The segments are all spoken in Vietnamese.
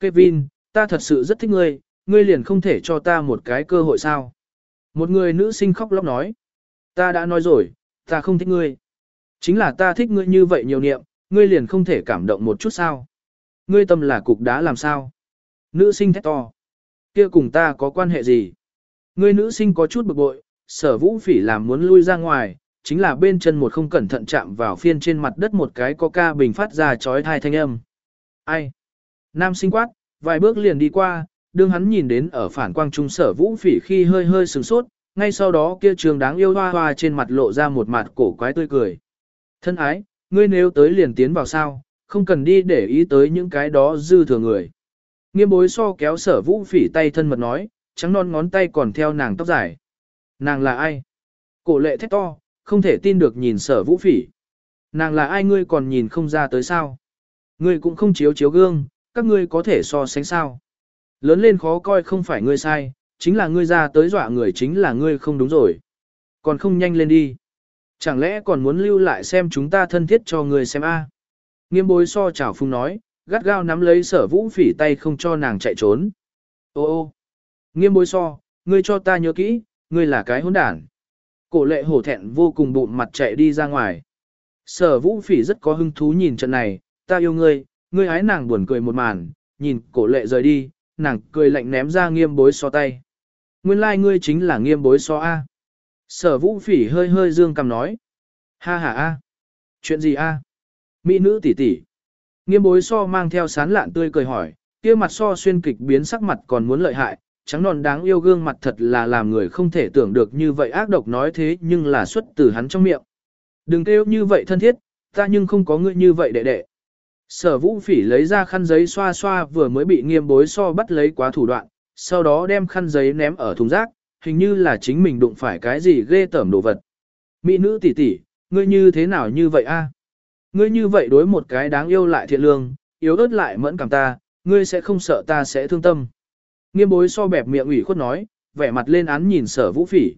Kevin, ta thật sự rất thích ngươi, ngươi liền không thể cho ta một cái cơ hội sao. Một người nữ sinh khóc lóc nói. Ta đã nói rồi, ta không thích ngươi. Chính là ta thích ngươi như vậy nhiều niệm, ngươi liền không thể cảm động một chút sao. Ngươi tâm là cục đá làm sao. Nữ sinh thét to. kia cùng ta có quan hệ gì? Ngươi nữ sinh có chút bực bội, sở vũ phỉ làm muốn lui ra ngoài, chính là bên chân một không cẩn thận chạm vào phiên trên mặt đất một cái coca bình phát ra chói thai thanh âm. Ai? Nam sinh quát, vài bước liền đi qua, đương hắn nhìn đến ở phản quang trung sở vũ phỉ khi hơi hơi sừng sốt, ngay sau đó kia trường đáng yêu hoa hoa trên mặt lộ ra một mặt cổ quái tươi cười. Thân ái, ngươi nếu tới liền tiến vào sao, không cần đi để ý tới những cái đó dư thừa người. Nghiêm bối so kéo sở vũ phỉ tay thân mật nói, trắng non ngón tay còn theo nàng tóc dài. Nàng là ai? Cổ lệ thét to, không thể tin được nhìn sở vũ phỉ. Nàng là ai ngươi còn nhìn không ra tới sao? Ngươi cũng không chiếu chiếu gương, các ngươi có thể so sánh sao? Lớn lên khó coi không phải ngươi sai, chính là ngươi ra tới dọa người chính là ngươi không đúng rồi. Còn không nhanh lên đi. Chẳng lẽ còn muốn lưu lại xem chúng ta thân thiết cho ngươi xem a? Nghiêm bối so chảo phung nói, gắt gao nắm lấy sở vũ phỉ tay không cho nàng chạy trốn. Ô ô, nghiêm bối so, ngươi cho ta nhớ kỹ, ngươi là cái hỗn đản. Cổ lệ hổ thẹn vô cùng bụng mặt chạy đi ra ngoài. Sở vũ phỉ rất có hứng thú nhìn trận này, ta yêu ngươi, ngươi ái nàng buồn cười một màn, nhìn cổ lệ rời đi, nàng cười lạnh ném ra nghiêm bối so tay. Nguyên lai like ngươi chính là nghiêm bối so A. Sở vũ phỉ hơi hơi dương cầm nói. Ha ha A. Chuyện gì A? Mỹ nữ tỷ tỷ. Nghiêm bối so mang theo sán lạn tươi cười hỏi, kia mặt so xuyên kịch biến sắc mặt còn muốn lợi hại, trắng non đáng yêu gương mặt thật là làm người không thể tưởng được như vậy ác độc nói thế nhưng là xuất từ hắn trong miệng. Đừng kêu như vậy thân thiết, ta nhưng không có ngươi như vậy đệ đệ. Sở vũ phỉ lấy ra khăn giấy xoa xoa vừa mới bị nghiêm bối so bắt lấy quá thủ đoạn, sau đó đem khăn giấy ném ở thùng rác, hình như là chính mình đụng phải cái gì ghê tởm đồ vật. Mỹ nữ tỷ tỷ, ngươi như thế nào như vậy a? Ngươi như vậy đối một cái đáng yêu lại thiện lương, yếu ớt lại mẫn cảm ta, ngươi sẽ không sợ ta sẽ thương tâm. Nghiêm bối so bẹp miệng ủy khuất nói, vẻ mặt lên án nhìn sở vũ phỉ.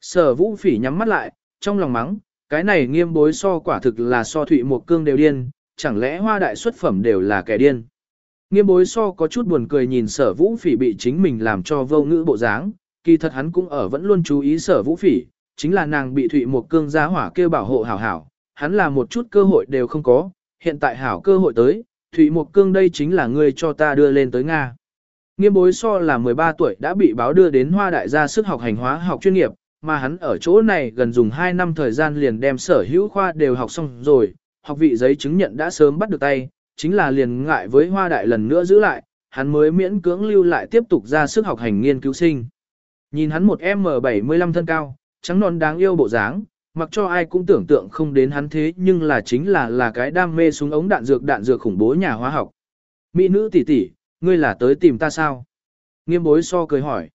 Sở vũ phỉ nhắm mắt lại, trong lòng mắng, cái này nghiêm bối so quả thực là so thụy một cương đều điên, chẳng lẽ hoa đại xuất phẩm đều là kẻ điên. Nghiêm bối so có chút buồn cười nhìn sở vũ phỉ bị chính mình làm cho vô ngữ bộ dáng, kỳ thật hắn cũng ở vẫn luôn chú ý sở vũ phỉ, chính là nàng bị thụy một cương gia hỏa kêu bảo hộ hảo hảo, hắn là một chút cơ hội đều không có, hiện tại hảo cơ hội tới, thụy một cương đây chính là người cho ta đưa lên tới Nga. Nghiêm bối so là 13 tuổi đã bị báo đưa đến hoa đại gia sức học hành hóa học chuyên nghiệp, mà hắn ở chỗ này gần dùng 2 năm thời gian liền đem sở hữu khoa đều học xong rồi, học vị giấy chứng nhận đã sớm bắt được tay, chính là liền ngại với hoa đại lần nữa giữ lại, hắn mới miễn cưỡng lưu lại tiếp tục ra sức học hành nghiên cứu sinh. Nhìn hắn một M75 thân cao, trắng non đáng yêu bộ dáng, mặc cho ai cũng tưởng tượng không đến hắn thế nhưng là chính là là cái đam mê súng ống đạn dược đạn dược khủng bố nhà hóa học. Mỹ nữ tỷ tỷ, ngươi là tới tìm ta sao? Nghiêm bối so cười hỏi.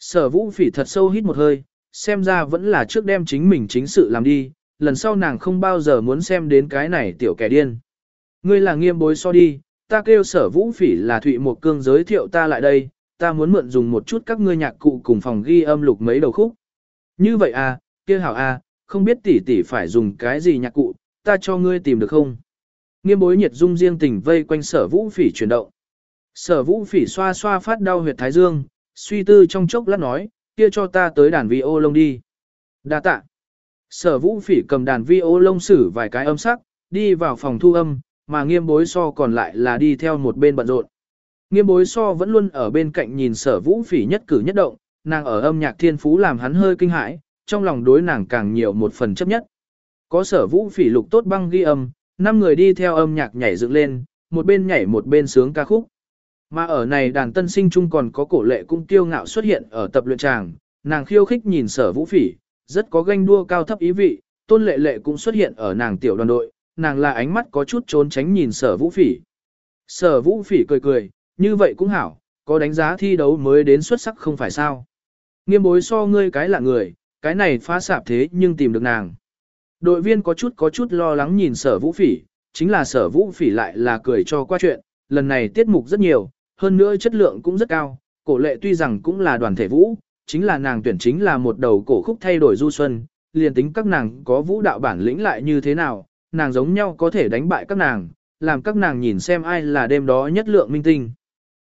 Sở vũ phỉ thật sâu hít một hơi, xem ra vẫn là trước đem chính mình chính sự làm đi, lần sau nàng không bao giờ muốn xem đến cái này tiểu kẻ điên. Ngươi là nghiêm bối so đi, ta kêu sở vũ phỉ là Thụy Một Cương giới thiệu ta lại đây, ta muốn mượn dùng một chút các ngươi nhạc cụ cùng phòng ghi âm lục mấy đầu khúc. Như vậy à, kia hảo à, không biết tỷ tỷ phải dùng cái gì nhạc cụ, ta cho ngươi tìm được không? Nghiêm bối nhiệt dung riêng tình vây quanh sở vũ phỉ chuyển động. Sở vũ phỉ xoa xoa phát đau huyệt thái dương, suy tư trong chốc lát nói, kia cho ta tới đàn vi ô lông đi. Đa tạ. Sở vũ phỉ cầm đàn vi ô lông sử vài cái âm sắc, đi vào phòng thu âm, mà nghiêm bối so còn lại là đi theo một bên bận rộn. Nghiêm bối so vẫn luôn ở bên cạnh nhìn sở vũ phỉ nhất cử nhất động, nàng ở âm nhạc thiên phú làm hắn hơi kinh hãi, trong lòng đối nàng càng nhiều một phần chấp nhất. Có sở vũ phỉ lục tốt băng ghi âm, năm người đi theo âm nhạc nhảy dựng lên, một bên nhảy một bên sướng ca khúc. Mà ở này đàn tân sinh chung còn có cổ lệ cung tiêu ngạo xuất hiện ở tập luyện tràng, nàng khiêu khích nhìn sở vũ phỉ, rất có ganh đua cao thấp ý vị, tôn lệ lệ cũng xuất hiện ở nàng tiểu đoàn đội, nàng là ánh mắt có chút trốn tránh nhìn sở vũ phỉ. Sở vũ phỉ cười cười, như vậy cũng hảo, có đánh giá thi đấu mới đến xuất sắc không phải sao. Nghiêm bối so ngươi cái là người, cái này phá sạp thế nhưng tìm được nàng. Đội viên có chút có chút lo lắng nhìn sở vũ phỉ, chính là sở vũ phỉ lại là cười cho qua chuyện, lần này tiết mục rất nhiều, hơn nữa chất lượng cũng rất cao, cổ lệ tuy rằng cũng là đoàn thể vũ, chính là nàng tuyển chính là một đầu cổ khúc thay đổi du xuân, liền tính các nàng có vũ đạo bản lĩnh lại như thế nào, nàng giống nhau có thể đánh bại các nàng, làm các nàng nhìn xem ai là đêm đó nhất lượng minh tinh.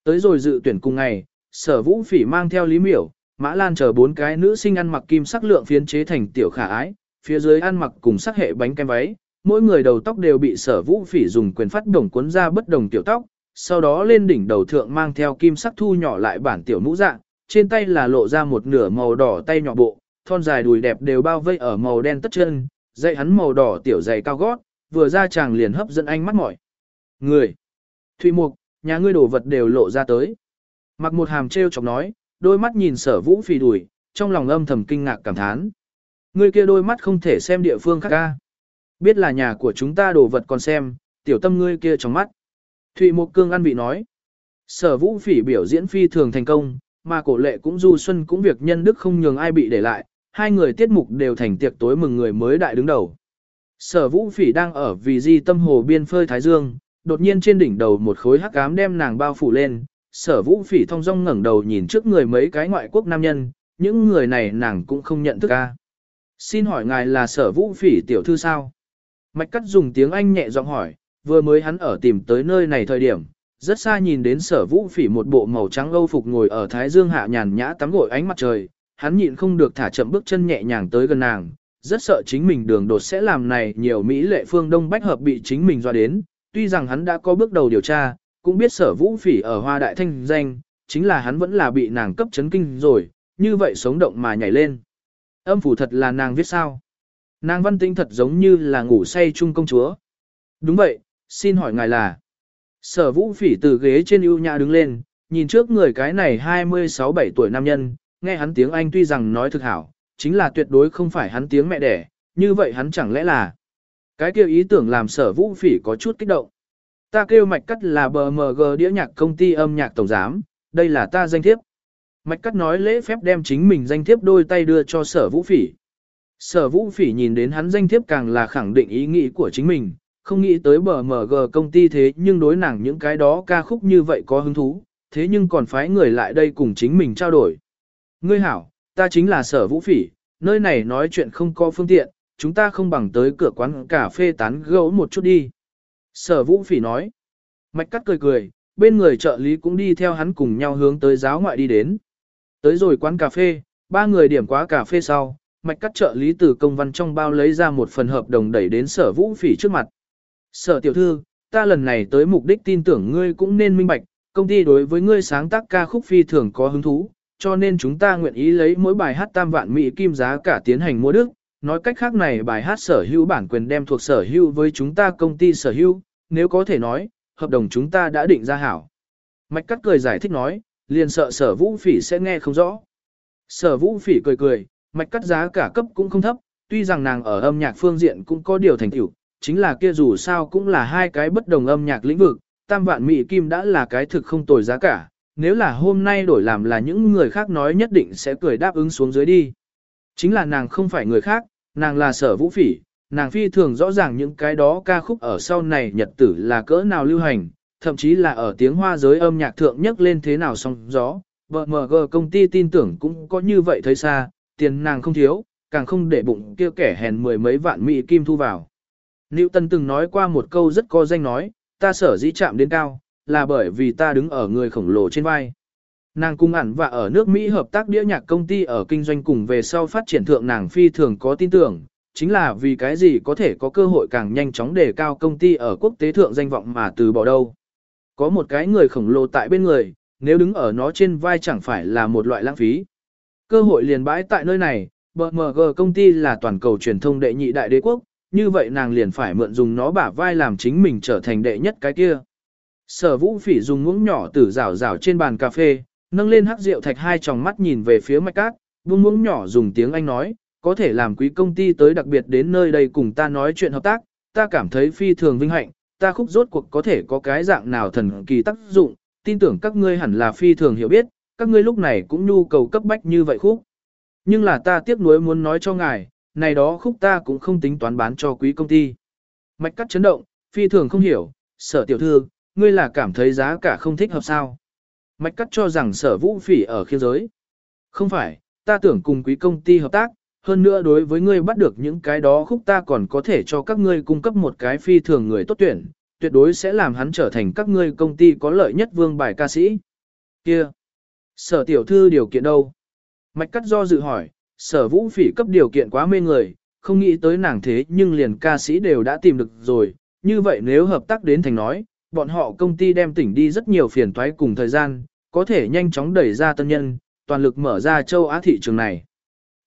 Tới rồi dự tuyển cùng ngày, sở vũ phỉ mang theo Lý Miểu, Mã Lan chờ bốn cái nữ sinh ăn mặc kim sắc lượng phiến chế thành tiểu khả ái, phía dưới ăn mặc cùng sắc hệ bánh kem váy, mỗi người đầu tóc đều bị sở vũ phỉ dùng quyền phát đồng cuốn ra bất đồng tiểu tóc, sau đó lên đỉnh đầu thượng mang theo kim sắc thu nhỏ lại bản tiểu mũ dạng, trên tay là lộ ra một nửa màu đỏ tay nhỏ bộ, thon dài đùi đẹp đều bao vây ở màu đen tất chân, dây hắn màu đỏ tiểu dày cao gót, vừa ra chàng liền hấp dẫn anh mắt mỏi. Người! Thụy Mục, nhà ngươi đổ vật đều lộ ra tới. Mặc một hàm treo chọc nói, đôi mắt nhìn sở vũ phì đùi, trong lòng âm thầm kinh ngạc cảm thán. Ngươi kia đôi mắt không thể xem địa phương khác ca. Biết là nhà của chúng ta đồ vật còn xem, tiểu tâm ngươi kia trong mắt. Thụy Mục Cương ăn vị nói. Sở vũ phỉ biểu diễn phi thường thành công, mà cổ lệ cũng du xuân cũng việc nhân đức không nhường ai bị để lại, hai người tiết mục đều thành tiệc tối mừng người mới đại đứng đầu. Sở vũ phỉ đang ở vì di tâm hồ biên phơi Thái Dương, đột nhiên trên đỉnh đầu một khối hắc ám đem nàng bao phủ lên, sở vũ phỉ thong dong ngẩng đầu nhìn trước người mấy cái ngoại quốc nam nhân, những người này nàng cũng không nhận thức ca. Xin hỏi ngài là sở vũ phỉ tiểu thư sao? Mạch cắt dùng tiếng Anh nhẹ giọng hỏi, vừa mới hắn ở tìm tới nơi này thời điểm, rất xa nhìn đến sở vũ phỉ một bộ màu trắng âu phục ngồi ở thái dương hạ nhàn nhã tắm gội ánh mặt trời, hắn nhịn không được thả chậm bước chân nhẹ nhàng tới gần nàng, rất sợ chính mình đường đột sẽ làm này nhiều Mỹ lệ phương Đông Bách Hợp bị chính mình doa đến, tuy rằng hắn đã có bước đầu điều tra, cũng biết sở vũ phỉ ở hoa đại thanh danh, chính là hắn vẫn là bị nàng cấp chấn kinh rồi, như vậy sống động mà nhảy lên. Âm phủ thật là nàng viết sao? Nàng văn tinh thật giống như là ngủ say chung công chúa. Đúng vậy, xin hỏi ngài là. Sở vũ phỉ từ ghế trên ưu nhã đứng lên, nhìn trước người cái này 26-7 tuổi nam nhân, nghe hắn tiếng Anh tuy rằng nói thực hảo, chính là tuyệt đối không phải hắn tiếng mẹ đẻ, như vậy hắn chẳng lẽ là. Cái kêu ý tưởng làm sở vũ phỉ có chút kích động. Ta kêu mạch cắt là BMG đĩa nhạc công ty âm nhạc tổng giám, đây là ta danh thiếp. Mạch cắt nói lễ phép đem chính mình danh thiếp đôi tay đưa cho sở vũ phỉ. Sở vũ phỉ nhìn đến hắn danh thiếp càng là khẳng định ý nghĩ của chính mình, không nghĩ tới BMG công ty thế nhưng đối nàng những cái đó ca khúc như vậy có hứng thú, thế nhưng còn phái người lại đây cùng chính mình trao đổi. Ngươi hảo, ta chính là sở vũ phỉ, nơi này nói chuyện không có phương tiện, chúng ta không bằng tới cửa quán cà phê tán gẫu một chút đi. Sở vũ phỉ nói. Mạch cắt cười cười, bên người trợ lý cũng đi theo hắn cùng nhau hướng tới giáo ngoại đi đến. Tới rồi quán cà phê, ba người điểm quá cà phê sau, mạch cắt trợ lý từ công văn trong bao lấy ra một phần hợp đồng đẩy đến sở vũ phỉ trước mặt. Sở tiểu thư, ta lần này tới mục đích tin tưởng ngươi cũng nên minh bạch, công ty đối với ngươi sáng tác ca khúc phi thường có hứng thú, cho nên chúng ta nguyện ý lấy mỗi bài hát tam vạn mỹ kim giá cả tiến hành mua đức, nói cách khác này bài hát sở hữu bản quyền đem thuộc sở hữu với chúng ta công ty sở hữu, nếu có thể nói, hợp đồng chúng ta đã định ra hảo. Mạch cắt cười giải thích nói, liền sợ sở vũ phỉ sẽ nghe không rõ. Sở vũ phỉ cười cười, mạch cắt giá cả cấp cũng không thấp, tuy rằng nàng ở âm nhạc phương diện cũng có điều thành tựu, chính là kia dù sao cũng là hai cái bất đồng âm nhạc lĩnh vực, tam vạn mỹ kim đã là cái thực không tồi giá cả, nếu là hôm nay đổi làm là những người khác nói nhất định sẽ cười đáp ứng xuống dưới đi. Chính là nàng không phải người khác, nàng là sở vũ phỉ, nàng phi thường rõ ràng những cái đó ca khúc ở sau này nhật tử là cỡ nào lưu hành, thậm chí là ở tiếng hoa giới âm nhạc thượng nhất lên thế nào song gió. BMG công ty tin tưởng cũng có như vậy thấy xa, tiền nàng không thiếu, càng không để bụng kia kẻ hèn mười mấy vạn mỹ kim thu vào. Newton từng nói qua một câu rất có danh nói, ta sở dĩ chạm đến cao, là bởi vì ta đứng ở người khổng lồ trên vai. Nàng cung ẩn và ở nước Mỹ hợp tác đĩa nhạc công ty ở kinh doanh cùng về sau phát triển thượng nàng phi thường có tin tưởng, chính là vì cái gì có thể có cơ hội càng nhanh chóng đề cao công ty ở quốc tế thượng danh vọng mà từ bỏ đâu. Có một cái người khổng lồ tại bên người, nếu đứng ở nó trên vai chẳng phải là một loại lãng phí. Cơ hội liền bãi tại nơi này, BMG công ty là toàn cầu truyền thông đệ nhị đại đế quốc, như vậy nàng liền phải mượn dùng nó bả vai làm chính mình trở thành đệ nhất cái kia. Sở vũ phỉ dùng muỗng nhỏ tử rảo rảo trên bàn cà phê, nâng lên hắc rượu thạch hai tròng mắt nhìn về phía mạch cát, buông muỗng nhỏ dùng tiếng Anh nói, có thể làm quý công ty tới đặc biệt đến nơi đây cùng ta nói chuyện hợp tác, ta cảm thấy phi thường vinh hạnh, ta khúc rốt cuộc có thể có cái dạng nào thần kỳ tác dụng, tin tưởng các ngươi hẳn là phi thường hiểu biết, các ngươi lúc này cũng nhu cầu cấp bách như vậy khúc. Nhưng là ta tiếc nuối muốn nói cho ngài, này đó khúc ta cũng không tính toán bán cho quý công ty. Mạch cắt chấn động, phi thường không hiểu, sở tiểu thư, ngươi là cảm thấy giá cả không thích hợp sao. Mạch cắt cho rằng sở vũ phỉ ở khiêu giới. Không phải, ta tưởng cùng quý công ty hợp tác, hơn nữa đối với ngươi bắt được những cái đó khúc ta còn có thể cho các ngươi cung cấp một cái phi thường người tốt tuyển, tuyệt đối sẽ làm hắn trở thành các ngươi công ty có lợi nhất vương bài ca sĩ. Kia! Sở tiểu thư điều kiện đâu? Mạch cắt do dự hỏi, sở vũ phỉ cấp điều kiện quá mê người, không nghĩ tới nàng thế nhưng liền ca sĩ đều đã tìm được rồi, như vậy nếu hợp tác đến thành nói, bọn họ công ty đem tỉnh đi rất nhiều phiền toái cùng thời gian, có thể nhanh chóng đẩy ra tân nhân, toàn lực mở ra châu Á thị trường này.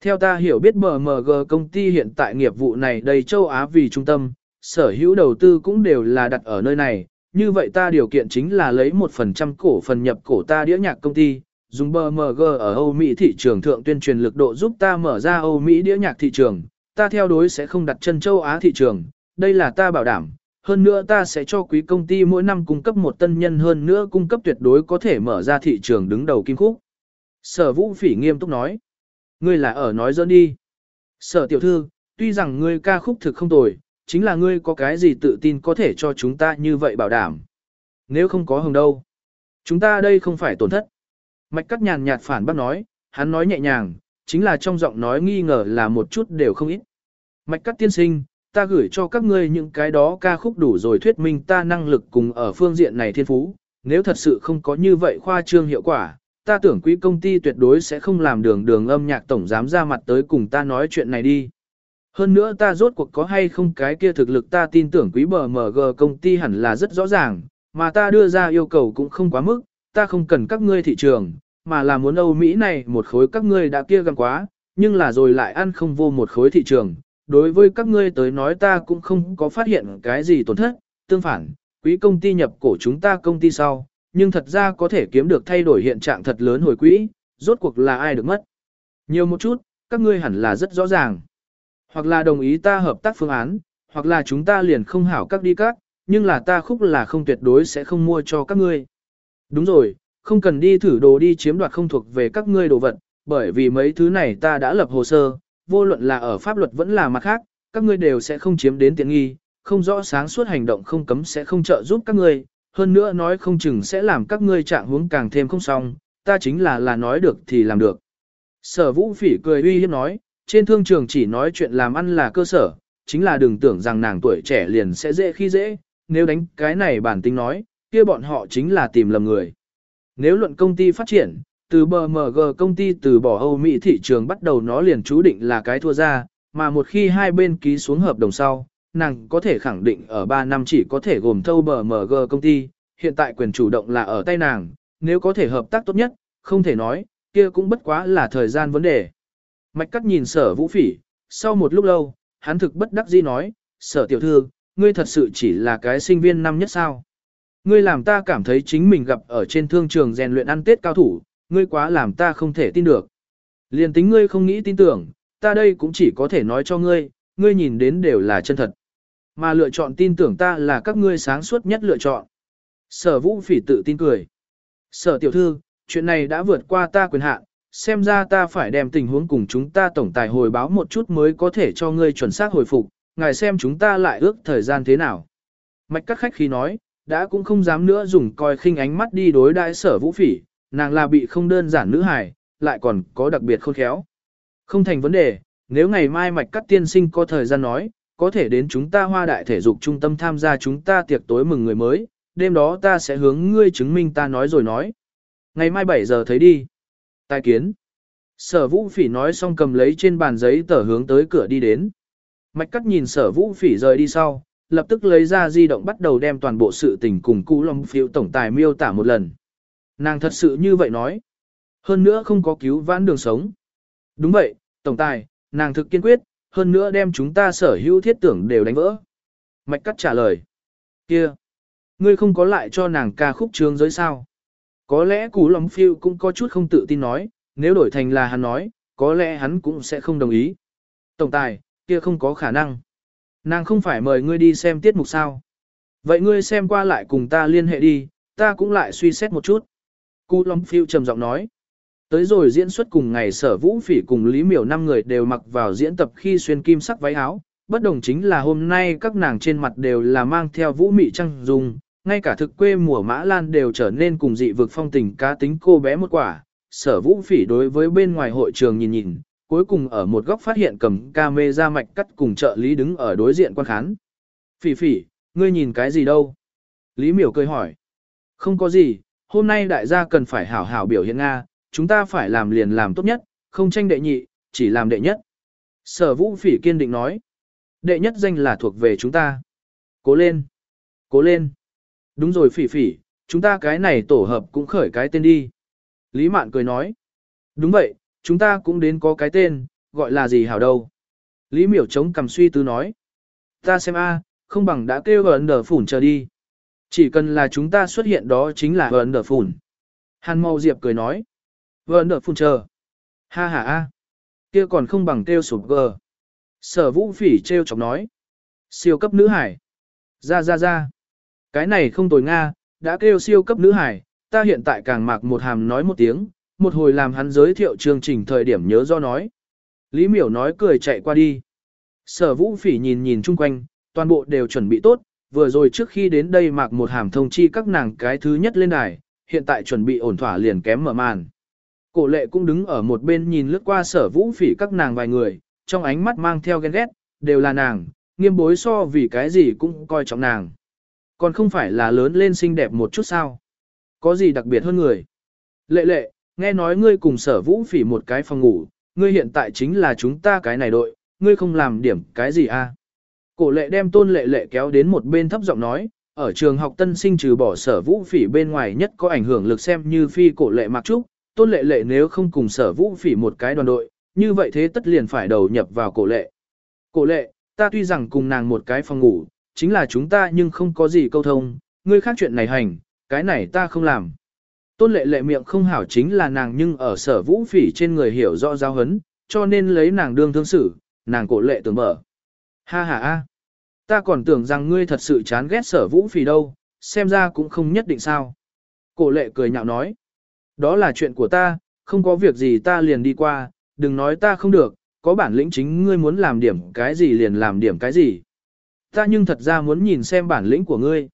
Theo ta hiểu biết BMG công ty hiện tại nghiệp vụ này đầy châu Á vì trung tâm, sở hữu đầu tư cũng đều là đặt ở nơi này, như vậy ta điều kiện chính là lấy 1% cổ phần nhập cổ ta đĩa nhạc công ty, dùng BMG ở Âu Mỹ thị trường thượng tuyên truyền lực độ giúp ta mở ra Âu Mỹ đĩa nhạc thị trường, ta theo đối sẽ không đặt chân châu Á thị trường, đây là ta bảo đảm. Hơn nữa ta sẽ cho quý công ty mỗi năm cung cấp một tân nhân hơn nữa cung cấp tuyệt đối có thể mở ra thị trường đứng đầu kim khúc. Sở vũ phỉ nghiêm túc nói. Ngươi là ở nói dỡ đi. Sở tiểu thư, tuy rằng ngươi ca khúc thực không tồi, chính là ngươi có cái gì tự tin có thể cho chúng ta như vậy bảo đảm. Nếu không có hồng đâu, chúng ta đây không phải tổn thất. Mạch cắt nhàn nhạt phản bác nói, hắn nói nhẹ nhàng, chính là trong giọng nói nghi ngờ là một chút đều không ít. Mạch cắt tiên sinh, ta gửi cho các ngươi những cái đó ca khúc đủ rồi thuyết minh ta năng lực cùng ở phương diện này thiên phú, nếu thật sự không có như vậy khoa trương hiệu quả, ta tưởng quý công ty tuyệt đối sẽ không làm đường đường âm nhạc tổng giám ra mặt tới cùng ta nói chuyện này đi. Hơn nữa ta rốt cuộc có hay không cái kia thực lực ta tin tưởng quý bờ MG công ty hẳn là rất rõ ràng, mà ta đưa ra yêu cầu cũng không quá mức, ta không cần các ngươi thị trường, mà là muốn Âu Mỹ này một khối các ngươi đã kia gần quá, nhưng là rồi lại ăn không vô một khối thị trường. Đối với các ngươi tới nói ta cũng không có phát hiện cái gì tổn thất, tương phản, quý công ty nhập cổ chúng ta công ty sau, nhưng thật ra có thể kiếm được thay đổi hiện trạng thật lớn hồi quỹ, rốt cuộc là ai được mất. Nhiều một chút, các ngươi hẳn là rất rõ ràng. Hoặc là đồng ý ta hợp tác phương án, hoặc là chúng ta liền không hảo các đi các, nhưng là ta khúc là không tuyệt đối sẽ không mua cho các ngươi. Đúng rồi, không cần đi thử đồ đi chiếm đoạt không thuộc về các ngươi đồ vật, bởi vì mấy thứ này ta đã lập hồ sơ, vô luận là ở pháp luật vẫn là mặt khác, các ngươi đều sẽ không chiếm đến tiện nghi, không rõ sáng suốt hành động không cấm sẽ không trợ giúp các ngươi, hơn nữa nói không chừng sẽ làm các ngươi trạng huống càng thêm không xong, ta chính là là nói được thì làm được. Sở vũ phỉ cười uy hiếp nói, trên thương trường chỉ nói chuyện làm ăn là cơ sở, chính là đừng tưởng rằng nàng tuổi trẻ liền sẽ dễ khi dễ, nếu đánh cái này bản tính nói, kia bọn họ chính là tìm lầm người. Nếu luận công ty phát triển, từ BMG công ty từ bỏ Âu Mỹ thị trường bắt đầu nó liền chú định là cái thua ra, mà một khi hai bên ký xuống hợp đồng sau, nàng có thể khẳng định ở 3 năm chỉ có thể gồm thâu BMG công ty, hiện tại quyền chủ động là ở tay nàng, nếu có thể hợp tác tốt nhất, không thể nói, kia cũng bất quá là thời gian vấn đề. Mạch cắt nhìn sở vũ phỉ, sau một lúc lâu, hắn thực bất đắc dĩ nói, sở tiểu thư, ngươi thật sự chỉ là cái sinh viên năm nhất sao. Ngươi làm ta cảm thấy chính mình gặp ở trên thương trường rèn luyện ăn tết cao thủ, ngươi quá làm ta không thể tin được. Liên tính ngươi không nghĩ tin tưởng, ta đây cũng chỉ có thể nói cho ngươi, ngươi nhìn đến đều là chân thật. Mà lựa chọn tin tưởng ta là các ngươi sáng suốt nhất lựa chọn. Sở vũ phỉ tự tin cười. Sở tiểu thư, chuyện này đã vượt qua ta quyền hạn, xem ra ta phải đem tình huống cùng chúng ta tổng tài hồi báo một chút mới có thể cho ngươi chuẩn xác hồi phục, ngài xem chúng ta lại ước thời gian thế nào. Mạch các khách khi nói, đã cũng không dám nữa dùng coi khinh ánh mắt đi đối đãi sở vũ phỉ, nàng là bị không đơn giản nữ hài, lại còn có đặc biệt khôn khéo. Không thành vấn đề, nếu ngày mai mạch cắt tiên sinh có thời gian nói, có thể đến chúng ta hoa đại thể dục trung tâm tham gia chúng ta tiệc tối mừng người mới, đêm đó ta sẽ hướng ngươi chứng minh ta nói rồi nói. Ngày mai 7 giờ thấy đi. Tài kiến. Sở vũ phỉ nói xong cầm lấy trên bàn giấy tờ hướng tới cửa đi đến. Mạch cắt nhìn sở vũ phỉ rời đi sau, lập tức lấy ra di động bắt đầu đem toàn bộ sự tình cùng cũ lòng phiêu tổng tài miêu tả một lần. Nàng thật sự như vậy nói. Hơn nữa không có cứu vãn đường sống. Đúng vậy, tổng tài, nàng thực kiên quyết, hơn nữa đem chúng ta sở hữu thiết tưởng đều đánh vỡ. Mạch cắt trả lời. kia Ngươi không có lại cho nàng ca khúc trường giới sao. Có lẽ cú lòng phiêu cũng có chút không tự tin nói, nếu đổi thành là hắn nói, có lẽ hắn cũng sẽ không đồng ý. Tổng tài, kia không có khả năng. Nàng không phải mời ngươi đi xem tiết mục sao. Vậy ngươi xem qua lại cùng ta liên hệ đi, ta cũng lại suy xét một chút. Cú Long phiêu trầm giọng nói. Tới rồi diễn xuất cùng ngày sở vũ phỉ cùng Lý Miểu năm người đều mặc vào diễn tập khi xuyên kim sắc váy áo, bất đồng chính là hôm nay các nàng trên mặt đều là mang theo vũ mị trăng dùng, ngay cả thực quê mùa Mã Lan đều trở nên cùng dị vực phong tình cá tính cô bé một quả. Sở vũ phỉ đối với bên ngoài hội trường nhìn nhìn, cuối cùng ở một góc phát hiện cầm ca mê ra mạch cắt cùng trợ lý đứng ở đối diện quan khán. Phỉ phỉ, ngươi nhìn cái gì đâu? Lý miểu cười hỏi. Không có gì, hôm nay đại gia cần phải hảo hảo biểu hiện Nga, chúng ta phải làm liền làm tốt nhất, không tranh đệ nhị, chỉ làm đệ nhất. Sở vũ phỉ kiên định nói, đệ nhất danh là thuộc về chúng ta. Cố lên, cố lên. Đúng rồi phỉ phỉ, chúng ta cái này tổ hợp cũng khởi cái tên đi. Lý Mạn cười nói, đúng vậy, chúng ta cũng đến có cái tên, gọi là gì hảo đâu. Lý miểu chống cầm suy tư nói, ta xem a, không bằng đã kêu ấn đờ phủn chờ đi. Chỉ cần là chúng ta xuất hiện đó chính là ấn đờ phủn. Hàn Mau Diệp cười nói, ấn đờ phủn chờ. Ha ha a, kia còn không bằng kêu sụp gờ. Sở vũ phỉ treo chọc nói, siêu cấp nữ hải. Ra ra ra. Cái này không tồi Nga, đã kêu siêu cấp nữ hải, ta hiện tại càng mạc một hàm nói một tiếng, một hồi làm hắn giới thiệu chương trình thời điểm nhớ do nói. Lý miểu nói cười chạy qua đi. Sở vũ phỉ nhìn nhìn chung quanh, toàn bộ đều chuẩn bị tốt, vừa rồi trước khi đến đây mặc một hàm thông chi các nàng cái thứ nhất lên đài, hiện tại chuẩn bị ổn thỏa liền kém mở màn. Cổ lệ cũng đứng ở một bên nhìn lướt qua sở vũ phỉ các nàng vài người, trong ánh mắt mang theo ghen ghét, đều là nàng, nghiêm bối so vì cái gì cũng coi trọng nàng. Còn không phải là lớn lên xinh đẹp một chút sao. Có gì đặc biệt hơn người. Lệ lệ, nghe nói ngươi cùng sở vũ phỉ một cái phòng ngủ, ngươi hiện tại chính là chúng ta cái này đội, ngươi không làm điểm cái gì a? À? Cổ lệ đem tôn lệ lệ kéo đến một bên thấp giọng nói, ở trường học tân sinh trừ bỏ sở vũ phỉ bên ngoài nhất có ảnh hưởng lực xem như phi cổ lệ mặc trúc, tôn lệ lệ nếu không cùng sở vũ phỉ một cái đoàn đội, như vậy thế tất liền phải đầu nhập vào cổ lệ. Cổ lệ, ta tuy rằng cùng nàng một cái phòng ngủ, chính là chúng ta nhưng không có gì câu thông, ngươi khác chuyện này hành, cái này ta không làm. Tôn lệ lệ miệng không hảo chính là nàng nhưng ở sở vũ phỉ trên người hiểu rõ giao hấn, cho nên lấy nàng đương thương xử, nàng cổ lệ tưởng mở. Ha ha ha, ta còn tưởng rằng ngươi thật sự chán ghét sở vũ phỉ đâu, xem ra cũng không nhất định sao. Cổ lệ cười nhạo nói, đó là chuyện của ta, không có việc gì ta liền đi qua, đừng nói ta không được, có bản lĩnh chính ngươi muốn làm điểm cái gì liền làm điểm cái gì. Ta nhưng thật ra muốn nhìn xem bản lĩnh của ngươi.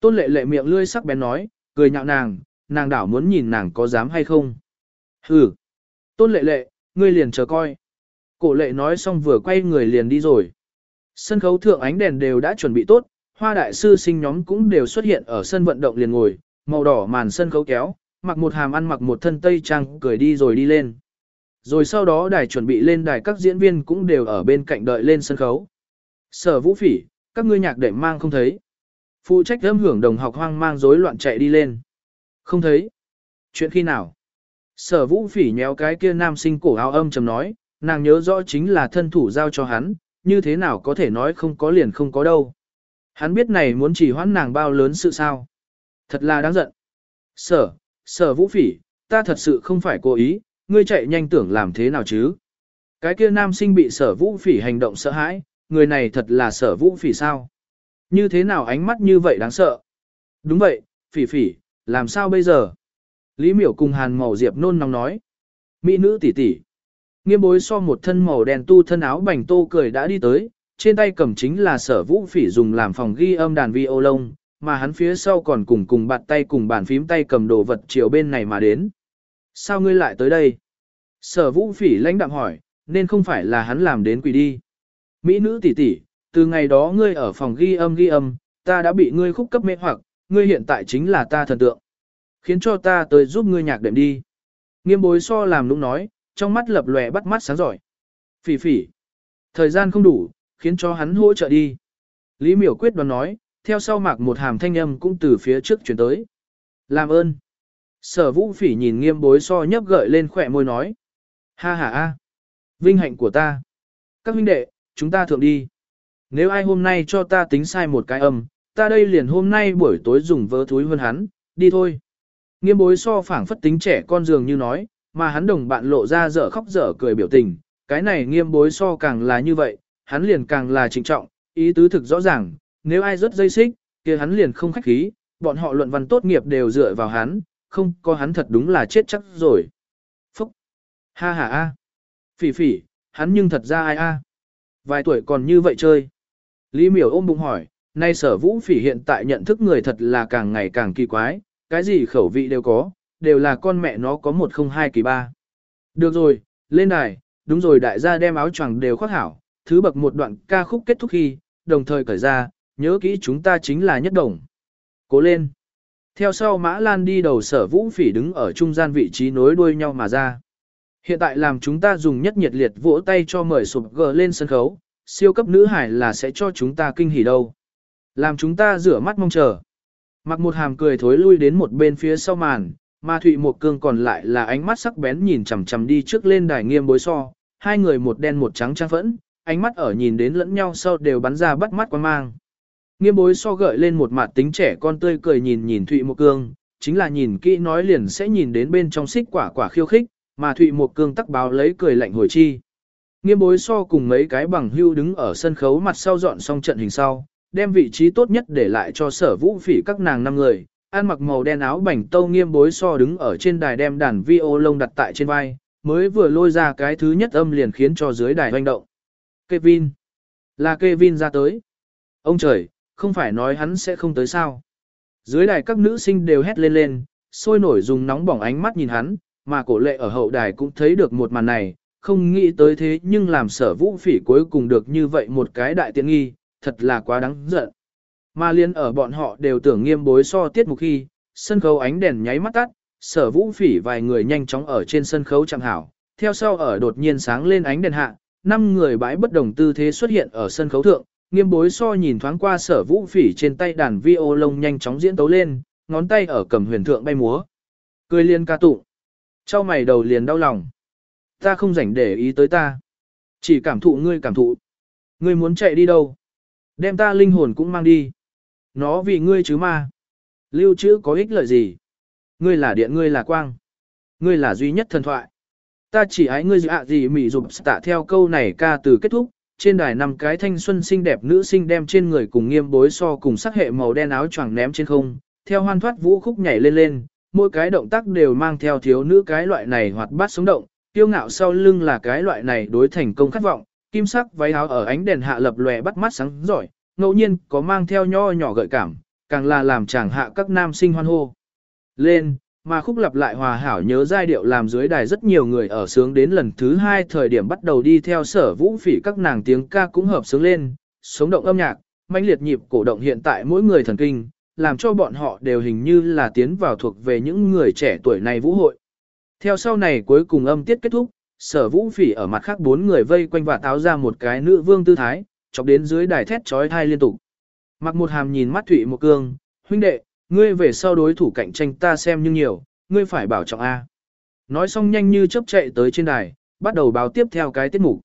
Tôn lệ lệ miệng lươi sắc bén nói, cười nhạo nàng, nàng đảo muốn nhìn nàng có dám hay không. Hừ. Tôn lệ lệ, ngươi liền chờ coi. Cổ lệ nói xong vừa quay người liền đi rồi. Sân khấu thượng ánh đèn đều đã chuẩn bị tốt, hoa đại sư sinh nhóm cũng đều xuất hiện ở sân vận động liền ngồi, màu đỏ màn sân khấu kéo, mặc một hàm ăn mặc một thân tây trang cười đi rồi đi lên. Rồi sau đó đài chuẩn bị lên đài các diễn viên cũng đều ở bên cạnh đợi lên sân khấu. Sở vũ phỉ, các ngươi nhạc đệm mang không thấy. Phụ trách âm hưởng đồng học hoang mang rối loạn chạy đi lên. Không thấy. Chuyện khi nào? Sở vũ phỉ nhéo cái kia nam sinh cổ áo âm trầm nói, nàng nhớ rõ chính là thân thủ giao cho hắn, như thế nào có thể nói không có liền không có đâu. Hắn biết này muốn chỉ hoãn nàng bao lớn sự sao. Thật là đáng giận. Sở, sở vũ phỉ, ta thật sự không phải cố ý, ngươi chạy nhanh tưởng làm thế nào chứ. Cái kia nam sinh bị sở vũ phỉ hành động sợ hãi, người này thật là sở vũ phỉ sao. Như thế nào ánh mắt như vậy đáng sợ. Đúng vậy, phỉ phỉ, làm sao bây giờ? Lý miểu cùng hàn màu diệp nôn nóng nói. Mỹ nữ tỷ tỷ. Nghiêm bối so một thân màu đen tu thân áo bành tô cười đã đi tới, trên tay cầm chính là sở vũ phỉ dùng làm phòng ghi âm đàn vi ô lông, mà hắn phía sau còn cùng cùng bạt tay cùng bàn phím tay cầm đồ vật chiều bên này mà đến. Sao ngươi lại tới đây? Sở vũ phỉ lãnh đạm hỏi, nên không phải là hắn làm đến quỷ đi. Mỹ nữ tỷ tỷ, từ ngày đó ngươi ở phòng ghi âm ghi âm, ta đã bị ngươi khúc cấp mê hoặc, ngươi hiện tại chính là ta thần tượng. Khiến cho ta tới giúp ngươi nhạc đệm đi. Nghiêm bối so làm lúc nói, trong mắt lập lòe bắt mắt sáng giỏi. Phỉ phỉ. Thời gian không đủ, khiến cho hắn hỗ trợ đi. Lý miểu quyết đoán nói, theo sau mạc một hàm thanh âm cũng từ phía trước chuyển tới. Làm ơn. Sở vũ phỉ nhìn nghiêm bối so nhấp gợi lên khỏe môi nói. Ha ha a, Vinh hạnh của ta. Các huynh đệ, chúng ta thượng đi. Nếu ai hôm nay cho ta tính sai một cái âm, ta đây liền hôm nay buổi tối dùng vớ thúi hơn hắn, đi thôi. Nghiêm bối so phảng phất tính trẻ con dường như nói, mà hắn đồng bạn lộ ra dở khóc dở cười biểu tình, cái này nghiêm bối so càng là như vậy, hắn liền càng là trịnh trọng, ý tứ thực rõ ràng, nếu ai rất dây xích, kia hắn liền không khách khí, bọn họ luận văn tốt nghiệp đều dựa vào hắn, không có hắn thật đúng là chết chắc rồi. Phúc! Ha ha a! Phỉ phỉ, hắn nhưng thật ra ai a? Vài tuổi còn như vậy chơi. Lý miểu ôm bụng hỏi, nay sở vũ phỉ hiện tại nhận thức người thật là càng ngày càng kỳ quái, cái gì khẩu vị đều có, đều là con mẹ nó có một không hai kỳ ba. Được rồi, lên đài, đúng rồi đại gia đem áo choàng đều khoác hảo, thứ bậc một đoạn ca khúc kết thúc khi, đồng thời cởi ra, nhớ kỹ chúng ta chính là nhất đồng. Cố lên. Theo sau Mã Lan đi đầu sở vũ phỉ đứng ở trung gian vị trí nối đuôi nhau mà ra. Hiện tại làm chúng ta dùng nhất nhiệt liệt vỗ tay cho mời sụp gờ lên sân khấu, siêu cấp nữ hải là sẽ cho chúng ta kinh hỉ đâu. Làm chúng ta rửa mắt mong chờ. Mặc một hàm cười thối lui đến một bên phía sau màn, mà Thụy Một Cương còn lại là ánh mắt sắc bén nhìn chằm chằm đi trước lên đài nghiêm bối so, hai người một đen một trắng trang phẫn, ánh mắt ở nhìn đến lẫn nhau sau đều bắn ra bắt mắt quan mang. Nghiêm bối so gợi lên một mặt tính trẻ con tươi cười nhìn nhìn Thụy Một Cương, chính là nhìn kỹ nói liền sẽ nhìn đến bên trong xích quả quả khiêu khích, mà Thụy Một Cương tắc báo lấy cười lạnh hồi chi. Nghiêm bối so cùng mấy cái bằng hưu đứng ở sân khấu mặt sau dọn xong trận hình sau, đem vị trí tốt nhất để lại cho sở vũ phỉ các nàng năm người, ăn mặc màu đen áo bảnh tâu nghiêm bối so đứng ở trên đài đem đàn vi ô lông đặt tại trên vai, mới vừa lôi ra cái thứ nhất âm liền khiến cho dưới đài hoành động. Kevin. Là Kevin ra tới. Ông trời, không phải nói hắn sẽ không tới sao. Dưới đài các nữ sinh đều hét lên lên, sôi nổi dùng nóng bỏng ánh mắt nhìn hắn, mà cổ lệ ở hậu đài cũng thấy được một màn này, không nghĩ tới thế nhưng làm sở vũ phỉ cuối cùng được như vậy một cái đại tiện nghi, thật là quá đáng giận. Mà liên ở bọn họ đều tưởng nghiêm bối so tiết mục khi, sân khấu ánh đèn nháy mắt tắt, sở vũ phỉ vài người nhanh chóng ở trên sân khấu chẳng hảo, theo sau ở đột nhiên sáng lên ánh đèn hạ, năm người bãi bất đồng tư thế xuất hiện ở sân khấu thượng, nghiêm bối so nhìn thoáng qua sở vũ phỉ trên tay đàn vi ô lông nhanh chóng diễn tấu lên, ngón tay ở cầm huyền thượng bay múa. Cười liên ca tụng. trao mày đầu liền đau lòng. Ta không rảnh để ý tới ta. Chỉ cảm thụ ngươi cảm thụ. Ngươi muốn chạy đi đâu? Đem ta linh hồn cũng mang đi. Nó vì ngươi chứ ma. Lưu trữ có ích lợi gì? Ngươi là điện ngươi là quang. Ngươi là duy nhất thần thoại. Ta chỉ ái ngươi ạ gì mỉ dục tạ theo câu này ca từ kết thúc. Trên đài năm cái thanh xuân xinh đẹp nữ sinh đem trên người cùng nghiêm bối so cùng sắc hệ màu đen áo choàng ném trên không. Theo hoan thoát vũ khúc nhảy lên lên, mỗi cái động tác đều mang theo thiếu nữ cái loại này hoạt bát sống động, tiêu ngạo sau lưng là cái loại này đối thành công khát vọng, kim sắc váy áo ở ánh đèn hạ lập lòe bắt mắt sáng giỏi, ngẫu nhiên có mang theo nho nhỏ gợi cảm, càng là làm chàng hạ các nam sinh hoan hô. Lên, mà khúc lặp lại hòa hảo nhớ giai điệu làm dưới đài rất nhiều người ở sướng đến lần thứ hai thời điểm bắt đầu đi theo sở vũ phỉ các nàng tiếng ca cũng hợp sướng lên, sống động âm nhạc, mãnh liệt nhịp cổ động hiện tại mỗi người thần kinh, làm cho bọn họ đều hình như là tiến vào thuộc về những người trẻ tuổi này vũ hội. Theo sau này cuối cùng âm tiết kết thúc, sở vũ phỉ ở mặt khác bốn người vây quanh và táo ra một cái nữ vương tư thái, chọc đến dưới đài thét trói thai liên tục. Mặc một hàm nhìn mắt Thụy một cương, huynh đệ, ngươi về sau đối thủ cạnh tranh ta xem như nhiều, ngươi phải bảo trọng A. Nói xong nhanh như chớp chạy tới trên đài, bắt đầu báo tiếp theo cái tiết mục.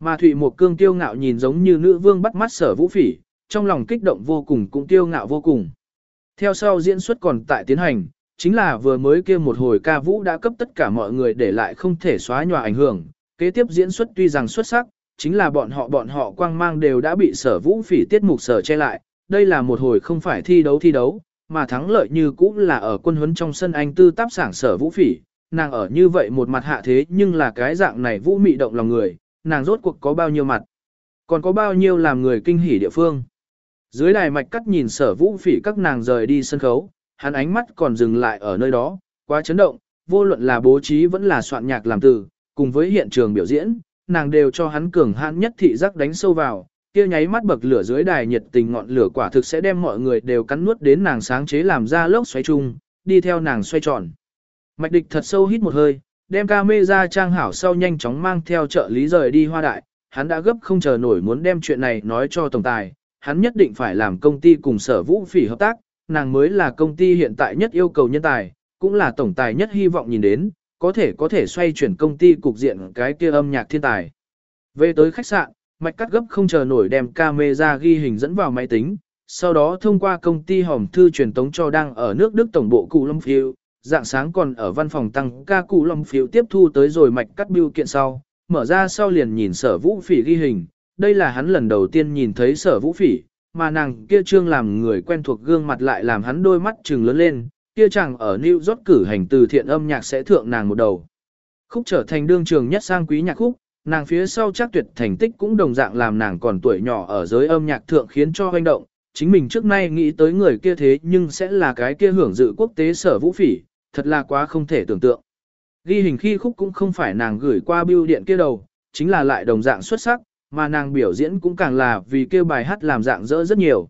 Mà Thụy một cương tiêu ngạo nhìn giống như nữ vương bắt mắt sở vũ phỉ, trong lòng kích động vô cùng cũng tiêu ngạo vô cùng. Theo sau diễn xuất còn tại tiến hành, chính là vừa mới kia một hồi ca vũ đã cấp tất cả mọi người để lại không thể xóa nhòa ảnh hưởng. Kế tiếp diễn xuất tuy rằng xuất sắc, chính là bọn họ bọn họ quang mang đều đã bị sở vũ phỉ tiết mục sở che lại. Đây là một hồi không phải thi đấu thi đấu, mà thắng lợi như cũng là ở quân huấn trong sân anh tư táp sảng sở vũ phỉ. Nàng ở như vậy một mặt hạ thế nhưng là cái dạng này vũ mị động lòng người, nàng rốt cuộc có bao nhiêu mặt. Còn có bao nhiêu làm người kinh hỉ địa phương. Dưới đài mạch cắt nhìn sở vũ phỉ các nàng rời đi sân khấu, hắn ánh mắt còn dừng lại ở nơi đó, quá chấn động, vô luận là bố trí vẫn là soạn nhạc làm từ, cùng với hiện trường biểu diễn, nàng đều cho hắn cường hãn nhất thị giác đánh sâu vào, kia nháy mắt bậc lửa dưới đài nhiệt tình ngọn lửa quả thực sẽ đem mọi người đều cắn nuốt đến nàng sáng chế làm ra lốc xoáy chung, đi theo nàng xoay tròn. Mạch địch thật sâu hít một hơi, đem ca mê ra trang hảo sau nhanh chóng mang theo trợ lý rời đi hoa đại, hắn đã gấp không chờ nổi muốn đem chuyện này nói cho tổng tài, hắn nhất định phải làm công ty cùng sở vũ phỉ hợp tác, nàng mới là công ty hiện tại nhất yêu cầu nhân tài, cũng là tổng tài nhất hy vọng nhìn đến, có thể có thể xoay chuyển công ty cục diện cái kia âm nhạc thiên tài. Về tới khách sạn, mạch cắt gấp không chờ nổi đem camera ghi hình dẫn vào máy tính, sau đó thông qua công ty hòm thư truyền tống cho đang ở nước Đức tổng bộ Cụ Lâm Phiêu, dạng sáng còn ở văn phòng tăng ca Cụ Lâm Phiêu tiếp thu tới rồi mạch cắt biêu kiện sau, mở ra sau liền nhìn sở vũ phỉ ghi hình, đây là hắn lần đầu tiên nhìn thấy sở vũ phỉ, mà nàng kia trương làm người quen thuộc gương mặt lại làm hắn đôi mắt trừng lớn lên, kia chẳng ở New York cử hành từ thiện âm nhạc sẽ thượng nàng một đầu. Khúc trở thành đương trường nhất sang quý nhạc khúc, nàng phía sau chắc tuyệt thành tích cũng đồng dạng làm nàng còn tuổi nhỏ ở giới âm nhạc thượng khiến cho hoành động, chính mình trước nay nghĩ tới người kia thế nhưng sẽ là cái kia hưởng dự quốc tế sở vũ phỉ, thật là quá không thể tưởng tượng. Ghi hình khi khúc cũng không phải nàng gửi qua bưu điện kia đầu, chính là lại đồng dạng xuất sắc, mà nàng biểu diễn cũng càng là vì kêu bài hát làm dạng dỡ rất nhiều.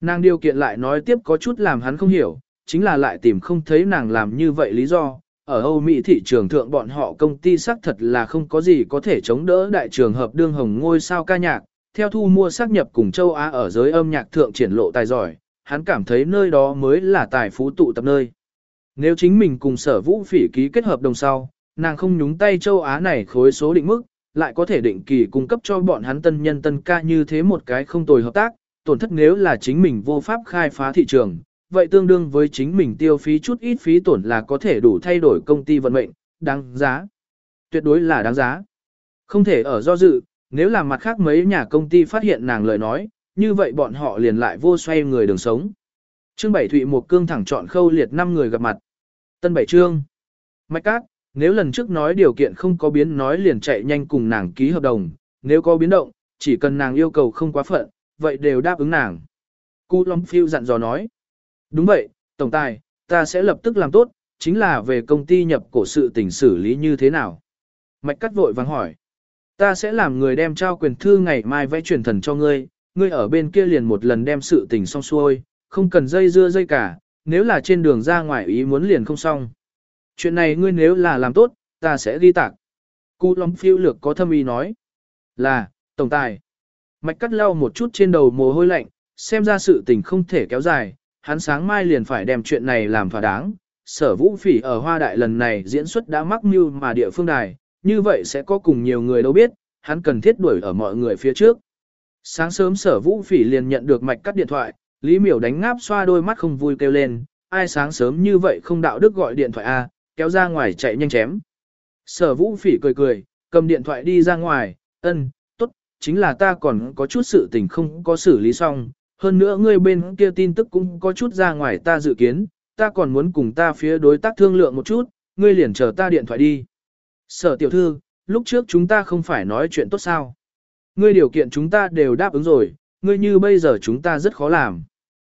Nàng điều kiện lại nói tiếp có chút làm hắn không hiểu, chính là lại tìm không thấy nàng làm như vậy lý do. Ở Âu Mỹ thị trường thượng bọn họ công ty xác thật là không có gì có thể chống đỡ đại trường hợp đương hồng ngôi sao ca nhạc, theo thu mua xác nhập cùng châu Á ở giới âm nhạc thượng triển lộ tài giỏi, hắn cảm thấy nơi đó mới là tài phú tụ tập nơi. Nếu chính mình cùng sở vũ phỉ ký kết hợp đồng sau, nàng không nhúng tay châu Á này khối số định mức, lại có thể định kỳ cung cấp cho bọn hắn tân nhân tân ca như thế một cái không tồi hợp tác, tổn thất nếu là chính mình vô pháp khai phá thị trường, vậy tương đương với chính mình tiêu phí chút ít phí tổn là có thể đủ thay đổi công ty vận mệnh, đáng giá. Tuyệt đối là đáng giá. Không thể ở do dự, nếu là mặt khác mấy nhà công ty phát hiện nàng lời nói, như vậy bọn họ liền lại vô xoay người đường sống. Trương Bảy Thụy một cương thẳng chọn khâu liệt 5 người gặp mặt. Tân Bảy Trương. Mạch Cát, nếu lần trước nói điều kiện không có biến nói liền chạy nhanh cùng nàng ký hợp đồng, nếu có biến động, chỉ cần nàng yêu cầu không quá phận, vậy đều đáp ứng nàng. Cú Long Phiêu dặn dò nói. Đúng vậy, Tổng Tài, ta sẽ lập tức làm tốt, chính là về công ty nhập cổ sự tình xử lý như thế nào. Mạch Cắt vội vàng hỏi. Ta sẽ làm người đem trao quyền thư ngày mai vẽ truyền thần cho ngươi, ngươi ở bên kia liền một lần đem sự tình xong xuôi, không cần dây dưa dây cả, nếu là trên đường ra ngoài ý muốn liền không xong. Chuyện này ngươi nếu là làm tốt, ta sẽ ghi tạc. Cú lòng phiêu lược có thâm ý nói. Là, tổng tài. Mạch cắt lau một chút trên đầu mồ hôi lạnh, xem ra sự tình không thể kéo dài, hắn sáng mai liền phải đem chuyện này làm thỏa đáng. Sở vũ phỉ ở hoa đại lần này diễn xuất đã mắc mưu mà địa phương đài, như vậy sẽ có cùng nhiều người đâu biết, hắn cần thiết đuổi ở mọi người phía trước. Sáng sớm sở vũ phỉ liền nhận được mạch cắt điện thoại, Lý miểu đánh ngáp xoa đôi mắt không vui kêu lên, ai sáng sớm như vậy không đạo đức gọi điện thoại a, kéo ra ngoài chạy nhanh chém. Sở vũ phỉ cười cười, cầm điện thoại đi ra ngoài, ân, tốt, chính là ta còn có chút sự tình không có xử lý xong, hơn nữa ngươi bên kia tin tức cũng có chút ra ngoài ta dự kiến, ta còn muốn cùng ta phía đối tác thương lượng một chút, ngươi liền chờ ta điện thoại đi. Sở tiểu thư, lúc trước chúng ta không phải nói chuyện tốt sao. Ngươi điều kiện chúng ta đều đáp ứng rồi, ngươi như bây giờ chúng ta rất khó làm.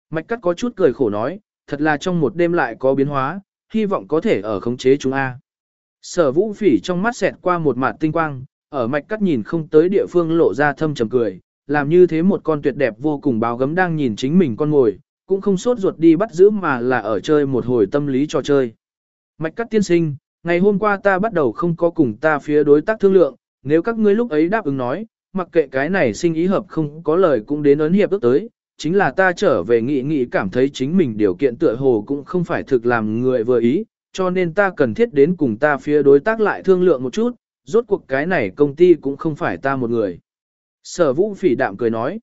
Mạch cắt có chút cười khổ nói, thật là trong một đêm lại có biến hóa, hy vọng có thể ở khống chế chúng A. Sở vũ phỉ trong mắt xẹt qua một mặt tinh quang, ở mạch cắt nhìn không tới địa phương lộ ra thâm trầm cười, làm như thế một con tuyệt đẹp vô cùng báo gấm đang nhìn chính mình con ngồi, cũng không sốt ruột đi bắt giữ mà là ở chơi một hồi tâm lý trò chơi. Mạch cắt tiên sinh, ngày hôm qua ta bắt đầu không có cùng ta phía đối tác thương lượng, nếu các ngươi lúc ấy đáp ứng nói, mặc kệ cái này sinh ý hợp không có lời cũng đến ấn hiệp ước tới, chính là ta trở về nghĩ nghĩ cảm thấy chính mình điều kiện tựa hồ cũng không phải thực làm người vừa ý, cho nên ta cần thiết đến cùng ta phía đối tác lại thương lượng một chút, rốt cuộc cái này công ty cũng không phải ta một người. Sở vũ phỉ đạm cười nói,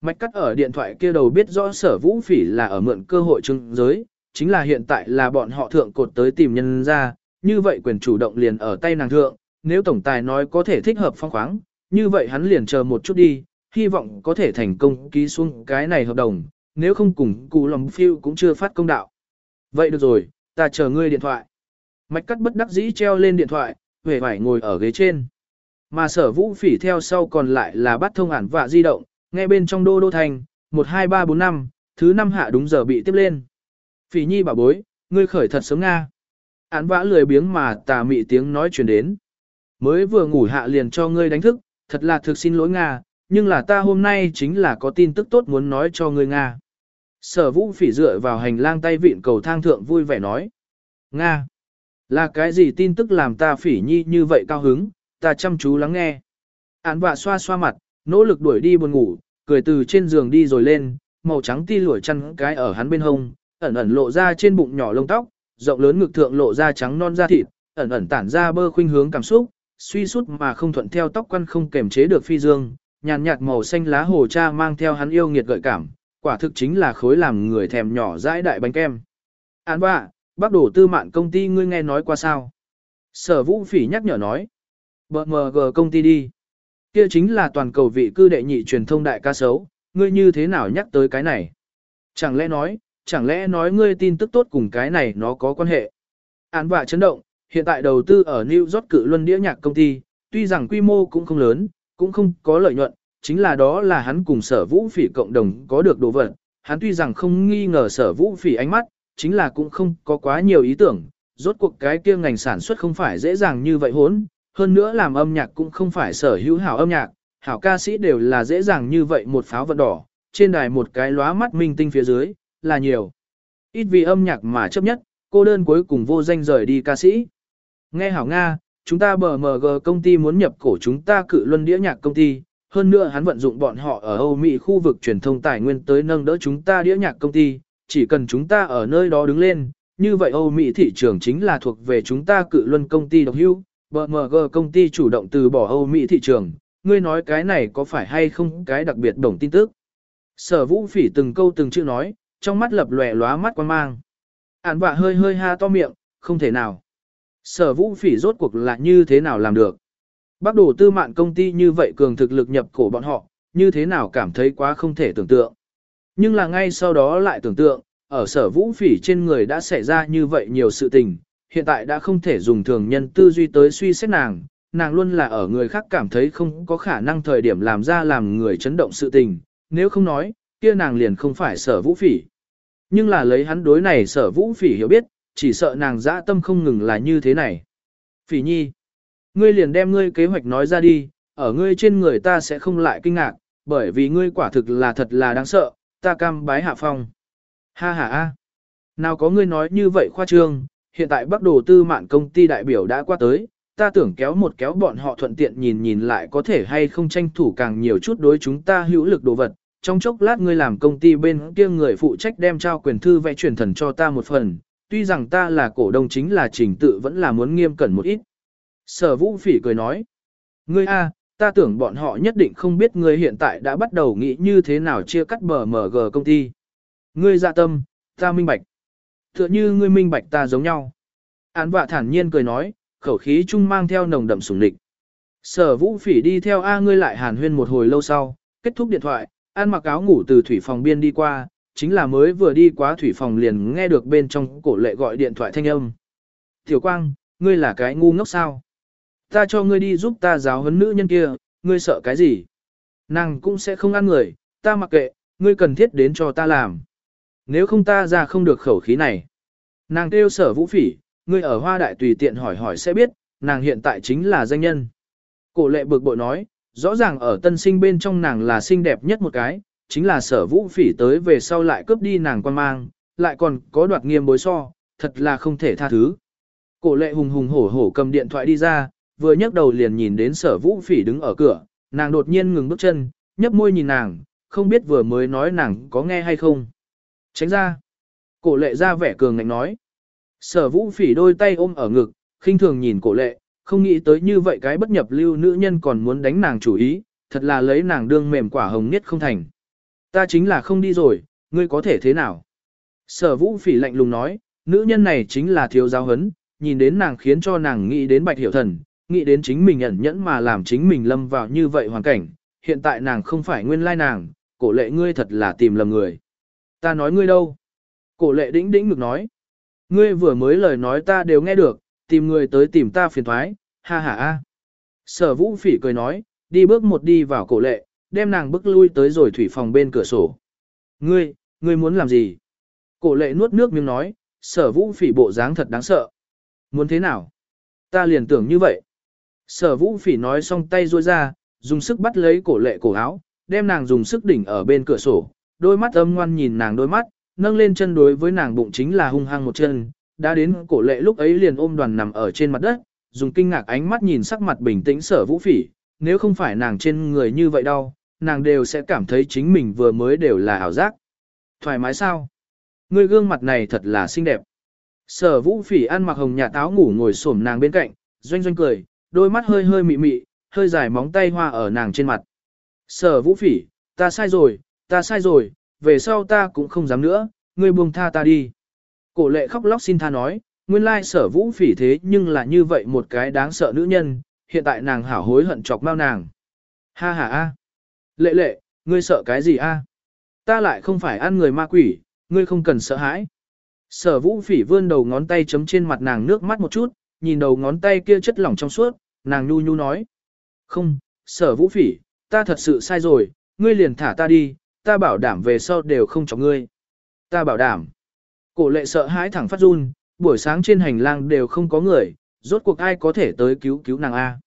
mạch cắt ở điện thoại kia đầu biết rõ sở vũ phỉ là ở mượn cơ hội trưng giới, chính là hiện tại là bọn họ thượng cột tới tìm nhân ra, như vậy quyền chủ động liền ở tay nàng thượng, nếu tổng tài nói có thể thích hợp phong khoáng, như vậy hắn liền chờ một chút đi, hy vọng có thể thành công ký xuống cái này hợp đồng, nếu không cùng cụ lòng phiêu cũng chưa phát công đạo. Vậy được rồi, ta chờ ngươi điện thoại. Mạch cắt bất đắc dĩ treo lên điện thoại, về phải ngồi ở ghế trên. Mà sở vũ phỉ theo sau còn lại là bắt thông ản và di động, nghe bên trong đô đô thành, 12345, thứ năm hạ đúng giờ bị tiếp lên. Phỉ nhi bảo bối, ngươi khởi thật sớm Nga. Án vã lười biếng mà tà mị tiếng nói truyền đến. Mới vừa ngủ hạ liền cho ngươi đánh thức, thật là thực xin lỗi Nga, nhưng là ta hôm nay chính là có tin tức tốt muốn nói cho ngươi Nga. Sở vũ phỉ dựa vào hành lang tay vịn cầu thang thượng vui vẻ nói. Nga! Là cái gì tin tức làm ta phỉ nhi như vậy cao hứng, ta chăm chú lắng nghe. Án bạ xoa xoa mặt, nỗ lực đuổi đi buồn ngủ, cười từ trên giường đi rồi lên, màu trắng ti lũi chăn cái ở hắn bên hông, ẩn ẩn lộ ra trên bụng nhỏ lông tóc, rộng lớn ngực thượng lộ ra trắng non da thịt, ẩn ẩn tản ra bơ khuynh hướng cảm xúc, suy sút mà không thuận theo tóc quăn không kềm chế được phi dương, nhàn nhạt màu xanh lá hồ cha mang theo hắn yêu nghiệt gợi cảm, quả thực chính là khối làm người thèm nhỏ dãi đại bánh kem. Án bạ, bác đổ tư mạn công ty ngươi nghe nói qua sao? Sở vũ phỉ nhắc nhở nói. BMG công ty đi. Kia chính là toàn cầu vị cư đệ nhị truyền thông đại ca sấu, ngươi như thế nào nhắc tới cái này? Chẳng lẽ nói, chẳng lẽ nói ngươi tin tức tốt cùng cái này nó có quan hệ? Án bạ chấn động, hiện tại đầu tư ở New York cự luân đĩa nhạc công ty, tuy rằng quy mô cũng không lớn, cũng không có lợi nhuận, chính là đó là hắn cùng sở vũ phỉ cộng đồng có được đồ vật. Hắn tuy rằng không nghi ngờ sở vũ phỉ ánh mắt, chính là cũng không có quá nhiều ý tưởng, rốt cuộc cái kia ngành sản xuất không phải dễ dàng như vậy hốn, hơn nữa làm âm nhạc cũng không phải sở hữu hảo âm nhạc, hảo ca sĩ đều là dễ dàng như vậy một pháo vận đỏ, trên đài một cái lóa mắt minh tinh phía dưới, là nhiều. Ít vì âm nhạc mà chấp nhất, cô đơn cuối cùng vô danh rời đi ca sĩ. Nghe hảo Nga, chúng ta bờ công ty muốn nhập cổ chúng ta cự luân đĩa nhạc công ty, hơn nữa hắn vận dụng bọn họ ở Âu Mỹ khu vực truyền thông tài nguyên tới nâng đỡ chúng ta đĩa nhạc công ty, chỉ cần chúng ta ở nơi đó đứng lên, như vậy Âu Mỹ thị trường chính là thuộc về chúng ta cự luân công ty độc hữu, BMG công ty chủ động từ bỏ Âu Mỹ thị trường, ngươi nói cái này có phải hay không cái đặc biệt đồng tin tức. Sở vũ phỉ từng câu từng chữ nói, trong mắt lập lòe lóa mắt quan mang. Ản vạ hơi hơi ha to miệng, không thể nào. Sở vũ phỉ rốt cuộc là như thế nào làm được. Bác đồ tư mạng công ty như vậy cường thực lực nhập cổ bọn họ, như thế nào cảm thấy quá không thể tưởng tượng. Nhưng là ngay sau đó lại tưởng tượng, ở sở vũ phỉ trên người đã xảy ra như vậy nhiều sự tình, hiện tại đã không thể dùng thường nhân tư duy tới suy xét nàng, nàng luôn là ở người khác cảm thấy không có khả năng thời điểm làm ra làm người chấn động sự tình, nếu không nói, kia nàng liền không phải sở vũ phỉ. Nhưng là lấy hắn đối này sở vũ phỉ hiểu biết, chỉ sợ nàng dã tâm không ngừng là như thế này. Phỉ nhi, ngươi liền đem ngươi kế hoạch nói ra đi, ở ngươi trên người ta sẽ không lại kinh ngạc, bởi vì ngươi quả thực là thật là đáng sợ, ta cam bái hạ phong. Ha ha ha. nào có ngươi nói như vậy khoa trương, hiện tại Bắc Đồ Tư Mạn công ty đại biểu đã qua tới, ta tưởng kéo một kéo bọn họ thuận tiện nhìn nhìn lại có thể hay không tranh thủ càng nhiều chút đối chúng ta hữu lực đồ vật. Trong chốc lát ngươi làm công ty bên kia người phụ trách đem trao quyền thư vẽ truyền thần cho ta một phần, tuy rằng ta là cổ đông chính là trình tự vẫn là muốn nghiêm cẩn một ít. Sở vũ phỉ cười nói, ngươi a, ta tưởng bọn họ nhất định không biết ngươi hiện tại đã bắt đầu nghĩ như thế nào chia cắt bờ MG công ty. Ngươi dạ tâm, ta minh bạch. Tựa như ngươi minh bạch ta giống nhau. Án vạ thản nhiên cười nói, khẩu khí chung mang theo nồng đậm sủng địch. Sở vũ phỉ đi theo A ngươi lại hàn huyên một hồi lâu sau, kết thúc điện thoại, an mặc áo ngủ từ thủy phòng biên đi qua, chính là mới vừa đi qua thủy phòng liền nghe được bên trong cổ lệ gọi điện thoại thanh âm. Tiểu quang, ngươi là cái ngu ngốc sao? Ta cho ngươi đi giúp ta giáo huấn nữ nhân kia, ngươi sợ cái gì? Nàng cũng sẽ không ăn người, ta mặc kệ, ngươi cần thiết đến cho ta làm. Nếu không ta ra không được khẩu khí này. Nàng kêu sở vũ phỉ, ngươi ở hoa đại tùy tiện hỏi hỏi sẽ biết, nàng hiện tại chính là danh nhân. Cổ lệ bực bội nói, rõ ràng ở tân sinh bên trong nàng là xinh đẹp nhất một cái, chính là sở vũ phỉ tới về sau lại cướp đi nàng quan mang, lại còn có đoạt nghiêm bối so, thật là không thể tha thứ. Cổ lệ hùng hùng hổ hổ cầm điện thoại đi ra, vừa nhấc đầu liền nhìn đến sở vũ phỉ đứng ở cửa, nàng đột nhiên ngừng bước chân, nhấp môi nhìn nàng, không biết vừa mới nói nàng có nghe hay không. Tránh ra. Cổ lệ ra vẻ cường ngạnh nói. Sở vũ phỉ đôi tay ôm ở ngực, khinh thường nhìn cổ lệ, không nghĩ tới như vậy cái bất nhập lưu nữ nhân còn muốn đánh nàng chủ ý, thật là lấy nàng đương mềm quả hồng nhất không thành. Ta chính là không đi rồi, ngươi có thể thế nào? Sở vũ phỉ lạnh lùng nói, nữ nhân này chính là thiếu giáo hấn, nhìn đến nàng khiến cho nàng nghĩ đến bạch hiểu thần, nghĩ đến chính mình ẩn nhẫn mà làm chính mình lâm vào như vậy hoàn cảnh, hiện tại nàng không phải nguyên lai nàng, cổ lệ ngươi thật là tìm lầm người. Ta nói ngươi đâu? Cổ lệ đĩnh đĩnh ngực nói. Ngươi vừa mới lời nói ta đều nghe được, tìm người tới tìm ta phiền thoái, ha ha ha. Sở vũ phỉ cười nói, đi bước một đi vào cổ lệ, đem nàng bước lui tới rồi thủy phòng bên cửa sổ. Ngươi, ngươi muốn làm gì? Cổ lệ nuốt nước miếng nói, sở vũ phỉ bộ dáng thật đáng sợ. Muốn thế nào? Ta liền tưởng như vậy. Sở vũ phỉ nói xong tay ruôi ra, dùng sức bắt lấy cổ lệ cổ áo, đem nàng dùng sức đỉnh ở bên cửa sổ, đôi mắt âm ngoan nhìn nàng đôi mắt, nâng lên chân đối với nàng bụng chính là hung hăng một chân, đã đến cổ lệ lúc ấy liền ôm đoàn nằm ở trên mặt đất, dùng kinh ngạc ánh mắt nhìn sắc mặt bình tĩnh sở vũ phỉ, nếu không phải nàng trên người như vậy đâu, nàng đều sẽ cảm thấy chính mình vừa mới đều là ảo giác. Thoải mái sao? Người gương mặt này thật là xinh đẹp. Sở vũ phỉ ăn mặc hồng nhà táo ngủ ngồi xổm nàng bên cạnh, doanh doanh cười, đôi mắt hơi hơi mị mị, hơi dài móng tay hoa ở nàng trên mặt. Sở vũ phỉ, ta sai rồi, ta sai rồi, về sau ta cũng không dám nữa, ngươi buông tha ta đi. Cổ lệ khóc lóc xin tha nói, nguyên lai sở vũ phỉ thế nhưng là như vậy một cái đáng sợ nữ nhân, hiện tại nàng hảo hối hận chọc mau nàng. Ha ha ha. Lệ lệ, ngươi sợ cái gì a? À? Ta lại không phải ăn người ma quỷ, ngươi không cần sợ hãi. Sở vũ phỉ vươn đầu ngón tay chấm trên mặt nàng nước mắt một chút, nhìn đầu ngón tay kia chất lỏng trong suốt, nàng nhu nhu nói. Không, sở vũ phỉ, ta thật sự sai rồi, ngươi liền thả ta đi, ta bảo đảm về sau đều không cho ngươi. Ta bảo đảm. Cổ lệ sợ hãi thẳng phát run, buổi sáng trên hành lang đều không có người, rốt cuộc ai có thể tới cứu cứu nàng A.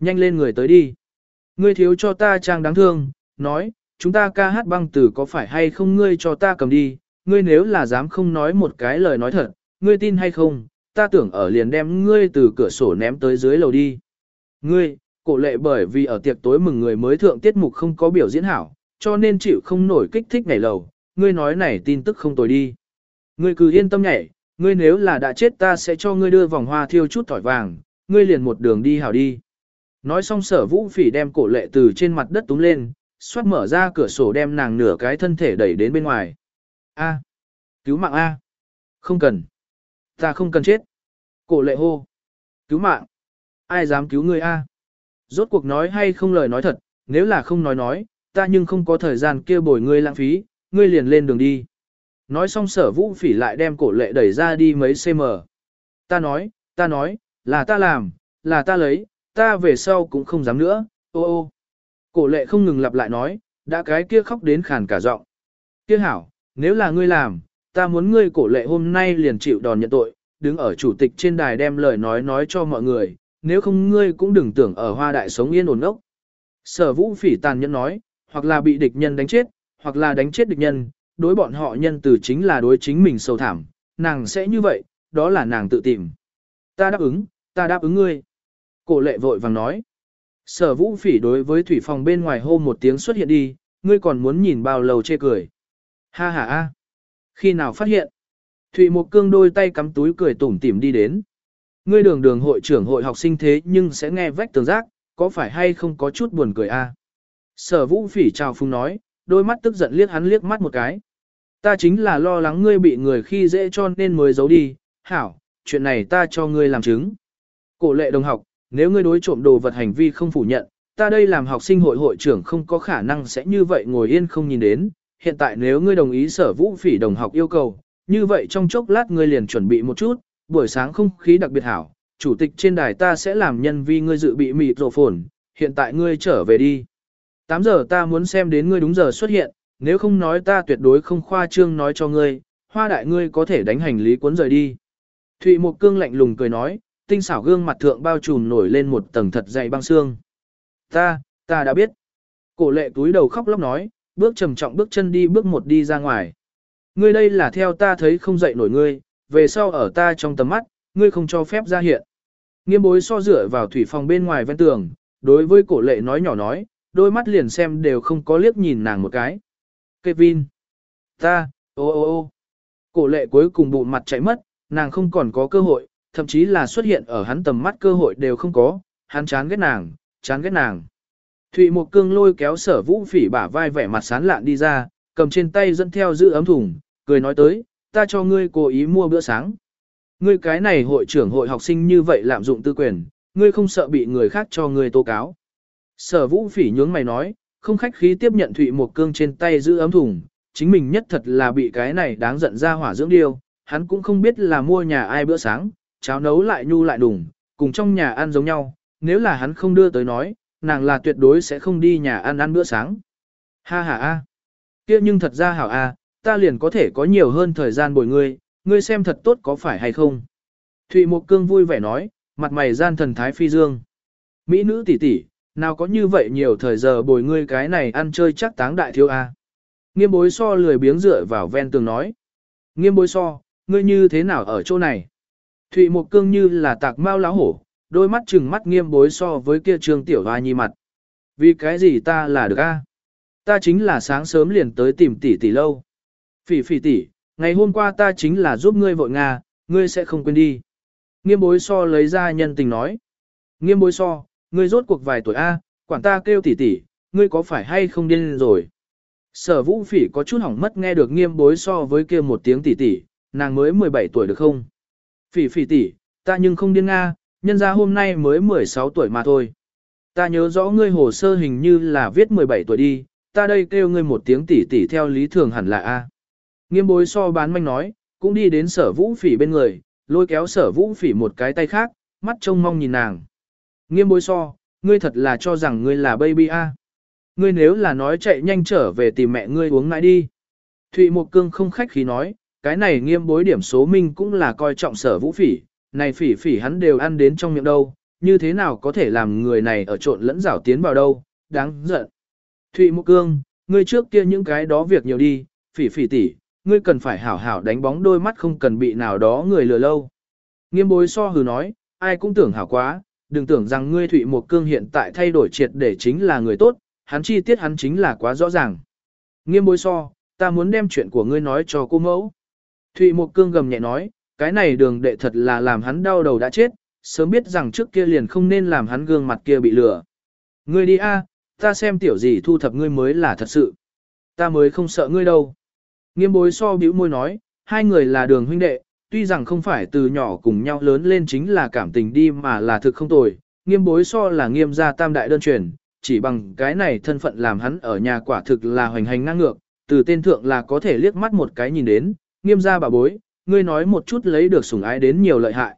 Nhanh lên người tới đi. Ngươi thiếu cho ta trang đáng thương, nói, chúng ta ca hát băng tử có phải hay không ngươi cho ta cầm đi, ngươi nếu là dám không nói một cái lời nói thật, ngươi tin hay không, ta tưởng ở liền đem ngươi từ cửa sổ ném tới dưới lầu đi. Ngươi, cổ lệ bởi vì ở tiệc tối mừng người mới thượng tiết mục không có biểu diễn hảo, cho nên chịu không nổi kích thích nhảy lầu, ngươi nói này tin tức không tồi đi. Ngươi cứ yên tâm nhảy, ngươi nếu là đã chết ta sẽ cho ngươi đưa vòng hoa thiêu chút tỏi vàng, ngươi liền một đường đi hảo đi. Nói xong sở vũ phỉ đem cổ lệ từ trên mặt đất túng lên, xoát mở ra cửa sổ đem nàng nửa cái thân thể đẩy đến bên ngoài. A. Cứu mạng A. Không cần. Ta không cần chết. Cổ lệ hô. Cứu mạng. Ai dám cứu ngươi A. Rốt cuộc nói hay không lời nói thật, nếu là không nói nói, ta nhưng không có thời gian kia bồi ngươi lãng phí, ngươi liền lên đường đi. Nói xong sở vũ phỉ lại đem cổ lệ đẩy ra đi mấy cm. Ta nói, ta nói, là ta làm, là ta lấy, ta về sau cũng không dám nữa, ô ô. Cổ lệ không ngừng lặp lại nói, đã cái kia khóc đến khàn cả giọng. Kia hảo, nếu là ngươi làm, ta muốn ngươi cổ lệ hôm nay liền chịu đòn nhận tội, đứng ở chủ tịch trên đài đem lời nói nói cho mọi người, nếu không ngươi cũng đừng tưởng ở hoa đại sống yên ổn ốc. Sở vũ phỉ tàn nhẫn nói, hoặc là bị địch nhân đánh chết, hoặc là đánh chết địch nhân, đối bọn họ nhân từ chính là đối chính mình sâu thảm, nàng sẽ như vậy, đó là nàng tự tìm. Ta đáp ứng, ta đáp ứng ngươi. Cổ lệ vội vàng nói. Sở vũ phỉ đối với thủy phòng bên ngoài hô một tiếng xuất hiện đi, ngươi còn muốn nhìn bao lâu chê cười. Ha ha ha. Khi nào phát hiện? Thụy một cương đôi tay cắm túi cười tủm tỉm đi đến. Ngươi đường đường hội trưởng hội học sinh thế nhưng sẽ nghe vách tường giác, có phải hay không có chút buồn cười a? Sở vũ phỉ chào phung nói, đôi mắt tức giận liếc hắn liếc mắt một cái. Ta chính là lo lắng ngươi bị người khi dễ cho nên mới giấu đi, hảo, chuyện này ta cho ngươi làm chứng. Cổ lệ đồng học, nếu ngươi đối trộm đồ vật hành vi không phủ nhận, ta đây làm học sinh hội hội trưởng không có khả năng sẽ như vậy ngồi yên không nhìn đến. Hiện tại nếu ngươi đồng ý sở vũ phỉ đồng học yêu cầu, như vậy trong chốc lát ngươi liền chuẩn bị một chút, buổi sáng không khí đặc biệt hảo, chủ tịch trên đài ta sẽ làm nhân vi ngươi dự bị mịt rổ phồn, hiện tại ngươi trở về đi. 8 giờ ta muốn xem đến ngươi đúng giờ xuất hiện, nếu không nói ta tuyệt đối không khoa trương nói cho ngươi, hoa đại ngươi có thể đánh hành lý cuốn rời đi. Thụy Mộc Cương lạnh lùng cười nói, tinh xảo gương mặt thượng bao trùm nổi lên một tầng thật dày băng xương. Ta, ta đã biết. Cổ lệ túi đầu khóc lóc nói, bước trầm trọng bước chân đi bước một đi ra ngoài. Ngươi đây là theo ta thấy không dậy nổi ngươi, về sau ở ta trong tầm mắt, ngươi không cho phép ra hiện. Nghiêm bối so dựa vào thủy phòng bên ngoài ven tường, đối với cổ lệ nói nhỏ nói, đôi mắt liền xem đều không có liếc nhìn nàng một cái. Kevin. Ta, ô ô ô. Cổ lệ cuối cùng bụng mặt chạy mất, nàng không còn có cơ hội, thậm chí là xuất hiện ở hắn tầm mắt cơ hội đều không có, hắn chán ghét nàng, chán ghét nàng. Thụy một cương lôi kéo sở vũ phỉ bả vai vẻ mặt sán lạn đi ra, cầm trên tay dẫn theo giữ ấm thùng, cười nói tới, ta cho ngươi cố ý mua bữa sáng. Ngươi cái này hội trưởng hội học sinh như vậy lạm dụng tư quyền, ngươi không sợ bị người khác cho ngươi tố cáo. Sở vũ phỉ nhướng mày nói, không khách khí tiếp nhận Thụy một cương trên tay giữ ấm thùng, chính mình nhất thật là bị cái này đáng giận ra hỏa dưỡng điêu, hắn cũng không biết là mua nhà ai bữa sáng, cháo nấu lại nhu lại đùng, cùng trong nhà ăn giống nhau, nếu là hắn không đưa tới nói, nàng là tuyệt đối sẽ không đi nhà ăn ăn bữa sáng. Ha ha a, kia nhưng thật ra hảo a, ta liền có thể có nhiều hơn thời gian bồi ngươi, ngươi xem thật tốt có phải hay không. Thụy Mộc Cương vui vẻ nói, mặt mày gian thần thái phi dương. Mỹ nữ tỷ tỷ, nào có như vậy nhiều thời giờ bồi ngươi cái này ăn chơi chắc táng đại thiếu a. Nghiêm bối so lười biếng dựa vào ven tường nói. Nghiêm bối so, ngươi như thế nào ở chỗ này? Thụy Mộc Cương như là tạc mau lão hổ, đôi mắt chừng mắt nghiêm bối so với kia trương tiểu hoa nhi mặt. Vì cái gì ta là được a? Ta chính là sáng sớm liền tới tìm tỷ tỷ lâu. Phỉ phỉ tỷ, ngày hôm qua ta chính là giúp ngươi vội Nga, ngươi sẽ không quên đi. Nghiêm bối so lấy ra nhân tình nói. Nghiêm bối so, ngươi rốt cuộc vài tuổi A, quản ta kêu tỷ tỷ, ngươi có phải hay không điên rồi. Sở vũ phỉ có chút hỏng mất nghe được nghiêm bối so với kia một tiếng tỷ tỷ, nàng mới 17 tuổi được không? Phỉ phỉ tỷ, ta nhưng không điên Nga, nhân ra hôm nay mới 16 tuổi mà thôi. Ta nhớ rõ ngươi hồ sơ hình như là viết 17 tuổi đi, ta đây kêu ngươi một tiếng tỷ tỷ theo lý thường hẳn là A. Nghiêm bối so bán manh nói, cũng đi đến sở vũ phỉ bên người, lôi kéo sở vũ phỉ một cái tay khác, mắt trông mong nhìn nàng. Nghiêm bối so, ngươi thật là cho rằng ngươi là baby A. Ngươi nếu là nói chạy nhanh trở về tìm mẹ ngươi uống nãi đi. Thụy Mộc Cương không khách khí nói, cái này nghiêm bối điểm số minh cũng là coi trọng sở vũ phỉ, này phỉ phỉ hắn đều ăn đến trong miệng đâu, như thế nào có thể làm người này ở trộn lẫn rảo tiến vào đâu, đáng giận. Thụy Mục Cương, ngươi trước kia những cái đó việc nhiều đi, phỉ phỉ tỷ, ngươi cần phải hảo hảo đánh bóng đôi mắt không cần bị nào đó người lừa lâu. Nghiêm bối so hừ nói, ai cũng tưởng hảo quá, đừng tưởng rằng ngươi Thụy Mục Cương hiện tại thay đổi triệt để chính là người tốt, hắn chi tiết hắn chính là quá rõ ràng. Nghiêm bối so, ta muốn đem chuyện của ngươi nói cho cô mẫu. Thụy Mộc Cương gầm nhẹ nói, cái này đường đệ thật là làm hắn đau đầu đã chết, sớm biết rằng trước kia liền không nên làm hắn gương mặt kia bị lừa. Ngươi đi a, ta xem tiểu gì thu thập ngươi mới là thật sự. Ta mới không sợ ngươi đâu. Nghiêm bối so bĩu môi nói, hai người là đường huynh đệ, tuy rằng không phải từ nhỏ cùng nhau lớn lên chính là cảm tình đi mà là thực không tồi. Nghiêm bối so là nghiêm gia tam đại đơn truyền, chỉ bằng cái này thân phận làm hắn ở nhà quả thực là hoành hành ngang ngược, từ tên thượng là có thể liếc mắt một cái nhìn đến, nghiêm gia bà bối, ngươi nói một chút lấy được sủng ái đến nhiều lợi hại.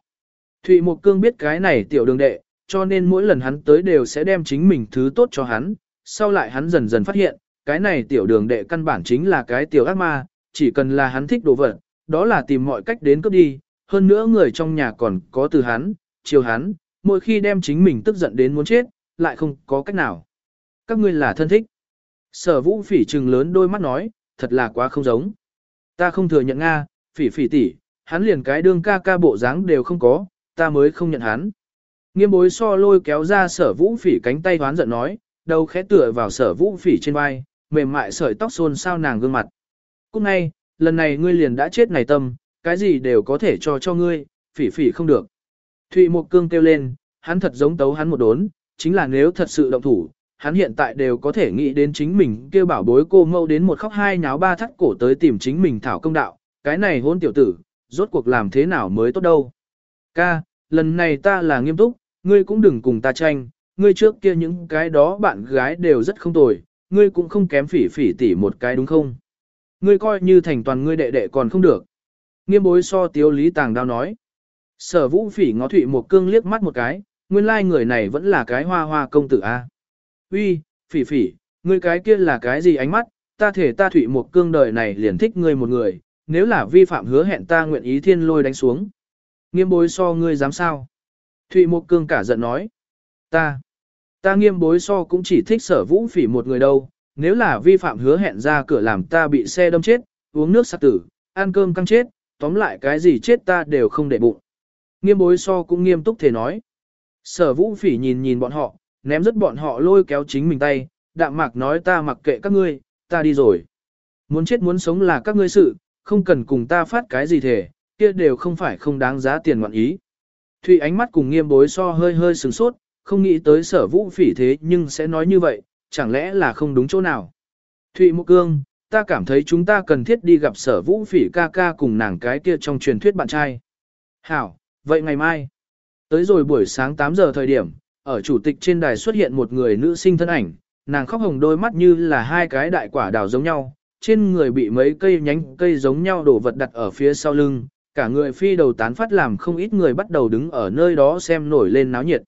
Thụy Mộc Cương biết cái này tiểu đường đệ, cho nên mỗi lần hắn tới đều sẽ đem chính mình thứ tốt cho hắn, sau lại hắn dần dần phát hiện, cái này tiểu đường đệ căn bản chính là cái tiểu ác ma, chỉ cần là hắn thích đồ vật, đó là tìm mọi cách đến cướp đi, hơn nữa người trong nhà còn có từ hắn, chiều hắn, mỗi khi đem chính mình tức giận đến muốn chết, lại không có cách nào. Các ngươi là thân thích. Sở vũ phỉ trừng lớn đôi mắt nói, thật là quá không giống. Ta không thừa nhận Nga, phỉ phỉ tỷ, hắn liền cái đương ca ca bộ dáng đều không có, ta mới không nhận hắn. Nghiêm bối so lôi kéo ra sở vũ phỉ cánh tay hoán giận nói, đầu khẽ tựa vào sở vũ phỉ trên vai, mềm mại sợi tóc xôn sao nàng gương mặt. Cũng ngay, lần này ngươi liền đã chết này tâm, cái gì đều có thể cho cho ngươi, phỉ phỉ không được. Thụy Mộc Cương kêu lên, hắn thật giống tấu hắn một đốn, chính là nếu thật sự động thủ, hắn hiện tại đều có thể nghĩ đến chính mình kêu bảo bối cô mâu đến một khóc hai nháo ba thắt cổ tới tìm chính mình thảo công đạo, cái này hôn tiểu tử, rốt cuộc làm thế nào mới tốt đâu. Ca, lần này ta là nghiêm túc, ngươi cũng đừng cùng ta tranh, ngươi trước kia những cái đó bạn gái đều rất không tồi, ngươi cũng không kém phỉ phỉ tỉ một cái đúng không? Ngươi coi như thành toàn ngươi đệ đệ còn không được. Nghiêm bối so tiếu lý tàng đao nói. Sở vũ phỉ ngó thụy một cương liếc mắt một cái, nguyên lai người này vẫn là cái hoa hoa công tử a. Uy, phỉ phỉ, ngươi cái kia là cái gì ánh mắt, ta thể ta thụy một cương đời này liền thích ngươi một người, nếu là vi phạm hứa hẹn ta nguyện ý thiên lôi đánh xuống. Nghiêm bối so ngươi dám sao? Thụy một cương cả giận nói. Ta, ta nghiêm bối so cũng chỉ thích sở vũ phỉ một người đâu, nếu là vi phạm hứa hẹn ra cửa làm ta bị xe đâm chết, uống nước sạc tử, ăn cơm căng chết, tóm lại cái gì chết ta đều không để bụng. Nghiêm bối so cũng nghiêm túc thể nói. Sở vũ phỉ nhìn nhìn bọn họ, ném rất bọn họ lôi kéo chính mình tay, đạm mạc nói ta mặc kệ các ngươi, ta đi rồi. Muốn chết muốn sống là các ngươi sự, không cần cùng ta phát cái gì thể, kia đều không phải không đáng giá tiền ngoạn ý. Thụy ánh mắt cùng nghiêm bối so hơi hơi sừng sốt, không nghĩ tới sở vũ phỉ thế nhưng sẽ nói như vậy, chẳng lẽ là không đúng chỗ nào. Thụy Mục Cương, ta cảm thấy chúng ta cần thiết đi gặp sở vũ phỉ ca ca cùng nàng cái kia trong truyền thuyết bạn trai. Hảo, vậy ngày mai, tới rồi buổi sáng 8 giờ thời điểm, ở chủ tịch trên đài xuất hiện một người nữ sinh thân ảnh, nàng khóc hồng đôi mắt như là hai cái đại quả đào giống nhau, trên người bị mấy cây nhánh cây giống nhau đổ vật đặt ở phía sau lưng, cả người phi đầu tán phát làm không ít người bắt đầu đứng ở nơi đó xem nổi lên náo nhiệt.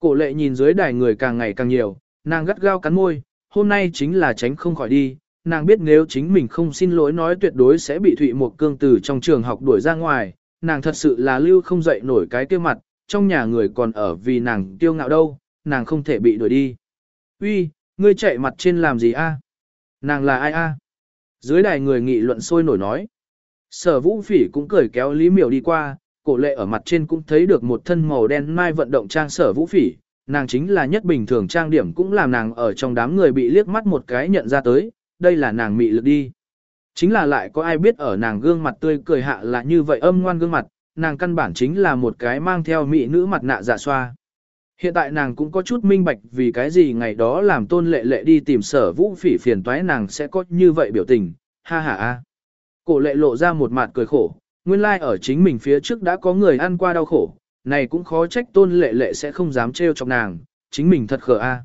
Cổ lệ nhìn dưới đài người càng ngày càng nhiều, nàng gắt gao cắn môi, hôm nay chính là tránh không khỏi đi, nàng biết nếu chính mình không xin lỗi nói tuyệt đối sẽ bị Thụy Một Cương từ trong trường học đuổi ra ngoài, nàng thật sự là lưu không dậy nổi cái kia mặt, trong nhà người còn ở vì nàng tiêu ngạo đâu, nàng không thể bị đuổi đi. Uy, ngươi chạy mặt trên làm gì a? Nàng là ai a? Dưới đài người nghị luận sôi nổi nói. Sở vũ phỉ cũng cười kéo Lý Miểu đi qua, cổ lệ ở mặt trên cũng thấy được một thân màu đen mai vận động trang sở vũ phỉ, nàng chính là nhất bình thường trang điểm cũng làm nàng ở trong đám người bị liếc mắt một cái nhận ra tới, đây là nàng mị lực đi. Chính là lại có ai biết ở nàng gương mặt tươi cười hạ là như vậy âm ngoan gương mặt, nàng căn bản chính là một cái mang theo mị nữ mặt nạ dạ xoa. Hiện tại nàng cũng có chút minh bạch vì cái gì ngày đó làm tôn lệ lệ đi tìm sở vũ phỉ phiền toái nàng sẽ có như vậy biểu tình, ha ha a. Cổ lệ lộ ra một mặt cười khổ, nguyên lai like ở chính mình phía trước đã có người ăn qua đau khổ, này cũng khó trách tôn lệ lệ sẽ không dám trêu chọc nàng, chính mình thật khờ a.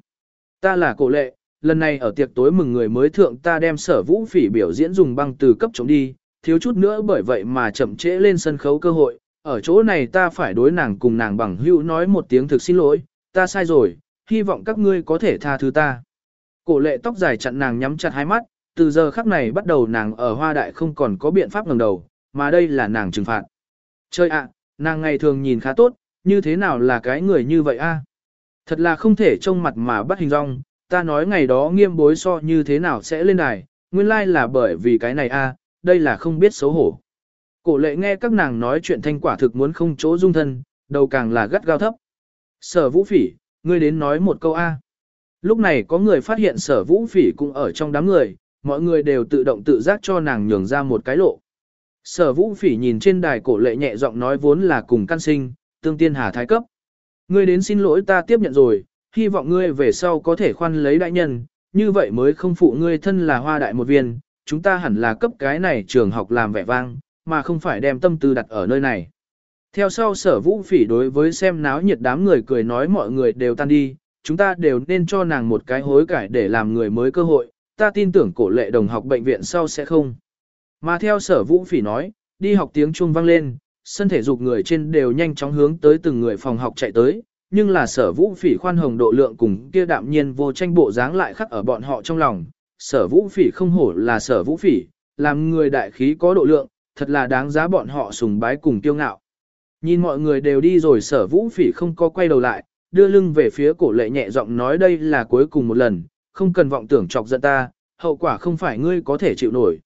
Ta là cổ lệ, lần này ở tiệc tối mừng người mới thượng ta đem sở vũ phỉ biểu diễn dùng băng từ cấp chống đi, thiếu chút nữa bởi vậy mà chậm trễ lên sân khấu cơ hội, ở chỗ này ta phải đối nàng cùng nàng bằng hữu nói một tiếng thực xin lỗi, ta sai rồi, hy vọng các ngươi có thể tha thứ ta. Cổ lệ tóc dài chặn nàng nhắm chặt hai mắt, từ giờ khắc này bắt đầu nàng ở hoa đại không còn có biện pháp ngẩng đầu, mà đây là nàng trừng phạt. Chơi ạ, nàng ngày thường nhìn khá tốt, như thế nào là cái người như vậy a? Thật là không thể trông mặt mà bắt hình rong, ta nói ngày đó nghiêm bối so như thế nào sẽ lên đài, nguyên lai là bởi vì cái này a, đây là không biết xấu hổ. Cổ lệ nghe các nàng nói chuyện thanh quả thực muốn không chỗ dung thân, đầu càng là gắt gao thấp. Sở vũ phỉ, ngươi đến nói một câu A. Lúc này có người phát hiện sở vũ phỉ cũng ở trong đám người, mọi người đều tự động tự giác cho nàng nhường ra một cái lộ. Sở vũ phỉ nhìn trên đài cổ lệ nhẹ giọng nói vốn là cùng căn sinh, tương tiên hà thái cấp. Ngươi đến xin lỗi ta tiếp nhận rồi, hy vọng ngươi về sau có thể khoan lấy đại nhân, như vậy mới không phụ ngươi thân là hoa đại một viên, chúng ta hẳn là cấp cái này trường học làm vẻ vang, mà không phải đem tâm tư đặt ở nơi này. Theo sau sở vũ phỉ đối với xem náo nhiệt đám người cười nói mọi người đều tan đi, chúng ta đều nên cho nàng một cái hối cải để làm người mới cơ hội, ta tin tưởng cổ lệ đồng học bệnh viện sau sẽ không. Mà theo sở vũ phỉ nói, đi học tiếng chuông vang lên, sân thể dục người trên đều nhanh chóng hướng tới từng người phòng học chạy tới, nhưng là sở vũ phỉ khoan hồng độ lượng cùng kia đạm nhiên vô tranh bộ dáng lại khắc ở bọn họ trong lòng. Sở vũ phỉ không hổ là sở vũ phỉ, làm người đại khí có độ lượng, thật là đáng giá bọn họ sùng bái cùng kiêu ngạo. Nhìn mọi người đều đi rồi sở vũ phỉ không có quay đầu lại, đưa lưng về phía cổ lệ nhẹ giọng nói đây là cuối cùng một lần, không cần vọng tưởng chọc giận ta, hậu quả không phải ngươi có thể chịu nổi.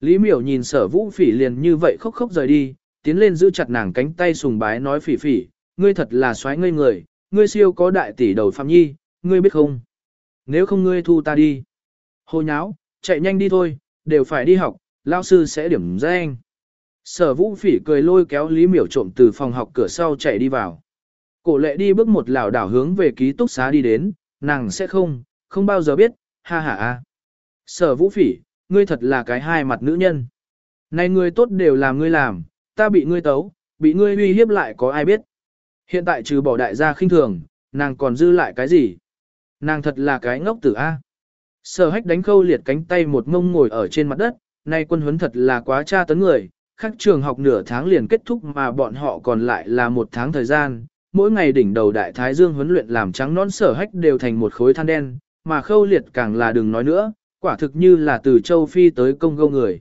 Lý miểu nhìn sở vũ phỉ liền như vậy khóc khóc rời đi, tiến lên giữ chặt nàng cánh tay sùng bái nói phỉ phỉ, ngươi thật là xoáy ngây người, ngươi siêu có đại tỷ đầu phạm nhi, ngươi biết không? Nếu không ngươi thu ta đi. Hồ nháo, chạy nhanh đi thôi, đều phải đi học, lao sư sẽ điểm danh. Sở vũ phỉ cười lôi kéo Lý miểu trộm từ phòng học cửa sau chạy đi vào. Cổ lệ đi bước một lảo đảo hướng về ký túc xá đi đến, nàng sẽ không, không bao giờ biết, ha ha a. Sở vũ phỉ, ngươi thật là cái hai mặt nữ nhân. Này ngươi tốt đều làm ngươi làm, ta bị ngươi tấu, bị ngươi uy hiếp lại có ai biết. Hiện tại trừ bỏ đại gia khinh thường, nàng còn dư lại cái gì? Nàng thật là cái ngốc tử A. Sở hách đánh khâu liệt cánh tay một mông ngồi ở trên mặt đất, nay quân huấn thật là quá tra tấn người, khác trường học nửa tháng liền kết thúc mà bọn họ còn lại là một tháng thời gian, mỗi ngày đỉnh đầu đại thái dương huấn luyện làm trắng non sở hách đều thành một khối than đen, mà khâu liệt càng là đừng nói nữa, quả thực như là từ châu Phi tới công gâu người.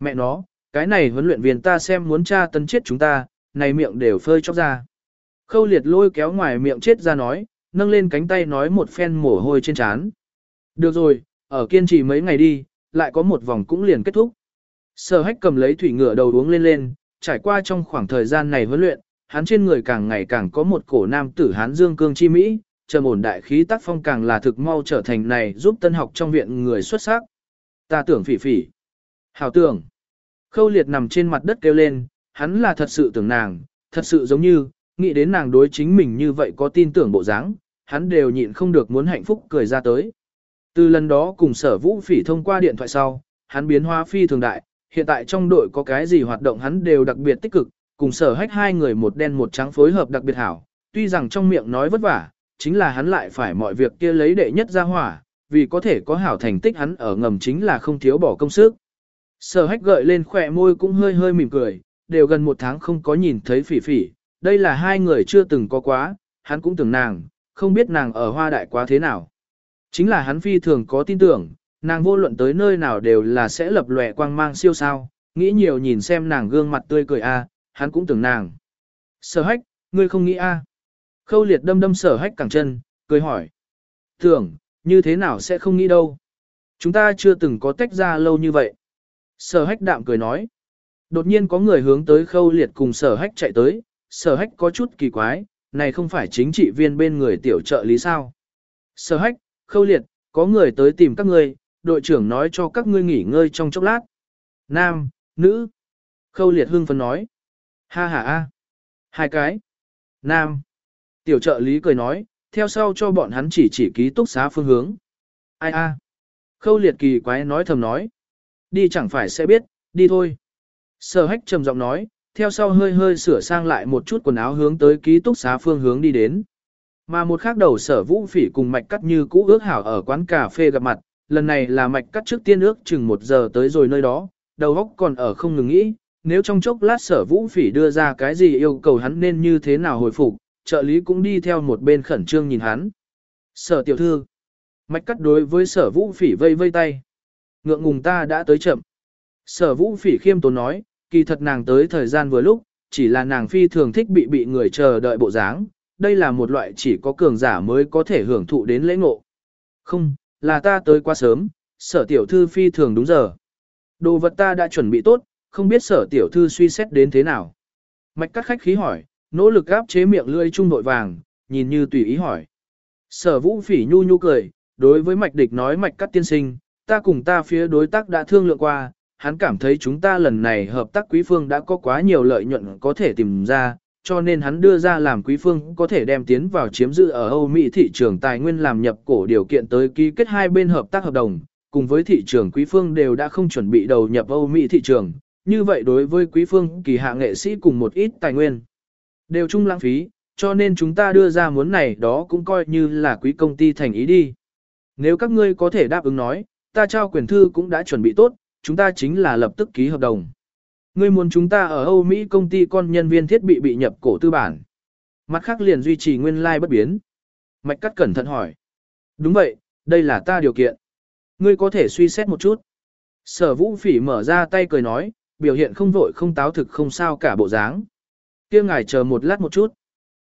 Mẹ nó, cái này huấn luyện viên ta xem muốn tra tấn chết chúng ta, này miệng đều phơi chóc ra. Khâu liệt lôi kéo ngoài miệng chết ra nói, nâng lên cánh tay nói một phen mồ hôi trên trán. Được rồi, ở kiên trì mấy ngày đi, lại có một vòng cũng liền kết thúc. Sở hách cầm lấy thủy ngựa đầu uống lên lên, trải qua trong khoảng thời gian này huấn luyện, hắn trên người càng ngày càng có một cổ nam tử hán dương cương chi Mỹ, trầm ổn đại khí tác phong càng là thực mau trở thành này giúp tân học trong viện người xuất sắc. Ta tưởng phỉ phỉ. Hảo tưởng. Khâu liệt nằm trên mặt đất kêu lên, hắn là thật sự tưởng nàng, thật sự giống như, nghĩ đến nàng đối chính mình như vậy có tin tưởng bộ dáng, hắn đều nhịn không được muốn hạnh phúc cười ra tới. Từ lần đó cùng sở vũ phỉ thông qua điện thoại sau, hắn biến hóa phi thường đại, hiện tại trong đội có cái gì hoạt động hắn đều đặc biệt tích cực, cùng sở hách hai người một đen một trắng phối hợp đặc biệt hảo, tuy rằng trong miệng nói vất vả, chính là hắn lại phải mọi việc kia lấy đệ nhất ra hỏa, vì có thể có hảo thành tích hắn ở ngầm chính là không thiếu bỏ công sức. Sở hách gợi lên khỏe môi cũng hơi hơi mỉm cười, đều gần một tháng không có nhìn thấy phỉ phỉ, đây là hai người chưa từng có quá, hắn cũng tưởng nàng, không biết nàng ở hoa đại quá thế nào. Chính là hắn phi thường có tin tưởng, nàng vô luận tới nơi nào đều là sẽ lập lòe quang mang siêu sao, nghĩ nhiều nhìn xem nàng gương mặt tươi cười a, hắn cũng tưởng nàng. Sở hách, ngươi không nghĩ a? Khâu liệt đâm đâm sở hách cẳng chân, cười hỏi. Tưởng, như thế nào sẽ không nghĩ đâu. Chúng ta chưa từng có tách ra lâu như vậy. Sở hách đạm cười nói. Đột nhiên có người hướng tới khâu liệt cùng sở hách chạy tới, sở hách có chút kỳ quái, này không phải chính trị viên bên người tiểu trợ lý sao. Sở hách, khâu liệt, có người tới tìm các ngươi, đội trưởng nói cho các ngươi nghỉ ngơi trong chốc lát. Nam, nữ. Khâu liệt hương phấn nói. Ha ha a. Hai cái. Nam. Tiểu trợ lý cười nói, theo sau cho bọn hắn chỉ chỉ ký túc xá phương hướng. Ai a? Khâu liệt kỳ quái nói thầm nói. Đi chẳng phải sẽ biết, đi thôi. Sở hách trầm giọng nói, theo sau hơi hơi sửa sang lại một chút quần áo hướng tới ký túc xá phương hướng đi đến. Mà một khác đầu sở vũ phỉ cùng mạch cắt như cũ ước hảo ở quán cà phê gặp mặt, lần này là mạch cắt trước tiên ước chừng một giờ tới rồi nơi đó, đầu óc còn ở không ngừng nghĩ, nếu trong chốc lát sở vũ phỉ đưa ra cái gì yêu cầu hắn nên như thế nào hồi phục, trợ lý cũng đi theo một bên khẩn trương nhìn hắn. Sở tiểu thư, mạch cắt đối với sở vũ phỉ vây vây tay. Ngượng ngùng ta đã tới chậm. Sở vũ phỉ khiêm tốn nói, kỳ thật nàng tới thời gian vừa lúc, chỉ là nàng phi thường thích bị bị người chờ đợi bộ dáng, đây là một loại chỉ có cường giả mới có thể hưởng thụ đến lễ ngộ. Không, là ta tới quá sớm, sở tiểu thư phi thường đúng giờ. Đồ vật ta đã chuẩn bị tốt, không biết sở tiểu thư suy xét đến thế nào. Mạch cắt khách khí hỏi, nỗ lực gáp chế miệng lưỡi trung nội vàng, nhìn như tùy ý hỏi. Sở vũ phỉ nhu nhu cười, đối với mạch địch nói mạch cắt tiên sinh, ta cùng ta phía đối tác đã thương lượng qua, hắn cảm thấy chúng ta lần này hợp tác quý phương đã có quá nhiều lợi nhuận có thể tìm ra, cho nên hắn đưa ra làm quý phương có thể đem tiến vào chiếm giữ ở Âu Mỹ thị trường tài nguyên làm nhập cổ điều kiện tới ký kết hai bên hợp tác hợp đồng, cùng với thị trường quý phương đều đã không chuẩn bị đầu nhập Âu Mỹ thị trường, như vậy đối với quý phương kỳ hạ nghệ sĩ cùng một ít tài nguyên đều chung lãng phí, cho nên chúng ta đưa ra muốn này đó cũng coi như là quý công ty thành ý đi. Nếu các ngươi có thể đáp ứng nói, ta trao quyền thư cũng đã chuẩn bị tốt, chúng ta chính là lập tức ký hợp đồng. Ngươi muốn chúng ta ở Âu Mỹ công ty con nhân viên thiết bị bị nhập cổ tư bản. Mặt khác liền duy trì nguyên lai like bất biến. Mạch cắt cẩn thận hỏi. Đúng vậy, đây là ta điều kiện. Ngươi có thể suy xét một chút. Sở vũ phỉ mở ra tay cười nói, biểu hiện không vội không táo thực không sao cả bộ dáng. kia ngài chờ một lát một chút.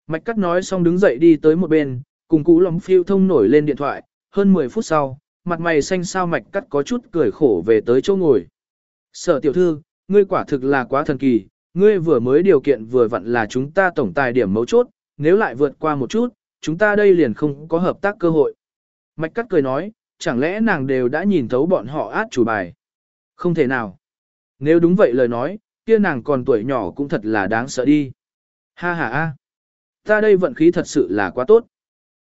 Mạch cắt nói xong đứng dậy đi tới một bên, cùng cú lòng phiêu thông nổi lên điện thoại, hơn 10 phút sau, mặt mày xanh sao mạch cắt có chút cười khổ về tới chỗ ngồi. Sở tiểu thư, ngươi quả thực là quá thần kỳ, ngươi vừa mới điều kiện vừa vặn là chúng ta tổng tài điểm mấu chốt, nếu lại vượt qua một chút, chúng ta đây liền không có hợp tác cơ hội. Mạch cắt cười nói, chẳng lẽ nàng đều đã nhìn thấu bọn họ át chủ bài? Không thể nào. Nếu đúng vậy lời nói, kia nàng còn tuổi nhỏ cũng thật là đáng sợ đi. Ha ha ha. Ta đây vận khí thật sự là quá tốt.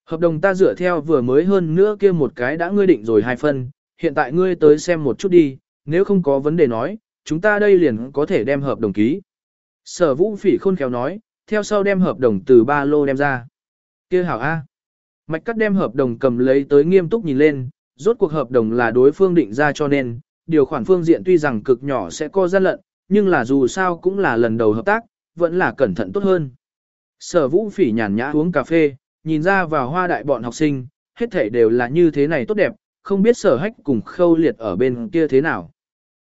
Hợp đồng ta dựa theo vừa mới hơn nữa kia một cái đã ngươi định rồi hai phân, hiện tại ngươi tới xem một chút đi, nếu không có vấn đề nói, chúng ta đây liền có thể đem hợp đồng ký. Sở vũ phỉ khôn khéo nói, theo sau đem hợp đồng từ ba lô đem ra. kia hảo A. Mạch cắt đem hợp đồng cầm lấy tới nghiêm túc nhìn lên, rốt cuộc hợp đồng là đối phương định ra cho nên, điều khoản phương diện tuy rằng cực nhỏ sẽ co gian lận, nhưng là dù sao cũng là lần đầu hợp tác, vẫn là cẩn thận tốt hơn. Sở vũ phỉ nhàn nhã uống cà phê, nhìn ra vào hoa đại bọn học sinh, hết thể đều là như thế này tốt đẹp, không biết sở hách cùng khâu liệt ở bên kia thế nào.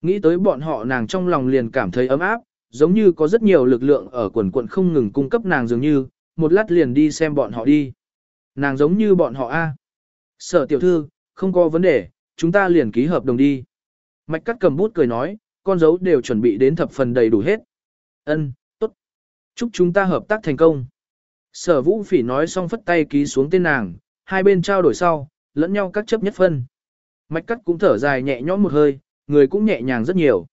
Nghĩ tới bọn họ nàng trong lòng liền cảm thấy ấm áp, giống như có rất nhiều lực lượng ở quần quận không ngừng cung cấp nàng dường như, một lát liền đi xem bọn họ đi. Nàng giống như bọn họ A. Sở tiểu thư, không có vấn đề, chúng ta liền ký hợp đồng đi. Mạch cắt cầm bút cười nói, con dấu đều chuẩn bị đến thập phần đầy đủ hết. Ân, tốt. Chúc chúng ta hợp tác thành công. Sở vũ phỉ nói xong phất tay ký xuống tên nàng, hai bên trao đổi sau, lẫn nhau các chấp nhất phân. Mạch cắt cũng thở dài nhẹ nhõm một hơi, người cũng nhẹ nhàng rất nhiều.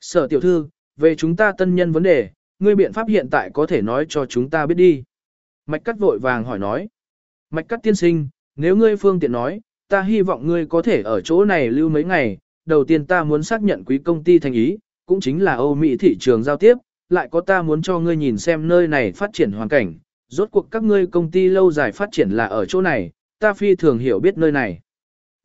Sở tiểu thư, về chúng ta tân nhân vấn đề, ngươi biện pháp hiện tại có thể nói cho chúng ta biết đi. Mạch cắt vội vàng hỏi nói. Mạch cắt tiên sinh, nếu ngươi phương tiện nói, ta hy vọng ngươi có thể ở chỗ này lưu mấy ngày. Đầu tiên ta muốn xác nhận quý công ty thành ý, cũng chính là Âu Mỹ thị trường giao tiếp, lại có ta muốn cho ngươi nhìn xem nơi này phát triển hoàn cảnh. Rốt cuộc các ngươi công ty lâu dài phát triển là ở chỗ này, ta phi thường hiểu biết nơi này.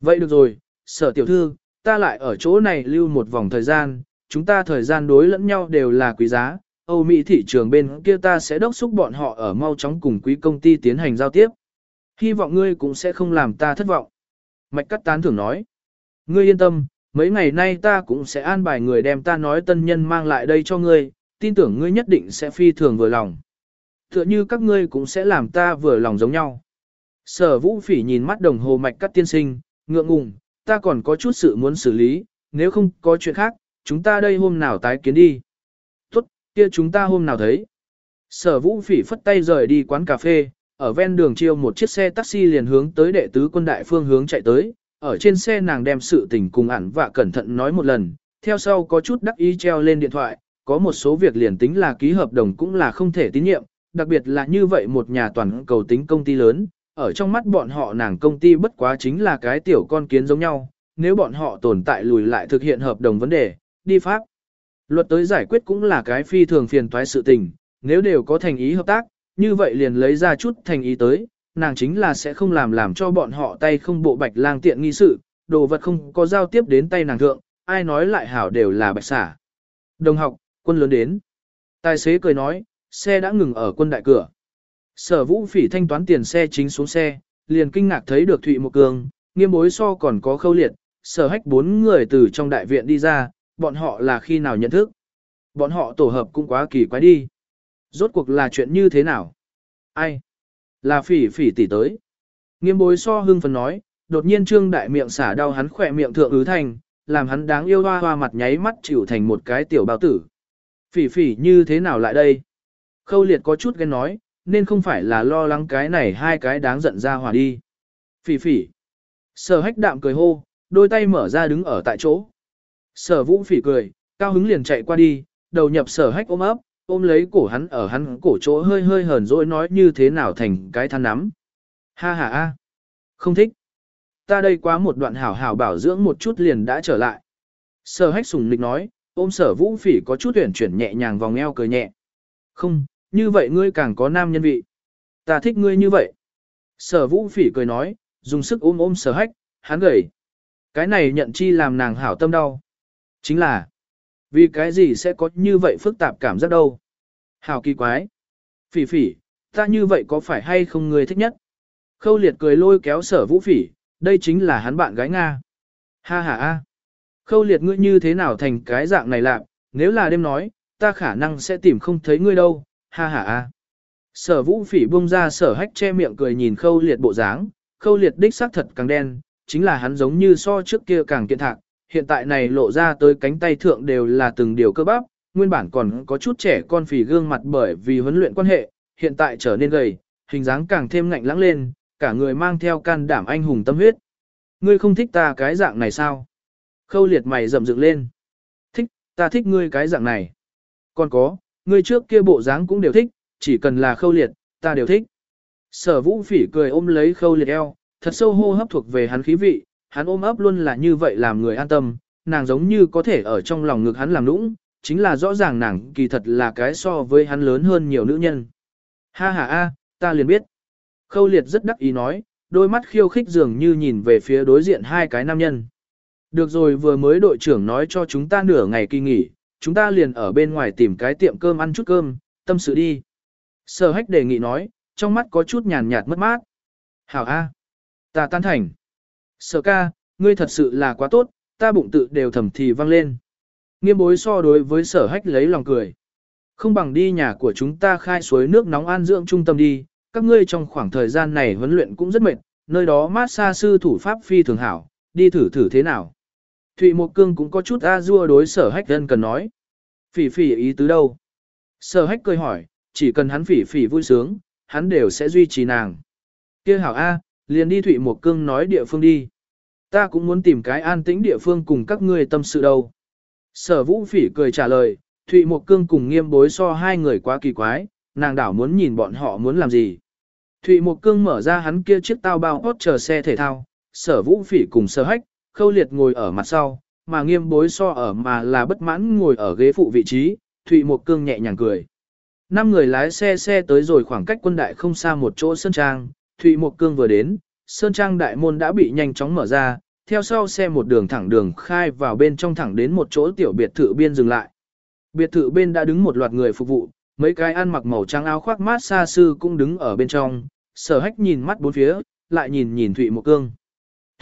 Vậy được rồi, sở tiểu thư, ta lại ở chỗ này lưu một vòng thời gian, chúng ta thời gian đối lẫn nhau đều là quý giá, Âu Mỹ thị trường bên kia ta sẽ đốc xúc bọn họ ở mau chóng cùng quý công ty tiến hành giao tiếp. Hy vọng ngươi cũng sẽ không làm ta thất vọng. Mạch cắt tán thưởng nói. Ngươi yên tâm, mấy ngày nay ta cũng sẽ an bài người đem ta nói tân nhân mang lại đây cho ngươi, tin tưởng ngươi nhất định sẽ phi thường vừa lòng. Tựa như các ngươi cũng sẽ làm ta vừa lòng giống nhau. Sở vũ phỉ nhìn mắt đồng hồ mạch cắt tiên sinh, ngượng ngùng, ta còn có chút sự muốn xử lý, nếu không có chuyện khác, chúng ta đây hôm nào tái kiến đi. Tốt, kia chúng ta hôm nào thấy. Sở vũ phỉ phất tay rời đi quán cà phê, ở ven đường chiêu một chiếc xe taxi liền hướng tới đệ tứ quân đại phương hướng chạy tới, ở trên xe nàng đem sự tình cùng ẩn và cẩn thận nói một lần, theo sau có chút đắc ý treo lên điện thoại, có một số việc liền tính là ký hợp đồng cũng là không thể tín nhiệm, đặc biệt là như vậy một nhà toàn cầu tính công ty lớn, ở trong mắt bọn họ nàng công ty bất quá chính là cái tiểu con kiến giống nhau, nếu bọn họ tồn tại lùi lại thực hiện hợp đồng vấn đề, đi pháp. Luật tới giải quyết cũng là cái phi thường phiền toái sự tình, nếu đều có thành ý hợp tác, như vậy liền lấy ra chút thành ý tới, nàng chính là sẽ không làm làm cho bọn họ tay không bộ bạch lang tiện nghi sự, đồ vật không có giao tiếp đến tay nàng thượng, ai nói lại hảo đều là bạch xả. Đồng học, quân lớn đến. Tài xế cười nói, xe đã ngừng ở quân đại cửa. Sở vũ phỉ thanh toán tiền xe chính xuống xe, liền kinh ngạc thấy được Thụy Một Cường, nghiêm bối so còn có khâu liệt, sở hách bốn người từ trong đại viện đi ra, bọn họ là khi nào nhận thức. Bọn họ tổ hợp cũng quá kỳ quái đi. Rốt cuộc là chuyện như thế nào? Ai? Là phỉ phỉ tỷ tới. Nghiêm bối so hưng phấn nói, đột nhiên trương đại miệng xả đau hắn khỏe miệng thượng ứ thành, làm hắn đáng yêu hoa hoa mặt nháy mắt chịu thành một cái tiểu bao tử. Phỉ phỉ như thế nào lại đây? Khâu liệt có chút ghen nói, nên không phải là lo lắng cái này hai cái đáng giận ra hòa đi. Phỉ phỉ. Sở hách đạm cười hô, đôi tay mở ra đứng ở tại chỗ. Sở vũ phỉ cười, cao hứng liền chạy qua đi, đầu nhập sở hách ôm ấp, ôm lấy cổ hắn ở hắn cổ chỗ hơi hơi hờn dỗi nói như thế nào thành cái than nắm. Ha ha a, không thích. Ta đây quá một đoạn hảo hảo bảo dưỡng một chút liền đã trở lại. Sở hách sùng nịch nói, ôm sở vũ phỉ có chút tuyển chuyển nhẹ nhàng vòng eo cười nhẹ. Không, như vậy ngươi càng có nam nhân vị. Ta thích ngươi như vậy. Sở vũ phỉ cười nói, dùng sức ôm ôm sở hách, hắn gầy. Cái này nhận chi làm nàng hảo tâm đau. Chính là, vì cái gì sẽ có như vậy phức tạp cảm giác đâu. Hảo kỳ quái. Phỉ phỉ, ta như vậy có phải hay không ngươi thích nhất? Khâu liệt cười lôi kéo sở vũ phỉ, đây chính là hắn bạn gái Nga. Ha ha a. Khâu liệt ngươi như thế nào thành cái dạng này lạc, nếu là đêm nói, ta khả năng sẽ tìm không thấy ngươi đâu, ha ha a. Sở vũ phỉ buông ra sở hách che miệng cười nhìn khâu liệt bộ dáng, khâu liệt đích xác thật càng đen, chính là hắn giống như so trước kia càng kiện thạc, hiện tại này lộ ra tới cánh tay thượng đều là từng điều cơ bắp, nguyên bản còn có chút trẻ con phì gương mặt bởi vì huấn luyện quan hệ, hiện tại trở nên gầy, hình dáng càng thêm ngạnh lãng lên, cả người mang theo can đảm anh hùng tâm huyết. Ngươi không thích ta cái dạng này sao? Khâu liệt mày rậm dựng lên. Thích, ta thích ngươi cái dạng này. Còn có, ngươi trước kia bộ dáng cũng đều thích, chỉ cần là khâu liệt, ta đều thích. Sở vũ phỉ cười ôm lấy khâu liệt eo, thật sâu hô hấp thuộc về hắn khí vị, hắn ôm ấp luôn là như vậy làm người an tâm, nàng giống như có thể ở trong lòng ngực hắn làm nũng, chính là rõ ràng nàng kỳ thật là cái so với hắn lớn hơn nhiều nữ nhân. Ha ha a, ta liền biết. Khâu liệt rất đắc ý nói, đôi mắt khiêu khích dường như nhìn về phía đối diện hai cái nam nhân. Được rồi vừa mới đội trưởng nói cho chúng ta nửa ngày kỳ nghỉ, chúng ta liền ở bên ngoài tìm cái tiệm cơm ăn chút cơm, tâm sự đi. Sở hách đề nghị nói, trong mắt có chút nhàn nhạt mất mát. Hảo A. Ta tan thành. Sở ca, ngươi thật sự là quá tốt, ta bụng tự đều thầm thì vang lên. Nghiêm bối so đối với sở hách lấy lòng cười. Không bằng đi nhà của chúng ta khai suối nước nóng an dưỡng trung tâm đi, các ngươi trong khoảng thời gian này huấn luyện cũng rất mệt, nơi đó mát xa sư thủ pháp phi thường hảo, đi thử thử thế nào. Thụy Mộc Cương cũng có chút a dua đối sở hách dân cần nói. Phỉ phỉ ý tứ đâu? Sở hách cười hỏi, chỉ cần hắn phỉ phỉ vui sướng, hắn đều sẽ duy trì nàng. kia hảo A, liền đi Thụy Mộc Cương nói địa phương đi. Ta cũng muốn tìm cái an tĩnh địa phương cùng các ngươi tâm sự đâu. Sở vũ phỉ cười trả lời, Thụy Mộc Cương cùng nghiêm bối so hai người quá kỳ quái, nàng đảo muốn nhìn bọn họ muốn làm gì. Thụy Mộc Cương mở ra hắn kia chiếc tao bao hót chờ xe thể thao, sở vũ phỉ cùng sở hách, khâu liệt ngồi ở mặt sau, mà nghiêm bối so ở mà là bất mãn ngồi ở ghế phụ vị trí, Thụy Mộc Cương nhẹ nhàng cười. Năm người lái xe xe tới rồi khoảng cách quân đại không xa một chỗ Sơn Trang, Thụy Mộc Cương vừa đến, Sơn Trang đại môn đã bị nhanh chóng mở ra, theo sau xe một đường thẳng đường khai vào bên trong thẳng đến một chỗ tiểu biệt thự biên dừng lại. Biệt thự bên đã đứng một loạt người phục vụ, mấy cái ăn mặc màu trắng áo khoác mát xa sư cũng đứng ở bên trong, sở hách nhìn mắt bốn phía, lại nhìn nhìn Thụy Mộc Cương.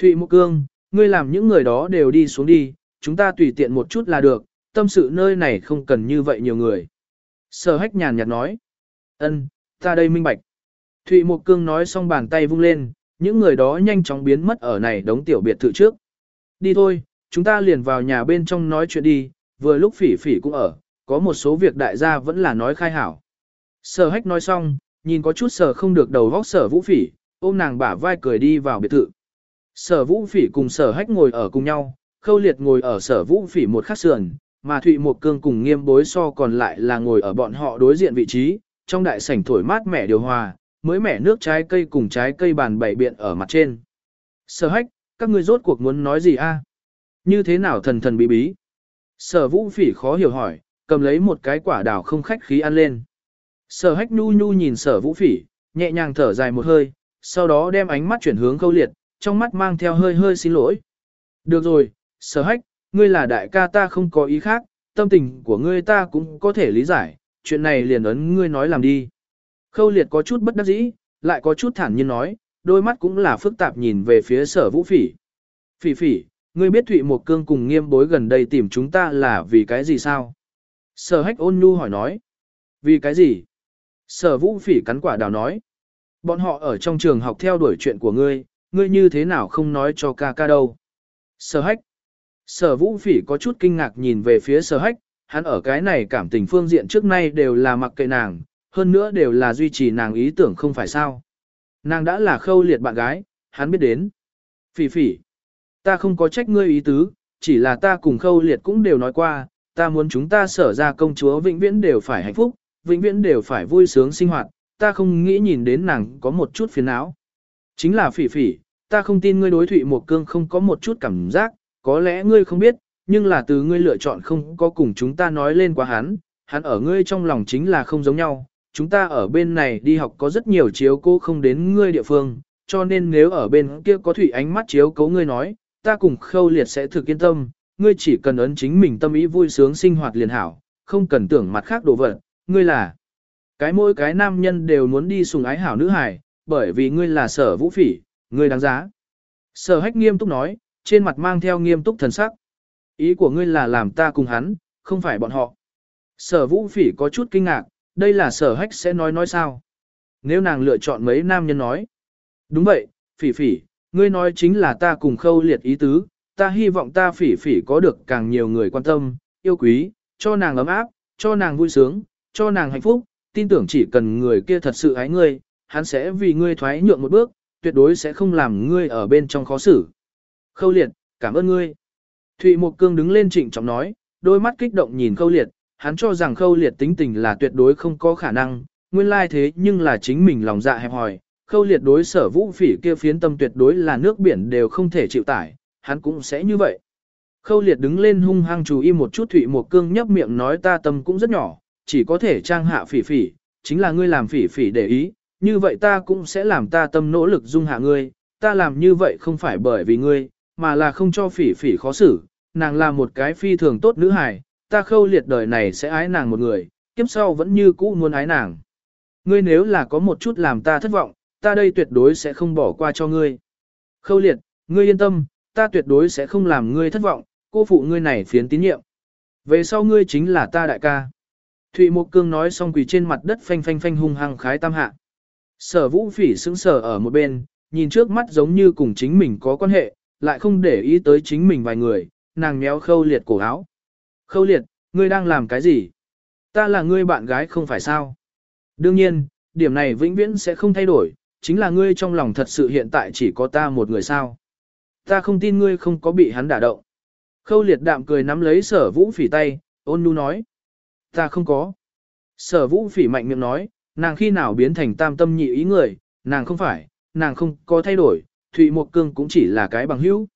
Thụy Mộc Cương, ngươi làm những người đó đều đi xuống đi, chúng ta tùy tiện một chút là được, tâm sự nơi này không cần như vậy nhiều người. Sở hách nhàn nhạt nói. ân, ta đây minh bạch. Thụy Mộc Cương nói xong bàn tay vung lên, những người đó nhanh chóng biến mất ở này đống tiểu biệt thự trước. Đi thôi, chúng ta liền vào nhà bên trong nói chuyện đi, vừa lúc phỉ phỉ cũng ở, có một số việc đại gia vẫn là nói khai hảo. Sở hách nói xong, nhìn có chút sở không được đầu vóc sở vũ phỉ, ôm nàng bả vai cười đi vào biệt thự. Sở vũ phỉ cùng sở hách ngồi ở cùng nhau, khâu liệt ngồi ở sở vũ phỉ một khắc sườn, mà Thụy Mộc Cương cùng nghiêm bối so còn lại là ngồi ở bọn họ đối diện vị trí, trong đại sảnh thổi mát mẻ điều hòa, mới mẻ nước trái cây cùng trái cây bàn bảy biện ở mặt trên. Sở hách, các ngươi rốt cuộc muốn nói gì a? Như thế nào thần thần bí bí? Sở vũ phỉ khó hiểu hỏi, cầm lấy một cái quả đào không khách khí ăn lên. Sở hách nhu nhu nhìn sở vũ phỉ, nhẹ nhàng thở dài một hơi, sau đó đem ánh mắt chuyển hướng khâu liệt, trong mắt mang theo hơi hơi xin lỗi. Được rồi, sở hách, ngươi là đại ca ta không có ý khác, tâm tình của ngươi ta cũng có thể lý giải, chuyện này liền ấn ngươi nói làm đi. Khâu liệt có chút bất đắc dĩ, lại có chút thản nhiên nói, đôi mắt cũng là phức tạp nhìn về phía sở vũ phỉ. Phỉ phỉ, ngươi biết Thụy Một Cương cùng nghiêm bối gần đây tìm chúng ta là vì cái gì sao? Sở hách ôn nhu hỏi nói. Vì cái gì? Sở vũ phỉ cắn quả đào nói. Bọn họ ở trong trường học theo đuổi chuyện của ngươi, ngươi như thế nào không nói cho ca ca đâu? Sở hách. Sở vũ phỉ có chút kinh ngạc nhìn về phía sở hách, hắn ở cái này cảm tình phương diện trước nay đều là mặc kệ nàng, hơn nữa đều là duy trì nàng ý tưởng không phải sao. Nàng đã là khâu liệt bạn gái, hắn biết đến. Phỉ phỉ, ta không có trách ngươi ý tứ, chỉ là ta cùng khâu liệt cũng đều nói qua, ta muốn chúng ta sở ra công chúa vĩnh viễn đều phải hạnh phúc, vĩnh viễn đều phải vui sướng sinh hoạt, ta không nghĩ nhìn đến nàng có một chút phiền não. Chính là phỉ phỉ, ta không tin ngươi đối thụy một cương không có một chút cảm giác, có lẽ ngươi không biết, nhưng là từ ngươi lựa chọn không có cùng chúng ta nói lên quá hắn, hắn ở ngươi trong lòng chính là không giống nhau, chúng ta ở bên này đi học có rất nhiều chiếu cố không đến ngươi địa phương, cho nên nếu ở bên kia có thủy ánh mắt chiếu cố ngươi nói, ta cùng khâu liệt sẽ thực yên tâm, ngươi chỉ cần ấn chính mình tâm ý vui sướng sinh hoạt liền hảo, không cần tưởng mặt khác đồ vật, ngươi là cái mỗi cái nam nhân đều muốn đi sùng ái hảo nữ hải bởi vì ngươi là sở vũ phỉ, ngươi đáng giá. Sở hách nghiêm túc nói, trên mặt mang theo nghiêm túc thần sắc. Ý của ngươi là làm ta cùng hắn, không phải bọn họ. Sở vũ phỉ có chút kinh ngạc, đây là sở hách sẽ nói nói sao. Nếu nàng lựa chọn mấy nam nhân nói. Đúng vậy, phỉ phỉ, ngươi nói chính là ta cùng khâu liệt ý tứ, ta hy vọng ta phỉ phỉ có được càng nhiều người quan tâm, yêu quý, cho nàng ấm áp, cho nàng vui sướng, cho nàng hạnh phúc, tin tưởng chỉ cần người kia thật sự ái ngươi, hắn sẽ vì ngươi thoái nhượng một bước, tuyệt đối sẽ không làm ngươi ở bên trong khó xử. Khâu liệt, cảm ơn ngươi. Thụy Mộc Cương đứng lên trịnh trọng nói, đôi mắt kích động nhìn khâu liệt, hắn cho rằng khâu liệt tính tình là tuyệt đối không có khả năng, nguyên lai thế nhưng là chính mình lòng dạ hẹp hòi. Khâu liệt đối sở vũ phỉ kia phiến tâm tuyệt đối là nước biển đều không thể chịu tải, hắn cũng sẽ như vậy. Khâu liệt đứng lên hung hăng chú ý một chút Thụy Mộc Cương nhấp miệng nói ta tâm cũng rất nhỏ, chỉ có thể trang hạ phỉ phỉ, chính là ngươi làm phỉ phỉ để ý, như vậy ta cũng sẽ làm ta tâm nỗ lực dung hạ ngươi, ta làm như vậy không phải bởi vì ngươi, mà là không cho phỉ phỉ khó xử, nàng là một cái phi thường tốt nữ hài, ta khâu liệt đời này sẽ ái nàng một người, kiếp sau vẫn như cũ muốn ái nàng. Ngươi nếu là có một chút làm ta thất vọng, ta đây tuyệt đối sẽ không bỏ qua cho ngươi. Khâu liệt, ngươi yên tâm, ta tuyệt đối sẽ không làm ngươi thất vọng, cô phụ ngươi này phiến tín nhiệm. Về sau ngươi chính là ta đại ca. Thụy Mộc Cương nói xong quỳ trên mặt đất phanh phanh phanh hung hăng khái tam hạ. Sở vũ phỉ sững sờ ở một bên, nhìn trước mắt giống như cùng chính mình có quan hệ, lại không để ý tới chính mình vài người, nàng méo khâu liệt cổ áo. Khâu liệt, ngươi đang làm cái gì? Ta là ngươi bạn gái không phải sao? Đương nhiên, điểm này vĩnh viễn sẽ không thay đổi, chính là ngươi trong lòng thật sự hiện tại chỉ có ta một người sao. Ta không tin ngươi không có bị hắn đả động. Khâu liệt đạm cười nắm lấy sở vũ phỉ tay, ôn nhu nói. Ta không có. Sở vũ phỉ mạnh miệng nói, nàng khi nào biến thành tam tâm nhị ý người, nàng không phải, nàng không có thay đổi, Thụy Mộc Cương cũng chỉ là cái bằng hữu.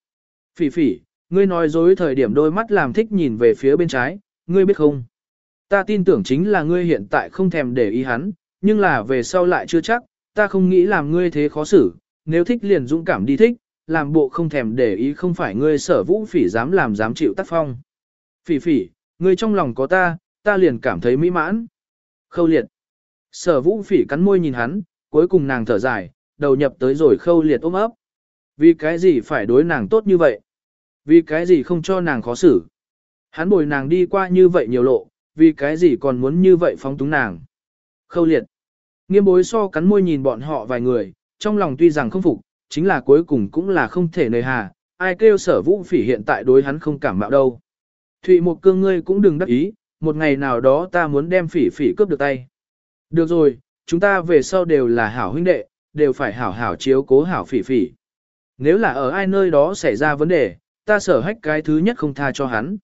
Phỉ phỉ, ngươi nói dối thời điểm đôi mắt làm thích nhìn về phía bên trái, ngươi biết không? Ta tin tưởng chính là ngươi hiện tại không thèm để ý hắn, nhưng là về sau lại chưa chắc, ta không nghĩ làm ngươi thế khó xử, nếu thích liền dũng cảm đi thích, làm bộ không thèm để ý không phải ngươi sở vũ phỉ dám làm dám chịu tác phong. Phỉ phỉ, ngươi trong lòng có ta, ta liền cảm thấy mỹ mãn. Khâu liệt. Sở vũ phỉ cắn môi nhìn hắn, cuối cùng nàng thở dài, đầu nhập tới rồi khâu liệt ôm ấp. Vì cái gì phải đối nàng tốt như vậy? Vì cái gì không cho nàng khó xử? Hắn bồi nàng đi qua như vậy nhiều lộ, vì cái gì còn muốn như vậy phóng túng nàng? Khâu liệt. Nghiêm bối so cắn môi nhìn bọn họ vài người, trong lòng tuy rằng không phục, chính là cuối cùng cũng là không thể nơi hà, ai kêu sở vũ phỉ hiện tại đối hắn không cảm mạo đâu. Thụy một cương ngươi cũng đừng đắc ý, một ngày nào đó ta muốn đem phỉ phỉ cướp được tay. Được rồi, chúng ta về sau đều là hảo huynh đệ, đều phải hảo hảo chiếu cố hảo phỉ phỉ. Nếu là ở ai nơi đó xảy ra vấn đề, ta sở hách cái thứ nhất không tha cho hắn.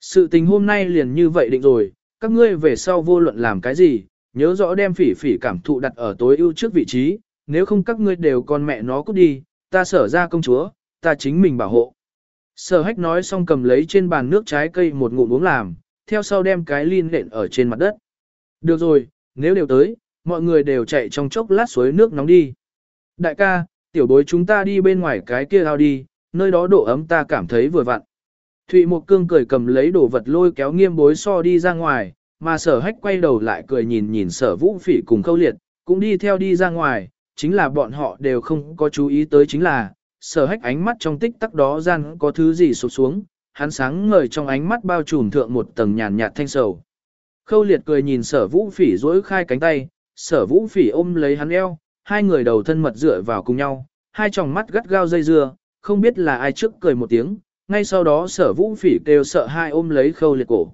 Sự tình hôm nay liền như vậy định rồi, các ngươi về sau vô luận làm cái gì, nhớ rõ đem phỉ phỉ cảm thụ đặt ở tối ưu trước vị trí, nếu không các ngươi đều con mẹ nó cút đi, ta sở ra công chúa, ta chính mình bảo hộ. Sở hách nói xong cầm lấy trên bàn nước trái cây một ngụm uống làm, theo sau đem cái ly nện ở trên mặt đất. Được rồi, nếu đều tới, mọi người đều chạy trong chốc lát suối nước nóng đi. Đại ca, tiểu bối chúng ta đi bên ngoài cái kia ao đi, nơi đó độ ấm ta cảm thấy vừa vặn. Thụy Mộc Cương cười cầm lấy đồ vật lôi kéo nghiêm bối so đi ra ngoài, mà sở hách quay đầu lại cười nhìn nhìn sở vũ phỉ cùng khâu liệt, cũng đi theo đi ra ngoài, chính là bọn họ đều không có chú ý tới chính là, sở hách ánh mắt trong tích tắc đó gian có thứ gì sụp xuống, hắn sáng ngời trong ánh mắt bao trùm thượng một tầng nhàn nhạt thanh sầu. Khâu liệt cười nhìn sở vũ phỉ dối khai cánh tay, sở vũ phỉ ôm lấy hắn eo, hai người đầu thân mật dựa vào cùng nhau, hai tròng mắt gắt gao dây dưa, không biết là ai trước cười một tiếng, ngay sau đó sở vũ phỉ kêu sợ hai ôm lấy khâu liệt cổ.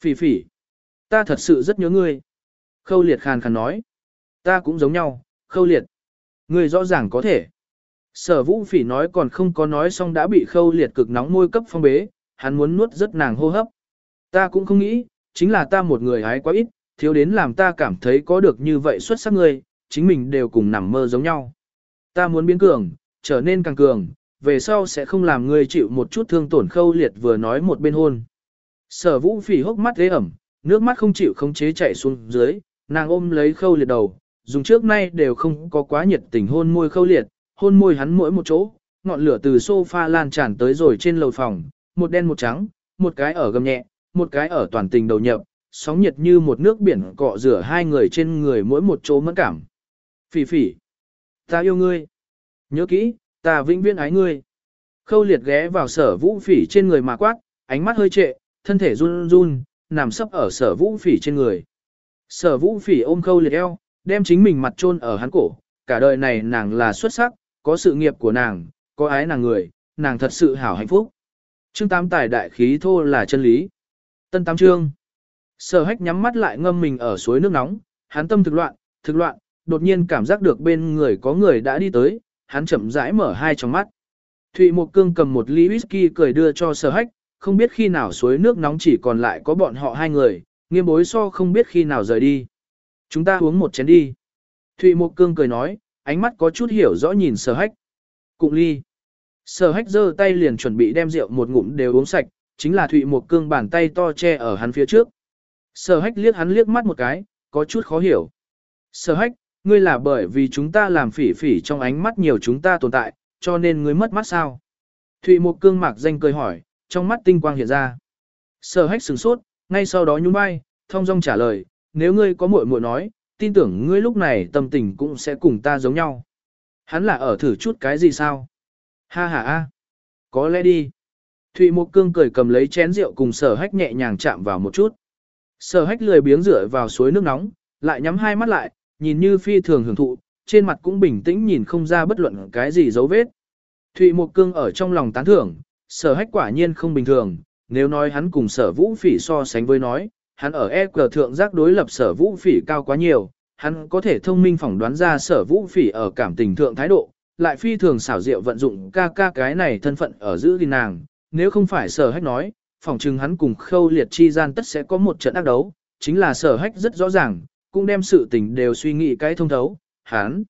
Phỉ phỉ, ta thật sự rất nhớ ngươi. Khâu liệt khàn khàn nói. Ta cũng giống nhau, khâu liệt. Ngươi rõ ràng có thể. Sở vũ phỉ nói còn không có nói xong đã bị khâu liệt cực nóng môi cấp phong bế, hắn muốn nuốt rất nàng hô hấp. Ta cũng không nghĩ, chính là ta một người hái quá ít, thiếu đến làm ta cảm thấy có được như vậy xuất sắc ngươi, chính mình đều cùng nằm mơ giống nhau. Ta muốn biến cường, trở nên càng cường, về sau sẽ không làm ngươi chịu một chút thương tổn khâu liệt vừa nói một bên hôn. Sở vũ phỉ hốc mắt ghế ẩm, nước mắt không chịu khống chế chạy xuống dưới, nàng ôm lấy khâu liệt đầu, dùng trước nay đều không có quá nhiệt tình hôn môi khâu liệt, hôn môi hắn mỗi một chỗ, ngọn lửa từ sofa lan tràn tới rồi trên lầu phòng, một đen một trắng, một cái ở gầm nhẹ, một cái ở toàn tình đầu nhập, sóng nhiệt như một nước biển cọ rửa hai người trên người mỗi một chỗ mẫn cảm. Phỉ phỉ, ta yêu ngươi. Nhớ kỹ, ta vĩnh viễn ái ngươi. Khâu liệt ghé vào sở vũ phỉ trên người mà quát, ánh mắt hơi trệ, thân thể run run, nằm sấp ở sở vũ phỉ trên người. Sở vũ phỉ ôm khâu liệt eo, đem chính mình mặt chôn ở hắn cổ, cả đời này nàng là xuất sắc, có sự nghiệp của nàng, có ái nàng người, nàng thật sự hảo hạnh phúc. Chương tám tài đại khí thô là chân lý. Tân tám Trương, Sở hách nhắm mắt lại ngâm mình ở suối nước nóng, hắn tâm thực loạn, thực loạn, đột nhiên cảm giác được bên người có người đã đi tới, hắn chậm rãi mở hai tròng mắt. Thụy Mộc Cương cầm một ly whisky cười đưa cho sở hách, không biết khi nào suối nước nóng chỉ còn lại có bọn họ hai người, nghiêm bối so không biết khi nào rời đi. Chúng ta uống một chén đi. Thụy Mộc Cương cười nói, ánh mắt có chút hiểu rõ nhìn sở hách. Cụng ly. Sở hách giơ tay liền chuẩn bị đem rượu một ngụm đều uống sạch, chính là Thụy Mộc Cương bàn tay to che ở hắn phía trước. Sở hách liếc hắn liếc mắt một cái, có chút khó hiểu. Sở hách, ngươi là bởi vì chúng ta làm phỉ phỉ trong ánh mắt nhiều chúng ta tồn tại, cho nên ngươi mất mắt sao? Thụy Mộc Cương mạc danh cười hỏi, trong mắt tinh quang hiện ra. Sở hách sửng sốt, ngay sau đó nhún vai, thông dong trả lời, nếu ngươi có muội muội nói, tin tưởng ngươi lúc này tâm tình cũng sẽ cùng ta giống nhau. Hắn là ở thử chút cái gì sao? Ha ha ha, có lẽ đi. Thụy Mộc Cương cười cầm lấy chén rượu cùng sở hách nhẹ nhàng chạm vào một chút. Sở hách lười biếng rửa vào suối nước nóng, lại nhắm hai mắt lại, nhìn như phi thường hưởng thụ, trên mặt cũng bình tĩnh nhìn không ra bất luận cái gì dấu vết. Thụy Mộc Cương ở trong lòng tán thưởng, sở hách quả nhiên không bình thường, nếu nói hắn cùng sở vũ phỉ so sánh với nói, hắn ở e cờ thượng giác đối lập sở vũ phỉ cao quá nhiều, hắn có thể thông minh phỏng đoán ra sở vũ phỉ ở cảm tình thượng thái độ, lại phi thường xảo diệu vận dụng ca ca cái này thân phận ở giữ gìn nàng, nếu không phải sở hách nói, phỏng chừng hắn cùng khâu liệt chi gian tất sẽ có một trận ác đấu, chính là sở hách rất rõ ràng, cũng đem sự tình đều suy nghĩ cái thông thấu, hắn.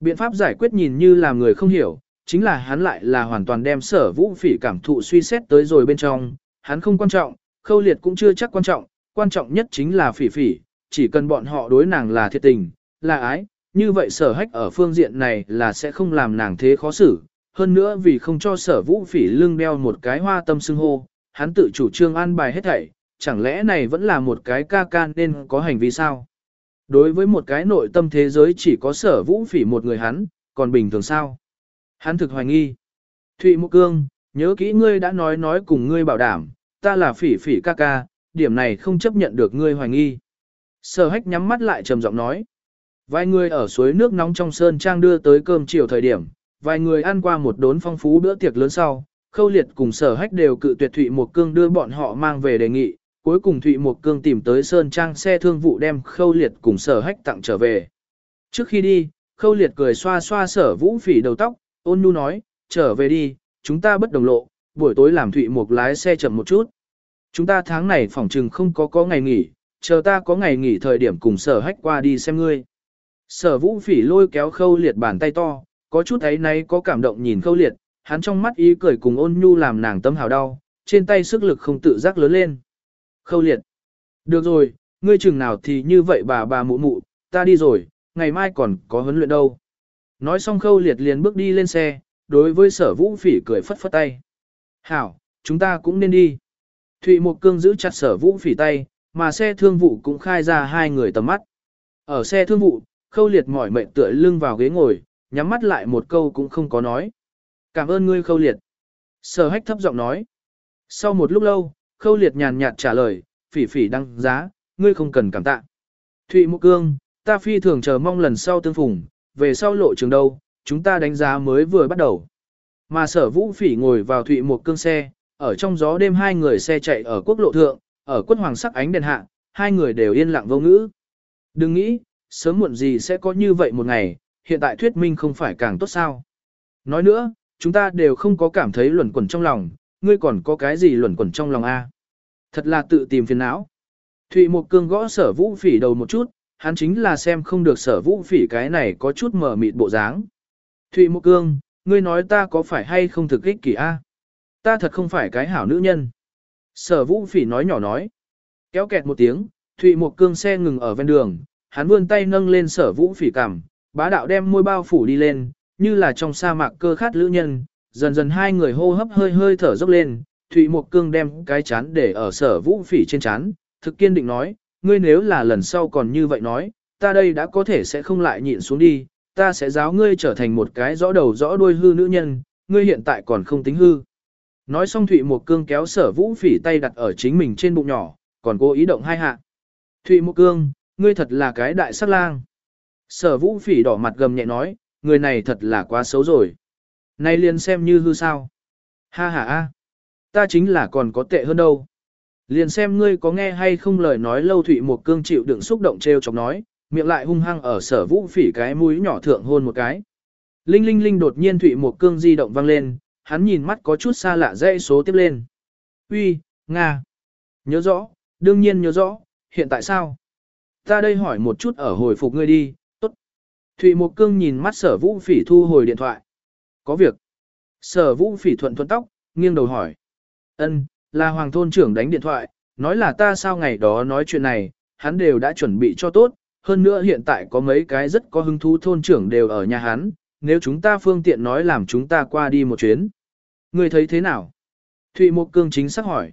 Biện pháp giải quyết nhìn như là người không hiểu, chính là hắn lại là hoàn toàn đem sở vũ phỉ cảm thụ suy xét tới rồi bên trong, hắn không quan trọng, khâu liệt cũng chưa chắc quan trọng, quan trọng nhất chính là phỉ phỉ, chỉ cần bọn họ đối nàng là thiệt tình, là ái, như vậy sở hách ở phương diện này là sẽ không làm nàng thế khó xử, hơn nữa vì không cho sở vũ phỉ lưng đeo một cái hoa tâm xưng hô, hắn tự chủ trương an bài hết thảy, chẳng lẽ này vẫn là một cái ca can nên có hành vi sao? Đối với một cái nội tâm thế giới chỉ có sở vũ phỉ một người hắn, còn bình thường sao? Hắn thực hoài nghi. Thụy Mục Cương, nhớ kỹ ngươi đã nói nói cùng ngươi bảo đảm, ta là phỉ phỉ ca ca, điểm này không chấp nhận được ngươi hoài nghi. Sở hách nhắm mắt lại trầm giọng nói. Vài người ở suối nước nóng trong sơn trang đưa tới cơm chiều thời điểm, vài người ăn qua một đốn phong phú bữa tiệc lớn sau, khâu liệt cùng sở hách đều cự tuyệt Thụy Mục Cương đưa bọn họ mang về đề nghị, cuối cùng Thụy Mục Cương tìm tới sơn trang xe thương vụ đem khâu liệt cùng sở hách tặng trở về. Trước khi đi, khâu liệt cười xoa xoa sở vũ phỉ đầu tóc, ôn nhu nói, trở về đi, chúng ta bất đồng lộ, buổi tối làm Thụy Mục lái xe chậm một chút. Chúng ta tháng này phỏng trừng không có có ngày nghỉ, chờ ta có ngày nghỉ thời điểm cùng sở hách qua đi xem ngươi. Sở vũ phỉ lôi kéo khâu liệt bàn tay to, có chút ấy nay có cảm động nhìn khâu liệt, hắn trong mắt ý cười cùng ôn nhu làm nàng tâm hào đau, trên tay sức lực không tự giác lớn lên. Khâu liệt. Được rồi, ngươi chừng nào thì như vậy bà bà mụ mụ, ta đi rồi, ngày mai còn có huấn luyện đâu. Nói xong khâu liệt liền bước đi lên xe, đối với sở vũ phỉ cười phất phất tay. Hảo, chúng ta cũng nên đi. Thụy Mộc Cương giữ chặt sở vũ phỉ tay, mà xe thương vụ cũng khai ra hai người tầm mắt. Ở xe thương vụ, khâu liệt mỏi mệt tựa lưng vào ghế ngồi, nhắm mắt lại một câu cũng không có nói. Cảm ơn ngươi khâu liệt. Sở hách thấp giọng nói. Sau một lúc lâu, khâu liệt nhàn nhạt trả lời, phỉ phỉ đăng giá, ngươi không cần cảm tạ. Thụy Mục Cương, ta phi thường chờ mong lần sau tương phùng, về sau lộ trường đâu, chúng ta đánh giá mới vừa bắt đầu. mà sở vũ phỉ ngồi vào thụy Mộ cương xe, ở trong gió đêm hai người xe chạy ở quốc lộ thượng, ở quất hoàng sắc ánh đèn hạ, hai người đều yên lặng vô ngữ. Đừng nghĩ, sớm muộn gì sẽ có như vậy một ngày, hiện tại thuyết minh không phải càng tốt sao. Nói nữa, chúng ta đều không có cảm thấy luẩn quẩn trong lòng, ngươi còn có cái gì luẩn quẩn trong lòng a? Thật là tự tìm phiền não. Thụy Mộc Cương gõ sở vũ phỉ đầu một chút, hắn chính là xem không được sở vũ phỉ cái này có chút mở mịt bộ dáng. Thụy Mộc Cương, ngươi nói ta có phải hay không thực ích kỷ a? Ta thật không phải cái hảo nữ nhân. Sở vũ phỉ nói nhỏ nói. Kéo kẹt một tiếng, Thụy Mộc Cương xe ngừng ở ven đường, hắn vươn tay nâng lên sở vũ phỉ cằm, bá đạo đem môi bao phủ đi lên, như là trong sa mạc cơ khát lữ nhân, dần dần hai người hô hấp hơi hơi thở dốc lên, Thụy Mộc Cương đem cái chán để ở sở vũ phỉ trên chán, thực kiên định nói, ngươi nếu là lần sau còn như vậy nói, ta đây đã có thể sẽ không lại nhịn xuống đi, ta sẽ giáo ngươi trở thành một cái rõ đầu rõ đuôi hư nữ nhân, ngươi hiện tại còn không tính hư. Nói xong Thụy Mộc Cương kéo sở vũ phỉ tay đặt ở chính mình trên bụng nhỏ, còn cô ý động hai hạ. Thụy Mộc Cương, ngươi thật là cái đại sắc lang. Sở vũ phỉ đỏ mặt gầm nhẹ nói, người này thật là quá xấu rồi. Này liền xem như hư sao. Ha ha a, ta chính là còn có tệ hơn đâu. Liền xem ngươi có nghe hay không lời nói lâu Thụy một Cương chịu đựng xúc động treo chọc nói, miệng lại hung hăng ở sở vũ phỉ cái mũi nhỏ thượng hôn một cái. Linh linh linh đột nhiên Thụy một Cương di động vang lên, hắn nhìn mắt có chút xa lạ dãy số tiếp lên. Uy, Nga. Nhớ rõ, đương nhiên nhớ rõ, hiện tại sao? Ta đây hỏi một chút ở hồi phục ngươi đi. Thụy Mộc Cương nhìn mắt sở vũ phỉ thu hồi điện thoại. Có việc. Sở vũ phỉ thuận thuận tóc, nghiêng đầu hỏi. Ân, là hoàng thôn trưởng đánh điện thoại, nói là ta sao ngày đó nói chuyện này, hắn đều đã chuẩn bị cho tốt, hơn nữa hiện tại có mấy cái rất có hứng thú thôn trưởng đều ở nhà hắn, nếu chúng ta phương tiện nói làm chúng ta qua đi một chuyến. người thấy thế nào? Thụy Mộc Cương chính xác hỏi.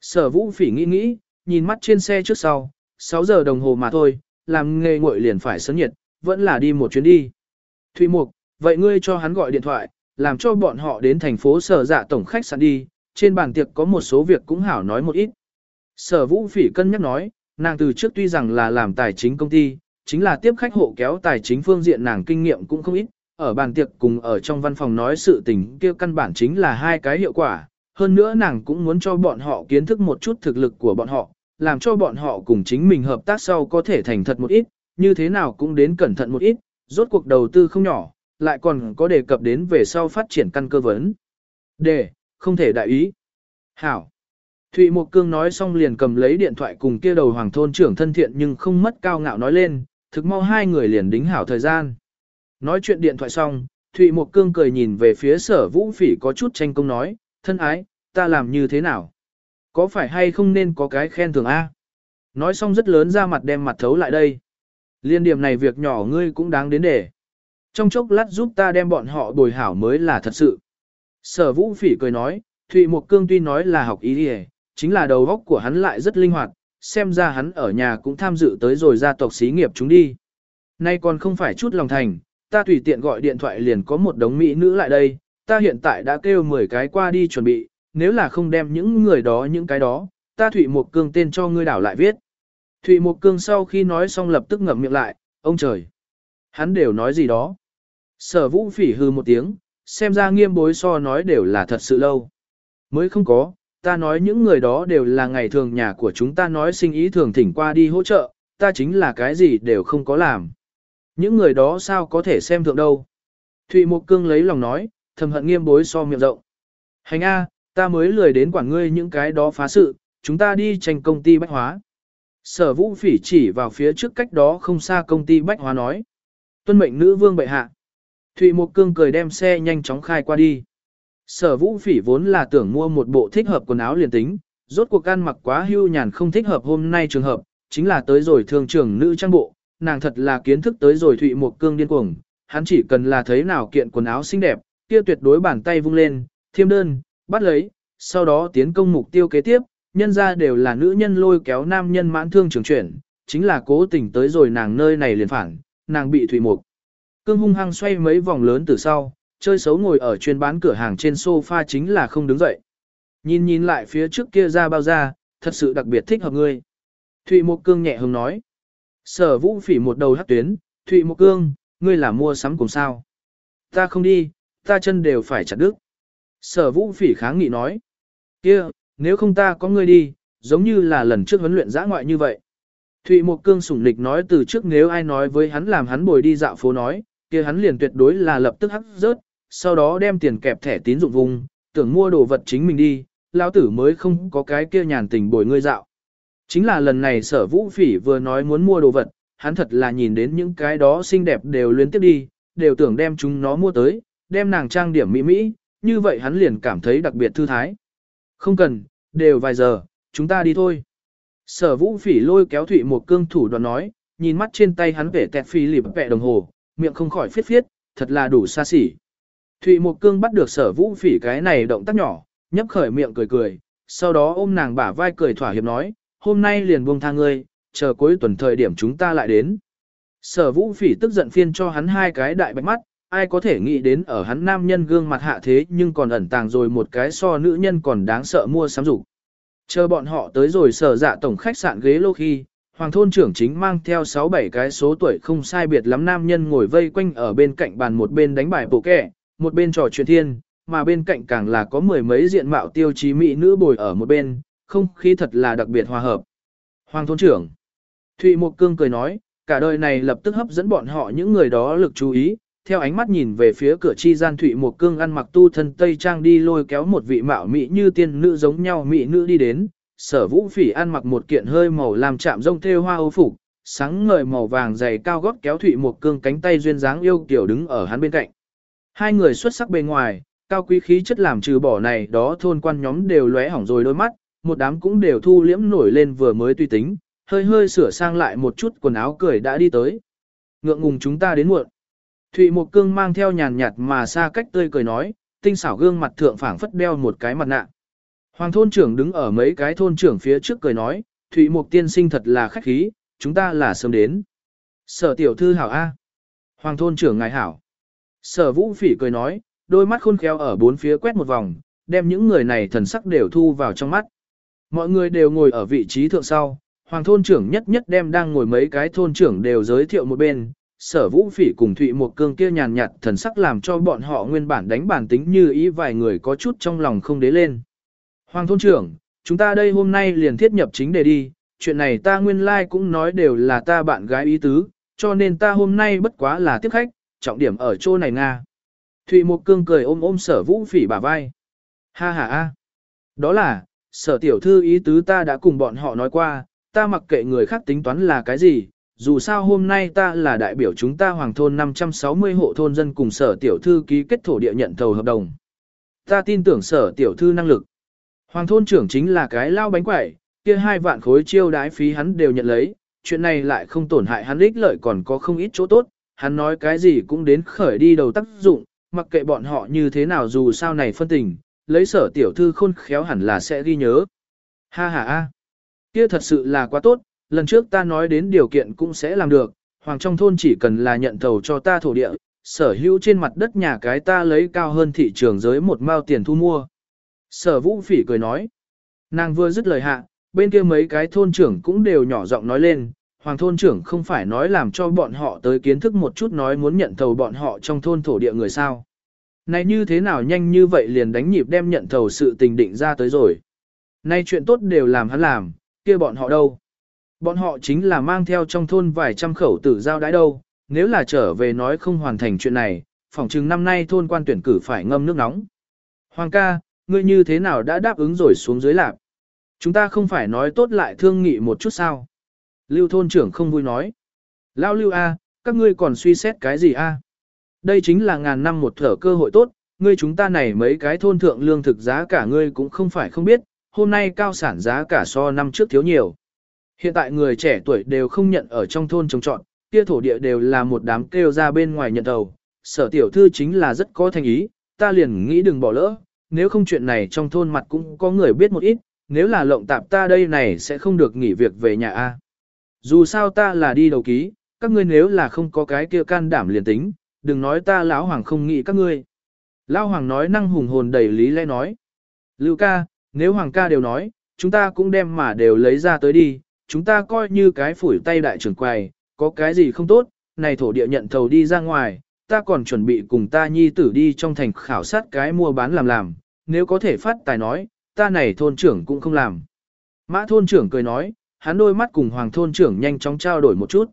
Sở vũ phỉ nghĩ nghĩ, nhìn mắt trên xe trước sau, 6 giờ đồng hồ mà thôi, làm nghề nguội liền phải sớm nhiệt, vẫn là đi một chuyến đi. Thụy Mục, vậy ngươi cho hắn gọi điện thoại, làm cho bọn họ đến thành phố sở dạ tổng khách sạn đi, trên bàn tiệc có một số việc cũng hảo nói một ít. Sở vũ phỉ cân nhắc nói, nàng từ trước tuy rằng là làm tài chính công ty, chính là tiếp khách hộ kéo tài chính phương diện nàng kinh nghiệm cũng không ít, ở bàn tiệc cùng ở trong văn phòng nói sự tình kia căn bản chính là hai cái hiệu quả, hơn nữa nàng cũng muốn cho bọn họ kiến thức một chút thực lực của bọn họ, làm cho bọn họ cùng chính mình hợp tác sau có thể thành thật một ít, như thế nào cũng đến cẩn thận một ít, rốt cuộc đầu tư không nhỏ, lại còn có đề cập đến về sau phát triển căn cơ vấn. Đề, không thể đại ý. Hảo. Thụy Mộc Cương nói xong liền cầm lấy điện thoại cùng kia đầu hoàng thôn trưởng thân thiện nhưng không mất cao ngạo nói lên, thực mau hai người liền đính hảo thời gian. Nói chuyện điện thoại xong, Thụy Mộc Cương cười nhìn về phía sở vũ phỉ có chút tranh công nói, thân ái, ta làm như thế nào? Có phải hay không nên có cái khen thưởng A? Nói xong rất lớn ra mặt đem mặt thấu lại đây. Liên điểm này việc nhỏ ngươi cũng đáng đến để. Trong chốc lát giúp ta đem bọn họ bồi hảo mới là thật sự. Sở vũ phỉ cười nói, Thụy Mộc Cương tuy nói là học ý đi chính là đầu óc của hắn lại rất linh hoạt, xem ra hắn ở nhà cũng tham dự tới rồi gia tộc xí nghiệp chúng đi. Nay còn không phải chút lòng thành, ta tùy tiện gọi điện thoại liền có một đống mỹ nữ lại đây, ta hiện tại đã kêu 10 cái qua đi chuẩn bị, nếu là không đem những người đó những cái đó, ta Thụy Mộc Cương tên cho ngươi đảo lại viết. Thụy Mộc Cương sau khi nói xong lập tức ngậm miệng lại, ông trời. Hắn đều nói gì đó. Sở vũ phỉ hư một tiếng, xem ra nghiêm bối so nói đều là thật sự lâu. Mới không có, ta nói những người đó đều là ngày thường nhà của chúng ta nói sinh ý thường thỉnh qua đi hỗ trợ, ta chính là cái gì đều không có làm. Những người đó sao có thể xem thượng đâu. Thụy Mộc Cương lấy lòng nói, thầm hận nghiêm bối so miệng rộng. Hành A, ta mới lười đến quản ngươi những cái đó phá sự, chúng ta đi tranh công ty bách hóa. Sở vũ phỉ chỉ vào phía trước cách đó không xa công ty bách hóa nói. Tuân mệnh nữ vương bệ hạ. Thụy Mộc Cương cười đem xe nhanh chóng khai qua đi. Sở vũ phỉ vốn là tưởng mua một bộ thích hợp quần áo liền tính, rốt cuộc ăn mặc quá hưu nhàn không thích hợp hôm nay trường hợp, chính là tới rồi thường trưởng nữ trang bộ, nàng thật là kiến thức tới rồi Thụy Mộc Cương điên cuồng, hắn chỉ cần là thấy nào kiện quần áo xinh đẹp, kia tuyệt đối bàn tay vung lên, thiêm đơn, bắt lấy, sau đó tiến công mục tiêu kế tiếp, nhân ra đều là nữ nhân lôi kéo nam nhân mãn thương trường chuyển, chính là cố tình tới rồi nàng nơi này liền phản, nàng bị thủy mục. Cương hung hăng xoay mấy vòng lớn từ sau, chơi xấu ngồi ở chuyên bán cửa hàng trên sofa chính là không đứng dậy. Nhìn nhìn lại phía trước kia ra bao ra, thật sự đặc biệt thích hợp ngươi. Thụy Mộc Cương nhẹ hứng nói. Sở vũ phỉ một đầu hắc tuyến, Thụy Mộc Cương, ngươi là mua sắm cùng sao. Ta không đi, ta chân đều phải chặt đứt. Sở vũ phỉ kháng nghị nói, kia, nếu không ta có ngươi đi, giống như là lần trước huấn luyện giã ngoại như vậy. Thụy Mộc Cương sủng nịch nói từ trước nếu ai nói với hắn làm hắn bồi đi dạo phố nói, kia hắn liền tuyệt đối là lập tức hắc rớt, sau đó đem tiền kẹp thẻ tín dụng vùng, tưởng mua đồ vật chính mình đi, lão tử mới không có cái kia nhàn tình bồi ngươi dạo. Chính là lần này sở vũ phỉ vừa nói muốn mua đồ vật, hắn thật là nhìn đến những cái đó xinh đẹp đều luyến tiếp đi, đều tưởng đem chúng nó mua tới, đem nàng trang điểm mỹ mỹ, như vậy hắn liền cảm thấy đặc biệt thư thái. Không cần, đều vài giờ, chúng ta đi thôi. Sở vũ phỉ lôi kéo thụy một cương thủ đoàn nói, nhìn mắt trên tay hắn vẻ tẹt phi lịp vẹ đồng hồ, miệng không khỏi phiết phiết, thật là đủ xa xỉ. Thụy một cương bắt được sở vũ phỉ cái này động tác nhỏ, nhấp khởi miệng cười cười, sau đó ôm nàng bả vai cười thỏa hiệp nói, hôm nay liền buông tha ngươi, chờ cuối tuần thời điểm chúng ta lại đến. Sở vũ phỉ tức giận phiên cho hắn hai cái đại bạch mắt, ai có thể nghĩ đến ở hắn nam nhân gương mặt hạ thế nhưng còn ẩn tàng rồi một cái so nữ nhân còn đáng sợ mua sắm dục Chờ bọn họ tới rồi sở dạ tổng khách sạn ghế lô khi, hoàng thôn trưởng chính mang theo 6-7 cái số tuổi không sai biệt lắm nam nhân ngồi vây quanh ở bên cạnh bàn một bên đánh bài bộ kẻ, một bên trò chuyện thiên, mà bên cạnh càng là có mười mấy diện mạo tiêu chí mỹ nữ bồi ở một bên, không khí thật là đặc biệt hòa hợp. Hoàng thôn trưởng, Thụy Mộc Cương cười nói, cả đời này lập tức hấp dẫn bọn họ những người đó lực chú ý, theo ánh mắt nhìn về phía cửa chi gian Thụy một Cương ăn mặc tu thân tây trang đi lôi kéo một vị mạo mỹ như tiên nữ giống nhau mỹ nữ đi đến, sở vũ phỉ ăn mặc một kiện hơi màu làm chạm rông thêu hoa âu phục, sáng ngời màu vàng dày cao gót kéo Thụy một Cương cánh tay duyên dáng yêu kiểu đứng ở hắn bên cạnh. Hai người xuất sắc bề ngoài, cao quý khí chất làm trừ bỏ này đó thôn quan nhóm đều lóe hỏng rồi đôi mắt, một đám cũng đều thu liễm nổi lên vừa mới tùy tính, hơi hơi sửa sang lại một chút quần áo cười đã đi tới. Ngượng ngùng chúng ta đến muộn. Thụy Mộc Cương mang theo nhàn nhạt mà xa cách tươi cười nói, tinh xảo gương mặt thượng phảng phất đeo một cái mặt nạ. Hoàng thôn trưởng đứng ở mấy cái thôn trưởng phía trước cười nói, Thụy Mộc tiên sinh thật là khách khí, chúng ta là sớm đến. Sở tiểu thư hảo A. Hoàng thôn trưởng ngài hảo. Sở vũ phỉ cười nói, đôi mắt khôn khéo ở bốn phía quét một vòng, đem những người này thần sắc đều thu vào trong mắt. Mọi người đều ngồi ở vị trí thượng sau, hoàng thôn trưởng nhất nhất đem đang ngồi mấy cái thôn trưởng đều giới thiệu một bên, sở vũ phỉ cùng thụy một cương kia nhàn nhạt thần sắc làm cho bọn họ nguyên bản đánh bản tính như ý vài người có chút trong lòng không đế lên. Hoàng thôn trưởng, chúng ta đây hôm nay liền thiết nhập chính đề đi, chuyện này ta nguyên lai like cũng nói đều là ta bạn gái ý tứ, cho nên ta hôm nay bất quá là tiếp khách, trọng điểm ở chỗ này Nga. Thụy Một Cương cười ôm ôm sở vũ phỉ bả vai. Ha ha ha. Đó là, sở tiểu thư ý tứ ta đã cùng bọn họ nói qua, ta mặc kệ người khác tính toán là cái gì, dù sao hôm nay ta là đại biểu chúng ta hoàng thôn 560 hộ thôn dân cùng sở tiểu thư ký kết thổ địa nhận thầu hợp đồng. Ta tin tưởng sở tiểu thư năng lực. Hoàng thôn trưởng chính là cái lao bánh quẩy, kia hai vạn khối chiêu đái phí hắn đều nhận lấy, chuyện này lại không tổn hại hắn ích lợi còn có không ít chỗ tốt, hắn nói cái gì cũng đến khởi đi đầu tác dụng, mặc kệ bọn họ như thế nào dù sao này phân tình, lấy sở tiểu thư khôn khéo hẳn là sẽ ghi nhớ. Ha ha ha, kia thật sự là quá tốt, lần trước ta nói đến điều kiện cũng sẽ làm được, hoàng trong thôn chỉ cần là nhận thầu cho ta thổ địa, sở hữu trên mặt đất nhà cái ta lấy cao hơn thị trường giới một mao tiền thu mua. Sở vũ phỉ cười nói, nàng vừa dứt lời hạ, bên kia mấy cái thôn trưởng cũng đều nhỏ giọng nói lên, hoàng thôn trưởng không phải nói làm cho bọn họ tới kiến thức một chút nói muốn nhận thầu bọn họ trong thôn thổ địa người sao. Này như thế nào nhanh như vậy liền đánh nhịp đem nhận thầu sự tình định ra tới rồi. Nay chuyện tốt đều làm hắn làm, kia bọn họ đâu. Bọn họ chính là mang theo trong thôn vài trăm khẩu tử giao đái đâu, nếu là trở về nói không hoàn thành chuyện này, phỏng chừng năm nay thôn quan tuyển cử phải ngâm nước nóng. Hoàng ca, ngươi như thế nào đã đáp ứng rồi xuống dưới lạp? Chúng ta không phải nói tốt lại thương nghị một chút sao? Lưu thôn trưởng không vui nói. Lao lưu A, các ngươi còn suy xét cái gì A? Đây chính là ngàn năm một thở cơ hội tốt, ngươi chúng ta này mấy cái thôn thượng lương thực giá cả ngươi cũng không phải không biết, hôm nay cao sản giá cả so năm trước thiếu nhiều. Hiện tại người trẻ tuổi đều không nhận ở trong thôn trồng trọn, kia thổ địa đều là một đám kêu ra bên ngoài nhận đầu. Sở tiểu thư chính là rất có thành ý, ta liền nghĩ đừng bỏ lỡ, nếu không chuyện này trong thôn mặt cũng có người biết một ít, nếu là lộng tạp ta đây này sẽ không được nghỉ việc về nhà A. Dù sao ta là đi đầu ký, các ngươi nếu là không có cái kia can đảm liền tính, đừng nói ta lão hoàng không nghĩ các ngươi. Lão hoàng nói năng hùng hồn đầy lý lẽ nói. Lưu ca, nếu hoàng ca đều nói, chúng ta cũng đem mà đều lấy ra tới đi, chúng ta coi như cái phủi tay đại trưởng quầy, có cái gì không tốt, này thổ địa nhận thầu đi ra ngoài, ta còn chuẩn bị cùng ta nhi tử đi trong thành khảo sát cái mua bán làm làm, nếu có thể phát tài nói, ta này thôn trưởng cũng không làm. Mã thôn trưởng cười nói, hắn đôi mắt cùng hoàng thôn trưởng nhanh chóng trao đổi một chút.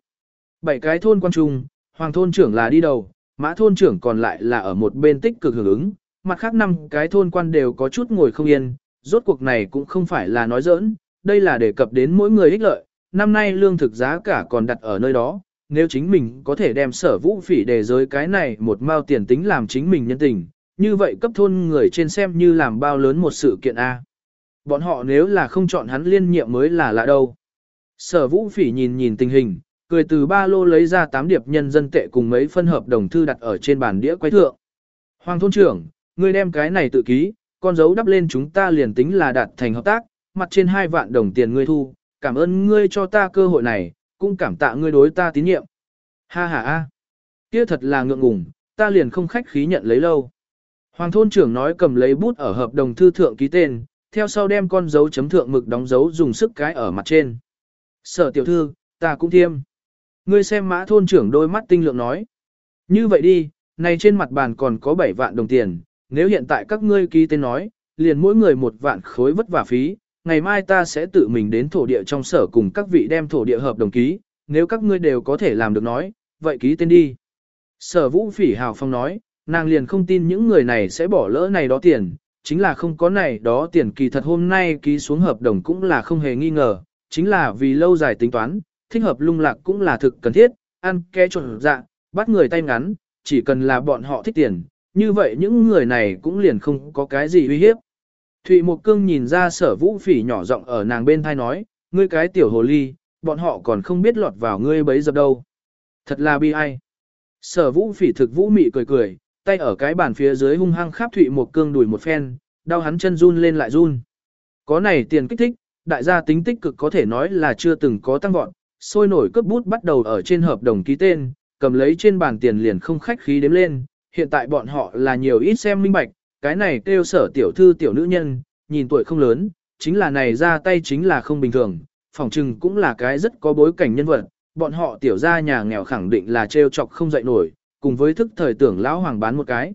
Bảy cái thôn quan trung, hoàng thôn trưởng là đi đầu, mã thôn trưởng còn lại là ở một bên tích cực hưởng ứng, mặt khác năm cái thôn quan đều có chút ngồi không yên, rốt cuộc này cũng không phải là nói giỡn, đây là đề cập đến mỗi người ích lợi, năm nay lương thực giá cả còn đặt ở nơi đó, nếu chính mình có thể đem sở vũ phỉ đề giới cái này một mao tiền tính làm chính mình nhân tình, như vậy cấp thôn người trên xem như làm bao lớn một sự kiện A. Bọn họ nếu là không chọn hắn liên nhiệm mới là lạ đâu. Sở vũ phỉ nhìn nhìn tình hình, cười từ ba lô lấy ra tám điệp nhân dân tệ cùng mấy phân hợp đồng thư đặt ở trên bàn đĩa quay thượng. Hoàng thôn trưởng, ngươi đem cái này tự ký, con dấu đắp lên chúng ta liền tính là đạt thành hợp tác, mặt trên hai vạn đồng tiền ngươi thu, cảm ơn ngươi cho ta cơ hội này, cũng cảm tạ ngươi đối ta tín nhiệm. Ha ha a, kia thật là ngượng ngùng, ta liền không khách khí nhận lấy lâu. Hoàng thôn trưởng nói cầm lấy bút ở hợp đồng thư thượng ký tên, theo sau đem con dấu chấm thượng mực đóng dấu dùng sức cái ở mặt trên. Sở tiểu thư, ta cũng thiêm. Ngươi xem mã thôn trưởng đôi mắt tinh lượng nói. Như vậy đi, này trên mặt bàn còn có 7 vạn đồng tiền, nếu hiện tại các ngươi ký tên nói, liền mỗi người một vạn khối vất vả phí, ngày mai ta sẽ tự mình đến thổ địa trong sở cùng các vị đem thổ địa hợp đồng ký, nếu các ngươi đều có thể làm được nói, vậy ký tên đi. Sở vũ phỉ hào phong nói, nàng liền không tin những người này sẽ bỏ lỡ này đó tiền, chính là không có này đó tiền kỳ thật hôm nay ký xuống hợp đồng cũng là không hề nghi ngờ, chính là vì lâu dài tính toán, thích hợp lung lạc cũng là thực cần thiết, ăn ke trộn dạ, bắt người tay ngắn, chỉ cần là bọn họ thích tiền, như vậy những người này cũng liền không có cái gì uy hiếp. Thụy Mộc Cương nhìn ra sở vũ phỉ nhỏ giọng ở nàng bên thai nói, ngươi cái tiểu hồ ly, bọn họ còn không biết lọt vào ngươi bấy dập đâu. Thật là bi ai. Sở vũ phỉ thực vũ mị cười cười, tay ở cái bàn phía dưới hung hăng khắp Thụy Mộc Cương đùi một phen, đau hắn chân run lên lại run. Có này tiền kích thích, đại gia tính tích cực có thể nói là chưa từng có tăng vọt, sôi nổi cướp bút bắt đầu ở trên hợp đồng ký tên, cầm lấy trên bàn tiền liền không khách khí đếm lên, hiện tại bọn họ là nhiều ít xem minh bạch, cái này kêu sở tiểu thư tiểu nữ nhân, nhìn tuổi không lớn, chính là này ra tay chính là không bình thường, phòng trừng cũng là cái rất có bối cảnh nhân vật, bọn họ tiểu gia nhà nghèo khẳng định là trêu chọc không dậy nổi, cùng với thức thời tưởng lão hoàng bán một cái.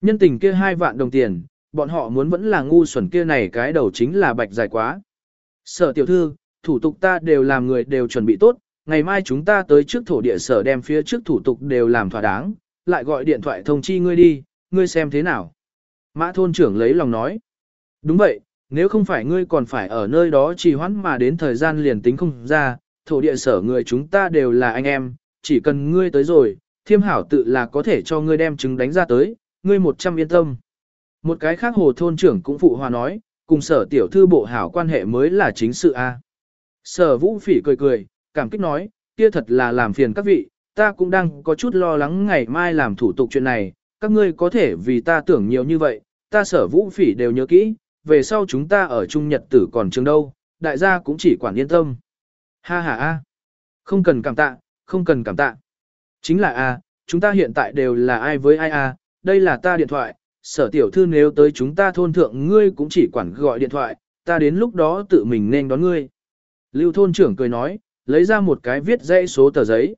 Nhân tình kia hai vạn đồng tiền, bọn họ muốn vẫn là ngu xuẩn kia này cái đầu chính là bạch dài quá. Sở tiểu thư, thủ tục ta đều làm người đều chuẩn bị tốt, ngày mai chúng ta tới trước thổ địa sở đem phía trước thủ tục đều làm thỏa đáng, lại gọi điện thoại thông chi ngươi đi, ngươi xem thế nào. Mã thôn trưởng lấy lòng nói. Đúng vậy, nếu không phải ngươi còn phải ở nơi đó trì hoãn mà đến thời gian liền tính không ra, thổ địa sở người chúng ta đều là anh em, chỉ cần ngươi tới rồi, thiêm hảo tự là có thể cho ngươi đem chứng đánh ra tới, ngươi một trăm yên tâm. Một cái khác hồ thôn trưởng cũng phụ hòa nói, cùng sở tiểu thư bộ hảo quan hệ mới là chính sự A. Sở vũ phỉ cười cười, cảm kích nói, kia thật là làm phiền các vị, ta cũng đang có chút lo lắng ngày mai làm thủ tục chuyện này, các ngươi có thể vì ta tưởng nhiều như vậy, ta sở vũ phỉ đều nhớ kỹ, về sau chúng ta ở Trung Nhật tử còn trường đâu, đại gia cũng chỉ quản yên tâm. Ha ha a, không cần cảm tạ, không cần cảm tạ. Chính là a, chúng ta hiện tại đều là ai với ai a, đây là ta điện thoại, sở tiểu thư nếu tới chúng ta thôn thượng ngươi cũng chỉ quản gọi điện thoại, ta đến lúc đó tự mình nên đón ngươi. Lưu thôn trưởng cười nói, lấy ra một cái viết dãy số tờ giấy.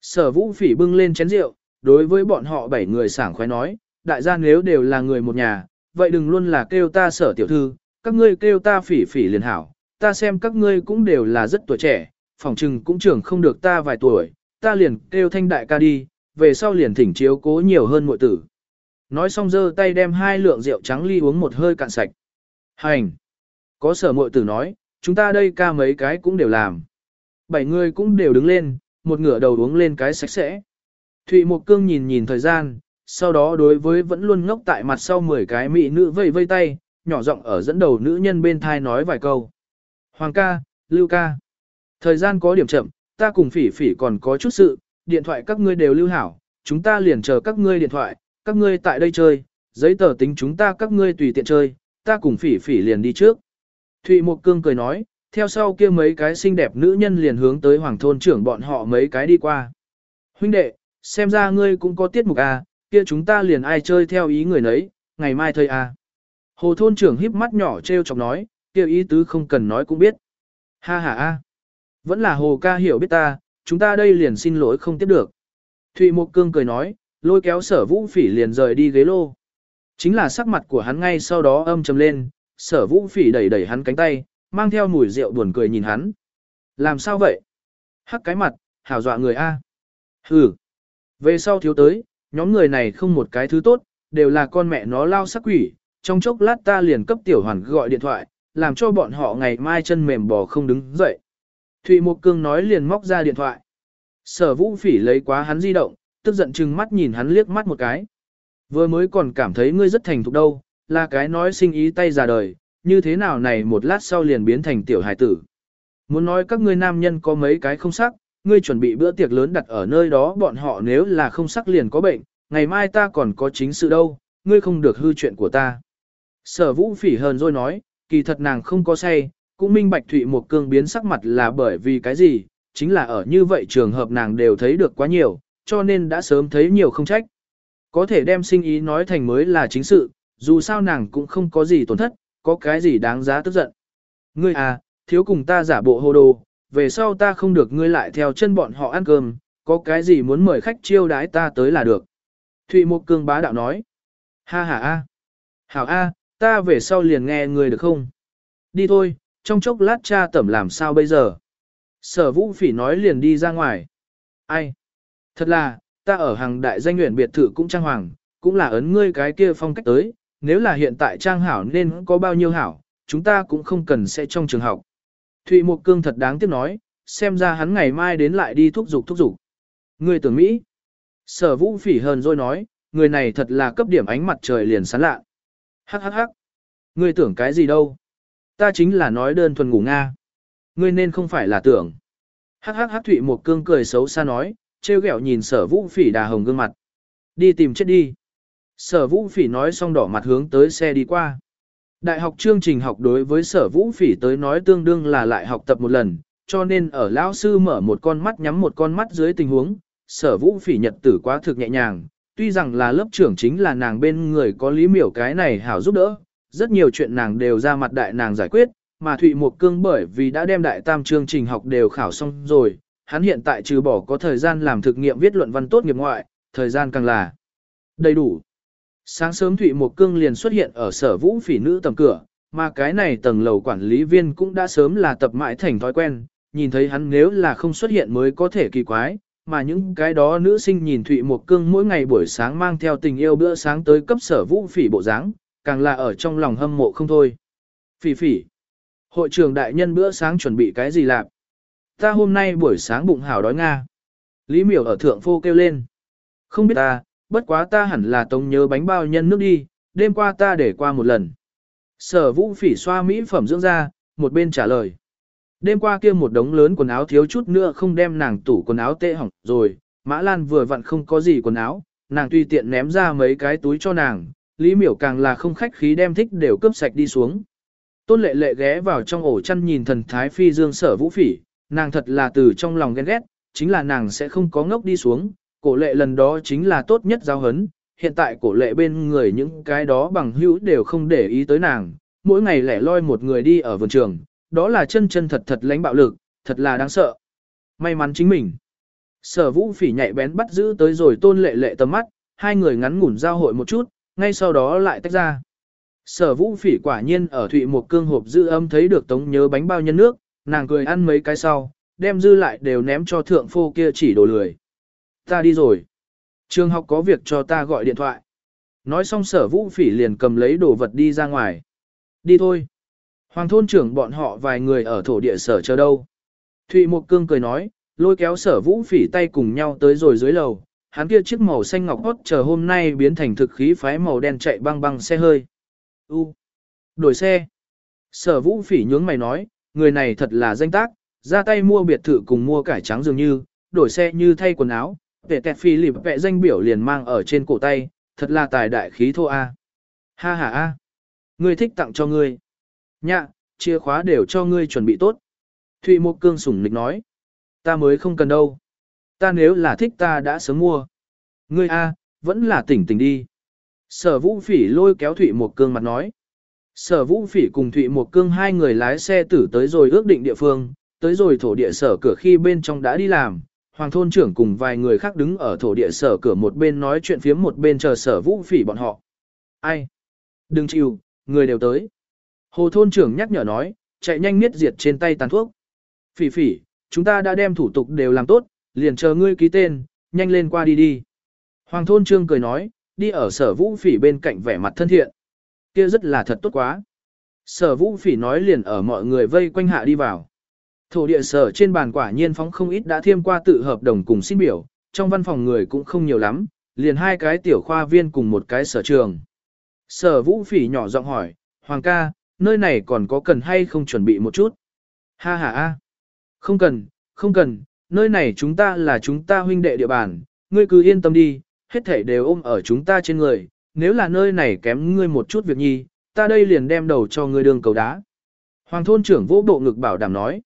Sở vũ phỉ bưng lên chén rượu, đối với bọn họ bảy người sảng khoái nói, đại gia nếu đều là người một nhà, vậy đừng luôn là kêu ta sở tiểu thư, các ngươi kêu ta phỉ phỉ liền hảo, ta xem các ngươi cũng đều là rất tuổi trẻ, phòng trừng cũng trưởng không được ta vài tuổi, ta liền kêu thanh đại ca đi, về sau liền thỉnh chiếu cố nhiều hơn muội tử. Nói xong giơ tay đem hai lượng rượu trắng ly uống một hơi cạn sạch. Hành! Có sở muội tử nói, chúng ta đây ca mấy cái cũng đều làm. Bảy người cũng đều đứng lên, một ngửa đầu uống lên cái sạch sẽ. Thụy Mộc Cương nhìn nhìn thời gian, sau đó đối với vẫn luôn ngốc tại mặt sau 10 cái mỹ nữ vây vây tay, nhỏ giọng ở dẫn đầu nữ nhân bên thai nói vài câu. Hoàng ca, Lưu ca. Thời gian có điểm chậm, ta cùng phỉ phỉ còn có chút sự, điện thoại các ngươi đều lưu hảo, chúng ta liền chờ các ngươi điện thoại, các ngươi tại đây chơi, giấy tờ tính chúng ta các ngươi tùy tiện chơi, ta cùng phỉ phỉ liền đi trước. Thụy Mộc Cương cười nói, theo sau kia mấy cái xinh đẹp nữ nhân liền hướng tới hoàng thôn trưởng bọn họ mấy cái đi qua. Huynh đệ, xem ra ngươi cũng có tiết mục à, kia chúng ta liền ai chơi theo ý người nấy, ngày mai thôi à. Hồ thôn trưởng híp mắt nhỏ treo chọc nói, kia ý tứ không cần nói cũng biết. Ha ha a, vẫn là hồ ca hiểu biết ta, chúng ta đây liền xin lỗi không tiếp được. Thụy Mộc Cương cười nói, Lôi kéo sở vũ phỉ liền rời đi ghế lô. Chính là sắc mặt của hắn ngay sau đó âm trầm lên, sở vũ phỉ đẩy đẩy hắn cánh tay, mang theo mùi rượu buồn cười nhìn hắn. Làm sao vậy? Hắc cái mặt, hảo dọa người A. Hừ. Về sau thiếu tới, nhóm người này không một cái thứ tốt, đều là con mẹ nó lao sắc quỷ. Trong chốc lát ta liền cấp tiểu hoàn gọi điện thoại, làm cho bọn họ ngày mai chân mềm bò không đứng dậy. Thụy Mộc Cương nói liền móc ra điện thoại. Sở vũ phỉ lấy quá hắn di động, tức giận chừng mắt nhìn hắn liếc mắt một cái. Vừa mới còn cảm thấy ngươi rất thành thục đâu, là cái nói sinh ý tay già đời, như thế nào này một lát sau liền biến thành tiểu hài tử. Muốn nói các ngươi nam nhân có mấy cái không sắc, ngươi chuẩn bị bữa tiệc lớn đặt ở nơi đó bọn họ nếu là không sắc liền có bệnh, ngày mai ta còn có chính sự đâu, ngươi không được hư chuyện của ta. Sở vũ phỉ hờn rồi nói, kỳ thật nàng không có say, cũng minh bạch thụy một cương biến sắc mặt là bởi vì cái gì, chính là ở như vậy trường hợp nàng đều thấy được quá nhiều, cho nên đã sớm thấy nhiều không trách. Có thể đem sinh ý nói thành mới là chính sự, dù sao nàng cũng không có gì tổn thất, có cái gì đáng giá tức giận. Ngươi à, thiếu cùng ta giả bộ hồ đồ, về sau ta không được ngươi lại theo chân bọn họ ăn cơm, có cái gì muốn mời khách chiêu đái ta tới là được. Thụy Mộc Cương bá đạo nói. Ha ha a. Hảo a, ta về sau liền nghe ngươi được không? Đi thôi, trong chốc lát cha tẩm làm sao bây giờ? Sở vũ phỉ nói liền đi ra ngoài. Ai? Thật là, ta ở hàng đại danh nguyện biệt thự cũng trang hoàng, cũng là ấn ngươi cái kia phong cách tới, nếu là hiện tại trang hảo nên có bao nhiêu hảo, chúng ta cũng không cần sẽ trong trường học. Thụy Mộc Cương thật đáng tiếc nói, xem ra hắn ngày mai đến lại đi thúc giục thúc giục. Người tưởng Mỹ. Sở vũ phỉ hờn rồi nói, người này thật là cấp điểm ánh mặt trời liền sáng lạ. Hắc hắc hắc. người tưởng cái gì đâu? Ta chính là nói đơn thuần ngủ Nga. Ngươi nên không phải là tưởng. Hắc hắc hắc Thụy Mộc Cương cười xấu xa nói, trêu ghẹo nhìn sở vũ phỉ đà hồng gương mặt. Đi tìm chết đi. Sở vũ phỉ nói xong đỏ mặt hướng tới xe đi qua. Đại học chương trình học đối với sở vũ phỉ tới nói tương đương là lại học tập một lần, cho nên ở lão sư mở một con mắt nhắm một con mắt dưới tình huống, sở vũ phỉ nhật tử quá thực nhẹ nhàng, tuy rằng là lớp trưởng chính là nàng bên người có lý miểu cái này hảo giúp đỡ, rất nhiều chuyện nàng đều ra mặt đại nàng giải quyết, mà Thụy Mộc Cương bởi vì đã đem đại tam chương trình học đều khảo xong rồi, hắn hiện tại trừ bỏ có thời gian làm thực nghiệm viết luận văn tốt nghiệp ngoại, thời gian càng là đầy đủ. Sáng sớm Thụy Mộc Cương liền xuất hiện ở sở vũ phỉ nữ tầm cửa, mà cái này tầng lầu quản lý viên cũng đã sớm là tập mãi thành thói quen, nhìn thấy hắn nếu là không xuất hiện mới có thể kỳ quái, mà những cái đó nữ sinh nhìn Thụy Mộc Cương mỗi ngày buổi sáng mang theo tình yêu bữa sáng tới cấp sở vũ phỉ bộ dáng, càng là ở trong lòng hâm mộ không thôi. Phỉ phỉ, hội trưởng đại nhân bữa sáng chuẩn bị cái gì làm? Ta hôm nay buổi sáng bụng hảo đói Nga. Lý miểu ở thượng phô kêu lên. Không biết ta, bất quá ta hẳn là tống nhớ bánh bao nhân nước đi, đêm qua ta để qua một lần. Sở vũ phỉ xoa mỹ phẩm dưỡng ra, một bên trả lời. Đêm qua kia một đống lớn quần áo thiếu chút nữa không đem nàng tủ quần áo tệ hỏng rồi, Mã Lan vừa vặn không có gì quần áo, nàng tùy tiện ném ra mấy cái túi cho nàng, Lý Miểu càng là không khách khí đem thích đều cướp sạch đi xuống. Tôn lệ lệ ghé vào trong ổ chăn nhìn thần thái phi dương sở vũ phỉ, nàng thật là từ trong lòng ghen ghét, chính là nàng sẽ không có ngốc đi xuống, cổ lệ lần đó chính là tốt nhất giao hấn, hiện tại cổ lệ bên người những cái đó bằng hữu đều không để ý tới nàng, mỗi ngày lẻ loi một người đi ở vườn trường, đó là chân chân thật thật lãnh bạo lực, thật là đáng sợ. May mắn chính mình. Sở vũ phỉ nhạy bén bắt giữ tới rồi tôn lệ lệ tầm mắt, hai người ngắn ngủn giao hội một chút, ngay sau đó lại tách ra. Sở vũ phỉ quả nhiên ở thụy một cương hộp giữ âm thấy được tống nhớ bánh bao nhân nước, nàng cười ăn mấy cái sau, đem dư lại đều ném cho thượng phô kia chỉ đồ lười. Ta đi rồi. Trường học có việc cho ta gọi điện thoại. Nói xong sở vũ phỉ liền cầm lấy đồ vật đi ra ngoài. Đi thôi. Hoàng thôn trưởng bọn họ vài người ở thổ địa sở chờ đâu. Thụy Mộc Cương cười nói, lôi kéo sở vũ phỉ tay cùng nhau tới rồi dưới lầu. Hắn kia chiếc màu xanh ngọc hót chờ hôm nay biến thành thực khí phái màu đen chạy băng băng xe hơi. U. Đổi xe. Sở vũ phỉ nhướng mày nói, người này thật là danh tác, ra tay mua biệt thự cùng mua cải trắng dường như, đổi xe như thay quần áo, Vệ tẹt phi lịp vẹ danh biểu liền mang ở trên cổ tay, thật là tài đại khí thô a. Ha ha a. Ngươi thích tặng cho ngươi. Nhạ, chìa khóa đều cho ngươi chuẩn bị tốt. Thụy Mộc Cương sủng nịch nói. Ta mới không cần đâu. Ta nếu là thích ta đã sớm mua. Ngươi a, vẫn là tỉnh tỉnh đi. Sở Vũ Phỉ lôi kéo Thụy Mộc Cương mặt nói. Sở Vũ Phỉ cùng Thụy Mộc Cương hai người lái xe tử tới rồi ước định địa phương, tới rồi thổ địa sở cửa khi bên trong đã đi làm, hoàng thôn trưởng cùng vài người khác đứng ở thổ địa sở cửa một bên nói chuyện phiếm một bên chờ sở vũ phỉ bọn họ. Ai? Đừng chịu, người đều tới. Hồ thôn trưởng nhắc nhở nói, chạy nhanh miết diệt trên tay tàn thuốc. Phỉ phỉ, chúng ta đã đem thủ tục đều làm tốt, liền chờ ngươi ký tên, nhanh lên qua đi đi. Hoàng thôn trương cười nói, đi ở sở vũ phỉ bên cạnh vẻ mặt thân thiện. kia rất là thật tốt quá. Sở vũ phỉ nói liền ở mọi người vây quanh hạ đi vào. Thổ địa sở trên bàn quả nhiên phóng không ít đã thiêm qua tự hợp đồng cùng xin biểu, trong văn phòng người cũng không nhiều lắm, liền hai cái tiểu khoa viên cùng một cái sở trường. Sở vũ phỉ nhỏ giọng hỏi, Hoàng ca, nơi này còn có cần hay không chuẩn bị một chút? Ha ha ha. Không cần, không cần, nơi này chúng ta là chúng ta huynh đệ địa bàn, ngươi cứ yên tâm đi, hết thảy đều ôm ở chúng ta trên người, nếu là nơi này kém ngươi một chút việc nhi, ta đây liền đem đầu cho ngươi đường cầu đá. Hoàng thôn trưởng vỗ bộ ngực bảo đảm nói.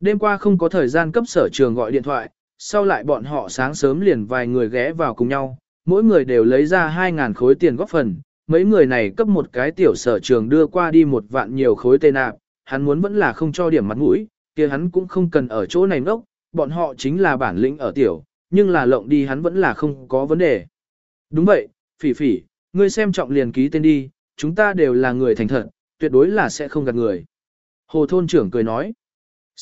Đêm qua không có thời gian cấp sở trường gọi điện thoại, sau lại bọn họ sáng sớm liền vài người ghé vào cùng nhau, mỗi người đều lấy ra 2.000 khối tiền góp phần, mấy người này cấp một cái tiểu sở trường đưa qua đi một vạn nhiều khối tê nạp, hắn muốn vẫn là không cho điểm mặt mũi, kia hắn cũng không cần ở chỗ này ngốc, bọn họ chính là bản lĩnh ở tiểu, nhưng là lộng đi hắn vẫn là không có vấn đề. Đúng vậy, phỉ phỉ, ngươi xem trọng liền ký tên đi, chúng ta đều là người thành thật, tuyệt đối là sẽ không gạt người. Hồ thôn trưởng cười nói.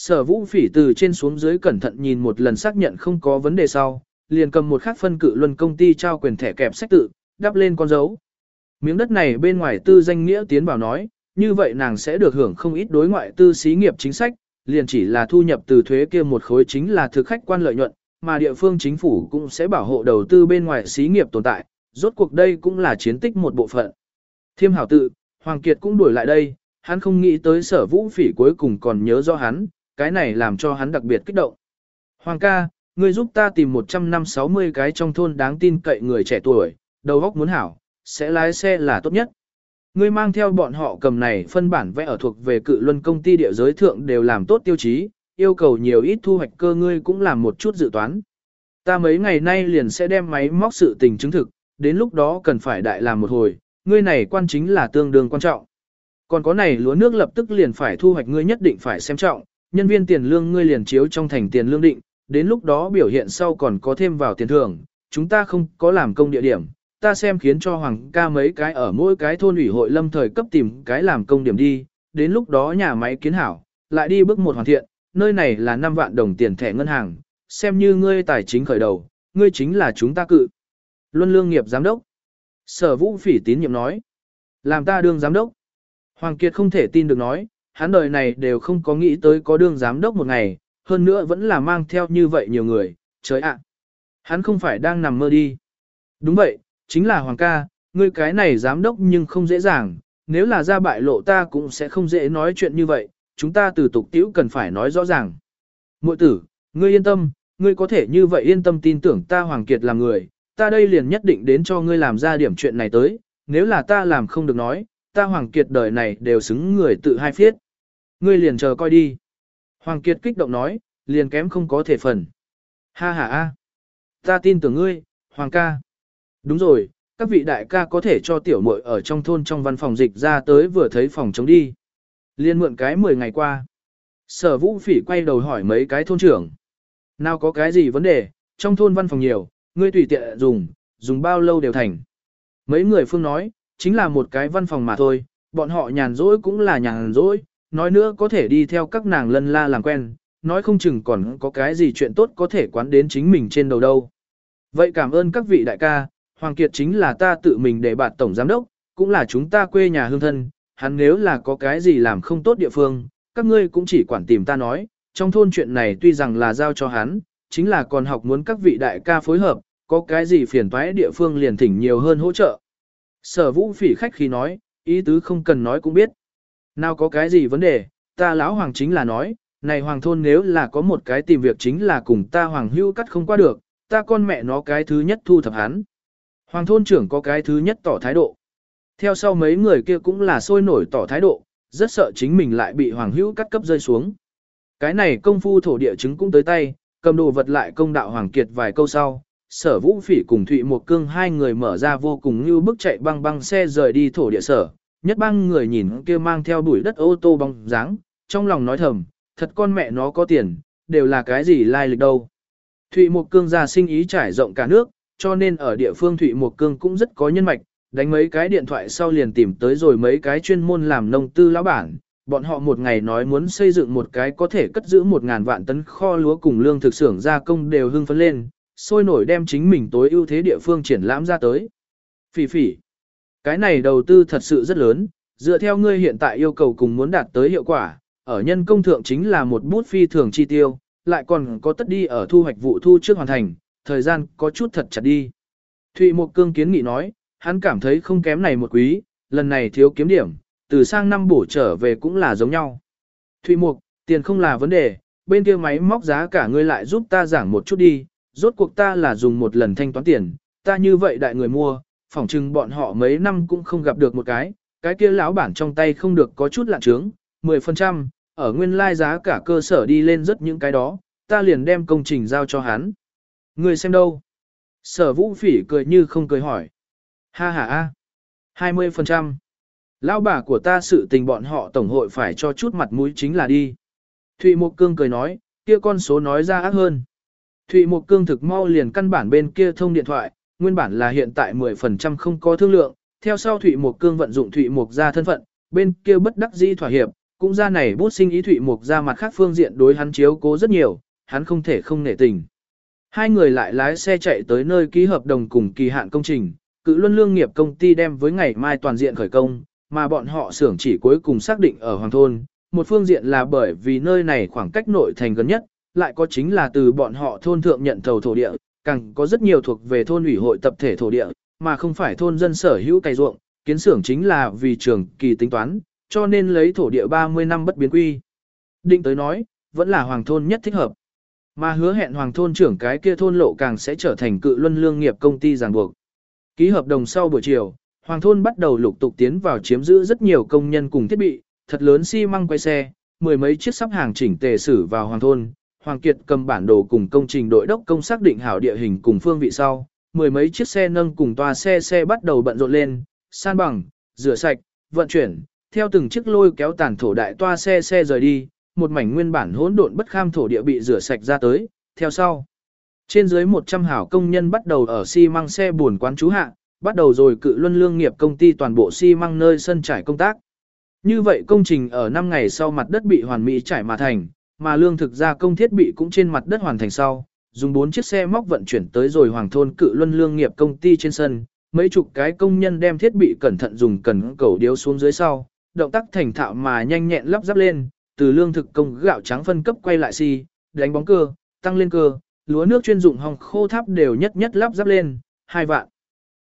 Sở vũ phỉ từ trên xuống dưới cẩn thận nhìn một lần xác nhận không có vấn đề sau, liền cầm một khắc phân cự luân công ty trao quyền thẻ kẹp sách tự, đắp lên con dấu. Miếng đất này bên ngoài tư danh nghĩa tiến vào nói, như vậy nàng sẽ được hưởng không ít đối ngoại tư xí nghiệp chính sách, liền chỉ là thu nhập từ thuế kia một khối chính là thực khách quan lợi nhuận, mà địa phương chính phủ cũng sẽ bảo hộ đầu tư bên ngoài xí nghiệp tồn tại, rốt cuộc đây cũng là chiến tích một bộ phận. Thiêm hảo tự, Hoàng Kiệt cũng đuổi lại đây, hắn không nghĩ tới sở vũ phỉ cuối cùng còn nhớ do hắn, cái này làm cho hắn đặc biệt kích động. Hoàng ca, ngươi giúp ta tìm 100 năm 60 cái trong thôn đáng tin cậy người trẻ tuổi, đầu óc muốn hảo, sẽ lái xe là tốt nhất. Ngươi mang theo bọn họ cầm này phân bản vẽ ở thuộc về cự luân công ty địa giới thượng đều làm tốt tiêu chí, yêu cầu nhiều ít thu hoạch cơ ngươi cũng làm một chút dự toán. Ta mấy ngày nay liền sẽ đem máy móc sự tình chứng thực, đến lúc đó cần phải đại làm một hồi, ngươi này quan chính là tương đương quan trọng. Còn có này lúa nước lập tức liền phải thu hoạch ngươi nhất định phải xem trọng, nhân viên tiền lương ngươi liền chiếu trong thành tiền lương định, đến lúc đó biểu hiện sau còn có thêm vào tiền thưởng, chúng ta không có làm công địa điểm, ta xem khiến cho Hoàng ca mấy cái ở mỗi cái thôn ủy hội lâm thời cấp tìm cái làm công điểm đi, đến lúc đó nhà máy kiến hảo, lại đi bước một hoàn thiện, nơi này là 5 vạn đồng tiền thẻ ngân hàng, xem như ngươi tài chính khởi đầu, ngươi chính là chúng ta cự. Luân lương nghiệp giám đốc. Sở vũ phỉ tín nhiệm nói. Làm ta đương giám đốc. Hoàng Kiệt không thể tin được nói, hắn đời này đều không có nghĩ tới có đương giám đốc một ngày, hơn nữa vẫn là mang theo như vậy nhiều người, trời ạ. Hắn không phải đang nằm mơ đi. Đúng vậy, chính là Hoàng ca, ngươi cái này giám đốc nhưng không dễ dàng, nếu là ra bại lộ ta cũng sẽ không dễ nói chuyện như vậy, chúng ta từ tục tiểu cần phải nói rõ ràng. Mội tử, ngươi yên tâm, ngươi có thể như vậy yên tâm tin tưởng ta Hoàng Kiệt là người, ta đây liền nhất định đến cho ngươi làm ra điểm chuyện này tới, nếu là ta làm không được nói, ta Hoàng Kiệt đời này đều xứng người tự hai phiết. Ngươi liền chờ coi đi. Hoàng Kiệt kích động nói, liền kém không có thể phần. Ha ha ha. Ta tin tưởng ngươi, Hoàng ca. Đúng rồi, các vị đại ca có thể cho tiểu muội ở trong thôn trong văn phòng dịch ra tới vừa thấy phòng chống đi. Liên mượn cái 10 ngày qua. Sở vũ phỉ quay đầu hỏi mấy cái thôn trưởng. Nào có cái gì vấn đề, trong thôn văn phòng nhiều, ngươi tùy tiện dùng, dùng bao lâu đều thành. Mấy người phương nói, chính là một cái văn phòng mà thôi, bọn họ nhàn rỗi cũng là nhàn rỗi, nói nữa có thể đi theo các nàng lân la làm quen, nói không chừng còn có cái gì chuyện tốt có thể quán đến chính mình trên đầu đâu. Vậy cảm ơn các vị đại ca, Hoàng Kiệt chính là ta tự mình để bạt tổng giám đốc, cũng là chúng ta quê nhà hương thân, hắn nếu là có cái gì làm không tốt địa phương, các ngươi cũng chỉ quản tìm ta nói, trong thôn chuyện này tuy rằng là giao cho hắn, chính là còn học muốn các vị đại ca phối hợp, có cái gì phiền toái địa phương liền thỉnh nhiều hơn hỗ trợ. Sở vũ phỉ khách khi nói, ý tứ không cần nói cũng biết. Nào có cái gì vấn đề, ta lão hoàng chính là nói, này hoàng thôn nếu là có một cái tìm việc chính là cùng ta hoàng hưu cắt không qua được, ta con mẹ nó cái thứ nhất thu thập hắn. Hoàng thôn trưởng có cái thứ nhất tỏ thái độ. Theo sau mấy người kia cũng là sôi nổi tỏ thái độ, rất sợ chính mình lại bị hoàng hữu cắt cấp rơi xuống. Cái này công phu thổ địa chứng cũng tới tay, cầm đồ vật lại công đạo hoàng kiệt vài câu sau. Sở Vũ Phỉ cùng Thụy Một Cương hai người mở ra vô cùng như bức chạy băng băng xe rời đi thổ địa sở, nhất bang người nhìn kia mang theo bụi đất ô tô bóng dáng, trong lòng nói thầm, thật con mẹ nó có tiền, đều là cái gì lai lịch đâu. Thụy Mộc Cương gia sinh ý trải rộng cả nước, cho nên ở địa phương Thụy Mộc Cương cũng rất có nhân mạch, đánh mấy cái điện thoại sau liền tìm tới rồi mấy cái chuyên môn làm nông tư lão bản. Bọn họ một ngày nói muốn xây dựng một cái có thể cất giữ một ngàn vạn tấn kho lúa cùng lương thực xưởng gia công đều hưng phấn lên, sôi nổi đem chính mình tối ưu thế địa phương triển lãm ra tới. Phỉ phỉ. Cái này đầu tư thật sự rất lớn, dựa theo ngươi hiện tại yêu cầu cùng muốn đạt tới hiệu quả, ở nhân công thượng chính là một bút phi thường chi tiêu, lại còn có tất đi ở thu hoạch vụ thu trước hoàn thành, thời gian có chút thật chặt đi. Thụy Mộc Cương kiến nghị nói, hắn cảm thấy không kém này một quý, lần này thiếu kiếm điểm, từ sang năm bổ trở về cũng là giống nhau. Thụy Mục, tiền không là vấn đề, bên kia máy móc giá cả ngươi lại giúp ta giảm một chút đi, rốt cuộc ta là dùng một lần thanh toán tiền, ta như vậy đại người mua, phỏng chừng bọn họ mấy năm cũng không gặp được một cái, cái kia lão bản trong tay không được có chút lạ trướng, 10%, ở nguyên lai giá cả cơ sở đi lên rất những cái đó, ta liền đem công trình giao cho hắn. Người xem đâu? Sở vũ phỉ cười như không cười hỏi. Ha ha ha. 20%. Lão bà của ta sự tình bọn họ tổng hội phải cho chút mặt mũi chính là đi. Thụy Mộc Cương cười nói, kia con số nói ra ác hơn. Thụy Mộc Cương thực mau liền căn bản bên kia thông điện thoại, nguyên bản là hiện tại 10% không có thương lượng, theo sau Thụy Mộc Cương vận dụng Thụy Mộc ra thân phận, bên kia bất đắc dĩ thỏa hiệp, cũng ra này bút sinh ý Thụy Mộc ra mặt khác phương diện đối hắn chiếu cố rất nhiều, hắn không thể không nể tình. Hai người lại lái xe chạy tới nơi ký hợp đồng cùng kỳ hạn công trình, cự luân lương nghiệp công ty đem với ngày mai toàn diện khởi công, mà bọn họ xưởng chỉ cuối cùng xác định ở Hoàng Thôn. Một phương diện là bởi vì nơi này khoảng cách nội thành gần nhất, lại có chính là từ bọn họ thôn thượng nhận thầu thổ địa, càng có rất nhiều thuộc về thôn ủy hội tập thể thổ địa, mà không phải thôn dân sở hữu cày ruộng, kiến xưởng chính là vì trường kỳ tính toán, cho nên lấy thổ địa 30 năm bất biến quy. Định tới nói, vẫn là hoàng thôn nhất thích hợp. Mà hứa hẹn hoàng thôn trưởng cái kia thôn lộ càng sẽ trở thành cự luân lương nghiệp công ty ràng buộc. Ký hợp đồng sau buổi chiều, hoàng thôn bắt đầu lục tục tiến vào chiếm giữ rất nhiều công nhân cùng thiết bị, thật lớn xi măng quay xe, mười mấy chiếc sắp hàng chỉnh tề xử vào hoàng thôn. Hoàng Kiệt cầm bản đồ cùng công trình đội đốc công xác định hảo địa hình cùng phương vị sau, mười mấy chiếc xe nâng cùng toa xe xe bắt đầu bận rộn lên, san bằng, rửa sạch, vận chuyển, theo từng chiếc lôi kéo tàn thổ đại toa xe xe rời đi, một mảnh nguyên bản hỗn độn bất kham thổ địa bị rửa sạch ra tới, theo sau. Trên dưới 100 hảo công nhân bắt đầu ở xi măng xe buồn quán chú hạ, bắt đầu rồi cự luân lương nghiệp công ty toàn bộ xi măng nơi sân trải công tác. Như vậy công trình ở 5 ngày sau mặt đất bị hoàn mỹ trải mà thành, mà lương thực gia công thiết bị cũng trên mặt đất hoàn thành sau, dùng 4 chiếc xe móc vận chuyển tới rồi hoàng thôn cự luân lương nghiệp công ty trên sân, mấy chục cái công nhân đem thiết bị cẩn thận dùng cần cầu điếu xuống dưới sau, động tác thành thạo mà nhanh nhẹn lắp ráp lên, từ lương thực công gạo trắng phân cấp quay lại xi, si, đánh bóng cơ, tăng lên cơ, lúa nước chuyên dụng hồng khô tháp đều nhất nhất lắp ráp lên, hai vạn.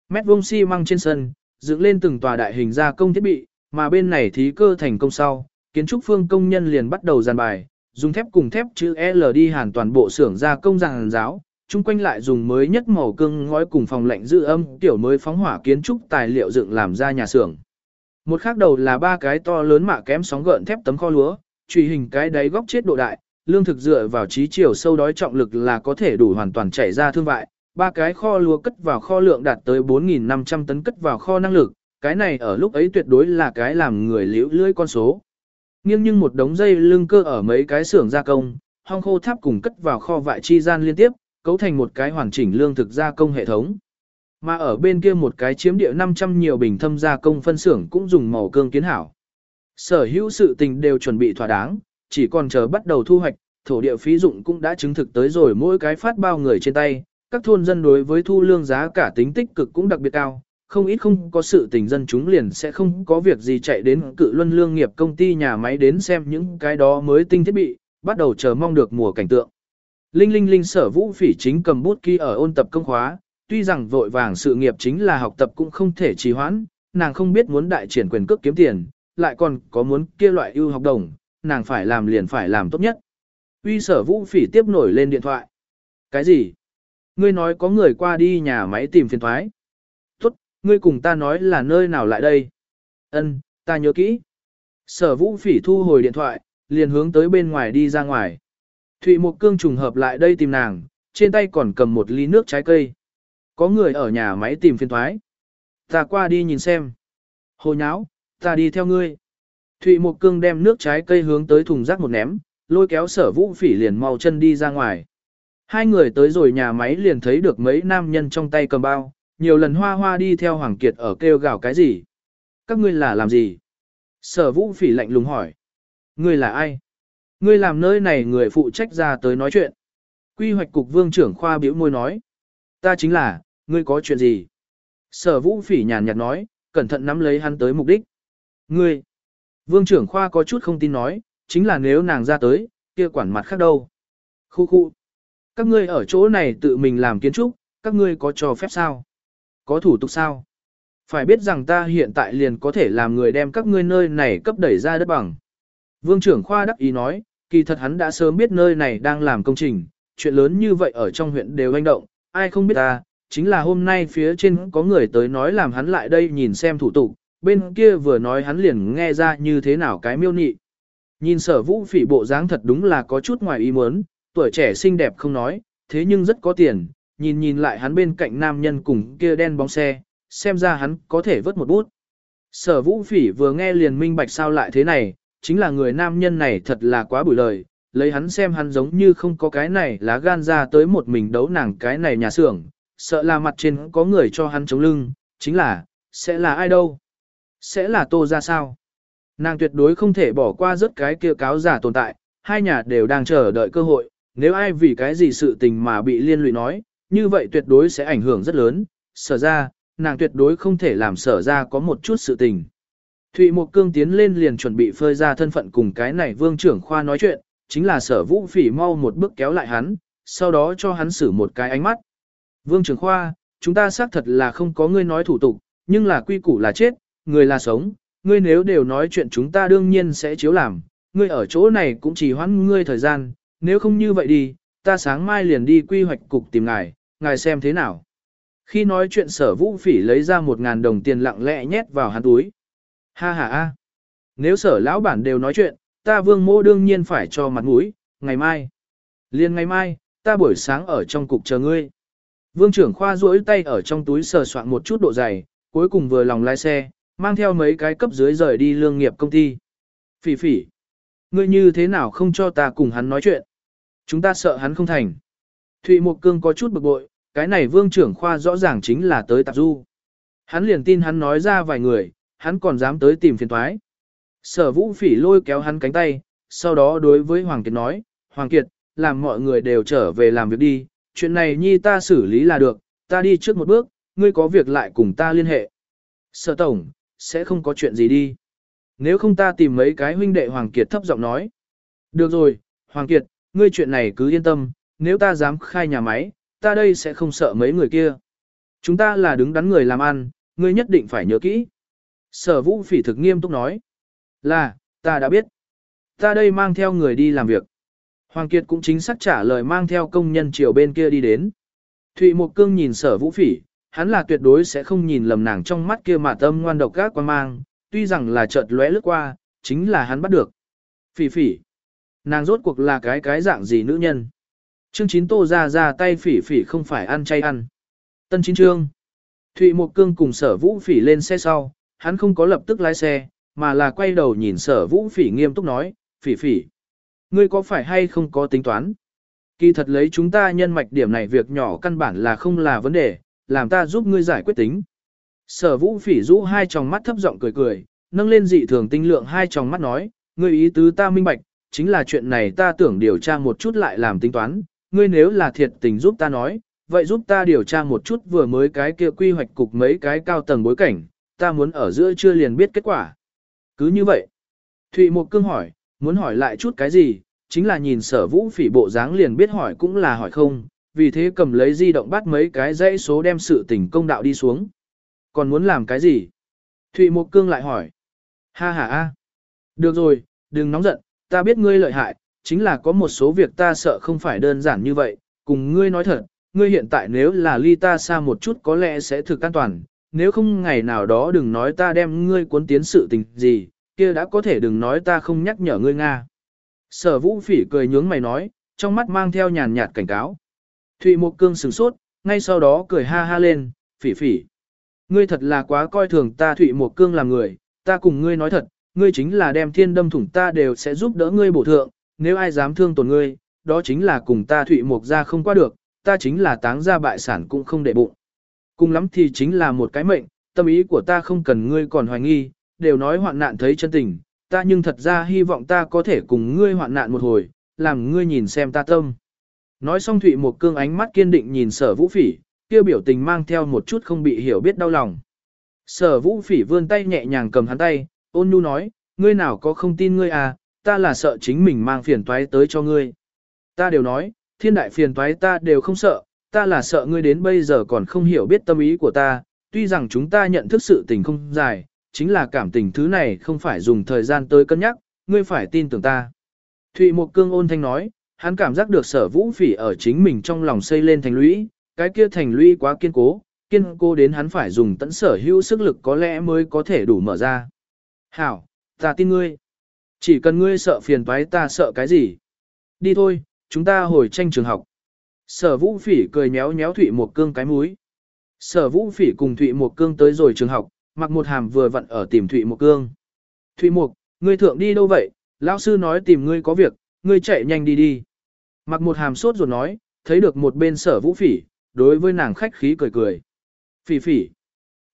Mét vuông xi măng trên sân, dựng lên từng tòa đại hình gia công thiết bị, mà bên này thí cơ thành công sau, kiến trúc phương công nhân liền bắt đầu dàn bài, dùng thép cùng thép chữ L đi hàn toàn bộ xưởng gia công giàn giáo, chung quanh lại dùng mới nhất màu cương ngói cùng phòng lạnh giữ âm, tiểu mới phóng hỏa kiến trúc tài liệu dựng làm ra nhà xưởng. Một khác đầu là ba cái to lớn mạ kém sóng gợn thép tấm kho lúa, truy hình cái đáy góc chết độ đại, lương thực dựa vào trí chiều sâu đói trọng lực là có thể đủ hoàn toàn chảy ra thương vại. Ba cái kho lúa cất vào kho lượng đạt tới 4.500 tấn cất vào kho năng lực, cái này ở lúc ấy tuyệt đối là cái làm người liễu lưỡi con số. Nghiêng nhưng một đống dây lưng cơ ở mấy cái xưởng gia công, hong khô tháp cùng cất vào kho vại chi gian liên tiếp, cấu thành một cái hoàn chỉnh lương thực gia công hệ thống. Mà ở bên kia một cái chiếm địa 500 nhiều bình thâm gia công phân xưởng cũng dùng màu cương kiến hảo. Sở hữu sự tình đều chuẩn bị thỏa đáng, chỉ còn chờ bắt đầu thu hoạch, thổ địa phí dụng cũng đã chứng thực tới rồi mỗi cái phát bao người trên tay, các thôn dân đối với thu lương giá cả tính tích cực cũng đặc biệt cao, không ít không có sự tình dân chúng liền sẽ không có việc gì chạy đến cự luân lương nghiệp công ty nhà máy đến xem những cái đó mới tinh thiết bị, bắt đầu chờ mong được mùa cảnh tượng. Linh linh linh sở vũ phỉ chính cầm bút ký ở ôn tập công khóa, tuy rằng vội vàng sự nghiệp chính là học tập cũng không thể trì hoãn, nàng không biết muốn đại triển quyền cước kiếm tiền, lại còn có muốn kia loại ưu học đồng, nàng phải làm liền phải làm tốt nhất. Uy sở vũ phỉ tiếp nổi lên điện thoại. Cái gì? Ngươi nói có người qua đi nhà máy tìm phiền thoái. Ngươi cùng ta nói là nơi nào lại đây? Ân, ta nhớ kỹ. Sở vũ phỉ thu hồi điện thoại, liền hướng tới bên ngoài đi ra ngoài. Thụy Mộc Cương trùng hợp lại đây tìm nàng, trên tay còn cầm một ly nước trái cây. Có người ở nhà máy tìm phiên thoái. Ta qua đi nhìn xem. Hồ nháo, ta đi theo ngươi. Thụy Mộc Cương đem nước trái cây hướng tới thùng rác một ném, lôi kéo sở vũ phỉ liền mau chân đi ra ngoài. Hai người tới rồi nhà máy liền thấy được mấy nam nhân trong tay cầm bao, nhiều lần hoa hoa đi theo Hoàng Kiệt ở kêu gào cái gì. Các ngươi là làm gì? Sở vũ phỉ lạnh lùng hỏi. Ngươi là ai? Ngươi làm nơi này người phụ trách ra tới nói chuyện. Quy hoạch cục vương trưởng khoa biểu môi nói. Ta chính là, ngươi có chuyện gì? Sở vũ phỉ nhàn nhạt nói, cẩn thận nắm lấy hắn tới mục đích. Ngươi! Vương trưởng khoa có chút không tin nói, chính là nếu nàng ra tới, kia quản mặt khác đâu. Khu khu! Các ngươi ở chỗ này tự mình làm kiến trúc, các ngươi có cho phép sao? Có thủ tục sao? Phải biết rằng ta hiện tại liền có thể làm người đem các ngươi nơi này cấp đẩy ra đất bằng. Vương trưởng khoa đắc ý nói, kỳ thật hắn đã sớm biết nơi này đang làm công trình, chuyện lớn như vậy ở trong huyện đều anh động, ai không biết ta, chính là hôm nay phía trên có người tới nói làm hắn lại đây nhìn xem thủ tục, bên kia vừa nói hắn liền nghe ra như thế nào cái miêu nị. Nhìn sở vũ phỉ bộ dáng thật đúng là có chút ngoài ý muốn, tuổi trẻ xinh đẹp không nói, thế nhưng rất có tiền, nhìn nhìn lại hắn bên cạnh nam nhân cùng kia đen bóng xe, xem ra hắn có thể vớt một bút. Sở vũ phỉ vừa nghe liền minh bạch sao lại thế này, chính là người nam nhân này thật là quá bùi lời, lấy hắn xem hắn giống như không có cái này lá gan ra tới một mình đấu nàng cái này nhà xưởng, sợ là mặt trên có người cho hắn chống lưng, chính là, sẽ là ai đâu? Sẽ là tô ra sao? Nàng tuyệt đối không thể bỏ qua rớt cái kia cáo giả tồn tại, hai nhà đều đang chờ đợi cơ hội, nếu ai vì cái gì sự tình mà bị liên lụy nói, như vậy tuyệt đối sẽ ảnh hưởng rất lớn, sở ra, nàng tuyệt đối không thể làm sở ra có một chút sự tình. Thụy Mộc Cương tiến lên liền chuẩn bị phơi ra thân phận cùng cái này vương trưởng khoa nói chuyện, chính là sở vũ phỉ mau một bước kéo lại hắn, sau đó cho hắn xử một cái ánh mắt. Vương trưởng khoa, chúng ta xác thật là không có ngươi nói thủ tục, nhưng là quy củ là chết, người là sống, ngươi nếu đều nói chuyện chúng ta đương nhiên sẽ chiếu làm, ngươi ở chỗ này cũng chỉ hoãn ngươi thời gian, nếu không như vậy đi, ta sáng mai liền đi quy hoạch cục tìm ngài, ngài xem thế nào. Khi nói chuyện sở vũ phỉ lấy ra một ngàn đồng tiền lặng lẽ nhét vào hắn túi. Ha ha ha. Nếu sở lão bản đều nói chuyện, ta vương mô đương nhiên phải cho mặt mũi, ngày mai. Liên ngày mai, ta buổi sáng ở trong cục chờ ngươi. Vương trưởng khoa duỗi tay ở trong túi sờ soạn một chút độ dày, cuối cùng vừa lòng lái xe, mang theo mấy cái cấp dưới rời đi lương nghiệp công ty. Phỉ phỉ. Ngươi như thế nào không cho ta cùng hắn nói chuyện? Chúng ta sợ hắn không thành. Thụy Mộc Cương có chút bực bội, cái này vương trưởng khoa rõ ràng chính là tới tạp du. Hắn liền tin hắn nói ra vài người, hắn còn dám tới tìm phiền thoái. Sở vũ phỉ lôi kéo hắn cánh tay, sau đó đối với Hoàng Kiệt nói, Hoàng Kiệt, làm mọi người đều trở về làm việc đi, chuyện này nhi ta xử lý là được, ta đi trước một bước, ngươi có việc lại cùng ta liên hệ. Sở tổng, sẽ không có chuyện gì đi. Nếu không ta tìm mấy cái huynh đệ Hoàng Kiệt thấp giọng nói. Được rồi, Hoàng Kiệt, ngươi chuyện này cứ yên tâm, nếu ta dám khai nhà máy, ta đây sẽ không sợ mấy người kia. Chúng ta là đứng đắn người làm ăn, ngươi nhất định phải nhớ kỹ. Sở vũ phỉ thực nghiêm túc nói. Là, ta đã biết. Ta đây mang theo người đi làm việc. Hoàng Kiệt cũng chính xác trả lời mang theo công nhân chiều bên kia đi đến. Thụy Mộc Cương nhìn sở vũ phỉ, hắn là tuyệt đối sẽ không nhìn lầm nàng trong mắt kia mà tâm ngoan độc gác quan mang, tuy rằng là chợt lóe lướt qua, chính là hắn bắt được. Phỉ phỉ. Nàng rốt cuộc là cái cái dạng gì nữ nhân. Chương chín tô ra ra tay phỉ phỉ không phải ăn chay ăn. Tân chín trương. Thụy Mộc Cương cùng sở vũ phỉ lên xe sau, hắn không có lập tức lái xe, mà là quay đầu nhìn sở vũ phỉ nghiêm túc nói, phỉ phỉ. Ngươi có phải hay không có tính toán? Kỳ thật lấy chúng ta nhân mạch điểm này việc nhỏ căn bản là không là vấn đề, làm ta giúp ngươi giải quyết tính. Sở vũ phỉ rũ hai tròng mắt thấp giọng cười cười, nâng lên dị thường tinh lượng hai tròng mắt nói, ngươi ý tứ ta minh bạch, chính là chuyện này ta tưởng điều tra một chút lại làm tính toán, ngươi nếu là thiệt tình giúp ta nói, vậy giúp ta điều tra một chút vừa mới cái kia quy hoạch cục mấy cái cao tầng bối cảnh, ta muốn ở giữa chưa liền biết kết quả. Cứ như vậy. Thụy Mộc Cương hỏi, muốn hỏi lại chút cái gì, chính là nhìn sở vũ phỉ bộ dáng liền biết hỏi cũng là hỏi không, vì thế cầm lấy di động bắt mấy cái dãy số đem sự tình công đạo đi xuống. Còn muốn làm cái gì? Thụy Mộc Cương lại hỏi. Ha ha a. Được rồi, đừng nóng giận, ta biết ngươi lợi hại, chính là có một số việc ta sợ không phải đơn giản như vậy, cùng ngươi nói thật, ngươi hiện tại nếu là ly ta xa một chút có lẽ sẽ thực an toàn, nếu không ngày nào đó đừng nói ta đem ngươi cuốn tiến sự tình gì, kia đã có thể đừng nói ta không nhắc nhở ngươi Nga. Sở vũ phỉ cười nhướng mày nói, trong mắt mang theo nhàn nhạt cảnh cáo. Thụy Mộc Cương sửng sốt, ngay sau đó cười ha ha lên, phỉ phỉ. Ngươi thật là quá coi thường ta Thụy Mộc Cương làm người, ta cùng ngươi nói thật, ngươi chính là đem thiên đâm thủng ta đều sẽ giúp đỡ ngươi bổ thượng, nếu ai dám thương tổn ngươi, đó chính là cùng ta Thụy Mộc ra không qua được, ta chính là táng ra bại sản cũng không để bụng. Cùng lắm thì chính là một cái mệnh, tâm ý của ta không cần ngươi còn hoài nghi, đều nói hoạn nạn thấy chân tình, ta nhưng thật ra hy vọng ta có thể cùng ngươi hoạn nạn một hồi, làm ngươi nhìn xem ta tâm. Nói xong Thụy một cương ánh mắt kiên định nhìn sở vũ phỉ, kia biểu tình mang theo một chút không bị hiểu biết đau lòng. Sở vũ phỉ vươn tay nhẹ nhàng cầm hắn tay, ôn nhu nói, ngươi nào có không tin ngươi à, ta là sợ chính mình mang phiền toái tới cho ngươi. Ta đều nói, thiên đại phiền toái ta đều không sợ, ta là sợ ngươi đến bây giờ còn không hiểu biết tâm ý của ta, tuy rằng chúng ta nhận thức sự tình không dài, chính là cảm tình thứ này không phải dùng thời gian tới cân nhắc, ngươi phải tin tưởng ta. Thụy Mộc Cương ôn thanh nói, hắn cảm giác được sở vũ phỉ ở chính mình trong lòng xây lên thành lũy, cái kia thành lũy quá kiên cố, kiên cố đến hắn phải dùng tận sở hữu sức lực có lẽ mới có thể đủ mở ra. Hảo, ta tin ngươi. Chỉ cần ngươi sợ phiền toái ta sợ cái gì. Đi thôi, chúng ta hồi tranh trường học. Sở vũ phỉ cười nhéo nhéo Thụy một Cương cái múi. Sở vũ phỉ cùng Thụy một Cương tới rồi trường học, mặc một hàm vừa vặn ở tìm Thụy một Cương. Thụy Mộc, ngươi thượng đi đâu vậy? Lão sư nói tìm ngươi có việc, ngươi chạy nhanh đi đi. Mặc một hàm sốt ruột nói, thấy được một bên sở vũ phỉ, đối với nàng khách khí cười cười. Phỉ phỉ,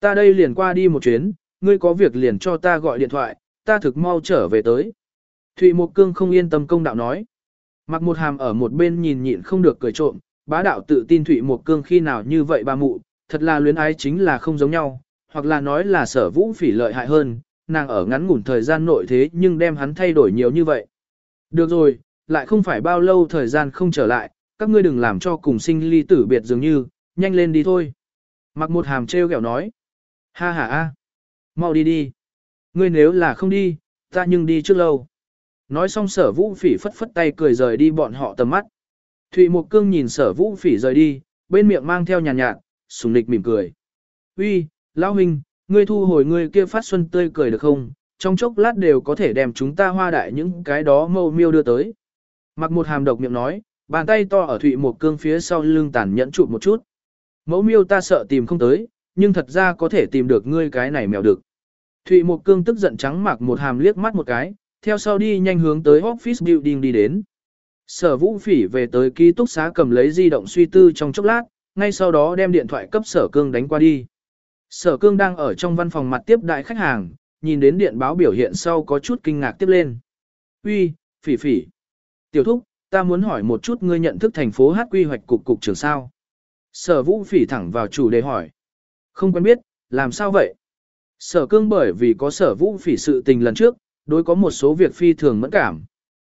ta đây liền qua đi một chuyến, ngươi có việc liền cho ta gọi điện thoại, ta thực mau trở về tới. Thụy Mộc Cương không yên tâm công đạo nói. Mặc một hàm ở một bên nhìn nhịn không được cười trộm, bá đạo tự tin Thụy Mộc Cương khi nào như vậy ba mụ, thật là luyến ái chính là không giống nhau, hoặc là nói là sở vũ phỉ lợi hại hơn, nàng ở ngắn ngủn thời gian nội thế nhưng đem hắn thay đổi nhiều như vậy. Được rồi, lại không phải bao lâu thời gian không trở lại, các ngươi đừng làm cho cùng sinh ly tử biệt dường như, nhanh lên đi thôi. Mặc một hàm treo kẹo nói. Ha ha ha mau đi đi. Ngươi nếu là không đi, ta nhưng đi trước lâu. Nói xong sở vũ phỉ phất phất tay cười rời đi bọn họ tầm mắt. Thụy Mộc Cương nhìn sở vũ phỉ rời đi, bên miệng mang theo nhàn nhạt, sùng nịch mỉm cười. Uy, lão huynh, ngươi thu hồi ngươi kia phát xuân tươi cười được không? Trong chốc lát đều có thể đem chúng ta hoa đại những cái đó mâu miêu đưa tới. Mặc một hàm độc miệng nói, bàn tay to ở Thụy Mộc Cương phía sau lưng tàn nhẫn chụp một chút. Mẫu miêu ta sợ tìm không tới, nhưng thật ra có thể tìm được ngươi cái này mèo được. Thụy Mộc Cương tức giận trắng mặc một hàm liếc mắt một cái, theo sau đi nhanh hướng tới office building đi đến. Sở vũ phỉ về tới ký túc xá cầm lấy di động suy tư trong chốc lát, ngay sau đó đem điện thoại cấp sở cương đánh qua đi. Sở cương đang ở trong văn phòng mặt tiếp đại khách hàng, nhìn đến điện báo biểu hiện sau có chút kinh ngạc tiếp lên. Uy, phỉ phỉ. Tiểu thúc, ta muốn hỏi một chút ngươi nhận thức thành phố hát quy hoạch cục cục trưởng sao. Sở vũ phỉ thẳng vào chủ đề hỏi. Không quen biết, làm sao vậy? Sở cương bởi vì có sở vũ phỉ sự tình lần trước, đối có một số việc phi thường mẫn cảm.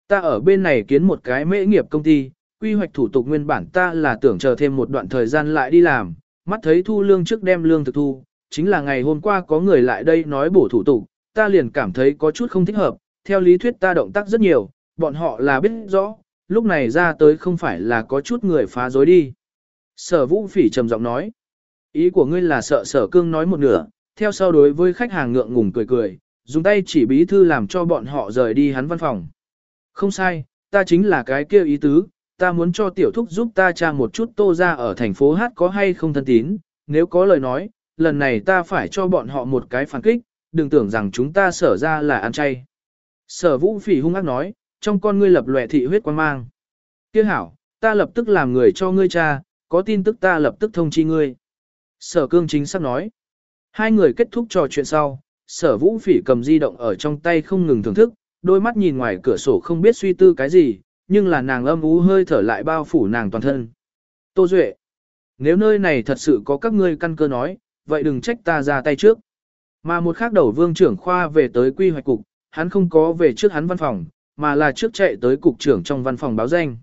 Ta ở bên này kiến một cái mễ nghiệp công ty, quy hoạch thủ tục nguyên bản ta là tưởng chờ thêm một đoạn thời gian lại đi làm, mắt thấy thu lương trước đem lương thực thu, chính là ngày hôm qua có người lại đây nói bổ thủ tục, ta liền cảm thấy có chút không thích hợp, theo lý thuyết ta động tác rất nhiều, bọn họ là biết rõ, lúc này ra tới không phải là có chút người phá dối đi. Sở vũ phỉ trầm giọng nói, ý của ngươi là sợ sở cương nói một nửa, theo sau đối với khách hàng ngượng ngùng cười cười, dùng tay chỉ bí thư làm cho bọn họ rời đi hắn văn phòng. Không sai, ta chính là cái kia ý tứ, ta muốn cho tiểu thúc giúp ta tra một chút tô ra ở thành phố Hát có hay không thân tín, nếu có lời nói, lần này ta phải cho bọn họ một cái phản kích, đừng tưởng rằng chúng ta sở ra là ăn chay. Sở vũ phỉ hung ác nói, trong con ngươi lập lòe thị huyết quan mang. Kiếc hảo, ta lập tức làm người cho ngươi cha, có tin tức ta lập tức thông chi ngươi. Sở cương chính xác nói. Hai người kết thúc trò chuyện sau, sở vũ phỉ cầm di động ở trong tay không ngừng thưởng thức, đôi mắt nhìn ngoài cửa sổ không biết suy tư cái gì, nhưng là nàng âm ú hơi thở lại bao phủ nàng toàn thân. Tô Duệ, nếu nơi này thật sự có các ngươi căn cơ nói, vậy đừng trách ta ra tay trước. Mà một khác đầu vương trưởng khoa về tới quy hoạch cục, hắn không có về trước hắn văn phòng, mà là trước chạy tới cục trưởng trong văn phòng báo danh.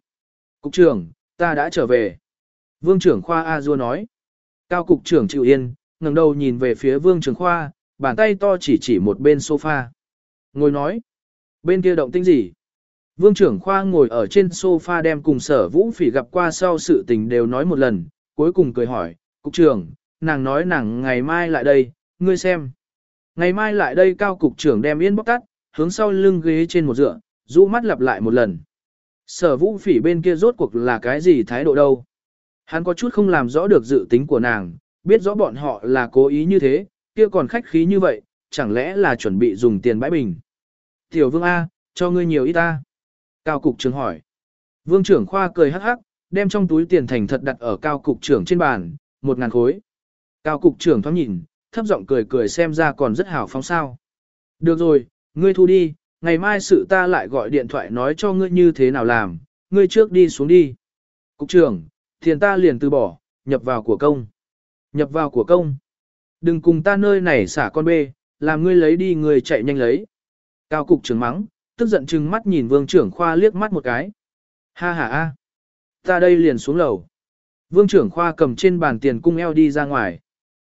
Cục trưởng, ta đã trở về. Vương trưởng khoa A Dua nói. Cao cục trưởng chịu yên, ngẩng đầu nhìn về phía vương trưởng khoa, bàn tay to chỉ chỉ một bên sofa. Ngồi nói. Bên kia động tĩnh gì? Vương trưởng khoa ngồi ở trên sofa đem cùng sở vũ phỉ gặp qua sau sự tình đều nói một lần, cuối cùng cười hỏi, cục trưởng, nàng nói nàng ngày mai lại đây, ngươi xem. Ngày mai lại đây cao cục trưởng đem yên bóc tắt, hướng sau lưng ghế trên một dựa, rũ mắt lặp lại một lần. Sở vũ phỉ bên kia rốt cuộc là cái gì thái độ đâu. Hắn có chút không làm rõ được dự tính của nàng, biết rõ bọn họ là cố ý như thế, kia còn khách khí như vậy, chẳng lẽ là chuẩn bị dùng tiền bãi bình. Tiểu vương A, cho ngươi nhiều ít ta. Cao cục trưởng hỏi. Vương trưởng khoa cười hắc hắc, đem trong túi tiền thành thật đặt ở cao cục trưởng trên bàn, một ngàn khối. Cao cục trưởng thoáng nhìn, thấp giọng cười cười xem ra còn rất hào phóng sao. Được rồi, ngươi thu đi, ngày mai sự ta lại gọi điện thoại nói cho ngươi như thế nào làm, ngươi trước đi xuống đi. Cục trưởng, thiền ta liền từ bỏ, nhập vào của công. Nhập vào của công. Đừng cùng ta nơi này xả con bê, làm ngươi lấy đi người chạy nhanh lấy. Cao cục trưởng mắng, tức giận trừng mắt nhìn vương trưởng khoa liếc mắt một cái. Ha ha a, ta đây liền xuống lầu. Vương trưởng khoa cầm trên bàn tiền cung eo đi ra ngoài.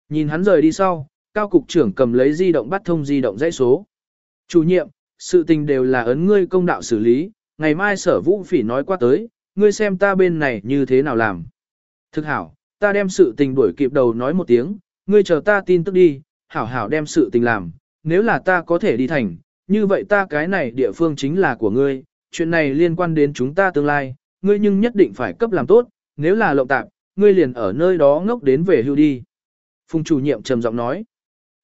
Nhìn hắn rời đi sau, cao cục trưởng cầm lấy di động bắt thông di động dãy số. Chủ nhiệm, sự tình đều là ấn ngươi công đạo xử lý, ngày mai sở vũ phỉ nói qua tới, ngươi xem ta bên này như thế nào làm. Thực hảo, ta đem sự tình đuổi kịp đầu nói một tiếng, ngươi chờ ta tin tức đi, hảo hảo đem sự tình làm, nếu là ta có thể đi thành, như vậy ta cái này địa phương chính là của ngươi, chuyện này liên quan đến chúng ta tương lai, ngươi nhưng nhất định phải cấp làm tốt, nếu là lộng tạp, ngươi liền ở nơi đó ngốc đến về hưu đi. Phùng chủ nhiệm trầm giọng nói,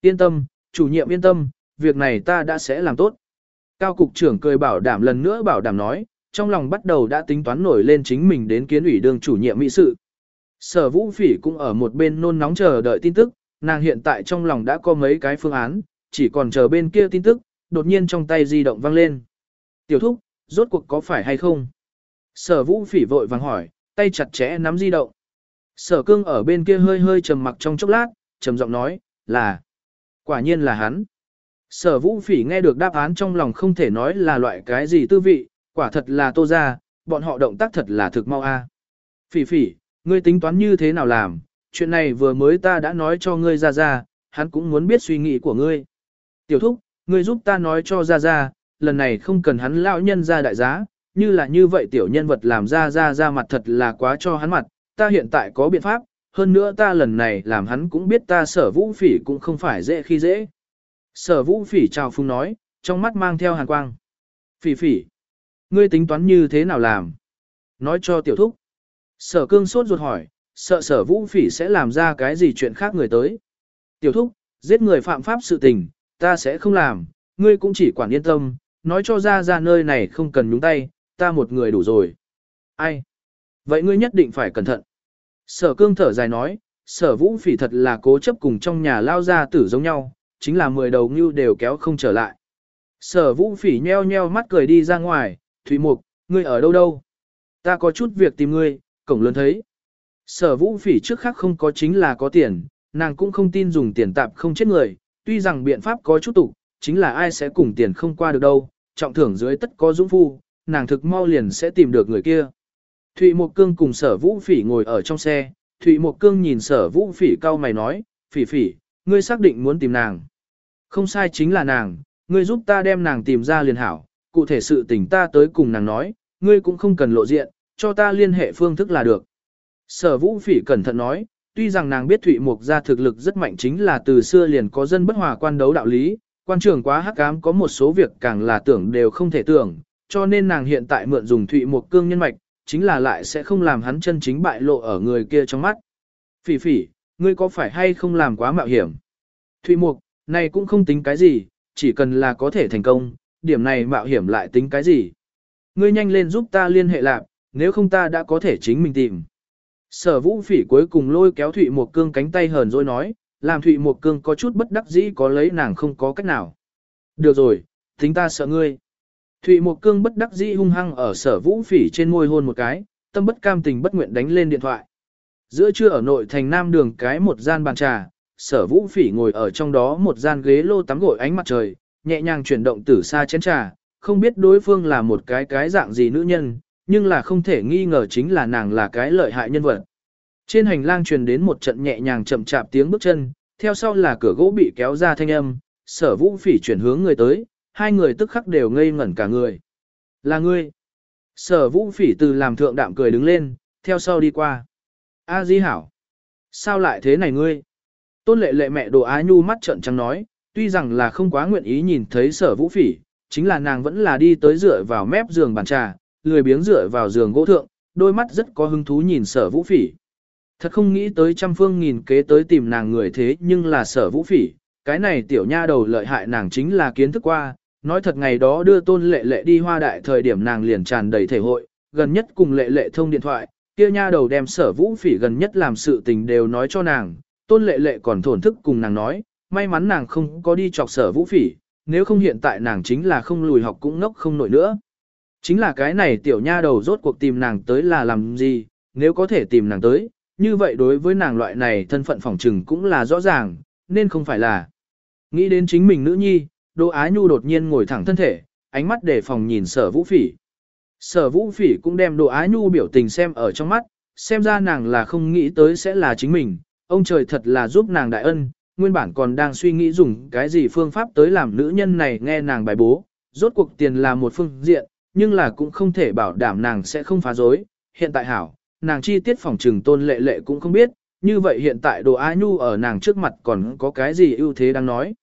yên tâm, chủ nhiệm yên tâm, việc này ta đã sẽ làm tốt. Cao cục trưởng cười bảo đảm lần nữa bảo đảm nói, trong lòng bắt đầu đã tính toán nổi lên chính mình đến kiến ủy đương chủ nhiệm mỹ sự. Sở vũ phỉ cũng ở một bên nôn nóng chờ đợi tin tức, nàng hiện tại trong lòng đã có mấy cái phương án, chỉ còn chờ bên kia tin tức, đột nhiên trong tay di động vang lên. Tiểu thúc, rốt cuộc có phải hay không? Sở vũ phỉ vội vàng hỏi, tay chặt chẽ nắm di động. Sở cương ở bên kia hơi hơi trầm mặc trong chốc lát, trầm giọng nói, là, quả nhiên là hắn. Sở vũ phỉ nghe được đáp án trong lòng không thể nói là loại cái gì tư vị, quả thật là tô ra, bọn họ động tác thật là thực mau a. À. Phỉ phỉ, ngươi tính toán như thế nào làm, chuyện này vừa mới ta đã nói cho ngươi ra ra, hắn cũng muốn biết suy nghĩ của ngươi. Tiểu thúc, ngươi giúp ta nói cho ra ra, lần này không cần hắn lão nhân ra đại giá, như là như vậy tiểu nhân vật làm ra ra ra mặt thật là quá cho hắn mặt, ta hiện tại có biện pháp, hơn nữa ta lần này làm hắn cũng biết ta sở vũ phỉ cũng không phải dễ khi dễ. Sở vũ phỉ chào phung nói, trong mắt mang theo hàn quang. Phỉ phỉ, ngươi tính toán như thế nào làm? Nói cho tiểu thúc. Sở cương sốt ruột hỏi, sợ sở vũ phỉ sẽ làm ra cái gì chuyện khác người tới. Tiểu thúc, giết người phạm pháp sự tình, ta sẽ không làm, ngươi cũng chỉ quản yên tâm, nói cho ra ra nơi này không cần nhúng tay, ta một người đủ rồi. Ai? Vậy ngươi nhất định phải cẩn thận. Sở cương thở dài nói, sở vũ phỉ thật là cố chấp cùng trong nhà lao ra tử giống nhau, chính là mười đầu ngưu đều kéo không trở lại. Sở vũ phỉ nheo nheo mắt cười đi ra ngoài, Thủy Mục, ngươi ở đâu đâu? Ta có chút việc tìm ngươi, cổng lớn thấy. Sở vũ phỉ trước khác không có chính là có tiền, nàng cũng không tin dùng tiền tạp không chết người, tuy rằng biện pháp có chút tục, chính là ai sẽ cùng tiền không qua được đâu, trọng thưởng dưới tất có dũng phu, nàng thực mau liền sẽ tìm được người kia. Thụy Mộc Cương cùng sở vũ phỉ ngồi ở trong xe, Thụy Mộc Cương nhìn sở vũ phỉ cao mày nói, phỉ phỉ, ngươi xác định muốn tìm nàng. Không sai chính là nàng, ngươi giúp ta đem nàng tìm ra liền hảo, cụ thể sự tình ta tới cùng nàng nói, ngươi cũng không cần lộ diện, cho ta liên hệ phương thức là được. Sở vũ phỉ cẩn thận nói, tuy rằng nàng biết Thụy Mục gia thực lực rất mạnh chính là từ xưa liền có dân bất hòa quan đấu đạo lý, quan trường quá hắc ám có một số việc càng là tưởng đều không thể tưởng, cho nên nàng hiện tại mượn dùng Thụy Mục cương nhân mạch, chính là lại sẽ không làm hắn chân chính bại lộ ở người kia trong mắt. Phỉ phỉ, ngươi có phải hay không làm quá mạo hiểm? Thụy Mục, này cũng không tính cái gì, chỉ cần là có thể thành công, điểm này mạo hiểm lại tính cái gì? Ngươi nhanh lên giúp ta liên hệ lạc, nếu không ta đã có thể chính mình tìm. Sở vũ phỉ cuối cùng lôi kéo Thụy Mộc Cương cánh tay hờn rồi nói, làm Thụy Mộc Cương có chút bất đắc dĩ có lấy nàng không có cách nào. Được rồi, tính ta sợ ngươi. Thụy Mộc Cương bất đắc dĩ hung hăng ở sở vũ phỉ trên môi hôn một cái, tâm bất cam tình bất nguyện đánh lên điện thoại. Giữa trưa ở nội thành Nam đường cái một gian bàn trà, sở vũ phỉ ngồi ở trong đó một gian ghế lô tắm gội ánh mặt trời, nhẹ nhàng chuyển động từ xa chén trà, không biết đối phương là một cái cái dạng gì nữ nhân, nhưng là không thể nghi ngờ chính là nàng là cái lợi hại nhân vật. Trên hành lang truyền đến một trận nhẹ nhàng chậm chạp tiếng bước chân, theo sau là cửa gỗ bị kéo ra thanh âm, sở vũ phỉ chuyển hướng người tới, hai người tức khắc đều ngây ngẩn cả người. Là ngươi. Sở vũ phỉ từ làm thượng đạm cười đứng lên, theo sau đi qua. A di hảo. Sao lại thế này ngươi? Tôn lệ lệ mẹ đồ á nhu mắt trận trắng nói, tuy rằng là không quá nguyện ý nhìn thấy sở vũ phỉ, chính là nàng vẫn là đi tới dựa vào mép giường bàn trà, lười biếng dựa vào giường gỗ thượng, đôi mắt rất có hứng thú nhìn sở vũ phỉ. Thật không nghĩ tới trăm phương nghìn kế tới tìm nàng người thế nhưng là sở vũ phỉ, cái này tiểu nha đầu lợi hại nàng chính là kiến thức qua, nói thật ngày đó đưa tôn lệ lệ đi hoa đại thời điểm nàng liền tràn đầy thể hội, gần nhất cùng lệ lệ thông điện thoại, kia nha đầu đem sở vũ phỉ gần nhất làm sự tình đều nói cho nàng, tôn lệ lệ còn thổn thức cùng nàng nói, may mắn nàng không có đi chọc sở vũ phỉ, nếu không hiện tại nàng chính là không lùi học cũng ngốc không nổi nữa. Chính là cái này tiểu nha đầu rốt cuộc tìm nàng tới là làm gì, nếu có thể tìm nàng tới, như vậy đối với nàng loại này thân phận phỏng trừng cũng là rõ ràng, nên không phải là. Nghĩ đến chính mình nữ nhi, Đỗ Ái Nhu đột nhiên ngồi thẳng thân thể, ánh mắt để phòng nhìn sở vũ phỉ. Sở vũ phỉ cũng đem Đỗ Ái Nhu biểu tình xem ở trong mắt, xem ra nàng là không nghĩ tới sẽ là chính mình, ông trời thật là giúp nàng đại ân, nguyên bản còn đang suy nghĩ dùng cái gì phương pháp tới làm nữ nhân này nghe nàng bài bố, rốt cuộc tiền là một phương diện, nhưng là cũng không thể bảo đảm nàng sẽ không phá dối. Hiện tại hảo, nàng chi tiết phòng trừng tôn lệ lệ cũng không biết, như vậy hiện tại đồ á nhu ở nàng trước mặt còn có cái gì ưu thế đang nói.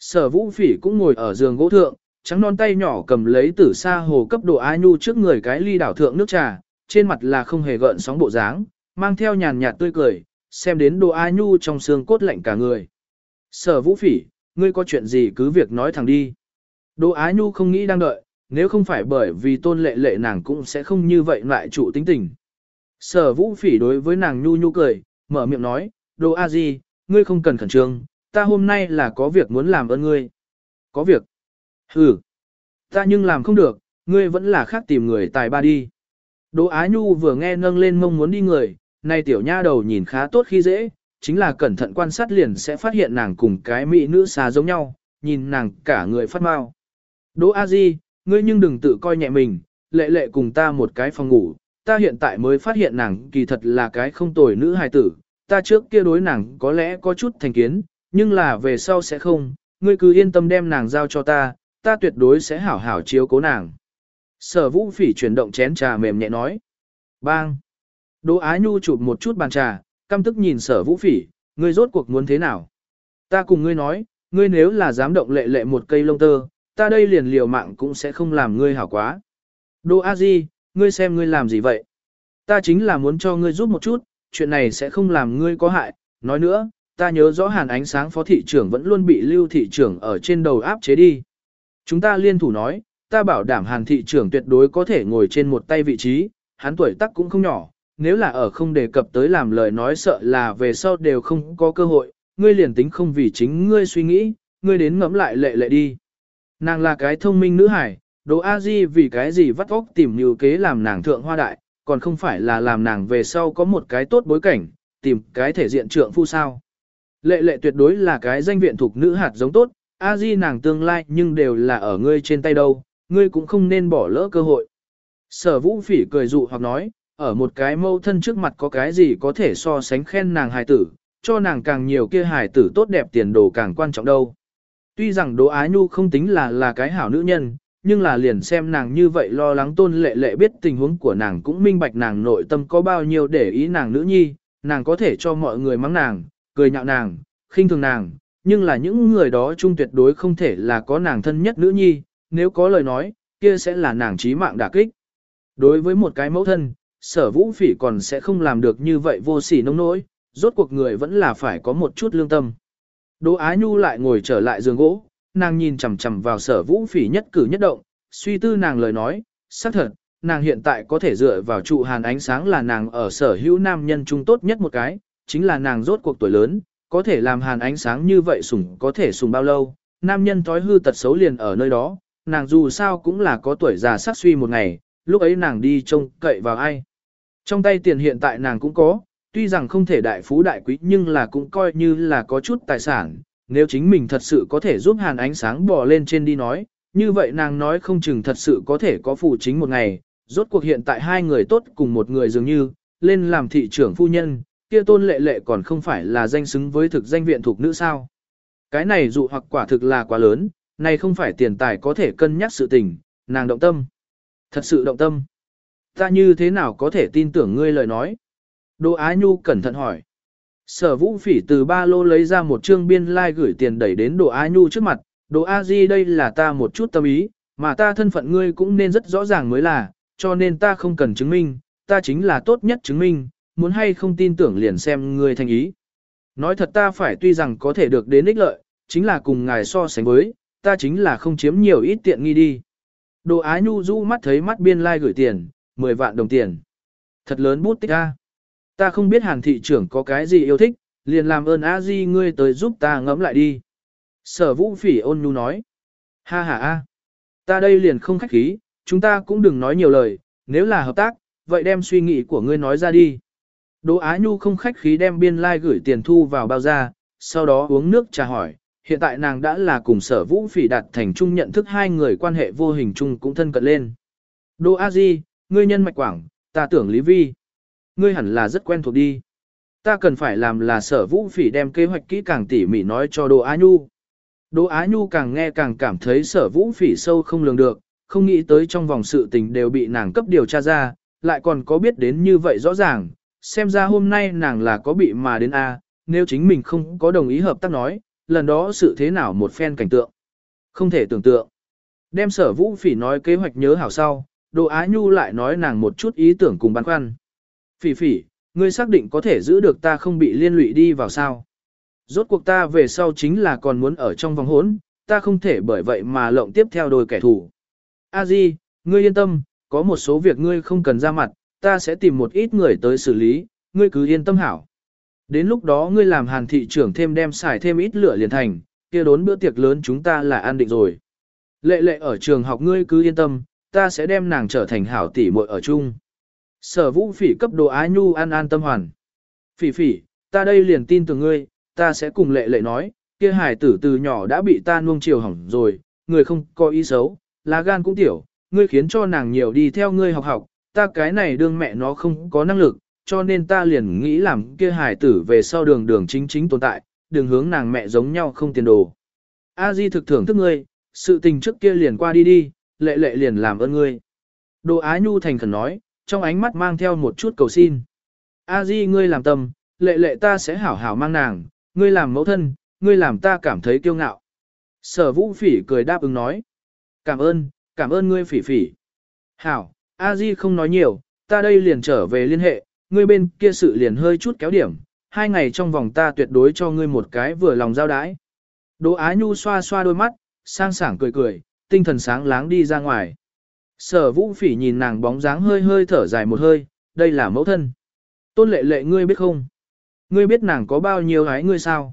Sở vũ phỉ cũng ngồi ở giường gỗ thượng, trắng non tay nhỏ cầm lấy tử sa hồ cấp đồ á nhu trước người cái ly đảo thượng nước trà, trên mặt là không hề gợn sóng bộ dáng, mang theo nhàn nhạt tươi cười, xem đến đồ á nhu trong xương cốt lạnh cả người. Sở vũ phỉ, ngươi có chuyện gì cứ việc nói thẳng đi. Đồ á nhu không nghĩ đang đợi, nếu không phải bởi vì tôn lệ lệ nàng cũng sẽ không như vậy lại chủ tính tình. Sở vũ phỉ đối với nàng nhu nhu cười, mở miệng nói, đồ a di, ngươi không cần khẩn trương, ta hôm nay là có việc muốn làm ơn ngươi. Có việc? Ừ. Ta nhưng làm không được, ngươi vẫn là khác tìm người tài ba đi. Đỗ Á Nhu vừa nghe nâng lên mong muốn đi người, nay tiểu nha đầu nhìn khá tốt khi dễ, chính là cẩn thận quan sát liền sẽ phát hiện nàng cùng cái mỹ nữ xa giống nhau, nhìn nàng cả người phát mau. Đỗ A Di, ngươi nhưng đừng tự coi nhẹ mình, lệ lệ cùng ta một cái phòng ngủ, ta hiện tại mới phát hiện nàng kỳ thật là cái không tồi nữ hài tử, ta trước kia đối nàng có lẽ có chút thành kiến, nhưng là về sau sẽ không, ngươi cứ yên tâm đem nàng giao cho ta, ta tuyệt đối sẽ hảo hảo chiếu cố nàng. Sở vũ phỉ chuyển động chén trà mềm nhẹ nói. Bang! Đỗ Á Nhu chụp một chút bàn trà, căm tức nhìn sở vũ phỉ, ngươi rốt cuộc muốn thế nào? Ta cùng ngươi nói, ngươi nếu là dám động lệ lệ một cây lông tơ, ta đây liền liều mạng cũng sẽ không làm ngươi hảo quá. Đỗ A Di, ngươi xem ngươi làm gì vậy? Ta chính là muốn cho ngươi giúp một chút, chuyện này sẽ không làm ngươi có hại. Nói nữa, ta nhớ rõ hàn ánh sáng phó thị trưởng vẫn luôn bị lưu thị trưởng ở trên đầu áp chế đi. Chúng ta liên thủ nói, ta bảo đảm hàn thị trưởng tuyệt đối có thể ngồi trên một tay vị trí, hắn tuổi tác cũng không nhỏ, nếu là ở không đề cập tới làm lời nói sợ là về sau đều không có cơ hội, ngươi liền tính không vì chính ngươi suy nghĩ, ngươi đến ngẫm lại lệ lệ đi. Nàng là cái thông minh nữ hải, đồ A Di vì cái gì vắt óc tìm nhiều kế làm nàng thượng hoa đại, còn không phải là làm nàng về sau có một cái tốt bối cảnh, tìm cái thể diện trượng phu sao. Lệ lệ tuyệt đối là cái danh viện thuộc nữ hạt giống tốt, A Di nàng tương lai nhưng đều là ở ngươi trên tay đâu, ngươi cũng không nên bỏ lỡ cơ hội. Sở vũ phỉ cười dụ hoặc nói, ở một cái mâu thân trước mặt có cái gì có thể so sánh khen nàng hài tử, cho nàng càng nhiều kia hài tử tốt đẹp tiền đồ càng quan trọng đâu. Tuy rằng Đỗ Ái Nhu không tính là là cái hảo nữ nhân, nhưng là liền xem nàng như vậy lo lắng tôn lệ lệ biết tình huống của nàng cũng minh bạch nàng nội tâm có bao nhiêu để ý nàng nữ nhi, nàng có thể cho mọi người mắng nàng, cười nhạo nàng, khinh thường nàng, nhưng là những người đó chung tuyệt đối không thể là có nàng thân nhất nữ nhi, nếu có lời nói, kia sẽ là nàng trí mạng đả kích. Đối với một cái mẫu thân, sở vũ phỉ còn sẽ không làm được như vậy vô sỉ nông nỗi, rốt cuộc người vẫn là phải có một chút lương tâm. Đỗ Á Nhu lại ngồi trở lại giường gỗ, nàng nhìn chằm chằm vào sở vũ phỉ nhất cử nhất động, suy tư nàng lời nói, xác thật, nàng hiện tại có thể dựa vào trụ hàn ánh sáng là nàng ở sở hữu nam nhân trung tốt nhất một cái, chính là nàng rốt cuộc tuổi lớn, có thể làm hàn ánh sáng như vậy sủng có thể sủng bao lâu, nam nhân thói hư tật xấu liền ở nơi đó, nàng dù sao cũng là có tuổi già sắc suy một ngày, lúc ấy nàng đi trông cậy vào ai. Trong tay tiền hiện tại nàng cũng có, tuy rằng không thể đại phú đại quý nhưng là cũng coi như là có chút tài sản, nếu chính mình thật sự có thể giúp hàn ánh sáng bò lên trên đi nói, như vậy nàng nói không chừng thật sự có thể có phụ chính một ngày, rốt cuộc hiện tại hai người tốt cùng một người dường như, lên làm thị trưởng phu nhân, kia tôn lệ lệ còn không phải là danh xứng với thực danh viện thuộc nữ sao. Cái này dụ hoặc quả thực là quá lớn, này không phải tiền tài có thể cân nhắc sự tình, nàng động tâm. Thật sự động tâm. Ta như thế nào có thể tin tưởng ngươi lời nói? Đỗ Á Nhu cẩn thận hỏi. Sở vũ phỉ từ ba lô lấy ra một trương biên lai like gửi tiền đẩy đến Đỗ Á Nhu trước mặt. Đỗ A Di đây là ta một chút tâm ý, mà ta thân phận ngươi cũng nên rất rõ ràng mới là, cho nên ta không cần chứng minh, ta chính là tốt nhất chứng minh, muốn hay không tin tưởng liền xem ngươi thành ý. Nói thật ta phải tuy rằng có thể được đến ích lợi, chính là cùng ngài so sánh với, ta chính là không chiếm nhiều ít tiện nghi đi. Đồ Á Nhu du mắt thấy mắt biên lai like gửi tiền, 10 vạn đồng tiền. Thật lớn bút tích a. Ta không biết hàn thị trưởng có cái gì yêu thích, liền làm ơn a di ngươi tới giúp ta ngẫm lại đi. Sở vũ phỉ ôn nhu nói. Ha ha a. Ta đây liền không khách khí, chúng ta cũng đừng nói nhiều lời, nếu là hợp tác, vậy đem suy nghĩ của ngươi nói ra đi. Đỗ Á Nhu không khách khí đem biên lai like gửi tiền thu vào bao ra, sau đó uống nước trà hỏi, hiện tại nàng đã là cùng sở vũ phỉ đạt thành chung nhận thức hai người quan hệ vô hình chung cũng thân cận lên. Đỗ A Di, ngươi nhân mạch quảng, ta tưởng Lý Vi. Ngươi hẳn là rất quen thuộc đi. Ta cần phải làm là sở vũ phỉ đem kế hoạch kỹ càng tỉ mỉ nói cho Đỗ Á Nhu. Đỗ Á Nhu càng nghe càng cảm thấy sở vũ phỉ sâu không lường được, không nghĩ tới trong vòng sự tình đều bị nàng cấp điều tra ra, lại còn có biết đến như vậy rõ ràng, xem ra hôm nay nàng là có bị mà đến A, nếu chính mình không có đồng ý hợp tác nói, lần đó sự thế nào một phen cảnh tượng. Không thể tưởng tượng. Đem sở vũ phỉ nói kế hoạch nhớ hảo sau, Đỗ Á Nhu lại nói nàng một chút ý tưởng cùng băn khoăn. Phỉ phỉ, ngươi xác định có thể giữ được ta không bị liên lụy đi vào sao. Rốt cuộc ta về sau chính là còn muốn ở trong vòng hốn, ta không thể bởi vậy mà lộng tiếp theo đôi kẻ thù. A Di, ngươi yên tâm, có một số việc ngươi không cần ra mặt, ta sẽ tìm một ít người tới xử lý, ngươi cứ yên tâm hảo. Đến lúc đó ngươi làm hàn thị trưởng thêm đem xài thêm ít lửa liền thành, kia đốn bữa tiệc lớn chúng ta là an định rồi. Lệ lệ ở trường học ngươi cứ yên tâm, ta sẽ đem nàng trở thành hảo tỷ muội ở chung. Sở vũ phỉ cấp đồ ái nhu an an tâm hoàn. Phỉ phỉ, ta đây liền tin tưởng ngươi, ta sẽ cùng lệ lệ nói, kia hải tử từ nhỏ đã bị ta nuông chiều hỏng rồi, người không có ý xấu, lá gan cũng tiểu, ngươi khiến cho nàng nhiều đi theo ngươi học học, ta cái này đương mẹ nó không có năng lực, cho nên ta liền nghĩ làm kia hải tử về sau đường đường chính chính tồn tại, đường hướng nàng mẹ giống nhau không tiền đồ. A Di thực thưởng thức ngươi, sự tình trước kia liền qua đi đi, lệ lệ liền làm ơn ngươi. Đồ Á Nhu thành khẩn nói, trong ánh mắt mang theo một chút cầu xin. A Di ngươi làm tâm, lệ lệ ta sẽ hảo hảo mang nàng, ngươi làm mẫu thân, ngươi làm ta cảm thấy kiêu ngạo. Sở vũ phỉ cười đáp ứng nói. Cảm ơn, cảm ơn ngươi phỉ phỉ. Hảo, A Di không nói nhiều, ta đây liền trở về liên hệ, ngươi bên kia sự liền hơi chút kéo điểm, hai ngày trong vòng ta tuyệt đối cho ngươi một cái vừa lòng giao đái. Đỗ Á Nhu xoa xoa đôi mắt, sang sảng cười cười, tinh thần sáng láng đi ra ngoài. Sở vũ phỉ nhìn nàng bóng dáng hơi hơi thở dài một hơi, đây là mẫu thân. Tôn lệ lệ ngươi biết không? Ngươi biết nàng có bao nhiêu hái ngươi sao?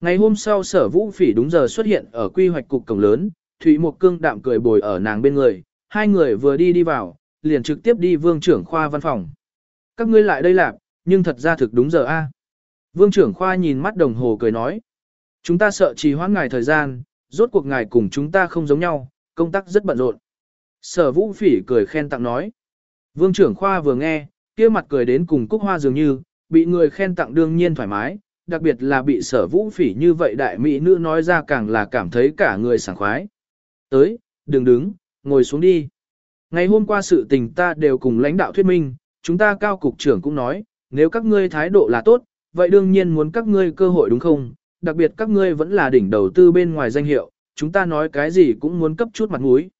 Ngày hôm sau sở vũ phỉ đúng giờ xuất hiện ở quy hoạch cục cổng lớn, Thụy Mộc Cương đạm cười bồi ở nàng bên người, hai người vừa đi đi vào, liền trực tiếp đi vương trưởng khoa văn phòng. Các ngươi lại đây làm, nhưng thật ra thực đúng giờ a. Vương trưởng khoa nhìn mắt đồng hồ cười nói. Chúng ta sợ trì hoãn ngài thời gian, rốt cuộc ngài cùng chúng ta không giống nhau, công tác rất bận rộn. Sở vũ phỉ cười khen tặng nói. Vương trưởng khoa vừa nghe, kia mặt cười đến cùng cúc hoa dường như, bị người khen tặng đương nhiên thoải mái, đặc biệt là bị sở vũ phỉ như vậy đại mỹ nữ nói ra càng là cảm thấy cả người sảng khoái. Tới, đừng đứng, ngồi xuống đi. Ngày hôm qua sự tình ta đều cùng lãnh đạo thuyết minh, chúng ta cao cục trưởng cũng nói, nếu các ngươi thái độ là tốt, vậy đương nhiên muốn các ngươi cơ hội đúng không? Đặc biệt các ngươi vẫn là đỉnh đầu tư bên ngoài danh hiệu, chúng ta nói cái gì cũng muốn cấp chút mặt mũi.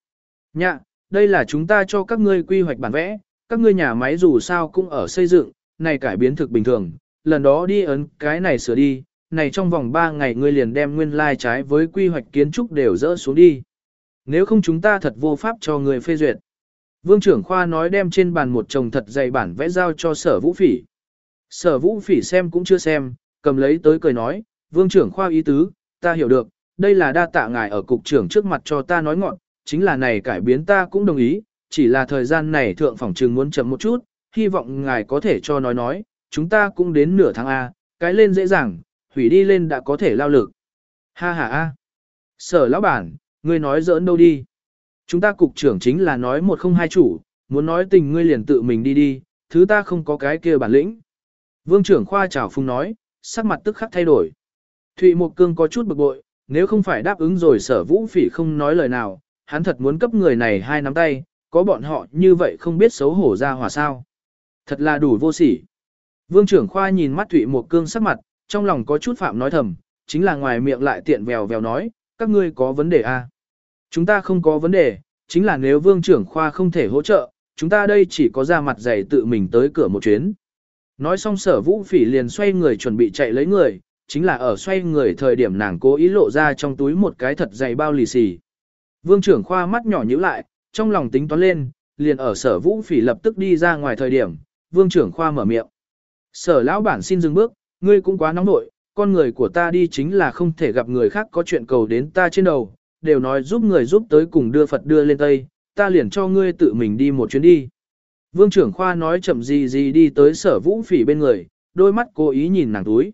Nhạ, đây là chúng ta cho các ngươi quy hoạch bản vẽ, các ngươi nhà máy dù sao cũng ở xây dựng, này cải biến thực bình thường, lần đó đi ấn cái này sửa đi, này trong vòng 3 ngày ngươi liền đem nguyên lai like trái với quy hoạch kiến trúc đều dỡ xuống đi. Nếu không chúng ta thật vô pháp cho người phê duyệt. Vương trưởng khoa nói đem trên bàn một chồng thật dày bản vẽ giao cho sở vũ phỉ. Sở vũ phỉ xem cũng chưa xem, cầm lấy tới cười nói, vương trưởng khoa ý tứ, ta hiểu được, đây là đa tạ ngài ở cục trưởng trước mặt cho ta nói ngọn, chính là này cải biến ta cũng đồng ý, chỉ là thời gian này thượng phòng trường muốn chậm một chút, hy vọng ngài có thể cho nói nói, chúng ta cũng đến nửa tháng A, cái lên dễ dàng, hủy đi lên đã có thể lao lực. Ha ha a. Sở lão bản, ngươi nói giỡn đâu đi. Chúng ta cục trưởng chính là nói một không hai chủ, muốn nói tình ngươi liền tự mình đi đi, thứ ta không có cái kia bản lĩnh. Vương trưởng khoa chào phung nói, sắc mặt tức khắc thay đổi. Thụy Mộc Cương có chút bực bội, nếu không phải đáp ứng rồi sở vũ phỉ không nói lời nào, hắn thật muốn cấp người này hai nắm tay, có bọn họ như vậy không biết xấu hổ ra hòa sao. Thật là đủ vô sỉ. Vương trưởng khoa nhìn mắt Thụy Mộc Cương sắc mặt, trong lòng có chút phạm nói thầm, chính là ngoài miệng lại tiện vèo vèo nói, các ngươi có vấn đề à? Chúng ta không có vấn đề, chính là nếu vương trưởng khoa không thể hỗ trợ, chúng ta đây chỉ có ra mặt dày tự mình tới cửa một chuyến. Nói xong sở vũ phỉ liền xoay người chuẩn bị chạy lấy người, chính là ở xoay người thời điểm nàng cố ý lộ ra trong túi một cái thật dày bao lì xì. Vương trưởng khoa mắt nhỏ nhíu lại, trong lòng tính toán lên, liền ở sở vũ phỉ lập tức đi ra ngoài thời điểm, vương trưởng khoa mở miệng. Sở lão bản xin dừng bước, ngươi cũng quá nóng nội, con người của ta đi chính là không thể gặp người khác có chuyện cầu đến ta trên đầu, đều nói giúp người giúp tới cùng đưa Phật đưa lên Tây, ta liền cho ngươi tự mình đi một chuyến đi. Vương trưởng khoa nói chậm gì gì đi tới sở vũ phỉ bên người, đôi mắt cố ý nhìn nàng túi.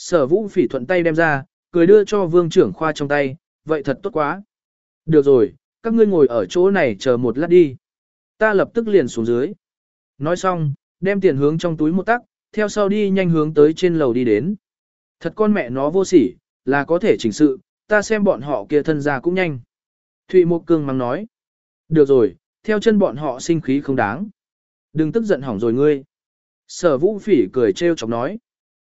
Sở vũ phỉ thuận tay đem ra, cười đưa cho vương trưởng khoa trong tay, vậy thật tốt quá. Được rồi, các ngươi ngồi ở chỗ này chờ một lát đi. Ta lập tức liền xuống dưới. Nói xong, đem tiền hướng trong túi một tắc, theo sau đi nhanh hướng tới trên lầu đi đến. Thật con mẹ nó vô sỉ, là có thể chỉnh sự, ta xem bọn họ kia thân ra cũng nhanh. Thụy Mộc Cương mắng nói. Được rồi, theo chân bọn họ sinh khí không đáng. Đừng tức giận hỏng rồi ngươi. Sở vũ phỉ cười trêu chọc nói.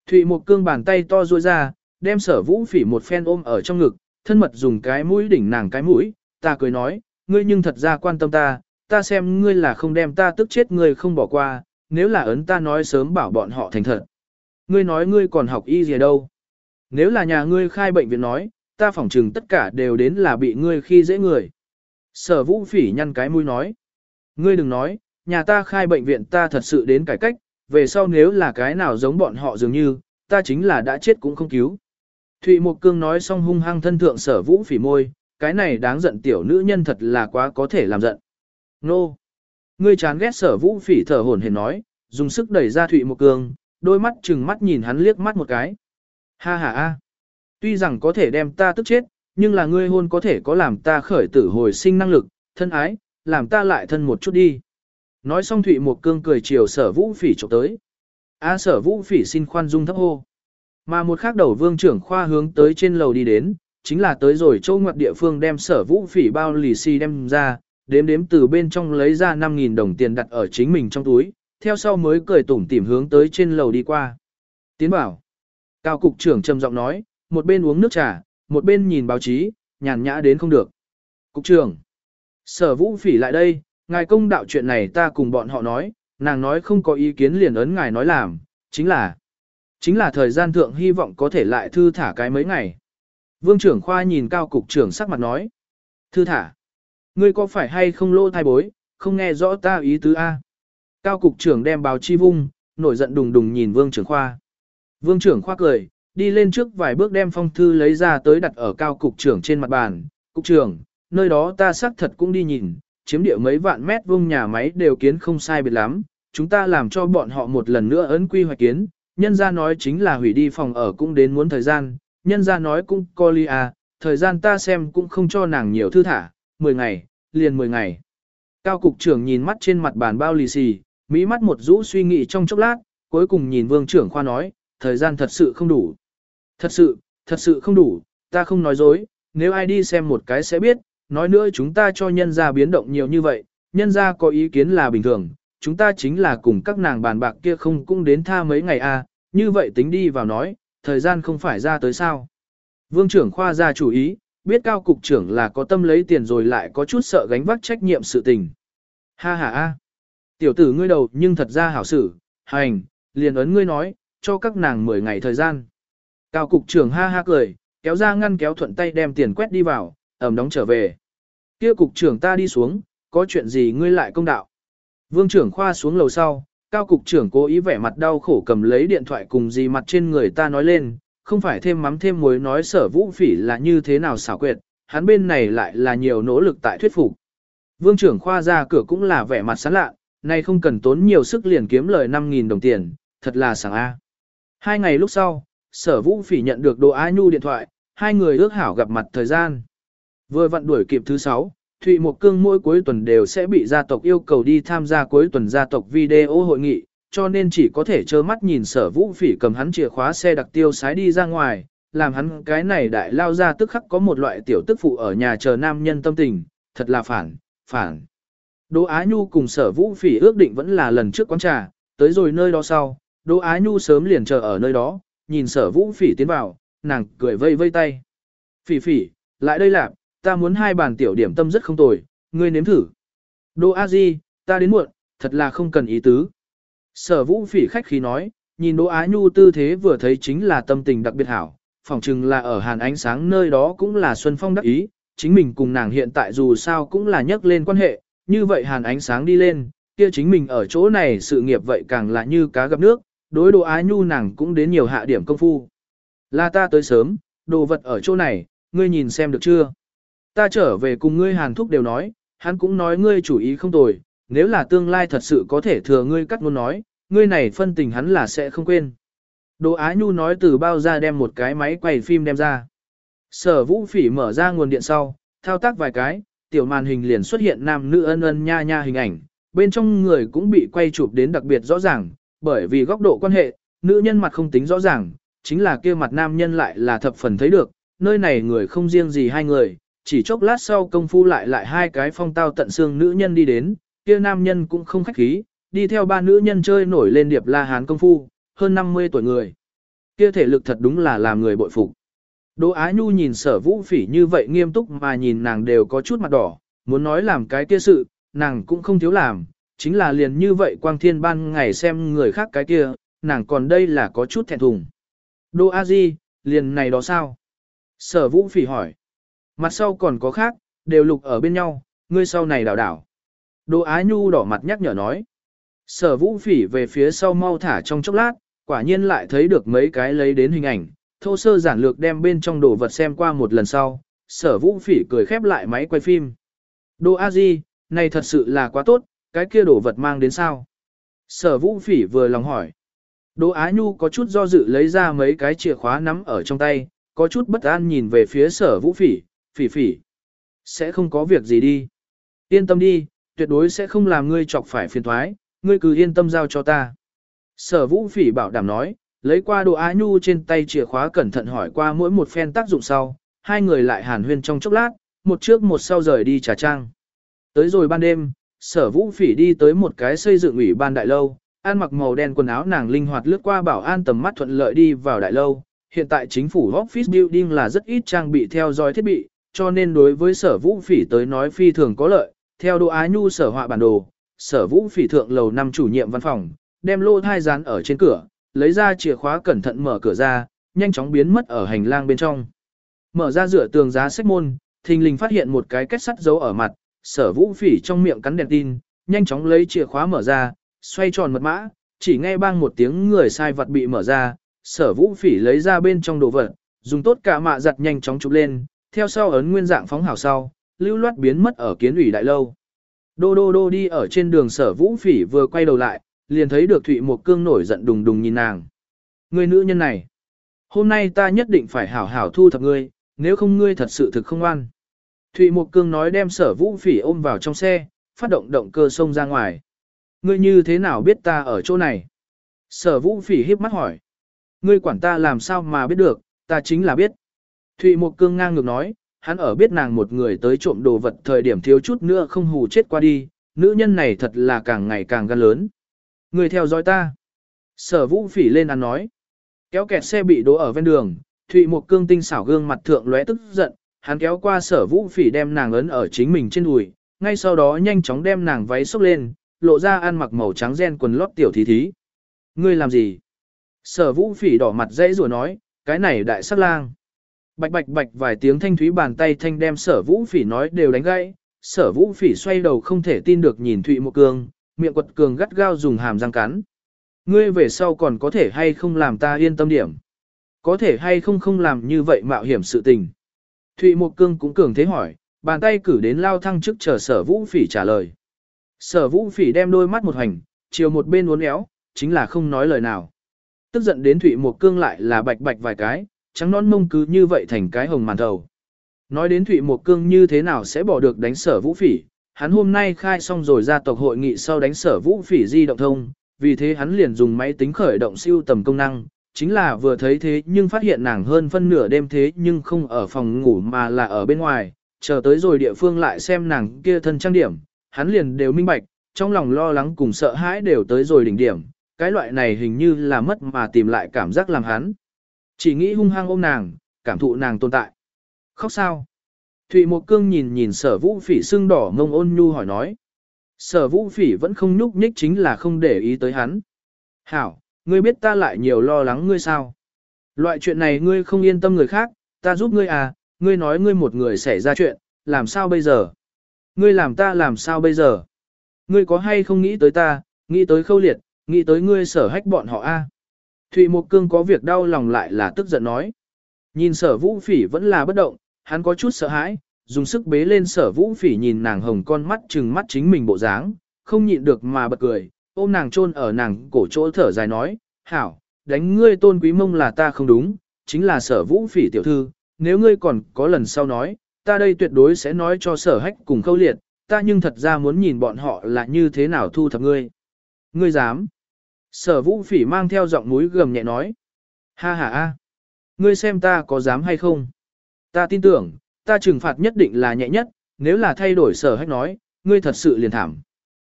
Thụy một Cương bàn tay to ruôi ra, đem sở vũ phỉ một phen ôm ở trong ngực, thân mật dùng cái mũi đỉnh nàng cái mũi, ta cười nói, ngươi nhưng thật ra quan tâm ta, ta xem ngươi là không đem ta tức chết ngươi không bỏ qua, nếu là ấn ta nói sớm bảo bọn họ thành thật. Ngươi nói ngươi còn học y gì đâu. Nếu là nhà ngươi khai bệnh viện nói, ta phỏng chừng tất cả đều đến là bị ngươi khi dễ người. Sở vũ phỉ nhăn cái mũi nói. Ngươi đừng nói, nhà ta khai bệnh viện ta thật sự đến cải cách, về sau nếu là cái nào giống bọn họ dường như, ta chính là đã chết cũng không cứu. Thụy Mộc Cương nói xong hung hăng thân thượng sở vũ phỉ môi, cái này đáng giận tiểu nữ nhân thật là quá có thể làm giận. Nô! Ngươi chán ghét sở vũ phỉ thở hổn hển nói, dùng sức đẩy ra Thụy Mộc Cương, đôi mắt chừng mắt nhìn hắn liếc mắt một cái. Ha ha a! Tuy rằng có thể đem ta tức chết, nhưng là ngươi hôn có thể có làm ta khởi tử hồi sinh năng lực, thân ái, làm ta lại thân một chút đi. Nói xong Thụy Mộc Cương cười chiều sở vũ phỉ chụp tới. A sở vũ phỉ xin khoan dung thấp hô. Mà một khác đầu vương trưởng khoa hướng tới trên lầu đi đến, chính là tới rồi châu ngoặt địa phương đem sở vũ phỉ bao lì xì đem ra, đếm đếm từ bên trong lấy ra 5.000 đồng tiền đặt ở chính mình trong túi, theo sau mới cười tủm tỉm hướng tới trên lầu đi qua. Tiến bảo. Cao cục trưởng trầm giọng nói, một bên uống nước trà, một bên nhìn báo chí, nhàn nhã đến không được. Cục trưởng. Sở vũ phỉ lại đây, ngài công đạo chuyện này ta cùng bọn họ nói, nàng nói không có ý kiến liền ấn ngài nói làm, chính là, chính là thời gian thượng hy vọng có thể lại thư thả cái mấy ngày. Vương trưởng khoa nhìn cao cục trưởng sắc mặt nói, thư thả, ngươi có phải hay không lô thai bối, không nghe rõ ta ý tứ A. Cao cục trưởng đem báo chi vung, nổi giận đùng đùng nhìn vương trưởng khoa. Vương trưởng khoa cười, đi lên trước vài bước đem phong thư lấy ra tới đặt ở cao cục trưởng trên mặt bàn. Cục trưởng, nơi đó ta xác thật cũng đi nhìn, chiếm địa mấy vạn mét vuông nhà máy đều kiến không sai biệt lắm, chúng ta làm cho bọn họ một lần nữa ấn quy hoạch kiến, nhân ra nói chính là hủy đi phòng ở cũng đến muốn thời gian, nhân ra nói cũng co ly à, thời gian ta xem cũng không cho nàng nhiều thư thả, 10 ngày, liền 10 ngày. Cao cục trưởng nhìn mắt trên mặt bàn bao lì xì, mỹ mắt một rũ suy nghĩ trong chốc lát, cuối cùng nhìn vương trưởng khoa nói, thời gian thật sự không đủ. Thật sự, thật sự không đủ, ta không nói dối, nếu ai đi xem một cái sẽ biết, nói nữa chúng ta cho nhân gia biến động nhiều như vậy, nhân gia có ý kiến là bình thường, chúng ta chính là cùng các nàng bàn bạc kia không cũng đến tha mấy ngày à, như vậy tính đi vào nói, thời gian không phải ra tới sao. Vương trưởng khoa ra chủ ý, biết cao cục trưởng là có tâm lấy tiền rồi lại có chút sợ gánh vác trách nhiệm sự tình. Ha ha a Tiểu tử ngươi đầu nhưng thật ra hảo xử, hành, liền ấn ngươi nói, cho các nàng 10 ngày thời gian. Cao cục trưởng ha ha cười, kéo ra ngăn kéo thuận tay đem tiền quét đi vào, ẩm đóng trở về. Kia cục trưởng ta đi xuống, có chuyện gì ngươi lại công đạo. Vương trưởng khoa xuống lầu sau, cao cục trưởng cố ý vẻ mặt đau khổ cầm lấy điện thoại cùng gì mặt trên người ta nói lên, không phải thêm mắm thêm muối nói sở vũ phỉ là như thế nào xảo quyệt, hắn bên này lại là nhiều nỗ lực tại thuyết phục. Vương trưởng khoa ra cửa cũng là vẻ mặt sán lạ, nay không cần tốn nhiều sức liền kiếm lời 5.000 đồng tiền, thật là sảng A. Hai ngày lúc sau, sở vũ phỉ nhận được đồ Á Nhu điện thoại, hai người ước hảo gặp mặt thời gian. Vừa vặn đuổi kịp thứ sáu, Thụy Mộc Cương mỗi cuối tuần đều sẽ bị gia tộc yêu cầu đi tham gia cuối tuần gia tộc video hội nghị, cho nên chỉ có thể trơ mắt nhìn sở vũ phỉ cầm hắn chìa khóa xe đặc tiêu sái đi ra ngoài, làm hắn cái này đại lao ra tức khắc có một loại tiểu tức phụ ở nhà chờ nam nhân tâm tình, thật là phản, phản. Đỗ Á Nhu cùng sở vũ phỉ ước định vẫn là lần trước quán trà, tới rồi nơi đó sau, Đỗ Á Nhu sớm liền chờ ở nơi đó, nhìn sở vũ phỉ tiến vào, nàng cười vây vây tay. Phỉ phỉ, lại đây làm ta muốn hai bàn tiểu điểm tâm rất không tồi, ngươi nếm thử. Đỗ A Di, ta đến muộn, thật là không cần ý tứ. Sở vũ phỉ khách khí nói, nhìn Đỗ Á Nhu tư thế vừa thấy chính là tâm tình đặc biệt hảo, phỏng chừng là ở hàn ánh sáng nơi đó cũng là Xuân Phong đắc ý, chính mình cùng nàng hiện tại dù sao cũng là nhắc lên quan hệ, như vậy hàn ánh sáng đi lên, kia chính mình ở chỗ này sự nghiệp vậy càng là như cá gặp nước, đối Đỗ Á nhu nàng cũng đến nhiều hạ điểm công phu. Là ta tới sớm, đồ vật ở chỗ này, ngươi nhìn xem được chưa? Ta trở về cùng ngươi hàn thúc đều nói, hắn cũng nói ngươi chủ ý không tồi, nếu là tương lai thật sự có thể thừa ngươi cắt ngôn nói, ngươi này phân tình hắn là sẽ không quên. Đồ Á Nhu nói từ bao ra đem một cái máy quay phim đem ra. Sở vũ phỉ mở ra nguồn điện sau, thao tác vài cái, tiểu màn hình liền xuất hiện nam nữ ân ân nha nha hình ảnh, bên trong người cũng bị quay chụp đến đặc biệt rõ ràng, bởi vì góc độ quan hệ, nữ nhân mặt không tính rõ ràng, chính là kia mặt nam nhân lại là thập phần thấy được, nơi này người không riêng gì hai người, chỉ chốc lát sau công phu lại lại hai cái phong tao tận xương nữ nhân đi đến, kia nam nhân cũng không khách khí, đi theo ba nữ nhân chơi nổi lên điệp la hán công phu, hơn 50 tuổi người. Kia thể lực thật đúng là làm người bội phục. Đỗ Á Nhu nhìn sở vũ phỉ như vậy nghiêm túc mà nhìn nàng đều có chút mặt đỏ, muốn nói làm cái kia sự, nàng cũng không thiếu làm, chính là liền như vậy quang thiên ban ngày xem người khác cái kia, nàng còn đây là có chút thẹn thùng. Đỗ A Di, liền này đó sao? Sở vũ phỉ hỏi. Mặt sau còn có khác, đều lục ở bên nhau, ngươi sau này đảo đảo. Đỗ Á Nhu đỏ mặt nhắc nhở nói. Sở vũ phỉ về phía sau mau thả trong chốc lát, quả nhiên lại thấy được mấy cái lấy đến hình ảnh, thô sơ giản lược đem bên trong đồ vật xem qua một lần sau, sở vũ phỉ cười khép lại máy quay phim. Đỗ A Di, này thật sự là quá tốt, cái kia đồ vật mang đến sao? Sở vũ phỉ vừa lòng hỏi. Đỗ Á Nhu có chút do dự lấy ra mấy cái chìa khóa nắm ở trong tay, có chút bất an nhìn về phía sở vũ phỉ, phỉ phỉ. Sẽ không có việc gì đi. Yên tâm đi, tuyệt đối sẽ không làm ngươi chọc phải phiền thoái, ngươi cứ yên tâm giao cho ta. Sở vũ phỉ bảo đảm nói, lấy qua đồ á nhu trên tay chìa khóa cẩn thận hỏi qua mỗi một phen tác dụng sau, hai người lại hàn huyên trong chốc lát, một trước một sau rời đi trà trang. Tới rồi ban đêm, sở vũ phỉ đi tới một cái xây dựng ủy ban đại lâu, an mặc màu đen quần áo nàng linh hoạt lướt qua bảo an tầm mắt thuận lợi đi vào đại lâu. Hiện tại chính phủ office building là rất ít trang bị theo dõi thiết bị, cho nên đối với sở vũ phỉ tới nói phi thường có lợi, theo đồ á nhu sở họa bản đồ, sở vũ phỉ thượng lầu năm chủ nhiệm văn phòng, đem lô thai dán ở trên cửa, lấy ra chìa khóa cẩn thận mở cửa ra, nhanh chóng biến mất ở hành lang bên trong. Mở ra rửa tường giá sách môn, thình lình phát hiện một cái kết sắt giấu ở mặt, sở vũ phỉ trong miệng cắn đèn tin, nhanh chóng lấy chìa khóa mở ra, xoay tròn mật mã, chỉ nghe bang một tiếng người sai vật bị mở ra, sở vũ phỉ lấy ra bên trong đồ vật, dùng tốt cả mạ giặt nhanh chóng chụp lên, theo sau ấn nguyên dạng phóng hào sau, lưu loát biến mất ở kiến ủy đại lâu. Đô đô đô đi ở trên đường sở vũ phỉ vừa quay đầu lại, liền thấy được Thụy Mộc Cương nổi giận đùng đùng nhìn nàng. Người nữ nhân này, hôm nay ta nhất định phải hảo hảo thu thập ngươi, nếu không ngươi thật sự thực không an. Thụy Mộc Cương nói đem sở vũ phỉ ôm vào trong xe, phát động động cơ xông ra ngoài. Ngươi như thế nào biết ta ở chỗ này? Sở vũ phỉ hiếp mắt hỏi. Ngươi quản ta làm sao mà biết được, ta chính là biết. Thụy Mộc Cương ngang ngược nói, hắn ở biết nàng một người tới trộm đồ vật thời điểm thiếu chút nữa không hù chết qua đi, nữ nhân này thật là càng ngày càng gan lớn. Người theo dõi ta. Sở vũ phỉ lên ăn nói. Kéo kẹt xe bị đỗ ở ven đường, Thụy Mộc cương tinh xảo gương mặt thượng lóe tức giận, hắn kéo qua sở vũ phỉ đem nàng ấn ở chính mình trên đùi, ngay sau đó nhanh chóng đem nàng váy xốc lên, lộ ra ăn mặc màu trắng ren quần lót tiểu thí thí. Ngươi làm gì? Sở vũ phỉ đỏ mặt dãy rùa nói, cái này đại sắc lang. Bạch bạch bạch vài tiếng thanh thúy bàn tay thanh đem sở vũ phỉ nói đều đánh gãy, sở vũ phỉ xoay đầu không thể tin được nhìn Thụy một cương, miệng quật cường gắt gao dùng hàm răng cắn. Ngươi về sau còn có thể hay không làm ta yên tâm điểm. Có thể hay không không làm như vậy mạo hiểm sự tình. Thụy một Cương cũng cường thế hỏi, bàn tay cử đến lao thăng trước chờ sở vũ phỉ trả lời. Sở vũ phỉ đem đôi mắt một hành, chiều một bên uốn éo, chính là không nói lời nào. Tức giận đến Thụy một Cương lại là bạch bạch vài cái, trắng nón mông cứ như vậy thành cái hồng màn thầu. Nói đến Thụy Mộc Cương như thế nào sẽ bỏ được đánh sở vũ phỉ, hắn hôm nay khai xong rồi ra tộc hội nghị sau đánh sở vũ phỉ di động thông, vì thế hắn liền dùng máy tính khởi động siêu tầm công năng, chính là vừa thấy thế nhưng phát hiện nàng hơn phân nửa đêm thế nhưng không ở phòng ngủ mà là ở bên ngoài, chờ tới rồi địa phương lại xem nàng kia thân trang điểm, hắn liền đều minh bạch, trong lòng lo lắng cùng sợ hãi đều tới rồi đỉnh điểm, cái loại này hình như là mất mà tìm lại cảm giác làm hắn. Chỉ nghĩ hung hăng ôm nàng, cảm thụ nàng tồn tại. Khóc sao? Thụy Mộc Cương nhìn nhìn sở vũ phỉ sưng đỏ ngông ôn nhu hỏi nói. Sở vũ phỉ vẫn không nhúc nhích chính là không để ý tới hắn. Hảo, ngươi biết ta lại nhiều lo lắng ngươi sao? Loại chuyện này ngươi không yên tâm người khác, ta giúp ngươi à, ngươi nói ngươi một người xảy ra chuyện, làm sao bây giờ? ngươi làm ta làm sao bây giờ? Ngươi có hay không nghĩ tới ta, nghĩ tới khâu liệt, nghĩ tới ngươi sở hách bọn họ a? Thụy Mộc Cương có việc đau lòng lại là tức giận nói. Nhìn sở vũ phỉ vẫn là bất động, hắn có chút sợ hãi, dùng sức bế lên sở vũ phỉ nhìn nàng hồng con mắt trừng mắt chính mình bộ dáng, không nhịn được mà bật cười, ôm nàng chôn ở nàng cổ chỗ thở dài nói, hảo, đánh ngươi tôn quý mông là ta không đúng, chính là sở vũ phỉ tiểu thư, nếu ngươi còn có lần sau nói, ta đây tuyệt đối sẽ nói cho sở hách cùng khâu liệt, ta nhưng thật ra muốn nhìn bọn họ là như thế nào thu thập ngươi. Ngươi dám. Sở vũ phỉ mang theo giọng núi gầm nhẹ nói. Ha ha a, Ngươi xem ta có dám hay không? Ta tin tưởng, ta trừng phạt nhất định là nhẹ nhất, nếu là thay đổi sở hách nói, ngươi thật sự liền thảm.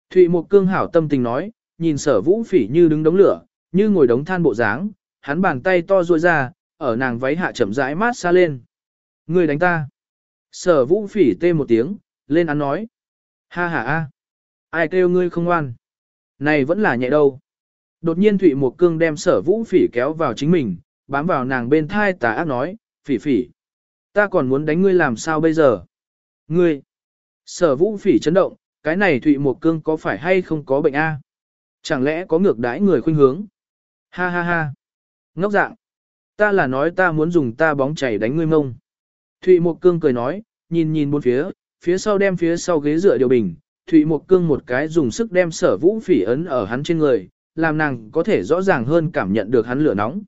Thụy một cương hảo tâm tình nói, nhìn sở vũ phỉ như đứng đống lửa, như ngồi đống than bộ dáng, hắn bàn tay to ruôi ra, ở nàng váy hạ chậm rãi mát xa lên. Ngươi đánh ta. Sở vũ phỉ tê một tiếng, lên ăn nói. Ha ha a, Ai kêu ngươi không ngoan. Này vẫn là nhẹ đâu. Đột nhiên Thụy một cương đem sở vũ phỉ kéo vào chính mình, bám vào nàng bên thai tà ác nói, phỉ phỉ. Ta còn muốn đánh ngươi làm sao bây giờ? Ngươi! Sở vũ phỉ chấn động, cái này Thụy Mộc Cương có phải hay không có bệnh A? Chẳng lẽ có ngược đãi người khuynh hướng? Ha ha ha! Ngốc dạng! Ta là nói ta muốn dùng ta bóng chảy đánh ngươi mông. Thụy Mộc Cương cười nói, nhìn nhìn bốn phía, phía sau đem phía sau ghế dựa điều bình. Thụy Mộc Cương một cái dùng sức đem sở vũ phỉ ấn ở hắn trên người, làm nàng có thể rõ ràng hơn cảm nhận được hắn lửa nóng.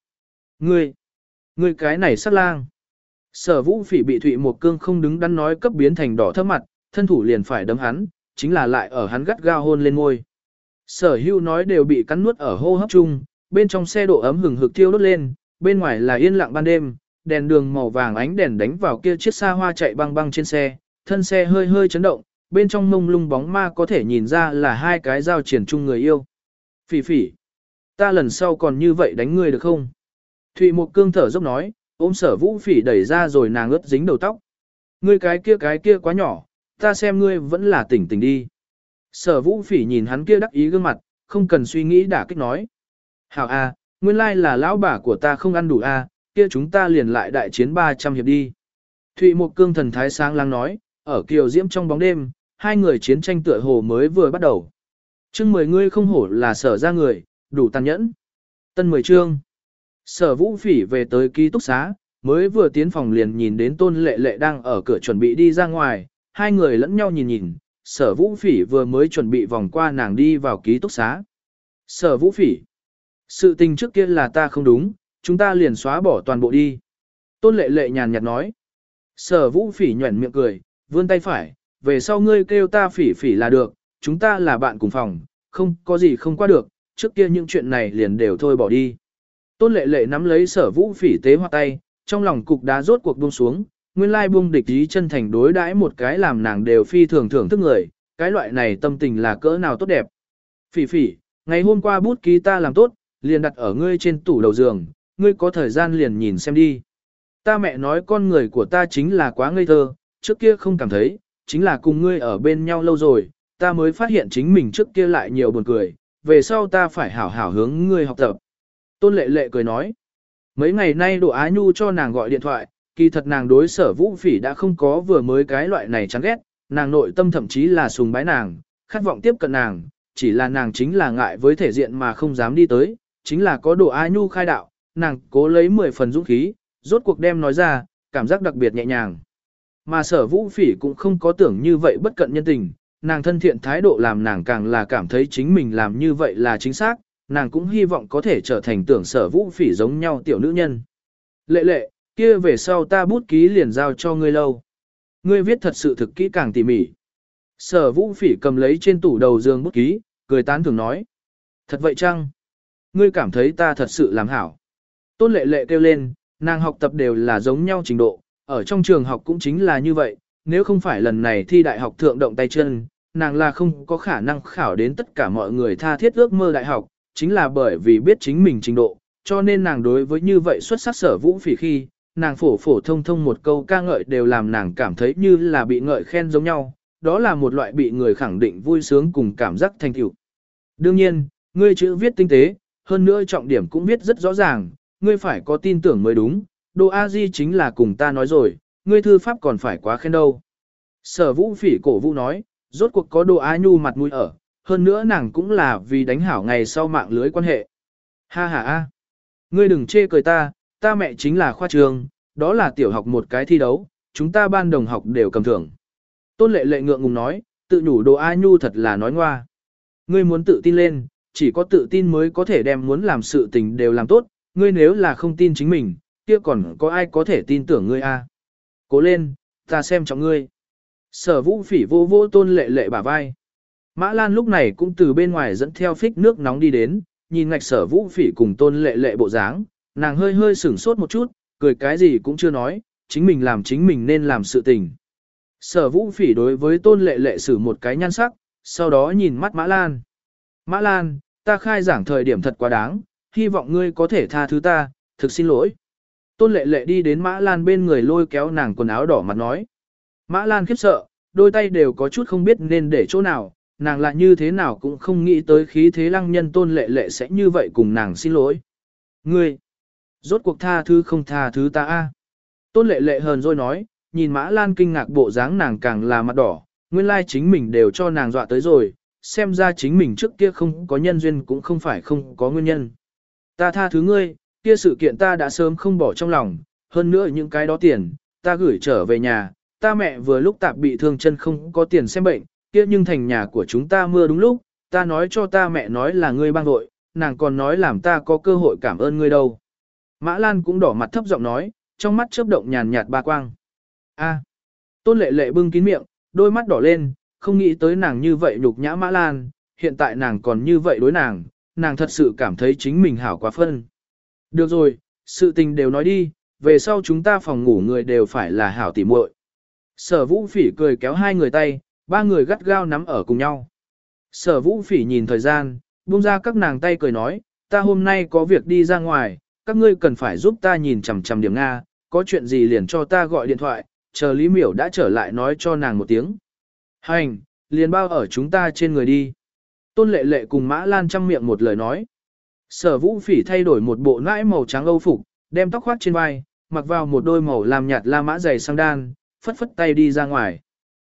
Ngươi! Ngươi cái này sát lang! Sở vũ phỉ bị Thụy Mộc Cương không đứng đắn nói cấp biến thành đỏ thấp mặt, thân thủ liền phải đấm hắn, chính là lại ở hắn gắt gao hôn lên môi. Sở hưu nói đều bị cắn nuốt ở hô hấp chung, bên trong xe độ ấm hừng hực thiêu đốt lên, bên ngoài là yên lặng ban đêm, đèn đường màu vàng ánh đèn đánh vào kia chiếc xa hoa chạy băng băng trên xe, thân xe hơi hơi chấn động, bên trong mông lung bóng ma có thể nhìn ra là hai cái giao triển chung người yêu. Phỉ phỉ, ta lần sau còn như vậy đánh ngươi được không? Thụy Mộc Cương thở dốc nói, ôm sở vũ phỉ đẩy ra rồi nàng ướt dính đầu tóc. Ngươi cái kia cái kia quá nhỏ, ta xem ngươi vẫn là tỉnh tỉnh đi. Sở vũ phỉ nhìn hắn kia đắc ý gương mặt, không cần suy nghĩ đả kích nói. Hảo a, nguyên lai là lão bà của ta không ăn đủ a, kia chúng ta liền lại đại chiến 300 hiệp đi. Thụy một cương thần thái sáng lang nói, ở kiều diễm trong bóng đêm, hai người chiến tranh tựa hồ mới vừa bắt đầu. Chương mười ngươi không hổ là sở ra người, đủ tàn nhẫn. Tân mười chương. Sở vũ phỉ về tới ký túc xá, mới vừa tiến phòng liền nhìn đến tôn lệ lệ đang ở cửa chuẩn bị đi ra ngoài, hai người lẫn nhau nhìn nhìn, sở vũ phỉ vừa mới chuẩn bị vòng qua nàng đi vào ký túc xá. Sở vũ phỉ, sự tình trước kia là ta không đúng, chúng ta liền xóa bỏ toàn bộ đi. Tôn lệ lệ nhàn nhạt nói. Sở vũ phỉ nhuẩn miệng cười, vươn tay phải, về sau ngươi kêu ta phỉ phỉ là được, chúng ta là bạn cùng phòng, không có gì không qua được, trước kia những chuyện này liền đều thôi bỏ đi. Tôn lệ lệ nắm lấy sở vũ phỉ tế hoa tay, trong lòng cục đá rốt cuộc buông xuống, nguyên lai buông địch ý chân thành đối đãi một cái làm nàng đều phi thường thưởng thức người, cái loại này tâm tình là cỡ nào tốt đẹp. Phỉ phỉ, ngày hôm qua bút ký ta làm tốt, liền đặt ở ngươi trên tủ đầu giường, ngươi có thời gian liền nhìn xem đi. Ta mẹ nói con người của ta chính là quá ngây thơ, trước kia không cảm thấy, chính là cùng ngươi ở bên nhau lâu rồi, ta mới phát hiện chính mình trước kia lại nhiều buồn cười, về sau ta phải hảo hảo hướng ngươi học tập. Tôn lệ lệ cười nói, mấy ngày nay độ á nhu cho nàng gọi điện thoại, kỳ thật nàng đối sở vũ phỉ đã không có vừa mới cái loại này chán ghét, nàng nội tâm thậm chí là sùng bái nàng, khát vọng tiếp cận nàng, chỉ là nàng chính là ngại với thể diện mà không dám đi tới, chính là có độ á nhu khai đạo, nàng cố lấy 10 phần dũng khí, rốt cuộc đem nói ra, cảm giác đặc biệt nhẹ nhàng. Mà sở vũ phỉ cũng không có tưởng như vậy bất cận nhân tình, nàng thân thiện thái độ làm nàng càng là cảm thấy chính mình làm như vậy là chính xác, nàng cũng hy vọng có thể trở thành tưởng sở vũ phỉ giống nhau tiểu nữ nhân. Lệ lệ, kia về sau ta bút ký liền giao cho ngươi lâu. Ngươi viết thật sự thực kỹ càng tỉ mỉ. Sở vũ phỉ cầm lấy trên tủ đầu giường bút ký, cười tán thường nói. Thật vậy chăng? Ngươi cảm thấy ta thật sự làm hảo. Tôn lệ lệ kêu lên, nàng học tập đều là giống nhau trình độ, ở trong trường học cũng chính là như vậy, nếu không phải lần này thi đại học thượng động tay chân, nàng là không có khả năng khảo đến tất cả mọi người tha thiết ước mơ đại học, chính là bởi vì biết chính mình trình độ, cho nên nàng đối với như vậy xuất sắc sở vũ phỉ khi, nàng phổ phổ thông thông một câu ca ngợi đều làm nàng cảm thấy như là bị ngợi khen giống nhau, đó là một loại bị người khẳng định vui sướng cùng cảm giác thành tựu. Đương nhiên, ngươi chữ viết tinh tế, hơn nữa trọng điểm cũng viết rất rõ ràng, ngươi phải có tin tưởng mới đúng, Đô A Di chính là cùng ta nói rồi, ngươi thư pháp còn phải quá khen đâu. Sở vũ phỉ cổ vũ nói, rốt cuộc có đồ á nhu mặt mũi ở, hơn nữa nàng cũng là vì đánh hảo ngày sau mạng lưới quan hệ. Ha ha a, Ngươi đừng chê cười ta, ta mẹ chính là khoa trường, đó là tiểu học một cái thi đấu, chúng ta ban đồng học đều cầm thưởng. Tôn lệ lệ ngượng ngùng nói, tự nhủ đồ A Nhu thật là nói ngoa. Ngươi muốn tự tin lên, chỉ có tự tin mới có thể đem muốn làm sự tình đều làm tốt, ngươi nếu là không tin chính mình, kia còn có ai có thể tin tưởng ngươi a? Cố lên, ta xem trọng ngươi. Sở vũ phỉ vô vô tôn lệ lệ bả vai. Mã Lan lúc này cũng từ bên ngoài dẫn theo phích nước nóng đi đến, nhìn ngạch sở vũ phỉ cùng tôn lệ lệ bộ dáng, nàng hơi hơi sửng sốt một chút, cười cái gì cũng chưa nói, chính mình làm chính mình nên làm sự tình. Sở vũ phỉ đối với tôn lệ lệ xử một cái nhan sắc, sau đó nhìn mắt Mã Lan. Mã Lan, ta khai giảng thời điểm thật quá đáng, hy vọng ngươi có thể tha thứ ta, thực xin lỗi. Tôn lệ lệ đi đến Mã Lan bên người lôi kéo nàng quần áo đỏ mặt nói. Mã Lan khiếp sợ, đôi tay đều có chút không biết nên để chỗ nào, nàng lại như thế nào cũng không nghĩ tới khí thế lăng nhân tôn lệ lệ sẽ như vậy cùng nàng xin lỗi. Ngươi, rốt cuộc tha thứ không tha thứ ta a Tôn lệ lệ hờn rồi nói, nhìn Mã Lan kinh ngạc bộ dáng nàng càng là mặt đỏ, nguyên lai chính mình đều cho nàng dọa tới rồi, xem ra chính mình trước kia không có nhân duyên cũng không phải không có nguyên nhân. Ta tha thứ ngươi, kia sự kiện ta đã sớm không bỏ trong lòng, hơn nữa những cái đó tiền, ta gửi trở về nhà, ta mẹ vừa lúc tạp bị thương chân không có tiền xem bệnh, kia nhưng thành nhà của chúng ta mưa đúng lúc, ta nói cho ta mẹ nói là ngươi bang vội, nàng còn nói làm ta có cơ hội cảm ơn ngươi đâu. Mã Lan cũng đỏ mặt thấp giọng nói, trong mắt chớp động nhàn nhạt ba quang. A. Tôn lệ lệ bưng kín miệng, đôi mắt đỏ lên, không nghĩ tới nàng như vậy nhục nhã Mã Lan, hiện tại nàng còn như vậy đối nàng, nàng thật sự cảm thấy chính mình hảo quá phân. Được rồi, sự tình đều nói đi, về sau chúng ta phòng ngủ người đều phải là hảo tỉ muội. Sở vũ phỉ cười kéo hai người tay, ba người gắt gao nắm ở cùng nhau. Sở vũ phỉ nhìn thời gian, buông ra các nàng tay cười nói, ta hôm nay có việc đi ra ngoài, các ngươi cần phải giúp ta nhìn chằm chằm điểm Nga, có chuyện gì liền cho ta gọi điện thoại, chờ Lý Miểu đã trở lại nói cho nàng một tiếng. Hành, liền bao ở chúng ta trên người đi. Tôn lệ lệ cùng Mã Lan chăm miệng một lời nói. Sở vũ phỉ thay đổi một bộ nãi màu trắng âu phục, đem tóc khoác trên vai, mặc vào một đôi màu làm nhạt la mã dày sang đan, phất phất tay đi ra ngoài.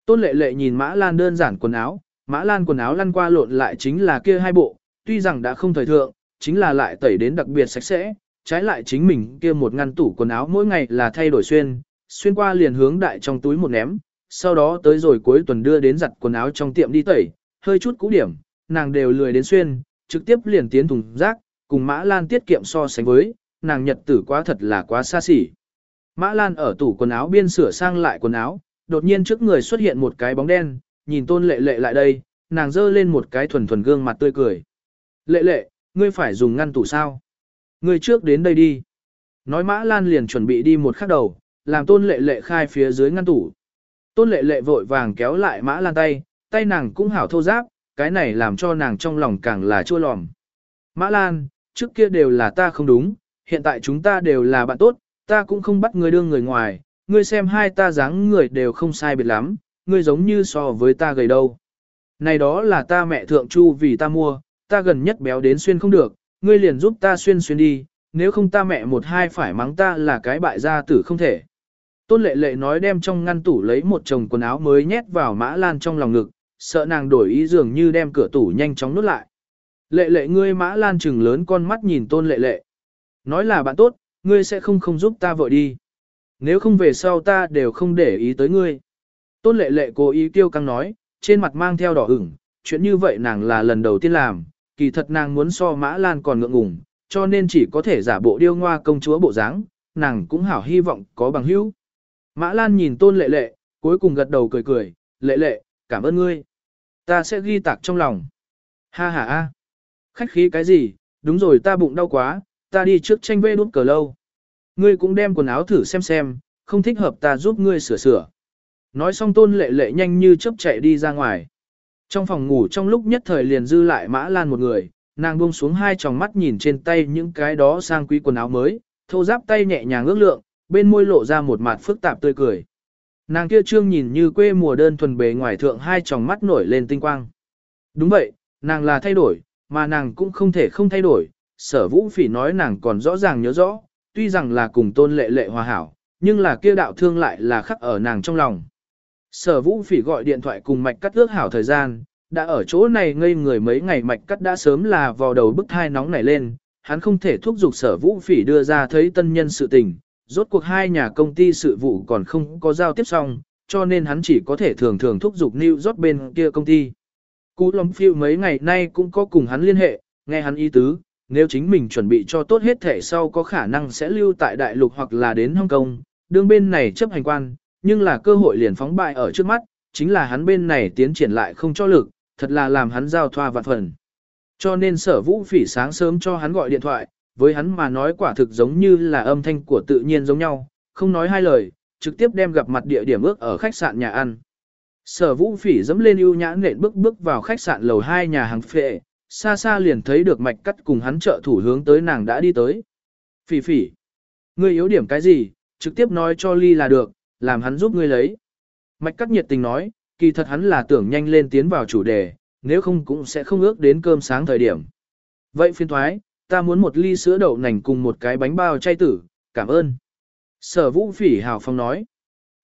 Tôn lệ lệ nhìn Mã Lan đơn giản quần áo, Mã Lan quần áo lăn qua lộn lại chính là kia hai bộ, tuy rằng đã không thời thượng, chính là lại tẩy đến đặc biệt sạch sẽ, trái lại chính mình kia một ngăn tủ quần áo mỗi ngày là thay đổi xuyên, xuyên qua liền hướng đại trong túi một ném, sau đó tới rồi cuối tuần đưa đến giặt quần áo trong tiệm đi tẩy, hơi chút cũ điểm, nàng đều lười đến xuyên, trực tiếp liền tiến thùng rác, cùng Mã Lan tiết kiệm so sánh với, nàng nhật tử quá thật là quá xa xỉ. Mã Lan ở tủ quần áo biên sửa sang lại quần áo, đột nhiên trước người xuất hiện một cái bóng đen, nhìn tôn lệ lệ lại đây, nàng giơ lên một cái thuần thuần gương mặt tươi cười. Lệ lệ, ngươi phải dùng ngăn tủ sao? Ngươi trước đến đây đi. Nói Mã Lan liền chuẩn bị đi một khắc đầu, làm tôn lệ lệ khai phía dưới ngăn tủ. Tôn lệ lệ vội vàng kéo lại Mã Lan tay, tay nàng cũng hảo thô giáp, cái này làm cho nàng trong lòng càng là chua lòm. Mã Lan, trước kia đều là ta không đúng, hiện tại chúng ta đều là bạn tốt, ta cũng không bắt người đưa người ngoài, ngươi xem hai ta dáng người đều không sai biệt lắm, ngươi giống như so với ta gầy đâu. Này đó là ta mẹ thượng chu vì ta mua, ta gần nhất béo đến xuyên không được, ngươi liền giúp ta xuyên xuyên đi, nếu không ta mẹ một hai phải mắng ta là cái bại gia tử không thể. Tôn lệ lệ nói đem trong ngăn tủ lấy một chồng quần áo mới nhét vào mã lan trong lòng ngực, sợ nàng đổi ý dường như đem cửa tủ nhanh chóng nút lại. Lệ lệ ngươi mã lan trừng lớn con mắt nhìn tôn lệ lệ. Nói là bạn tốt, ngươi sẽ không không giúp ta vội đi. Nếu không về sau ta đều không để ý tới ngươi. Tôn lệ lệ cố ý tiêu căng nói, trên mặt mang theo đỏ ửng, chuyện như vậy nàng là lần đầu tiên làm, kỳ thật nàng muốn so mã lan còn ngượng ngùng, cho nên chỉ có thể giả bộ điêu ngoa công chúa bộ dáng, nàng cũng hảo hy vọng có bằng hữu. Mã lan nhìn tôn lệ lệ, cuối cùng gật đầu cười cười, lệ lệ, cảm ơn ngươi. Ta sẽ ghi tạc trong lòng. Ha ha ha. Khách khí cái gì, đúng rồi ta bụng đau quá, ta đi trước tranh vê đút cờ lâu. Ngươi cũng đem quần áo thử xem xem, không thích hợp ta giúp ngươi sửa sửa. Nói xong tôn lệ lệ nhanh như chớp chạy đi ra ngoài. Trong phòng ngủ trong lúc nhất thời liền dư lại mã lan một người, nàng buông xuống hai tròng mắt nhìn trên tay những cái đó sang quý quần áo mới, thô giáp tay nhẹ nhàng ước lượng, bên môi lộ ra một mặt phức tạp tươi cười. Nàng kia trương nhìn như quê mùa đơn thuần bề ngoài thượng hai tròng mắt nổi lên tinh quang. Đúng vậy, nàng là thay đổi, mà nàng cũng không thể không thay đổi, sở vũ phỉ nói nàng còn rõ ràng nhớ rõ, tuy rằng là cùng tôn lệ lệ hòa hảo, nhưng là kia đạo thương lại là khắc ở nàng trong lòng. Sở vũ phỉ gọi điện thoại cùng mạch cắt ước hảo thời gian, đã ở chỗ này ngây người mấy ngày mạch cắt đã sớm là vào đầu bức thai nóng nảy lên, hắn không thể thúc giục sở vũ phỉ đưa ra thấy tân nhân sự tình, rốt cuộc hai nhà công ty sự vụ còn không có giao tiếp xong, cho nên hắn chỉ có thể thường thường thúc giục New York bên kia công ty. Cú lắm phiêu mấy ngày nay cũng có cùng hắn liên hệ, nghe hắn ý tứ, nếu chính mình chuẩn bị cho tốt hết thể sau có khả năng sẽ lưu tại đại lục hoặc là đến Hong Kong, đương bên này chấp hành quan, nhưng là cơ hội liền phóng bại ở trước mắt, chính là hắn bên này tiến triển lại không cho lực, thật là làm hắn giao thoa vạn phần. Cho nên sở vũ phỉ sáng sớm cho hắn gọi điện thoại, với hắn mà nói quả thực giống như là âm thanh của tự nhiên giống nhau, không nói hai lời, trực tiếp đem gặp mặt địa điểm ước ở khách sạn nhà ăn. Sở vũ phỉ dẫm lên ưu nhã nện bước bước vào khách sạn lầu hai nhà hàng phệ, xa xa liền thấy được mạch cắt cùng hắn trợ thủ hướng tới nàng đã đi tới. Phỉ phỉ, ngươi yếu điểm cái gì, trực tiếp nói cho ly là được, làm hắn giúp ngươi lấy. Mạch cắt nhiệt tình nói, kỳ thật hắn là tưởng nhanh lên tiến vào chủ đề, nếu không cũng sẽ không ước đến cơm sáng thời điểm. Vậy phiên thoái, ta muốn một ly sữa đậu nành cùng một cái bánh bao chay tử, cảm ơn. Sở vũ phỉ hào phong nói.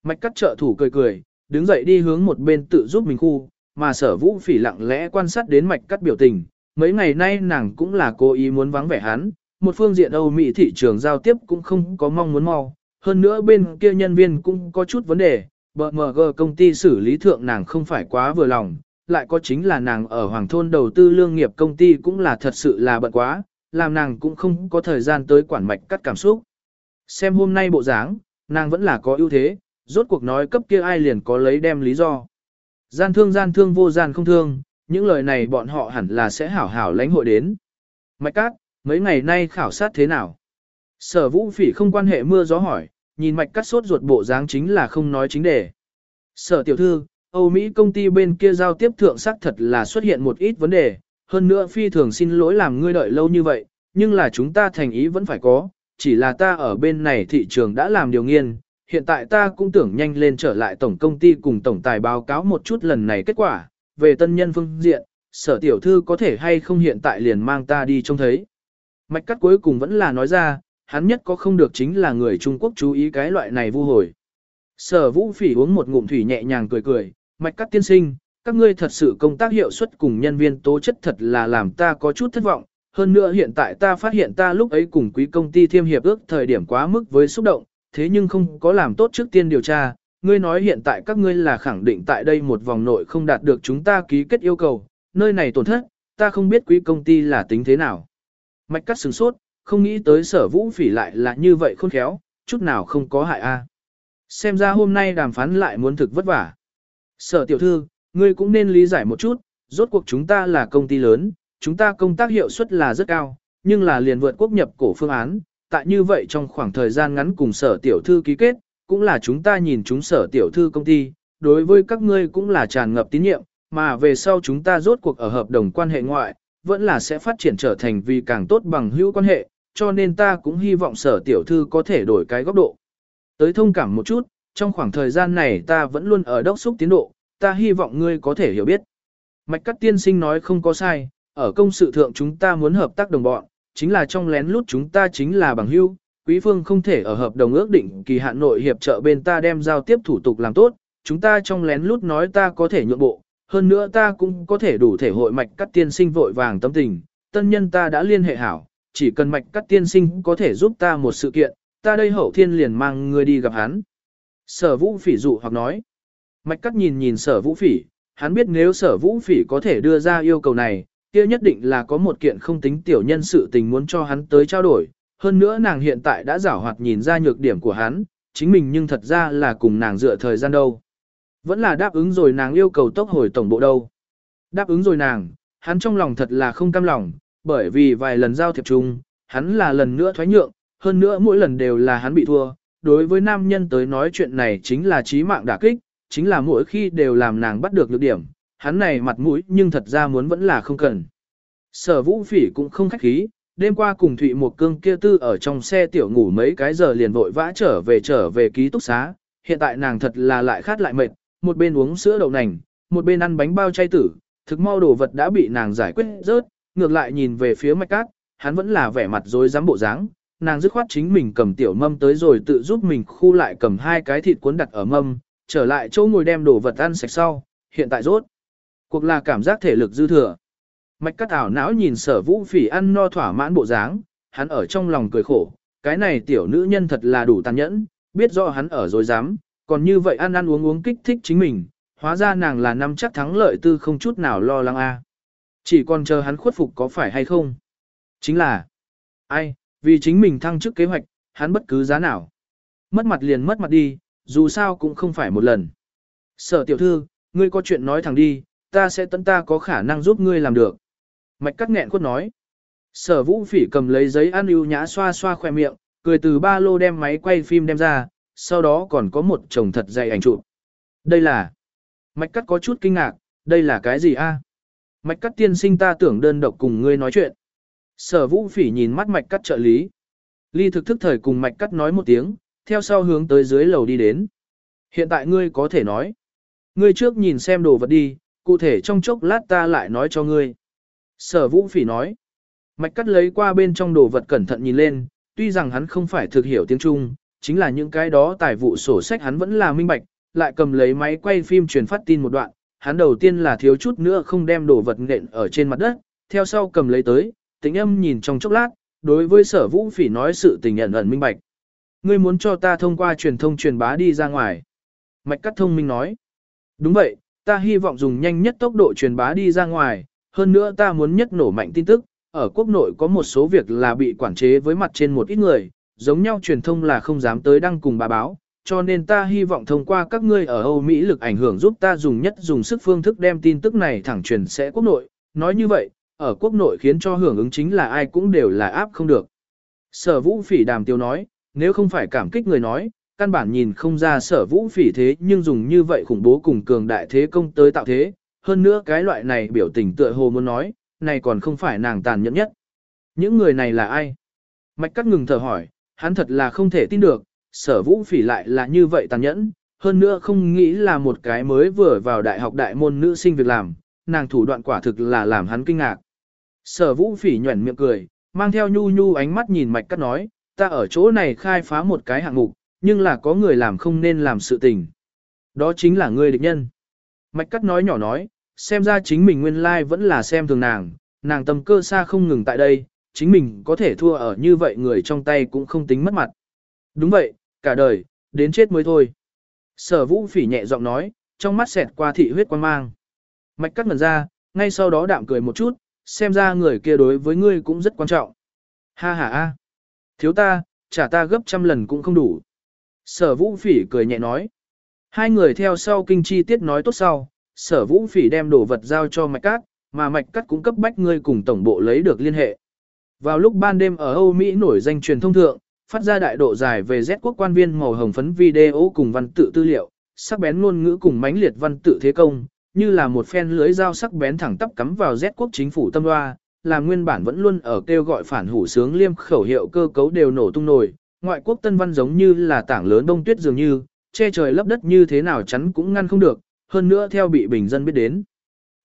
Mạch cắt trợ thủ cười cười, đứng dậy đi hướng một bên tự giúp mình khu, mà sở vũ phỉ lặng lẽ quan sát đến mạch cắt biểu tình. Mấy ngày nay nàng cũng là cố ý muốn vắng vẻ hắn, một phương diện Âu Mỹ thị trường giao tiếp cũng không có mong muốn mau. Hơn nữa bên kia nhân viên cũng có chút vấn đề, BMG công ty xử lý thượng nàng không phải quá vừa lòng, lại có chính là nàng ở Hoàng Thôn đầu tư lương nghiệp công ty cũng là thật sự là bận quá, làm nàng cũng không có thời gian tới quản mạch cắt cảm xúc. Xem hôm nay bộ dáng, nàng vẫn là có ưu thế, rốt cuộc nói cấp kia ai liền có lấy đem lý do. Gian thương gian thương vô gian không thương, những lời này bọn họ hẳn là sẽ hảo hảo lãnh hội đến. Mạch cát, mấy ngày nay khảo sát thế nào? Sở vũ phỉ không quan hệ mưa gió hỏi, nhìn mạch Cát sốt ruột bộ dáng chính là không nói chính đề. Sở tiểu thư, Âu Mỹ công ty bên kia giao tiếp thượng sắc thật là xuất hiện một ít vấn đề, hơn nữa phi thường xin lỗi làm ngươi đợi lâu như vậy, nhưng là chúng ta thành ý vẫn phải có, chỉ là ta ở bên này thị trường đã làm điều nghiên, hiện tại ta cũng tưởng nhanh lên trở lại tổng công ty cùng tổng tài báo cáo một chút lần này kết quả, về tân nhân phương diện, sở tiểu thư có thể hay không hiện tại liền mang ta đi trông thấy. Mạch cắt cuối cùng vẫn là nói ra, hắn nhất có không được chính là người Trung Quốc chú ý cái loại này vu hồi. Sở vũ phỉ uống một ngụm thủy nhẹ nhàng cười cười, mạch cắt tiên sinh, các ngươi thật sự công tác hiệu suất cùng nhân viên tố chất thật là làm ta có chút thất vọng. Hơn nữa hiện tại ta phát hiện ta lúc ấy cùng quý công ty thiêm hiệp ước thời điểm quá mức với xúc động, thế nhưng không có làm tốt trước tiên điều tra. Ngươi nói hiện tại các ngươi là khẳng định tại đây một vòng nội không đạt được chúng ta ký kết yêu cầu, nơi này tổn thất, ta không biết quý công ty là tính thế nào. Mạch cắt sừng sốt, không nghĩ tới sở vũ phỉ lại là như vậy khôn khéo, chút nào không có hại a. À. Xem ra hôm nay đàm phán lại muốn thực vất vả. Sở tiểu thư, ngươi cũng nên lý giải một chút, rốt cuộc chúng ta là công ty lớn, chúng ta công tác hiệu suất là rất cao, nhưng là liền vượt quốc nhập cổ phương án, tại như vậy trong khoảng thời gian ngắn cùng sở tiểu thư ký kết, cũng là chúng ta nhìn chúng sở tiểu thư công ty, đối với các ngươi cũng là tràn ngập tín nhiệm, mà về sau chúng ta rốt cuộc ở hợp đồng quan hệ ngoại, vẫn là sẽ phát triển trở thành vì càng tốt bằng hữu quan hệ, cho nên ta cũng hy vọng sở tiểu thư có thể đổi cái góc độ. Tới thông cảm một chút, trong khoảng thời gian này ta vẫn luôn ở đốc xúc tiến độ, ta hy vọng ngươi có thể hiểu biết. Mạch Cát Tiên Sinh nói không có sai, ở công sự thượng chúng ta muốn hợp tác đồng bọn, chính là trong lén lút chúng ta chính là bằng hữu, quý phương không thể ở hợp đồng ước định kỳ hạn nội hiệp trợ bên ta đem giao tiếp thủ tục làm tốt, chúng ta trong lén lút nói ta có thể nhượng bộ, hơn nữa ta cũng có thể đủ thể hội Mạch cắt Tiên Sinh vội vàng tâm tình, tân nhân ta đã liên hệ hảo, chỉ cần Mạch cắt Tiên Sinh có thể giúp ta một sự kiện, ta đây hậu thiên liền mang ngươi đi gặp hắn. Sở vũ phỉ dụ hoặc nói, Mạch cắt nhìn nhìn sở vũ phỉ, hắn biết nếu sở vũ phỉ có thể đưa ra yêu cầu này, kia nhất định là có một kiện không tính tiểu nhân sự tình muốn cho hắn tới trao đổi. Hơn nữa nàng hiện tại đã giảo hoạt nhìn ra nhược điểm của hắn, chính mình nhưng thật ra là cùng nàng dựa thời gian đâu. Vẫn là đáp ứng rồi nàng yêu cầu tốc hồi tổng bộ đâu. Đáp ứng rồi nàng, hắn trong lòng thật là không cam lòng, bởi vì vài lần giao thiệp chung, hắn là lần nữa thoái nhượng, hơn nữa mỗi lần đều là hắn bị thua. Đối với nam nhân tới nói chuyện này chính là trí mạng đả kích, chính là mỗi khi đều làm nàng bắt được lược điểm, hắn này mặt mũi nhưng thật ra muốn vẫn là không cần. Sở vũ phỉ cũng không khách khí, đêm qua cùng Thụy một cương kia tư ở trong xe tiểu ngủ mấy cái giờ liền vội vã trở về trở về ký túc xá, hiện tại nàng thật là lại khát lại mệt, một bên uống sữa đậu nành, một bên ăn bánh bao chay tử, thực mau đồ vật đã bị nàng giải quyết rớt, ngược lại nhìn về phía mạch cát, hắn vẫn là vẻ mặt rối rắm bộ dáng, nàng dứt khoát chính mình cầm tiểu mâm tới rồi tự giúp mình khu lại cầm hai cái thịt cuốn đặt ở mâm, trở lại chỗ ngồi đem đồ vật ăn sạch sau, hiện tại rốt. Cuộc là cảm giác thể lực dư thừa. Mạch cắt ảo não nhìn sở vũ phỉ ăn no thỏa mãn bộ dáng, hắn ở trong lòng cười khổ, cái này tiểu nữ nhân thật là đủ tàn nhẫn, biết rõ hắn ở dối dám, còn như vậy ăn ăn uống uống kích thích chính mình, hóa ra nàng là năm chắc thắng lợi tư không chút nào lo lắng a. Chỉ còn chờ hắn khuất phục có phải hay không? Chính là, ai, vì chính mình thăng chức kế hoạch, hắn bất cứ giá nào. Mất mặt liền mất mặt đi, dù sao cũng không phải một lần. Sở tiểu thư, ngươi có chuyện nói thẳng đi, ta sẽ tận ta có khả năng giúp ngươi làm được. Mạch cắt nghẹn khuất nói. Sở vũ phỉ cầm lấy giấy ăn ưu nhã xoa xoa khoe miệng, cười từ ba lô đem máy quay phim đem ra, sau đó còn có một chồng thật dày ảnh chụp. Đây là... Mạch cắt có chút kinh ngạc, đây là cái gì a? Mạch cắt tiên sinh ta tưởng đơn độc cùng ngươi nói chuyện. Sở vũ phỉ nhìn mắt mạch cắt trợ lý. Ly thực thức thời cùng mạch cắt nói một tiếng, theo sau hướng tới dưới lầu đi đến. Hiện tại ngươi có thể nói. Ngươi trước nhìn xem đồ vật đi, cụ thể trong chốc lát ta lại nói cho ngươi. Sở vũ phỉ nói. Mạch cắt lấy qua bên trong đồ vật cẩn thận nhìn lên, tuy rằng hắn không phải thực hiểu tiếng Trung, chính là những cái đó tài vụ sổ sách hắn vẫn là minh bạch, lại cầm lấy máy quay phim truyền phát tin một đoạn, hắn đầu tiên là thiếu chút nữa không đem đồ vật nện ở trên mặt đất, theo sau cầm lấy tới, tính âm nhìn trong chốc lát, đối với sở vũ phỉ nói sự tình nhận ẩn minh bạch. Ngươi muốn cho ta thông qua truyền thông truyền bá đi ra ngoài. Mạch cắt thông minh nói. Đúng vậy, ta hy vọng dùng nhanh nhất tốc độ truyền bá đi ra ngoài, hơn nữa ta muốn nhất nổ mạnh tin tức, ở quốc nội có một số việc là bị quản chế với mặt trên một ít người, giống nhau truyền thông là không dám tới đăng cùng bà báo, cho nên ta hy vọng thông qua các ngươi ở Âu Mỹ lực ảnh hưởng giúp ta dùng nhất dùng sức phương thức đem tin tức này thẳng truyền sẽ quốc nội, nói như vậy, ở quốc nội khiến cho hưởng ứng chính là ai cũng đều là áp không được. Sở vũ phỉ đàm tiêu nói, nếu không phải cảm kích người nói, căn bản nhìn không ra sở vũ phỉ thế nhưng dùng như vậy khủng bố cùng cường đại thế công tới tạo thế, hơn nữa cái loại này biểu tình tựa hồ muốn nói, này còn không phải nàng tàn nhẫn nhất. Những người này là ai? Mạch cắt ngừng thở hỏi, hắn thật là không thể tin được, sở vũ phỉ lại là như vậy tàn nhẫn, hơn nữa không nghĩ là một cái mới vừa vào đại học đại môn nữ sinh việc làm, nàng thủ đoạn quả thực là làm hắn kinh ngạc. Sở vũ phỉ nhuẩn miệng cười, mang theo nhu nhu ánh mắt nhìn mạch cắt nói, ta ở chỗ này khai phá một cái hạng mục, nhưng là có người làm không nên làm sự tình. Đó chính là ngươi địch nhân. Mạch cắt nói nhỏ nói, xem ra chính mình nguyên lai like vẫn là xem thường nàng, nàng tâm cơ xa không ngừng tại đây, chính mình có thể thua ở như vậy người trong tay cũng không tính mất mặt. Đúng vậy, cả đời, đến chết mới thôi. Sở vũ phỉ nhẹ giọng nói, trong mắt xẹt qua thị huyết quan mang. Mạch cắt ngần ra, ngay sau đó đạm cười một chút, xem ra người kia đối với ngươi cũng rất quan trọng. Ha ha ha. Thiếu ta, trả ta gấp trăm lần cũng không đủ. Sở vũ phỉ cười nhẹ nói. Hai người theo sau kinh chi tiết nói tốt sau, sở vũ phỉ đem đồ vật giao cho mạch cát, mà mạch cắt cũng cấp bách ngươi cùng tổng bộ lấy được liên hệ. Vào lúc ban đêm ở Âu Mỹ nổi danh truyền thông thượng, phát ra đại độ dài về Z quốc quan viên màu hồng phấn video cùng văn tự tư liệu, sắc bén ngôn ngữ cùng mãnh liệt văn tự thế công, như là một phen lưới dao sắc bén thẳng tắp cắm vào Z quốc chính phủ tâm loa là nguyên bản vẫn luôn ở kêu gọi phản hủ sướng liêm khẩu hiệu cơ cấu đều nổ tung nổi, ngoại quốc tân văn giống như là tảng lớn đông tuyết dường như, che trời lấp đất như thế nào chắn cũng ngăn không được, hơn nữa theo bị bình dân biết đến.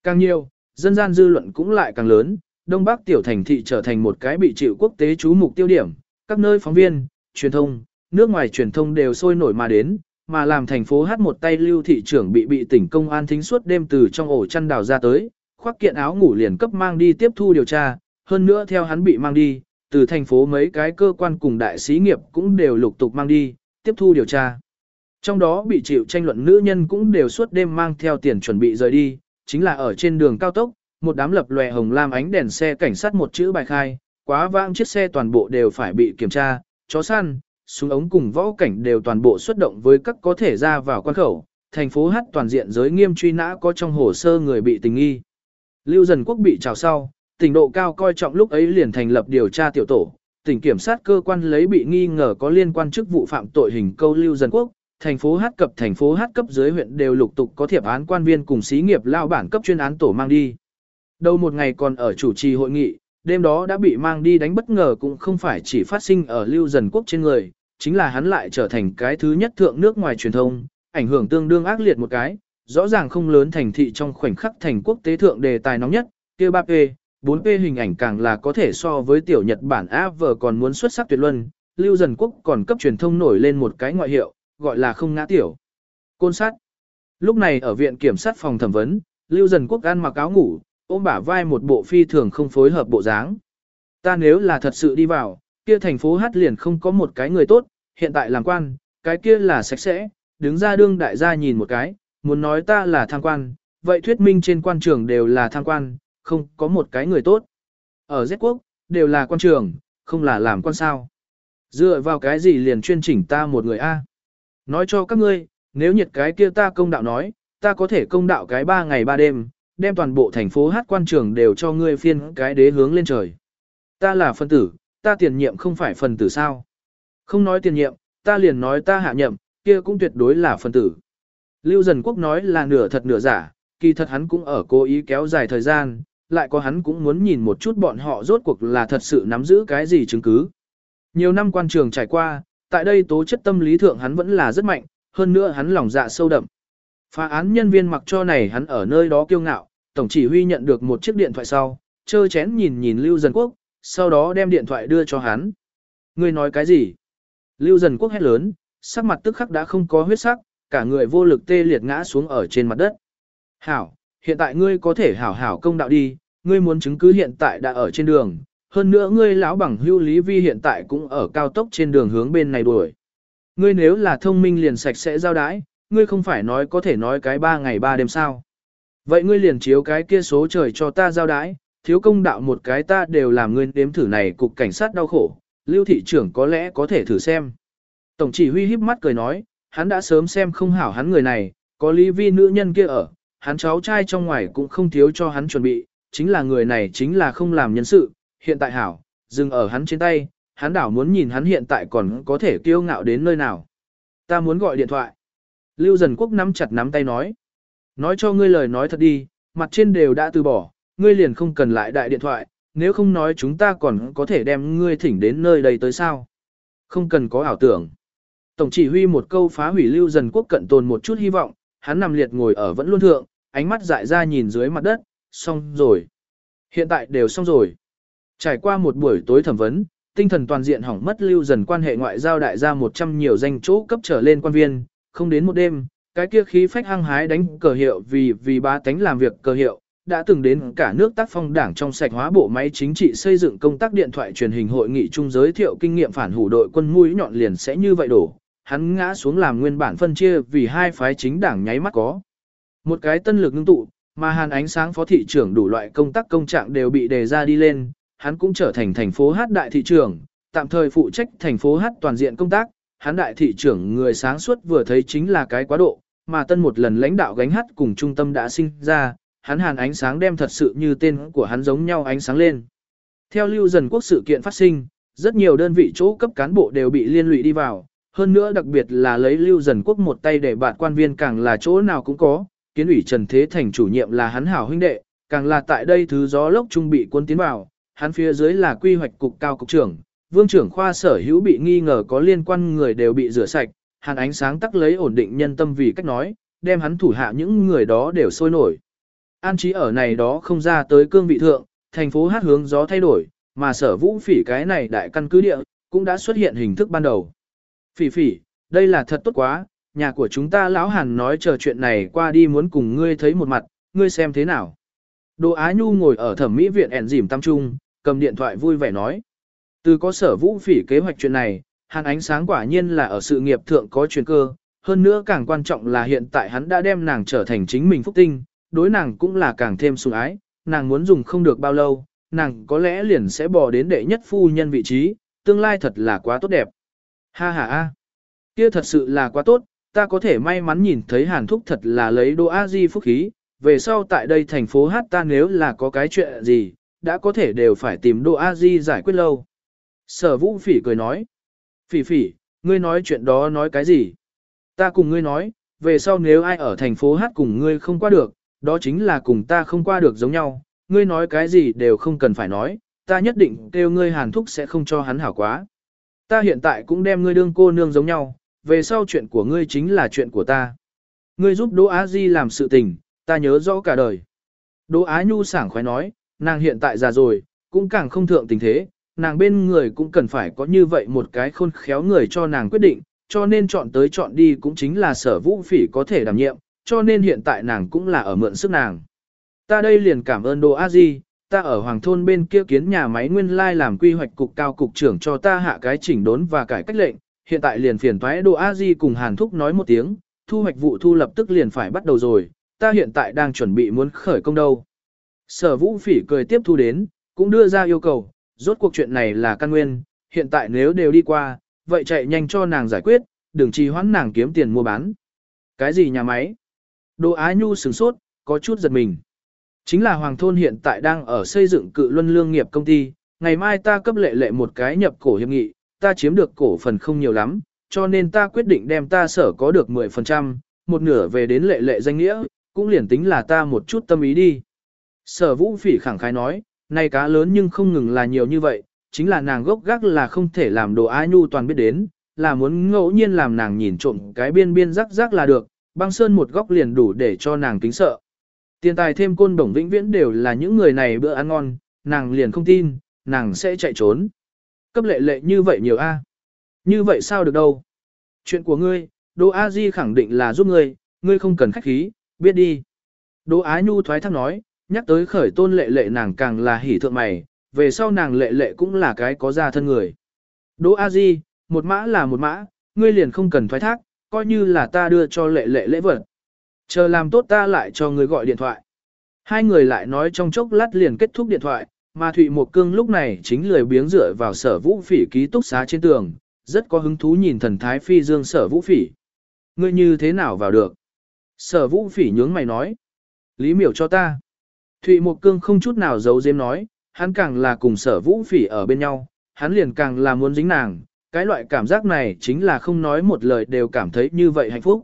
Càng nhiều, dân gian dư luận cũng lại càng lớn, Đông Bắc tiểu thành thị trở thành một cái bị chịu quốc tế chú mục tiêu điểm, các nơi phóng viên, truyền thông, nước ngoài truyền thông đều sôi nổi mà đến, mà làm thành phố hát một tay lưu thị trưởng bị bị tỉnh công an thính suốt đêm từ trong ổ chăn đào ra tới, khoác kiện áo ngủ liền cấp mang đi tiếp thu điều tra, hơn nữa theo hắn bị mang đi, từ thành phố mấy cái cơ quan cùng đại sĩ nghiệp cũng đều lục tục mang đi, tiếp thu điều tra. Trong đó bị chịu tranh luận nữ nhân cũng đều suốt đêm mang theo tiền chuẩn bị rời đi, chính là ở trên đường cao tốc, một đám lập lòe hồng lam ánh đèn xe cảnh sát một chữ bài khai, quá vãng chiếc xe toàn bộ đều phải bị kiểm tra, chó săn, súng ống cùng võ cảnh đều toàn bộ xuất động với các có thể ra vào quan khẩu, thành phố hát toàn diện giới nghiêm truy nã có trong hồ sơ người bị tình nghi. Lưu dần quốc bị trào sau, tỉnh độ cao coi trọng lúc ấy liền thành lập điều tra tiểu tổ, tỉnh kiểm sát cơ quan lấy bị nghi ngờ có liên quan chức vụ phạm tội hình câu lưu dần quốc, thành phố Hát cập thành phố Hát cấp dưới huyện đều lục tục có thiệp án quan viên cùng xí nghiệp lao bản cấp chuyên án tổ mang đi. Đầu một ngày còn ở chủ trì hội nghị, đêm đó đã bị mang đi đánh bất ngờ cũng không phải chỉ phát sinh ở lưu dần quốc trên người, chính là hắn lại trở thành cái thứ nhất thượng nước ngoài truyền thông, ảnh hưởng tương đương ác liệt một cái, rõ ràng không lớn thành thị trong khoảnh khắc thành quốc tế thượng đề tài nóng nhất, kia 3P, 4P hình ảnh càng là có thể so với tiểu Nhật Bản AV còn muốn xuất sắc tuyệt luân, lưu dần quốc còn cấp truyền thông nổi lên một cái ngoại hiệu, gọi là không ngã tiểu. Côn sát. Lúc này ở viện kiểm sát phòng thẩm vấn, Lưu Dần Quốc ăn mặc áo ngủ, ôm bả vai một bộ phi thường không phối hợp bộ dáng. Ta nếu là thật sự đi vào, kia thành phố hát liền không có một cái người tốt, hiện tại làm quan, cái kia là sạch sẽ, đứng ra đương đại gia nhìn một cái, muốn nói ta là thang quan, vậy thuyết minh trên quan trường đều là thang quan, không có một cái người tốt. Ở Z quốc, đều là quan trường, không là làm quan sao. Dựa vào cái gì liền chuyên chỉnh ta một người A. Nói cho các ngươi, nếu nhiệt cái kia ta công đạo nói, ta có thể công đạo cái ba ngày ba đêm, đem toàn bộ thành phố hát quan trường đều cho ngươi phiên cái đế hướng lên trời. Ta là phân tử, ta tiền nhiệm không phải phần tử sao. Không nói tiền nhiệm, ta liền nói ta hạ nhậm, kia cũng tuyệt đối là phân tử. Lưu Dần Quốc nói là nửa thật nửa giả, kỳ thật hắn cũng ở cố ý kéo dài thời gian, lại có hắn cũng muốn nhìn một chút bọn họ rốt cuộc là thật sự nắm giữ cái gì chứng cứ. Nhiều năm quan trường trải qua, tại đây tố chất tâm lý thượng hắn vẫn là rất mạnh, hơn nữa hắn lòng dạ sâu đậm. Phá án nhân viên mặc cho này hắn ở nơi đó kiêu ngạo, tổng chỉ huy nhận được một chiếc điện thoại sau, chơ chén nhìn nhìn Lưu Dần Quốc, sau đó đem điện thoại đưa cho hắn. Ngươi nói cái gì? Lưu Dần Quốc hét lớn, sắc mặt tức khắc đã không có huyết sắc, cả người vô lực tê liệt ngã xuống ở trên mặt đất. Hảo, hiện tại ngươi có thể hảo hảo công đạo đi, ngươi muốn chứng cứ hiện tại đã ở trên đường, hơn nữa ngươi lão bằng hưu lý vi hiện tại cũng ở cao tốc trên đường hướng bên này đuổi. Ngươi nếu là thông minh liền sạch sẽ giao đái, ngươi không phải nói có thể nói cái ba ngày ba đêm sao. Vậy ngươi liền chiếu cái kia số trời cho ta giao đái, thiếu công đạo một cái ta đều làm ngươi đếm thử này cục cảnh sát đau khổ, lưu thị trưởng có lẽ có thể thử xem. Tổng chỉ huy híp mắt cười nói, hắn đã sớm xem không hảo hắn người này, có lý vi nữ nhân kia ở, hắn cháu trai trong ngoài cũng không thiếu cho hắn chuẩn bị, chính là người này chính là không làm nhân sự, hiện tại hảo, dừng ở hắn trên tay, hắn đảo muốn nhìn hắn hiện tại còn có thể kiêu ngạo đến nơi nào. Ta muốn gọi điện thoại. Lưu Dần Quốc nắm chặt nắm tay nói. Nói cho ngươi lời nói thật đi, mặt trên đều đã từ bỏ, ngươi liền không cần lại đại điện thoại, nếu không nói chúng ta còn có thể đem ngươi thỉnh đến nơi đây tới sao. Không cần có ảo tưởng. Tổng chỉ huy một câu phá hủy Lưu Dần Quốc cận tồn một chút hy vọng, hắn nằm liệt ngồi ở vẫn luôn thượng, ánh mắt dại ra nhìn dưới mặt đất, xong rồi. Hiện tại đều xong rồi. Trải qua một buổi tối thẩm vấn, tinh thần toàn diện hỏng mất lưu dần quan hệ ngoại giao đại gia 100 nhiều danh chỗ cấp trở lên quan viên, không đến một đêm, cái kia khí phách hăng hái đánh cờ hiệu vì vì ba tánh làm việc cờ hiệu, đã từng đến cả nước tác phong đảng trong sạch hóa bộ máy chính trị xây dựng công tác điện thoại truyền hình hội nghị trung giới thiệu kinh nghiệm phản hủ đội quân mũi nhọn liền sẽ như vậy đổ, hắn ngã xuống làm nguyên bản phân chia vì hai phái chính đảng nháy mắt có. Một cái tân lực ngưng tụ, mà hàn ánh sáng phó thị trưởng đủ loại công tác công trạng đều bị đề ra đi lên, hắn cũng trở thành thành phố hát đại thị trưởng, tạm thời phụ trách thành phố hát toàn diện công tác, hắn đại thị trưởng người sáng suốt vừa thấy chính là cái quá độ, mà tân một lần lãnh đạo gánh hát cùng trung tâm đã sinh ra, hắn hàn ánh sáng đem thật sự như tên của hắn giống nhau ánh sáng lên. Theo lưu dần quốc sự kiện phát sinh, rất nhiều đơn vị chỗ cấp cán bộ đều bị liên lụy đi vào, hơn nữa đặc biệt là lấy lưu dần quốc một tay để bạn quan viên càng là chỗ nào cũng có, kiến ủy Trần Thế Thành chủ nhiệm là hắn hảo huynh đệ, càng là tại đây thứ gió lốc trung bị quân tiến vào, hắn phía dưới là quy hoạch cục cao cục trưởng, vương trưởng khoa sở hữu bị nghi ngờ có liên quan người đều bị rửa sạch, hàn ánh sáng tắc lấy ổn định nhân tâm vì cách nói, đem hắn thủ hạ những người đó đều sôi nổi. An trí ở này đó không ra tới cương vị thượng, thành phố hát hướng gió thay đổi, mà sở vũ phỉ cái này đại căn cứ địa, cũng đã xuất hiện hình thức ban đầu. Phỉ phỉ, đây là thật tốt quá, nhà của chúng ta lão hàn nói chờ chuyện này qua đi muốn cùng ngươi thấy một mặt, ngươi xem thế nào. Đồ Á Nhu ngồi ở thẩm mỹ viện ẻn dìm tam trung, cầm điện thoại vui vẻ nói. Từ có sở vũ phỉ kế hoạch chuyện này, hàn ánh sáng quả nhiên là ở sự nghiệp thượng có chuyên cơ, hơn nữa càng quan trọng là hiện tại hắn đã đem nàng trở thành chính mình phúc tinh, đối nàng cũng là càng thêm sủng ái, nàng muốn dùng không được bao lâu, nàng có lẽ liền sẽ bò đến đệ nhất phu nhân vị trí, tương lai thật là quá tốt đẹp. Ha ha ha, kia thật sự là quá tốt, ta có thể may mắn nhìn thấy hàn thúc thật là lấy đô a di phúc khí, về sau tại đây thành phố hát ta nếu là có cái chuyện gì, đã có thể đều phải tìm Đỗ a di giải quyết lâu. Sở vũ phỉ cười nói, phỉ phỉ, ngươi nói chuyện đó nói cái gì? Ta cùng ngươi nói, về sau nếu ai ở thành phố hát cùng ngươi không qua được, đó chính là cùng ta không qua được giống nhau, ngươi nói cái gì đều không cần phải nói, ta nhất định kêu ngươi hàn thúc sẽ không cho hắn hảo quá. Ta hiện tại cũng đem ngươi đương cô nương giống nhau, về sau chuyện của ngươi chính là chuyện của ta. Ngươi giúp Đỗ Á Di làm sự tình, ta nhớ rõ cả đời. Đỗ Á Nhu sảng khoái nói, nàng hiện tại già rồi, cũng càng không thượng tình thế, nàng bên người cũng cần phải có như vậy một cái khôn khéo người cho nàng quyết định, cho nên chọn tới chọn đi cũng chính là sở vũ phỉ có thể đảm nhiệm, cho nên hiện tại nàng cũng là ở mượn sức nàng. Ta đây liền cảm ơn Đô A Di, ta ở Hoàng Thôn bên kia kiến nhà máy nguyên lai làm quy hoạch cục cao cục trưởng cho ta hạ cái chỉnh đốn và cải cách lệnh, hiện tại liền phiền toái Đô A Di cùng Hàn Thúc nói một tiếng, thu hoạch vụ thu lập tức liền phải bắt đầu rồi, ta hiện tại đang chuẩn bị muốn khởi công đâu. Sở Vũ Phỉ cười tiếp thu đến, cũng đưa ra yêu cầu, rốt cuộc chuyện này là căn nguyên, hiện tại nếu đều đi qua, vậy chạy nhanh cho nàng giải quyết, đừng trì hoãn nàng kiếm tiền mua bán. Cái gì nhà máy? đồ Á Nhu sửng sốt, có chút giật mình. Chính là Hoàng Thôn hiện tại đang ở xây dựng cự luân lương nghiệp công ty, ngày mai ta cấp lệ lệ một cái nhập cổ hiệp nghị, ta chiếm được cổ phần không nhiều lắm, cho nên ta quyết định đem ta sở có được 10%, một nửa về đến lệ lệ danh nghĩa, cũng liền tính là ta một chút tâm ý đi. Sở vũ phỉ khẳng khái nói, này cá lớn nhưng không ngừng là nhiều như vậy, chính là nàng gốc gác là không thể làm đồ á nhu toàn biết đến, là muốn ngẫu nhiên làm nàng nhìn trộm cái biên biên rắc rắc là được, băng sơn một góc liền đủ để cho nàng kính sợ. Tiền tài thêm côn đồng vĩnh viễn đều là những người này bữa ăn ngon, nàng liền không tin, nàng sẽ chạy trốn. Cấp lệ lệ như vậy nhiều a Như vậy sao được đâu? Chuyện của ngươi, Đỗ A Di khẳng định là giúp ngươi, ngươi không cần khách khí, biết đi. Đỗ Á Nhu thoái thác nói, nhắc tới khởi tôn lệ lệ nàng càng là hỉ thượng mày, về sau nàng lệ lệ cũng là cái có gia thân người. Đỗ A Di, một mã là một mã, ngươi liền không cần thoái thác, coi như là ta đưa cho lệ lệ lễ vật. Chờ làm tốt ta lại cho ngươi gọi điện thoại. Hai người lại nói trong chốc lát liền kết thúc điện thoại, mà Thụy Một Cương lúc này chính lười biếng dựa vào sở vũ phỉ ký túc xá trên tường, rất có hứng thú nhìn thần thái phi dương sở vũ phỉ. Ngươi như thế nào vào được? Sở vũ phỉ nhướng mày nói. Lý miểu cho ta. Thụy Mộc Cương không chút nào giấu giếm nói, hắn càng là cùng sở vũ phỉ ở bên nhau, hắn liền càng là muốn dính nàng, cái loại cảm giác này chính là không nói một lời đều cảm thấy như vậy hạnh phúc.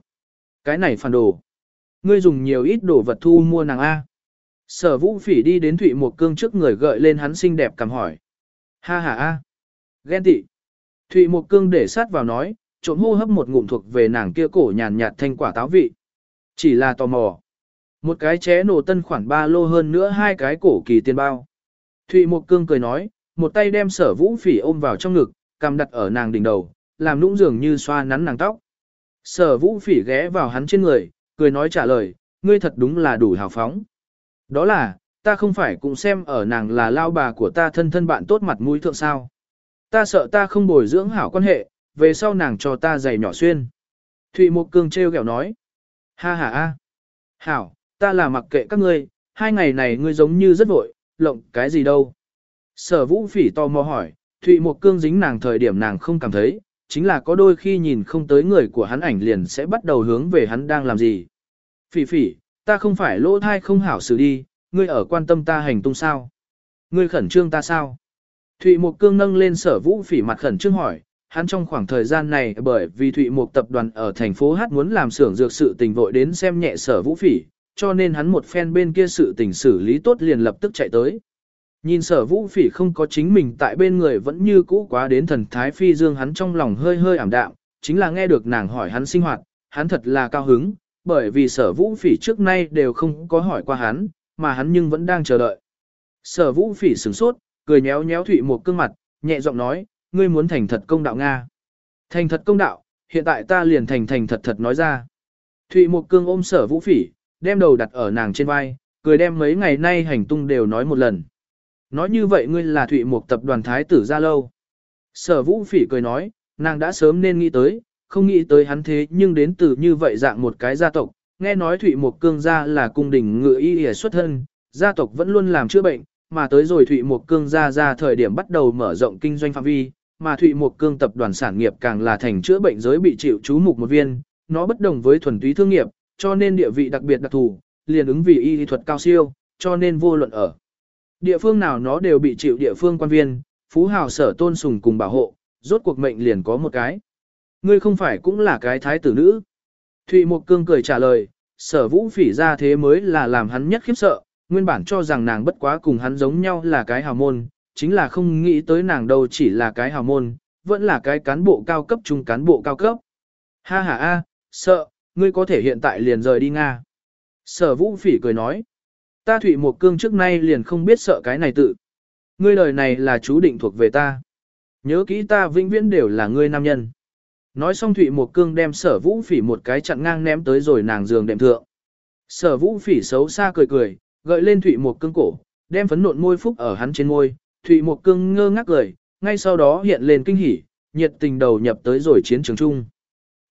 Cái này phản đồ. Ngươi dùng nhiều ít đồ vật thu mua nàng A. Sở vũ phỉ đi đến Thụy Mộc Cương trước người gợi lên hắn xinh đẹp cảm hỏi. Ha ha A. Ghen tị. Thụy Mộc Cương để sát vào nói, trộn hô hấp một ngụm thuộc về nàng kia cổ nhàn nhạt thanh quả táo vị. Chỉ là tò mò. Một cái ché nổ tân khoản ba lô hơn nữa hai cái cổ kỳ tiền bao. Thụy Mộc Cương cười nói, một tay đem sở vũ phỉ ôm vào trong ngực, cầm đặt ở nàng đỉnh đầu, làm nũng dường như xoa nắn nàng tóc. Sở vũ phỉ ghé vào hắn trên người, cười nói trả lời, ngươi thật đúng là đủ hào phóng. Đó là, ta không phải cũng xem ở nàng là lao bà của ta thân thân bạn tốt mặt mũi thượng sao. Ta sợ ta không bồi dưỡng hảo quan hệ, về sau nàng cho ta giày nhỏ xuyên. Thụy Mộc Cương treo kẹo nói. Ha ha ha. Hảo, ta là mặc kệ các ngươi, hai ngày này ngươi giống như rất vội, lộng cái gì đâu. Sở vũ phỉ to mò hỏi, Thụy Mộc Cương dính nàng thời điểm nàng không cảm thấy, chính là có đôi khi nhìn không tới người của hắn ảnh liền sẽ bắt đầu hướng về hắn đang làm gì. Phỉ phỉ, ta không phải lỗ thai không hảo xử đi, ngươi ở quan tâm ta hành tung sao? Ngươi khẩn trương ta sao? Thụy Mộc Cương nâng lên sở vũ phỉ mặt khẩn trương hỏi, hắn trong khoảng thời gian này bởi vì Thụy Mộc tập đoàn ở thành phố Hát muốn làm xưởng dược sự tình vội đến xem nhẹ sở vũ phỉ, cho nên hắn một phen bên kia sự tình xử lý tốt liền lập tức chạy tới. Nhìn sở vũ phỉ không có chính mình tại bên người vẫn như cũ quá đến thần thái phi dương hắn trong lòng hơi hơi ảm đạm, chính là nghe được nàng hỏi hắn sinh hoạt, hắn thật là cao hứng, bởi vì sở vũ phỉ trước nay đều không có hỏi qua hắn, mà hắn nhưng vẫn đang chờ đợi. Sở vũ phỉ sửng sốt, cười nhéo nhéo thụy một cương mặt, nhẹ giọng nói, ngươi muốn thành thật công đạo Nga. Thành thật công đạo, hiện tại ta liền thành thành thật thật nói ra. Thụy một cương ôm sở vũ phỉ, đem đầu đặt ở nàng trên vai, cười đem mấy ngày nay hành tung đều nói một lần. Nói như vậy ngươi là Thụy một tập đoàn thái tử gia lâu. Sở vũ phỉ cười nói, nàng đã sớm nên nghĩ tới, không nghĩ tới hắn thế nhưng đến từ như vậy dạng một cái gia tộc, nghe nói Thụy một Cương gia là cung đình ngự y hề xuất thân, gia tộc vẫn luôn làm chữa bệnh, mà tới rồi Thụy một Cương gia ra thời điểm bắt đầu mở rộng kinh doanh phạm vi, mà Thụy Mộc Cương tập đoàn sản nghiệp càng là thành chữa bệnh giới bị chịu chú mục một viên, nó bất đồng với thuần túy thương nghiệp, cho nên địa vị đặc biệt đặc thù, liền ứng vì y thuật cao siêu, cho nên vô luận ở địa phương nào nó đều bị chịu địa phương quan viên, phú hào sở tôn sùng cùng bảo hộ, rốt cuộc mệnh liền có một cái. Ngươi không phải cũng là cái thái tử nữ. Thụy Mộc Cương cười trả lời, sở vũ phỉ ra thế mới là làm hắn nhất khiếp sợ, nguyên bản cho rằng nàng bất quá cùng hắn giống nhau là cái hào môn, chính là không nghĩ tới nàng đâu chỉ là cái hào môn, vẫn là cái cán bộ cao cấp trung cán bộ cao cấp. Ha ha a, sợ, ngươi có thể hiện tại liền rời đi Nga. Sở vũ phỉ cười nói, ta Thụy một Cương trước nay liền không biết sợ cái này tự. Ngươi đời này là chú định thuộc về ta. Nhớ kỹ ta vĩnh viễn đều là ngươi nam nhân. Nói xong Thụy Một Cương đem sở vũ phỉ một cái chặn ngang ném tới rồi nàng giường đệm thượng. Sở vũ phỉ xấu xa cười cười, gợi lên Thụy Một Cương cổ, đem phấn nộn môi phúc ở hắn trên môi. Thụy Một Cương ngơ ngác cười, ngay sau đó hiện lên kinh hỉ, nhiệt tình đầu nhập tới rồi chiến trường chung.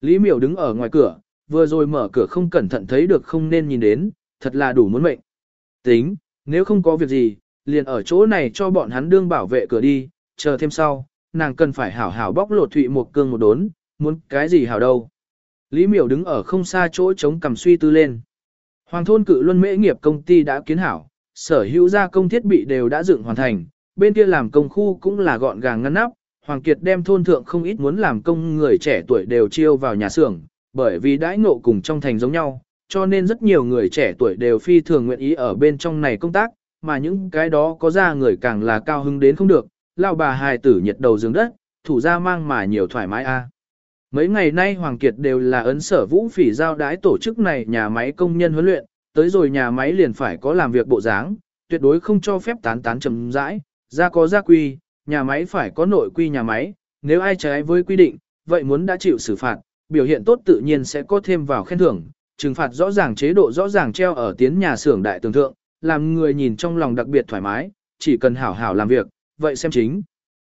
Lý miểu đứng ở ngoài cửa, vừa rồi mở cửa không cẩn thận thấy được không nên nhìn đến, thật là đủ muốn mệnh. Tính, nếu không có việc gì, liền ở chỗ này cho bọn hắn đương bảo vệ cửa đi, chờ thêm sau, nàng cần phải hảo hảo bóc lột Thụy Một Cương một đốn, muốn cái gì hảo đâu. Lý miểu đứng ở không xa chỗ chống cầm suy tư lên. Hoàng thôn cự luân mễ nghiệp công ty đã kiến hảo, sở hữu gia công thiết bị đều đã dựng hoàn thành, bên kia làm công khu cũng là gọn gàng ngăn nắp, Hoàng Kiệt đem thôn thượng không ít muốn làm công người trẻ tuổi đều chiêu vào nhà xưởng, bởi vì đãi ngộ cùng trong thành giống nhau, cho nên rất nhiều người trẻ tuổi đều phi thường nguyện ý ở bên trong này công tác, mà những cái đó có ra người càng là cao hứng đến không được, lao bà hài tử nhiệt đầu giường đất, thủ ra mang mà nhiều thoải mái a. Mấy ngày nay Hoàng Kiệt đều là ấn sở vũ phỉ giao đái tổ chức này nhà máy công nhân huấn luyện, tới rồi nhà máy liền phải có làm việc bộ dáng, tuyệt đối không cho phép tán tán chầm rãi, ra có gia quy, nhà máy phải có nội quy nhà máy, nếu ai trái với quy định, vậy muốn đã chịu xử phạt, biểu hiện tốt tự nhiên sẽ có thêm vào khen thưởng, trừng phạt rõ ràng chế độ rõ ràng treo ở tiến nhà xưởng đại tường thượng, làm người nhìn trong lòng đặc biệt thoải mái, chỉ cần hảo hảo làm việc, vậy xem chính.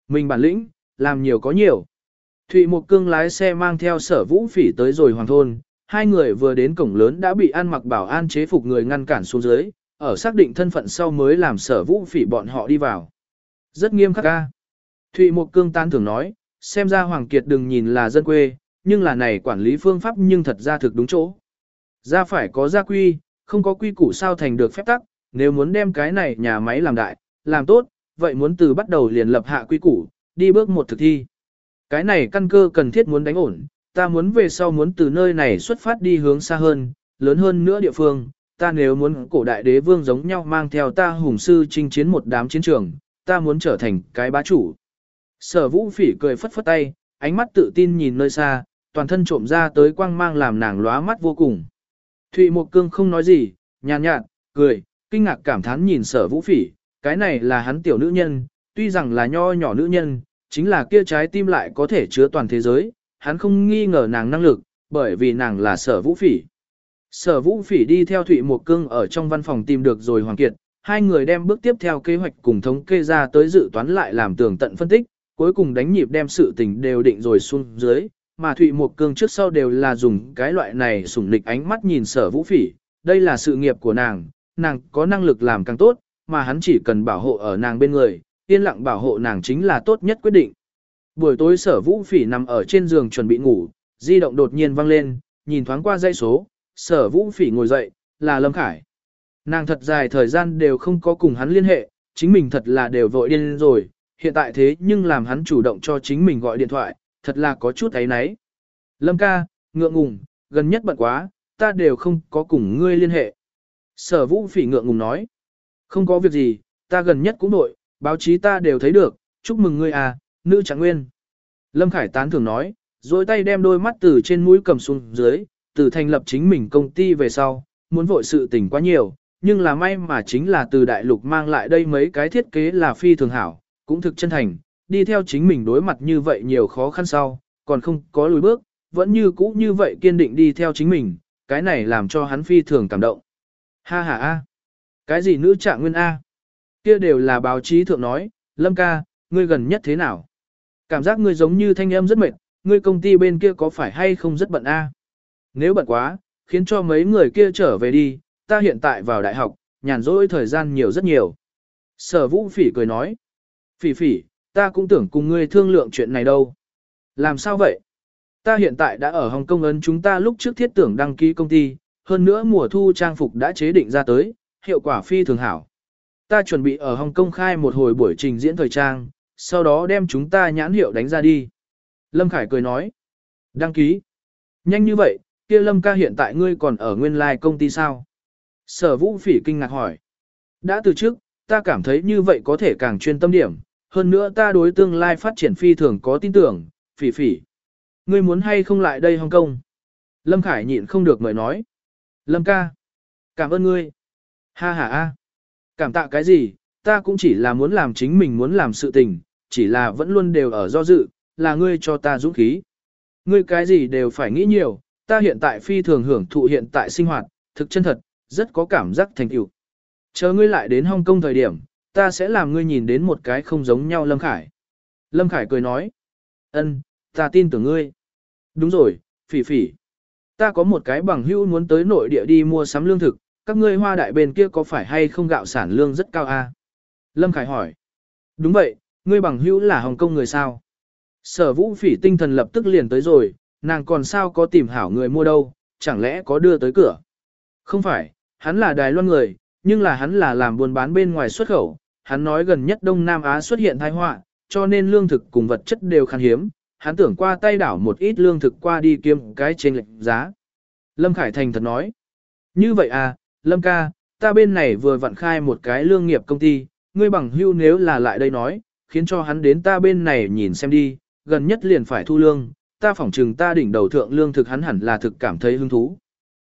Mình bản lĩnh, làm nhiều có nhiều. Thụy Mộc Cương lái xe mang theo sở vũ phỉ tới rồi hoàng thôn, hai người vừa đến cổng lớn đã bị ăn mặc bảo an chế phục người ngăn cản xuống dưới, ở xác định thân phận sau mới làm sở vũ phỉ bọn họ đi vào. Rất nghiêm khắc ca. Thụy Mộc Cương tan thường nói, xem ra Hoàng Kiệt đừng nhìn là dân quê, nhưng là này quản lý phương pháp nhưng thật ra thực đúng chỗ. Ra phải có gia quy, không có quy củ sao thành được phép tắc, nếu muốn đem cái này nhà máy làm đại, làm tốt, vậy muốn từ bắt đầu liền lập hạ quy củ, đi bước một thực thi. Cái này căn cơ cần thiết muốn đánh ổn, ta muốn về sau muốn từ nơi này xuất phát đi hướng xa hơn, lớn hơn nữa địa phương, ta nếu muốn cổ đại đế vương giống nhau mang theo ta hùng sư chinh chiến một đám chiến trường, ta muốn trở thành cái bá chủ. Sở vũ phỉ cười phất phất tay, ánh mắt tự tin nhìn nơi xa, toàn thân trộm ra tới quang mang làm nàng lóa mắt vô cùng. Thụy Mộc Cương không nói gì, nhàn nhạt, cười, kinh ngạc cảm thán nhìn sở vũ phỉ, cái này là hắn tiểu nữ nhân, tuy rằng là nho nhỏ nữ nhân, chính là kia trái tim lại có thể chứa toàn thế giới, hắn không nghi ngờ nàng năng lực, bởi vì nàng là sở vũ phỉ. Sở vũ phỉ đi theo Thụy Mộc Cương ở trong văn phòng tìm được rồi Hoàng Kiệt, hai người đem bước tiếp theo kế hoạch cùng thống kê ra tới dự toán lại làm tường tận phân tích, cuối cùng đánh nhịp đem sự tình đều định rồi xuống dưới, mà Thụy Mộc Cương trước sau đều là dùng cái loại này sủng nịch ánh mắt nhìn sở vũ phỉ, đây là sự nghiệp của nàng, nàng có năng lực làm càng tốt, mà hắn chỉ cần bảo hộ ở nàng bên người, yên lặng bảo hộ nàng chính là tốt nhất quyết định. Buổi tối sở vũ phỉ nằm ở trên giường chuẩn bị ngủ, di động đột nhiên vang lên, nhìn thoáng qua dây số, sở vũ phỉ ngồi dậy, là Lâm Khải. Nàng thật dài thời gian đều không có cùng hắn liên hệ, chính mình thật là đều vội điên rồi, hiện tại thế nhưng làm hắn chủ động cho chính mình gọi điện thoại, thật là có chút ấy náy. Lâm ca, ngượng ngùng, gần nhất bận quá, ta đều không có cùng ngươi liên hệ. Sở vũ phỉ ngượng ngùng nói, không có việc gì, ta gần nhất cũng nội, báo chí ta đều thấy được, chúc mừng ngươi à, nữ trạng nguyên. Lâm Khải tán thường nói, rồi tay đem đôi mắt từ trên mũi cầm xuống dưới, từ thành lập chính mình công ty về sau, muốn vội sự tình quá nhiều, nhưng là may mà chính là từ đại lục mang lại đây mấy cái thiết kế là phi thường hảo, cũng thực chân thành, đi theo chính mình đối mặt như vậy nhiều khó khăn sau, còn không có lùi bước, vẫn như cũ như vậy kiên định đi theo chính mình, cái này làm cho hắn phi thường cảm động. Ha ha a, cái gì nữ trạng nguyên a? Kia đều là báo chí thượng nói, Lâm ca, ngươi gần nhất thế nào? Cảm giác ngươi giống như thanh em rất mệt, ngươi công ty bên kia có phải hay không rất bận a? Nếu bận quá, khiến cho mấy người kia trở về đi, ta hiện tại vào đại học, nhàn rỗi thời gian nhiều rất nhiều. Sở vũ phỉ cười nói. Phỉ phỉ, ta cũng tưởng cùng ngươi thương lượng chuyện này đâu. Làm sao vậy? Ta hiện tại đã ở Hồng Kông ấn chúng ta lúc trước thiết tưởng đăng ký công ty, hơn nữa mùa thu trang phục đã chế định ra tới, hiệu quả phi thường hảo. Ta chuẩn bị ở Hồng Kông khai một hồi buổi trình diễn thời trang, sau đó đem chúng ta nhãn hiệu đánh ra đi. Lâm Khải cười nói. Đăng ký. Nhanh như vậy, kia Lâm ca hiện tại ngươi còn ở nguyên lai like công ty sao? Sở vũ phỉ kinh ngạc hỏi. Đã từ trước, ta cảm thấy như vậy có thể càng chuyên tâm điểm, hơn nữa ta đối tương lai phát triển phi thường có tin tưởng, phỉ phỉ. Ngươi muốn hay không lại đây Hồng Kông? Lâm Khải nhịn không được mời nói. Lâm ca. Cảm ơn ngươi. Ha ha ha. Cảm tạ cái gì, ta cũng chỉ là muốn làm chính mình muốn làm sự tình, chỉ là vẫn luôn đều ở do dự, là ngươi cho ta dũng khí. Ngươi cái gì đều phải nghĩ nhiều, ta hiện tại phi thường hưởng thụ hiện tại sinh hoạt, thực chân thật, rất có cảm giác thành tựu. Chờ ngươi lại đến Hong Kong thời điểm, ta sẽ làm ngươi nhìn đến một cái không giống nhau Lâm Khải. Lâm Khải cười nói, ân, ta tin tưởng ngươi. Đúng rồi, phỉ phỉ. Ta có một cái bằng hữu muốn tới nội địa đi mua sắm lương thực, các ngươi hoa đại bên kia có phải hay không gạo sản lương rất cao a? Lâm Khải hỏi. Đúng vậy, ngươi bằng hữu là Hồng Kông người sao? Sở vũ phỉ tinh thần lập tức liền tới rồi, nàng còn sao có tìm hảo người mua đâu, chẳng lẽ có đưa tới cửa? Không phải, hắn là Đài Loan người, nhưng là hắn là làm buôn bán bên ngoài xuất khẩu, hắn nói gần nhất Đông Nam Á xuất hiện tai họa, cho nên lương thực cùng vật chất đều khan hiếm, hắn tưởng qua tay đảo một ít lương thực qua đi kiếm cái trên lệnh giá. Lâm Khải Thành thật nói, như vậy à, Lâm ca, ta bên này vừa vặn khai một cái lương nghiệp công ty, ngươi bằng hưu nếu là lại đây nói, khiến cho hắn đến ta bên này nhìn xem đi, gần nhất liền phải thu lương, ta phỏng trừng ta đỉnh đầu thượng lương thực hắn hẳn là thực cảm thấy hứng thú.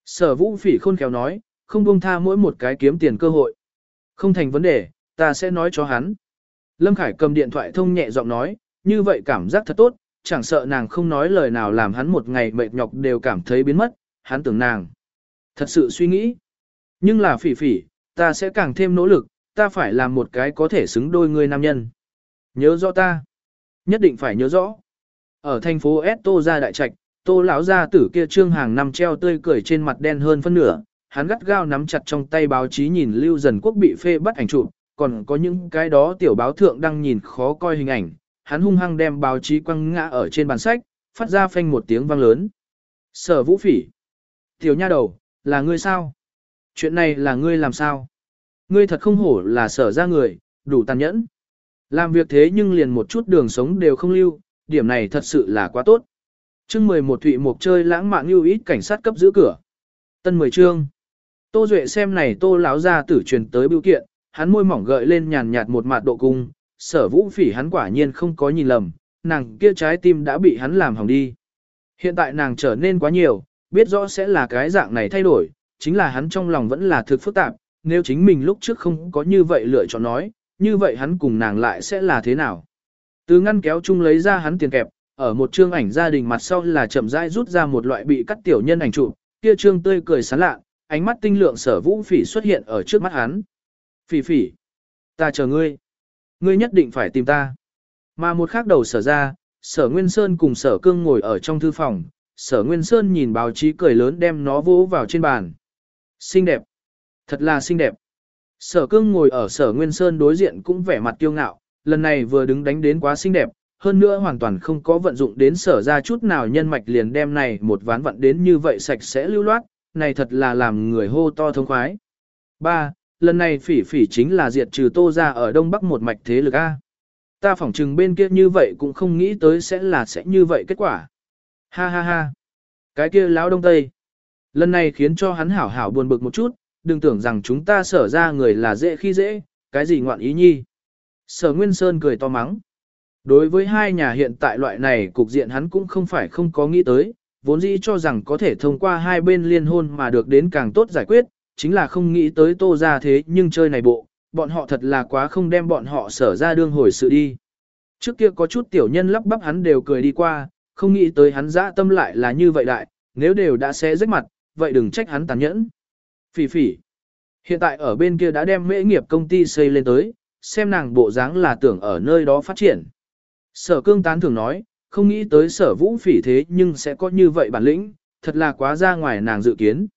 Sở vũ phỉ khôn khéo nói, không buông tha mỗi một cái kiếm tiền cơ hội. Không thành vấn đề, ta sẽ nói cho hắn. Lâm Khải cầm điện thoại thông nhẹ giọng nói, như vậy cảm giác thật tốt, chẳng sợ nàng không nói lời nào làm hắn một ngày mệt nhọc đều cảm thấy biến mất, hắn tưởng nàng. Thật sự suy nghĩ. Nhưng là phỉ phỉ, ta sẽ càng thêm nỗ lực, ta phải làm một cái có thể xứng đôi người nam nhân. Nhớ rõ ta. Nhất định phải nhớ rõ. Ở thành phố S Tô gia đại trạch, Tô lão gia tử kia trương hàng năm treo tươi cười trên mặt đen hơn phân nửa, hắn gắt gao nắm chặt trong tay báo chí nhìn Lưu Dần Quốc bị phê bắt ảnh chụp, còn có những cái đó tiểu báo thượng đang nhìn khó coi hình ảnh, hắn hung hăng đem báo chí quăng ngã ở trên bàn sách, phát ra phanh một tiếng vang lớn. Sở Vũ Phỉ, tiểu nha đầu, là ngươi sao? Chuyện này là ngươi làm sao? Ngươi thật không hổ là sở ra người, đủ tàn nhẫn. Làm việc thế nhưng liền một chút đường sống đều không lưu, điểm này thật sự là quá tốt. chương 11 Thụy Mộc chơi lãng mạn như ít cảnh sát cấp giữ cửa. Tân 10 chương. Tô Duệ xem này tô lão ra tử truyền tới biểu kiện, hắn môi mỏng gợi lên nhàn nhạt một mạt độ cung, sở vũ phỉ hắn quả nhiên không có nhìn lầm, nàng kia trái tim đã bị hắn làm hỏng đi. Hiện tại nàng trở nên quá nhiều, biết rõ sẽ là cái dạng này thay đổi, chính là hắn trong lòng vẫn là thực phức tạp, nếu chính mình lúc trước không có như vậy lựa chọn nói, như vậy hắn cùng nàng lại sẽ là thế nào. Từ ngăn kéo chung lấy ra hắn tiền kẹp, ở một chương ảnh gia đình mặt sau là chậm rãi rút ra một loại bị cắt tiểu nhân ảnh chụp, kia trương tươi cười sán lạ, ánh mắt tinh lượng sở vũ phỉ xuất hiện ở trước mắt hắn. Phỉ phỉ, ta chờ ngươi. Ngươi nhất định phải tìm ta. Mà một khác đầu sở ra, sở Nguyên Sơn cùng sở cương ngồi ở trong thư phòng, sở Nguyên Sơn nhìn báo chí cười lớn đem nó vỗ vào trên bàn. Xinh đẹp. Thật là xinh đẹp. Sở cương ngồi ở sở Nguyên Sơn đối diện cũng vẻ mặt kiêu ngạo, lần này vừa đứng đánh đến quá xinh đẹp, hơn nữa hoàn toàn không có vận dụng đến sở ra chút nào nhân mạch liền đem này một ván vận đến như vậy sạch sẽ lưu loát, này thật là làm người hô to thông khoái. 3 lần này phỉ phỉ chính là diệt trừ tô ra ở Đông Bắc một mạch thế lực A. Ta phỏng trừng bên kia như vậy cũng không nghĩ tới sẽ là sẽ như vậy kết quả. Ha ha ha. Cái kia lão đông tây. Lần này khiến cho hắn hảo hảo buồn bực một chút, đừng tưởng rằng chúng ta sở ra người là dễ khi dễ, cái gì ngoạn ý nhi. Sở Nguyên Sơn cười to mắng. Đối với hai nhà hiện tại loại này cục diện hắn cũng không phải không có nghĩ tới, vốn dĩ cho rằng có thể thông qua hai bên liên hôn mà được đến càng tốt giải quyết, chính là không nghĩ tới tô ra thế nhưng chơi này bộ, bọn họ thật là quá không đem bọn họ sở ra đương hồi sự đi. Trước kia có chút tiểu nhân lắp bắp hắn đều cười đi qua, không nghĩ tới hắn dã tâm lại là như vậy đại, nếu đều đã xé rách mặt, vậy đừng trách hắn tàn nhẫn. Phỉ phỉ. Hiện tại ở bên kia đã đem mễ nghiệp công ty xây lên tới, xem nàng bộ dáng là tưởng ở nơi đó phát triển. Sở cương tán thường nói, không nghĩ tới sở vũ phỉ thế nhưng sẽ có như vậy bản lĩnh, thật là quá ra ngoài nàng dự kiến.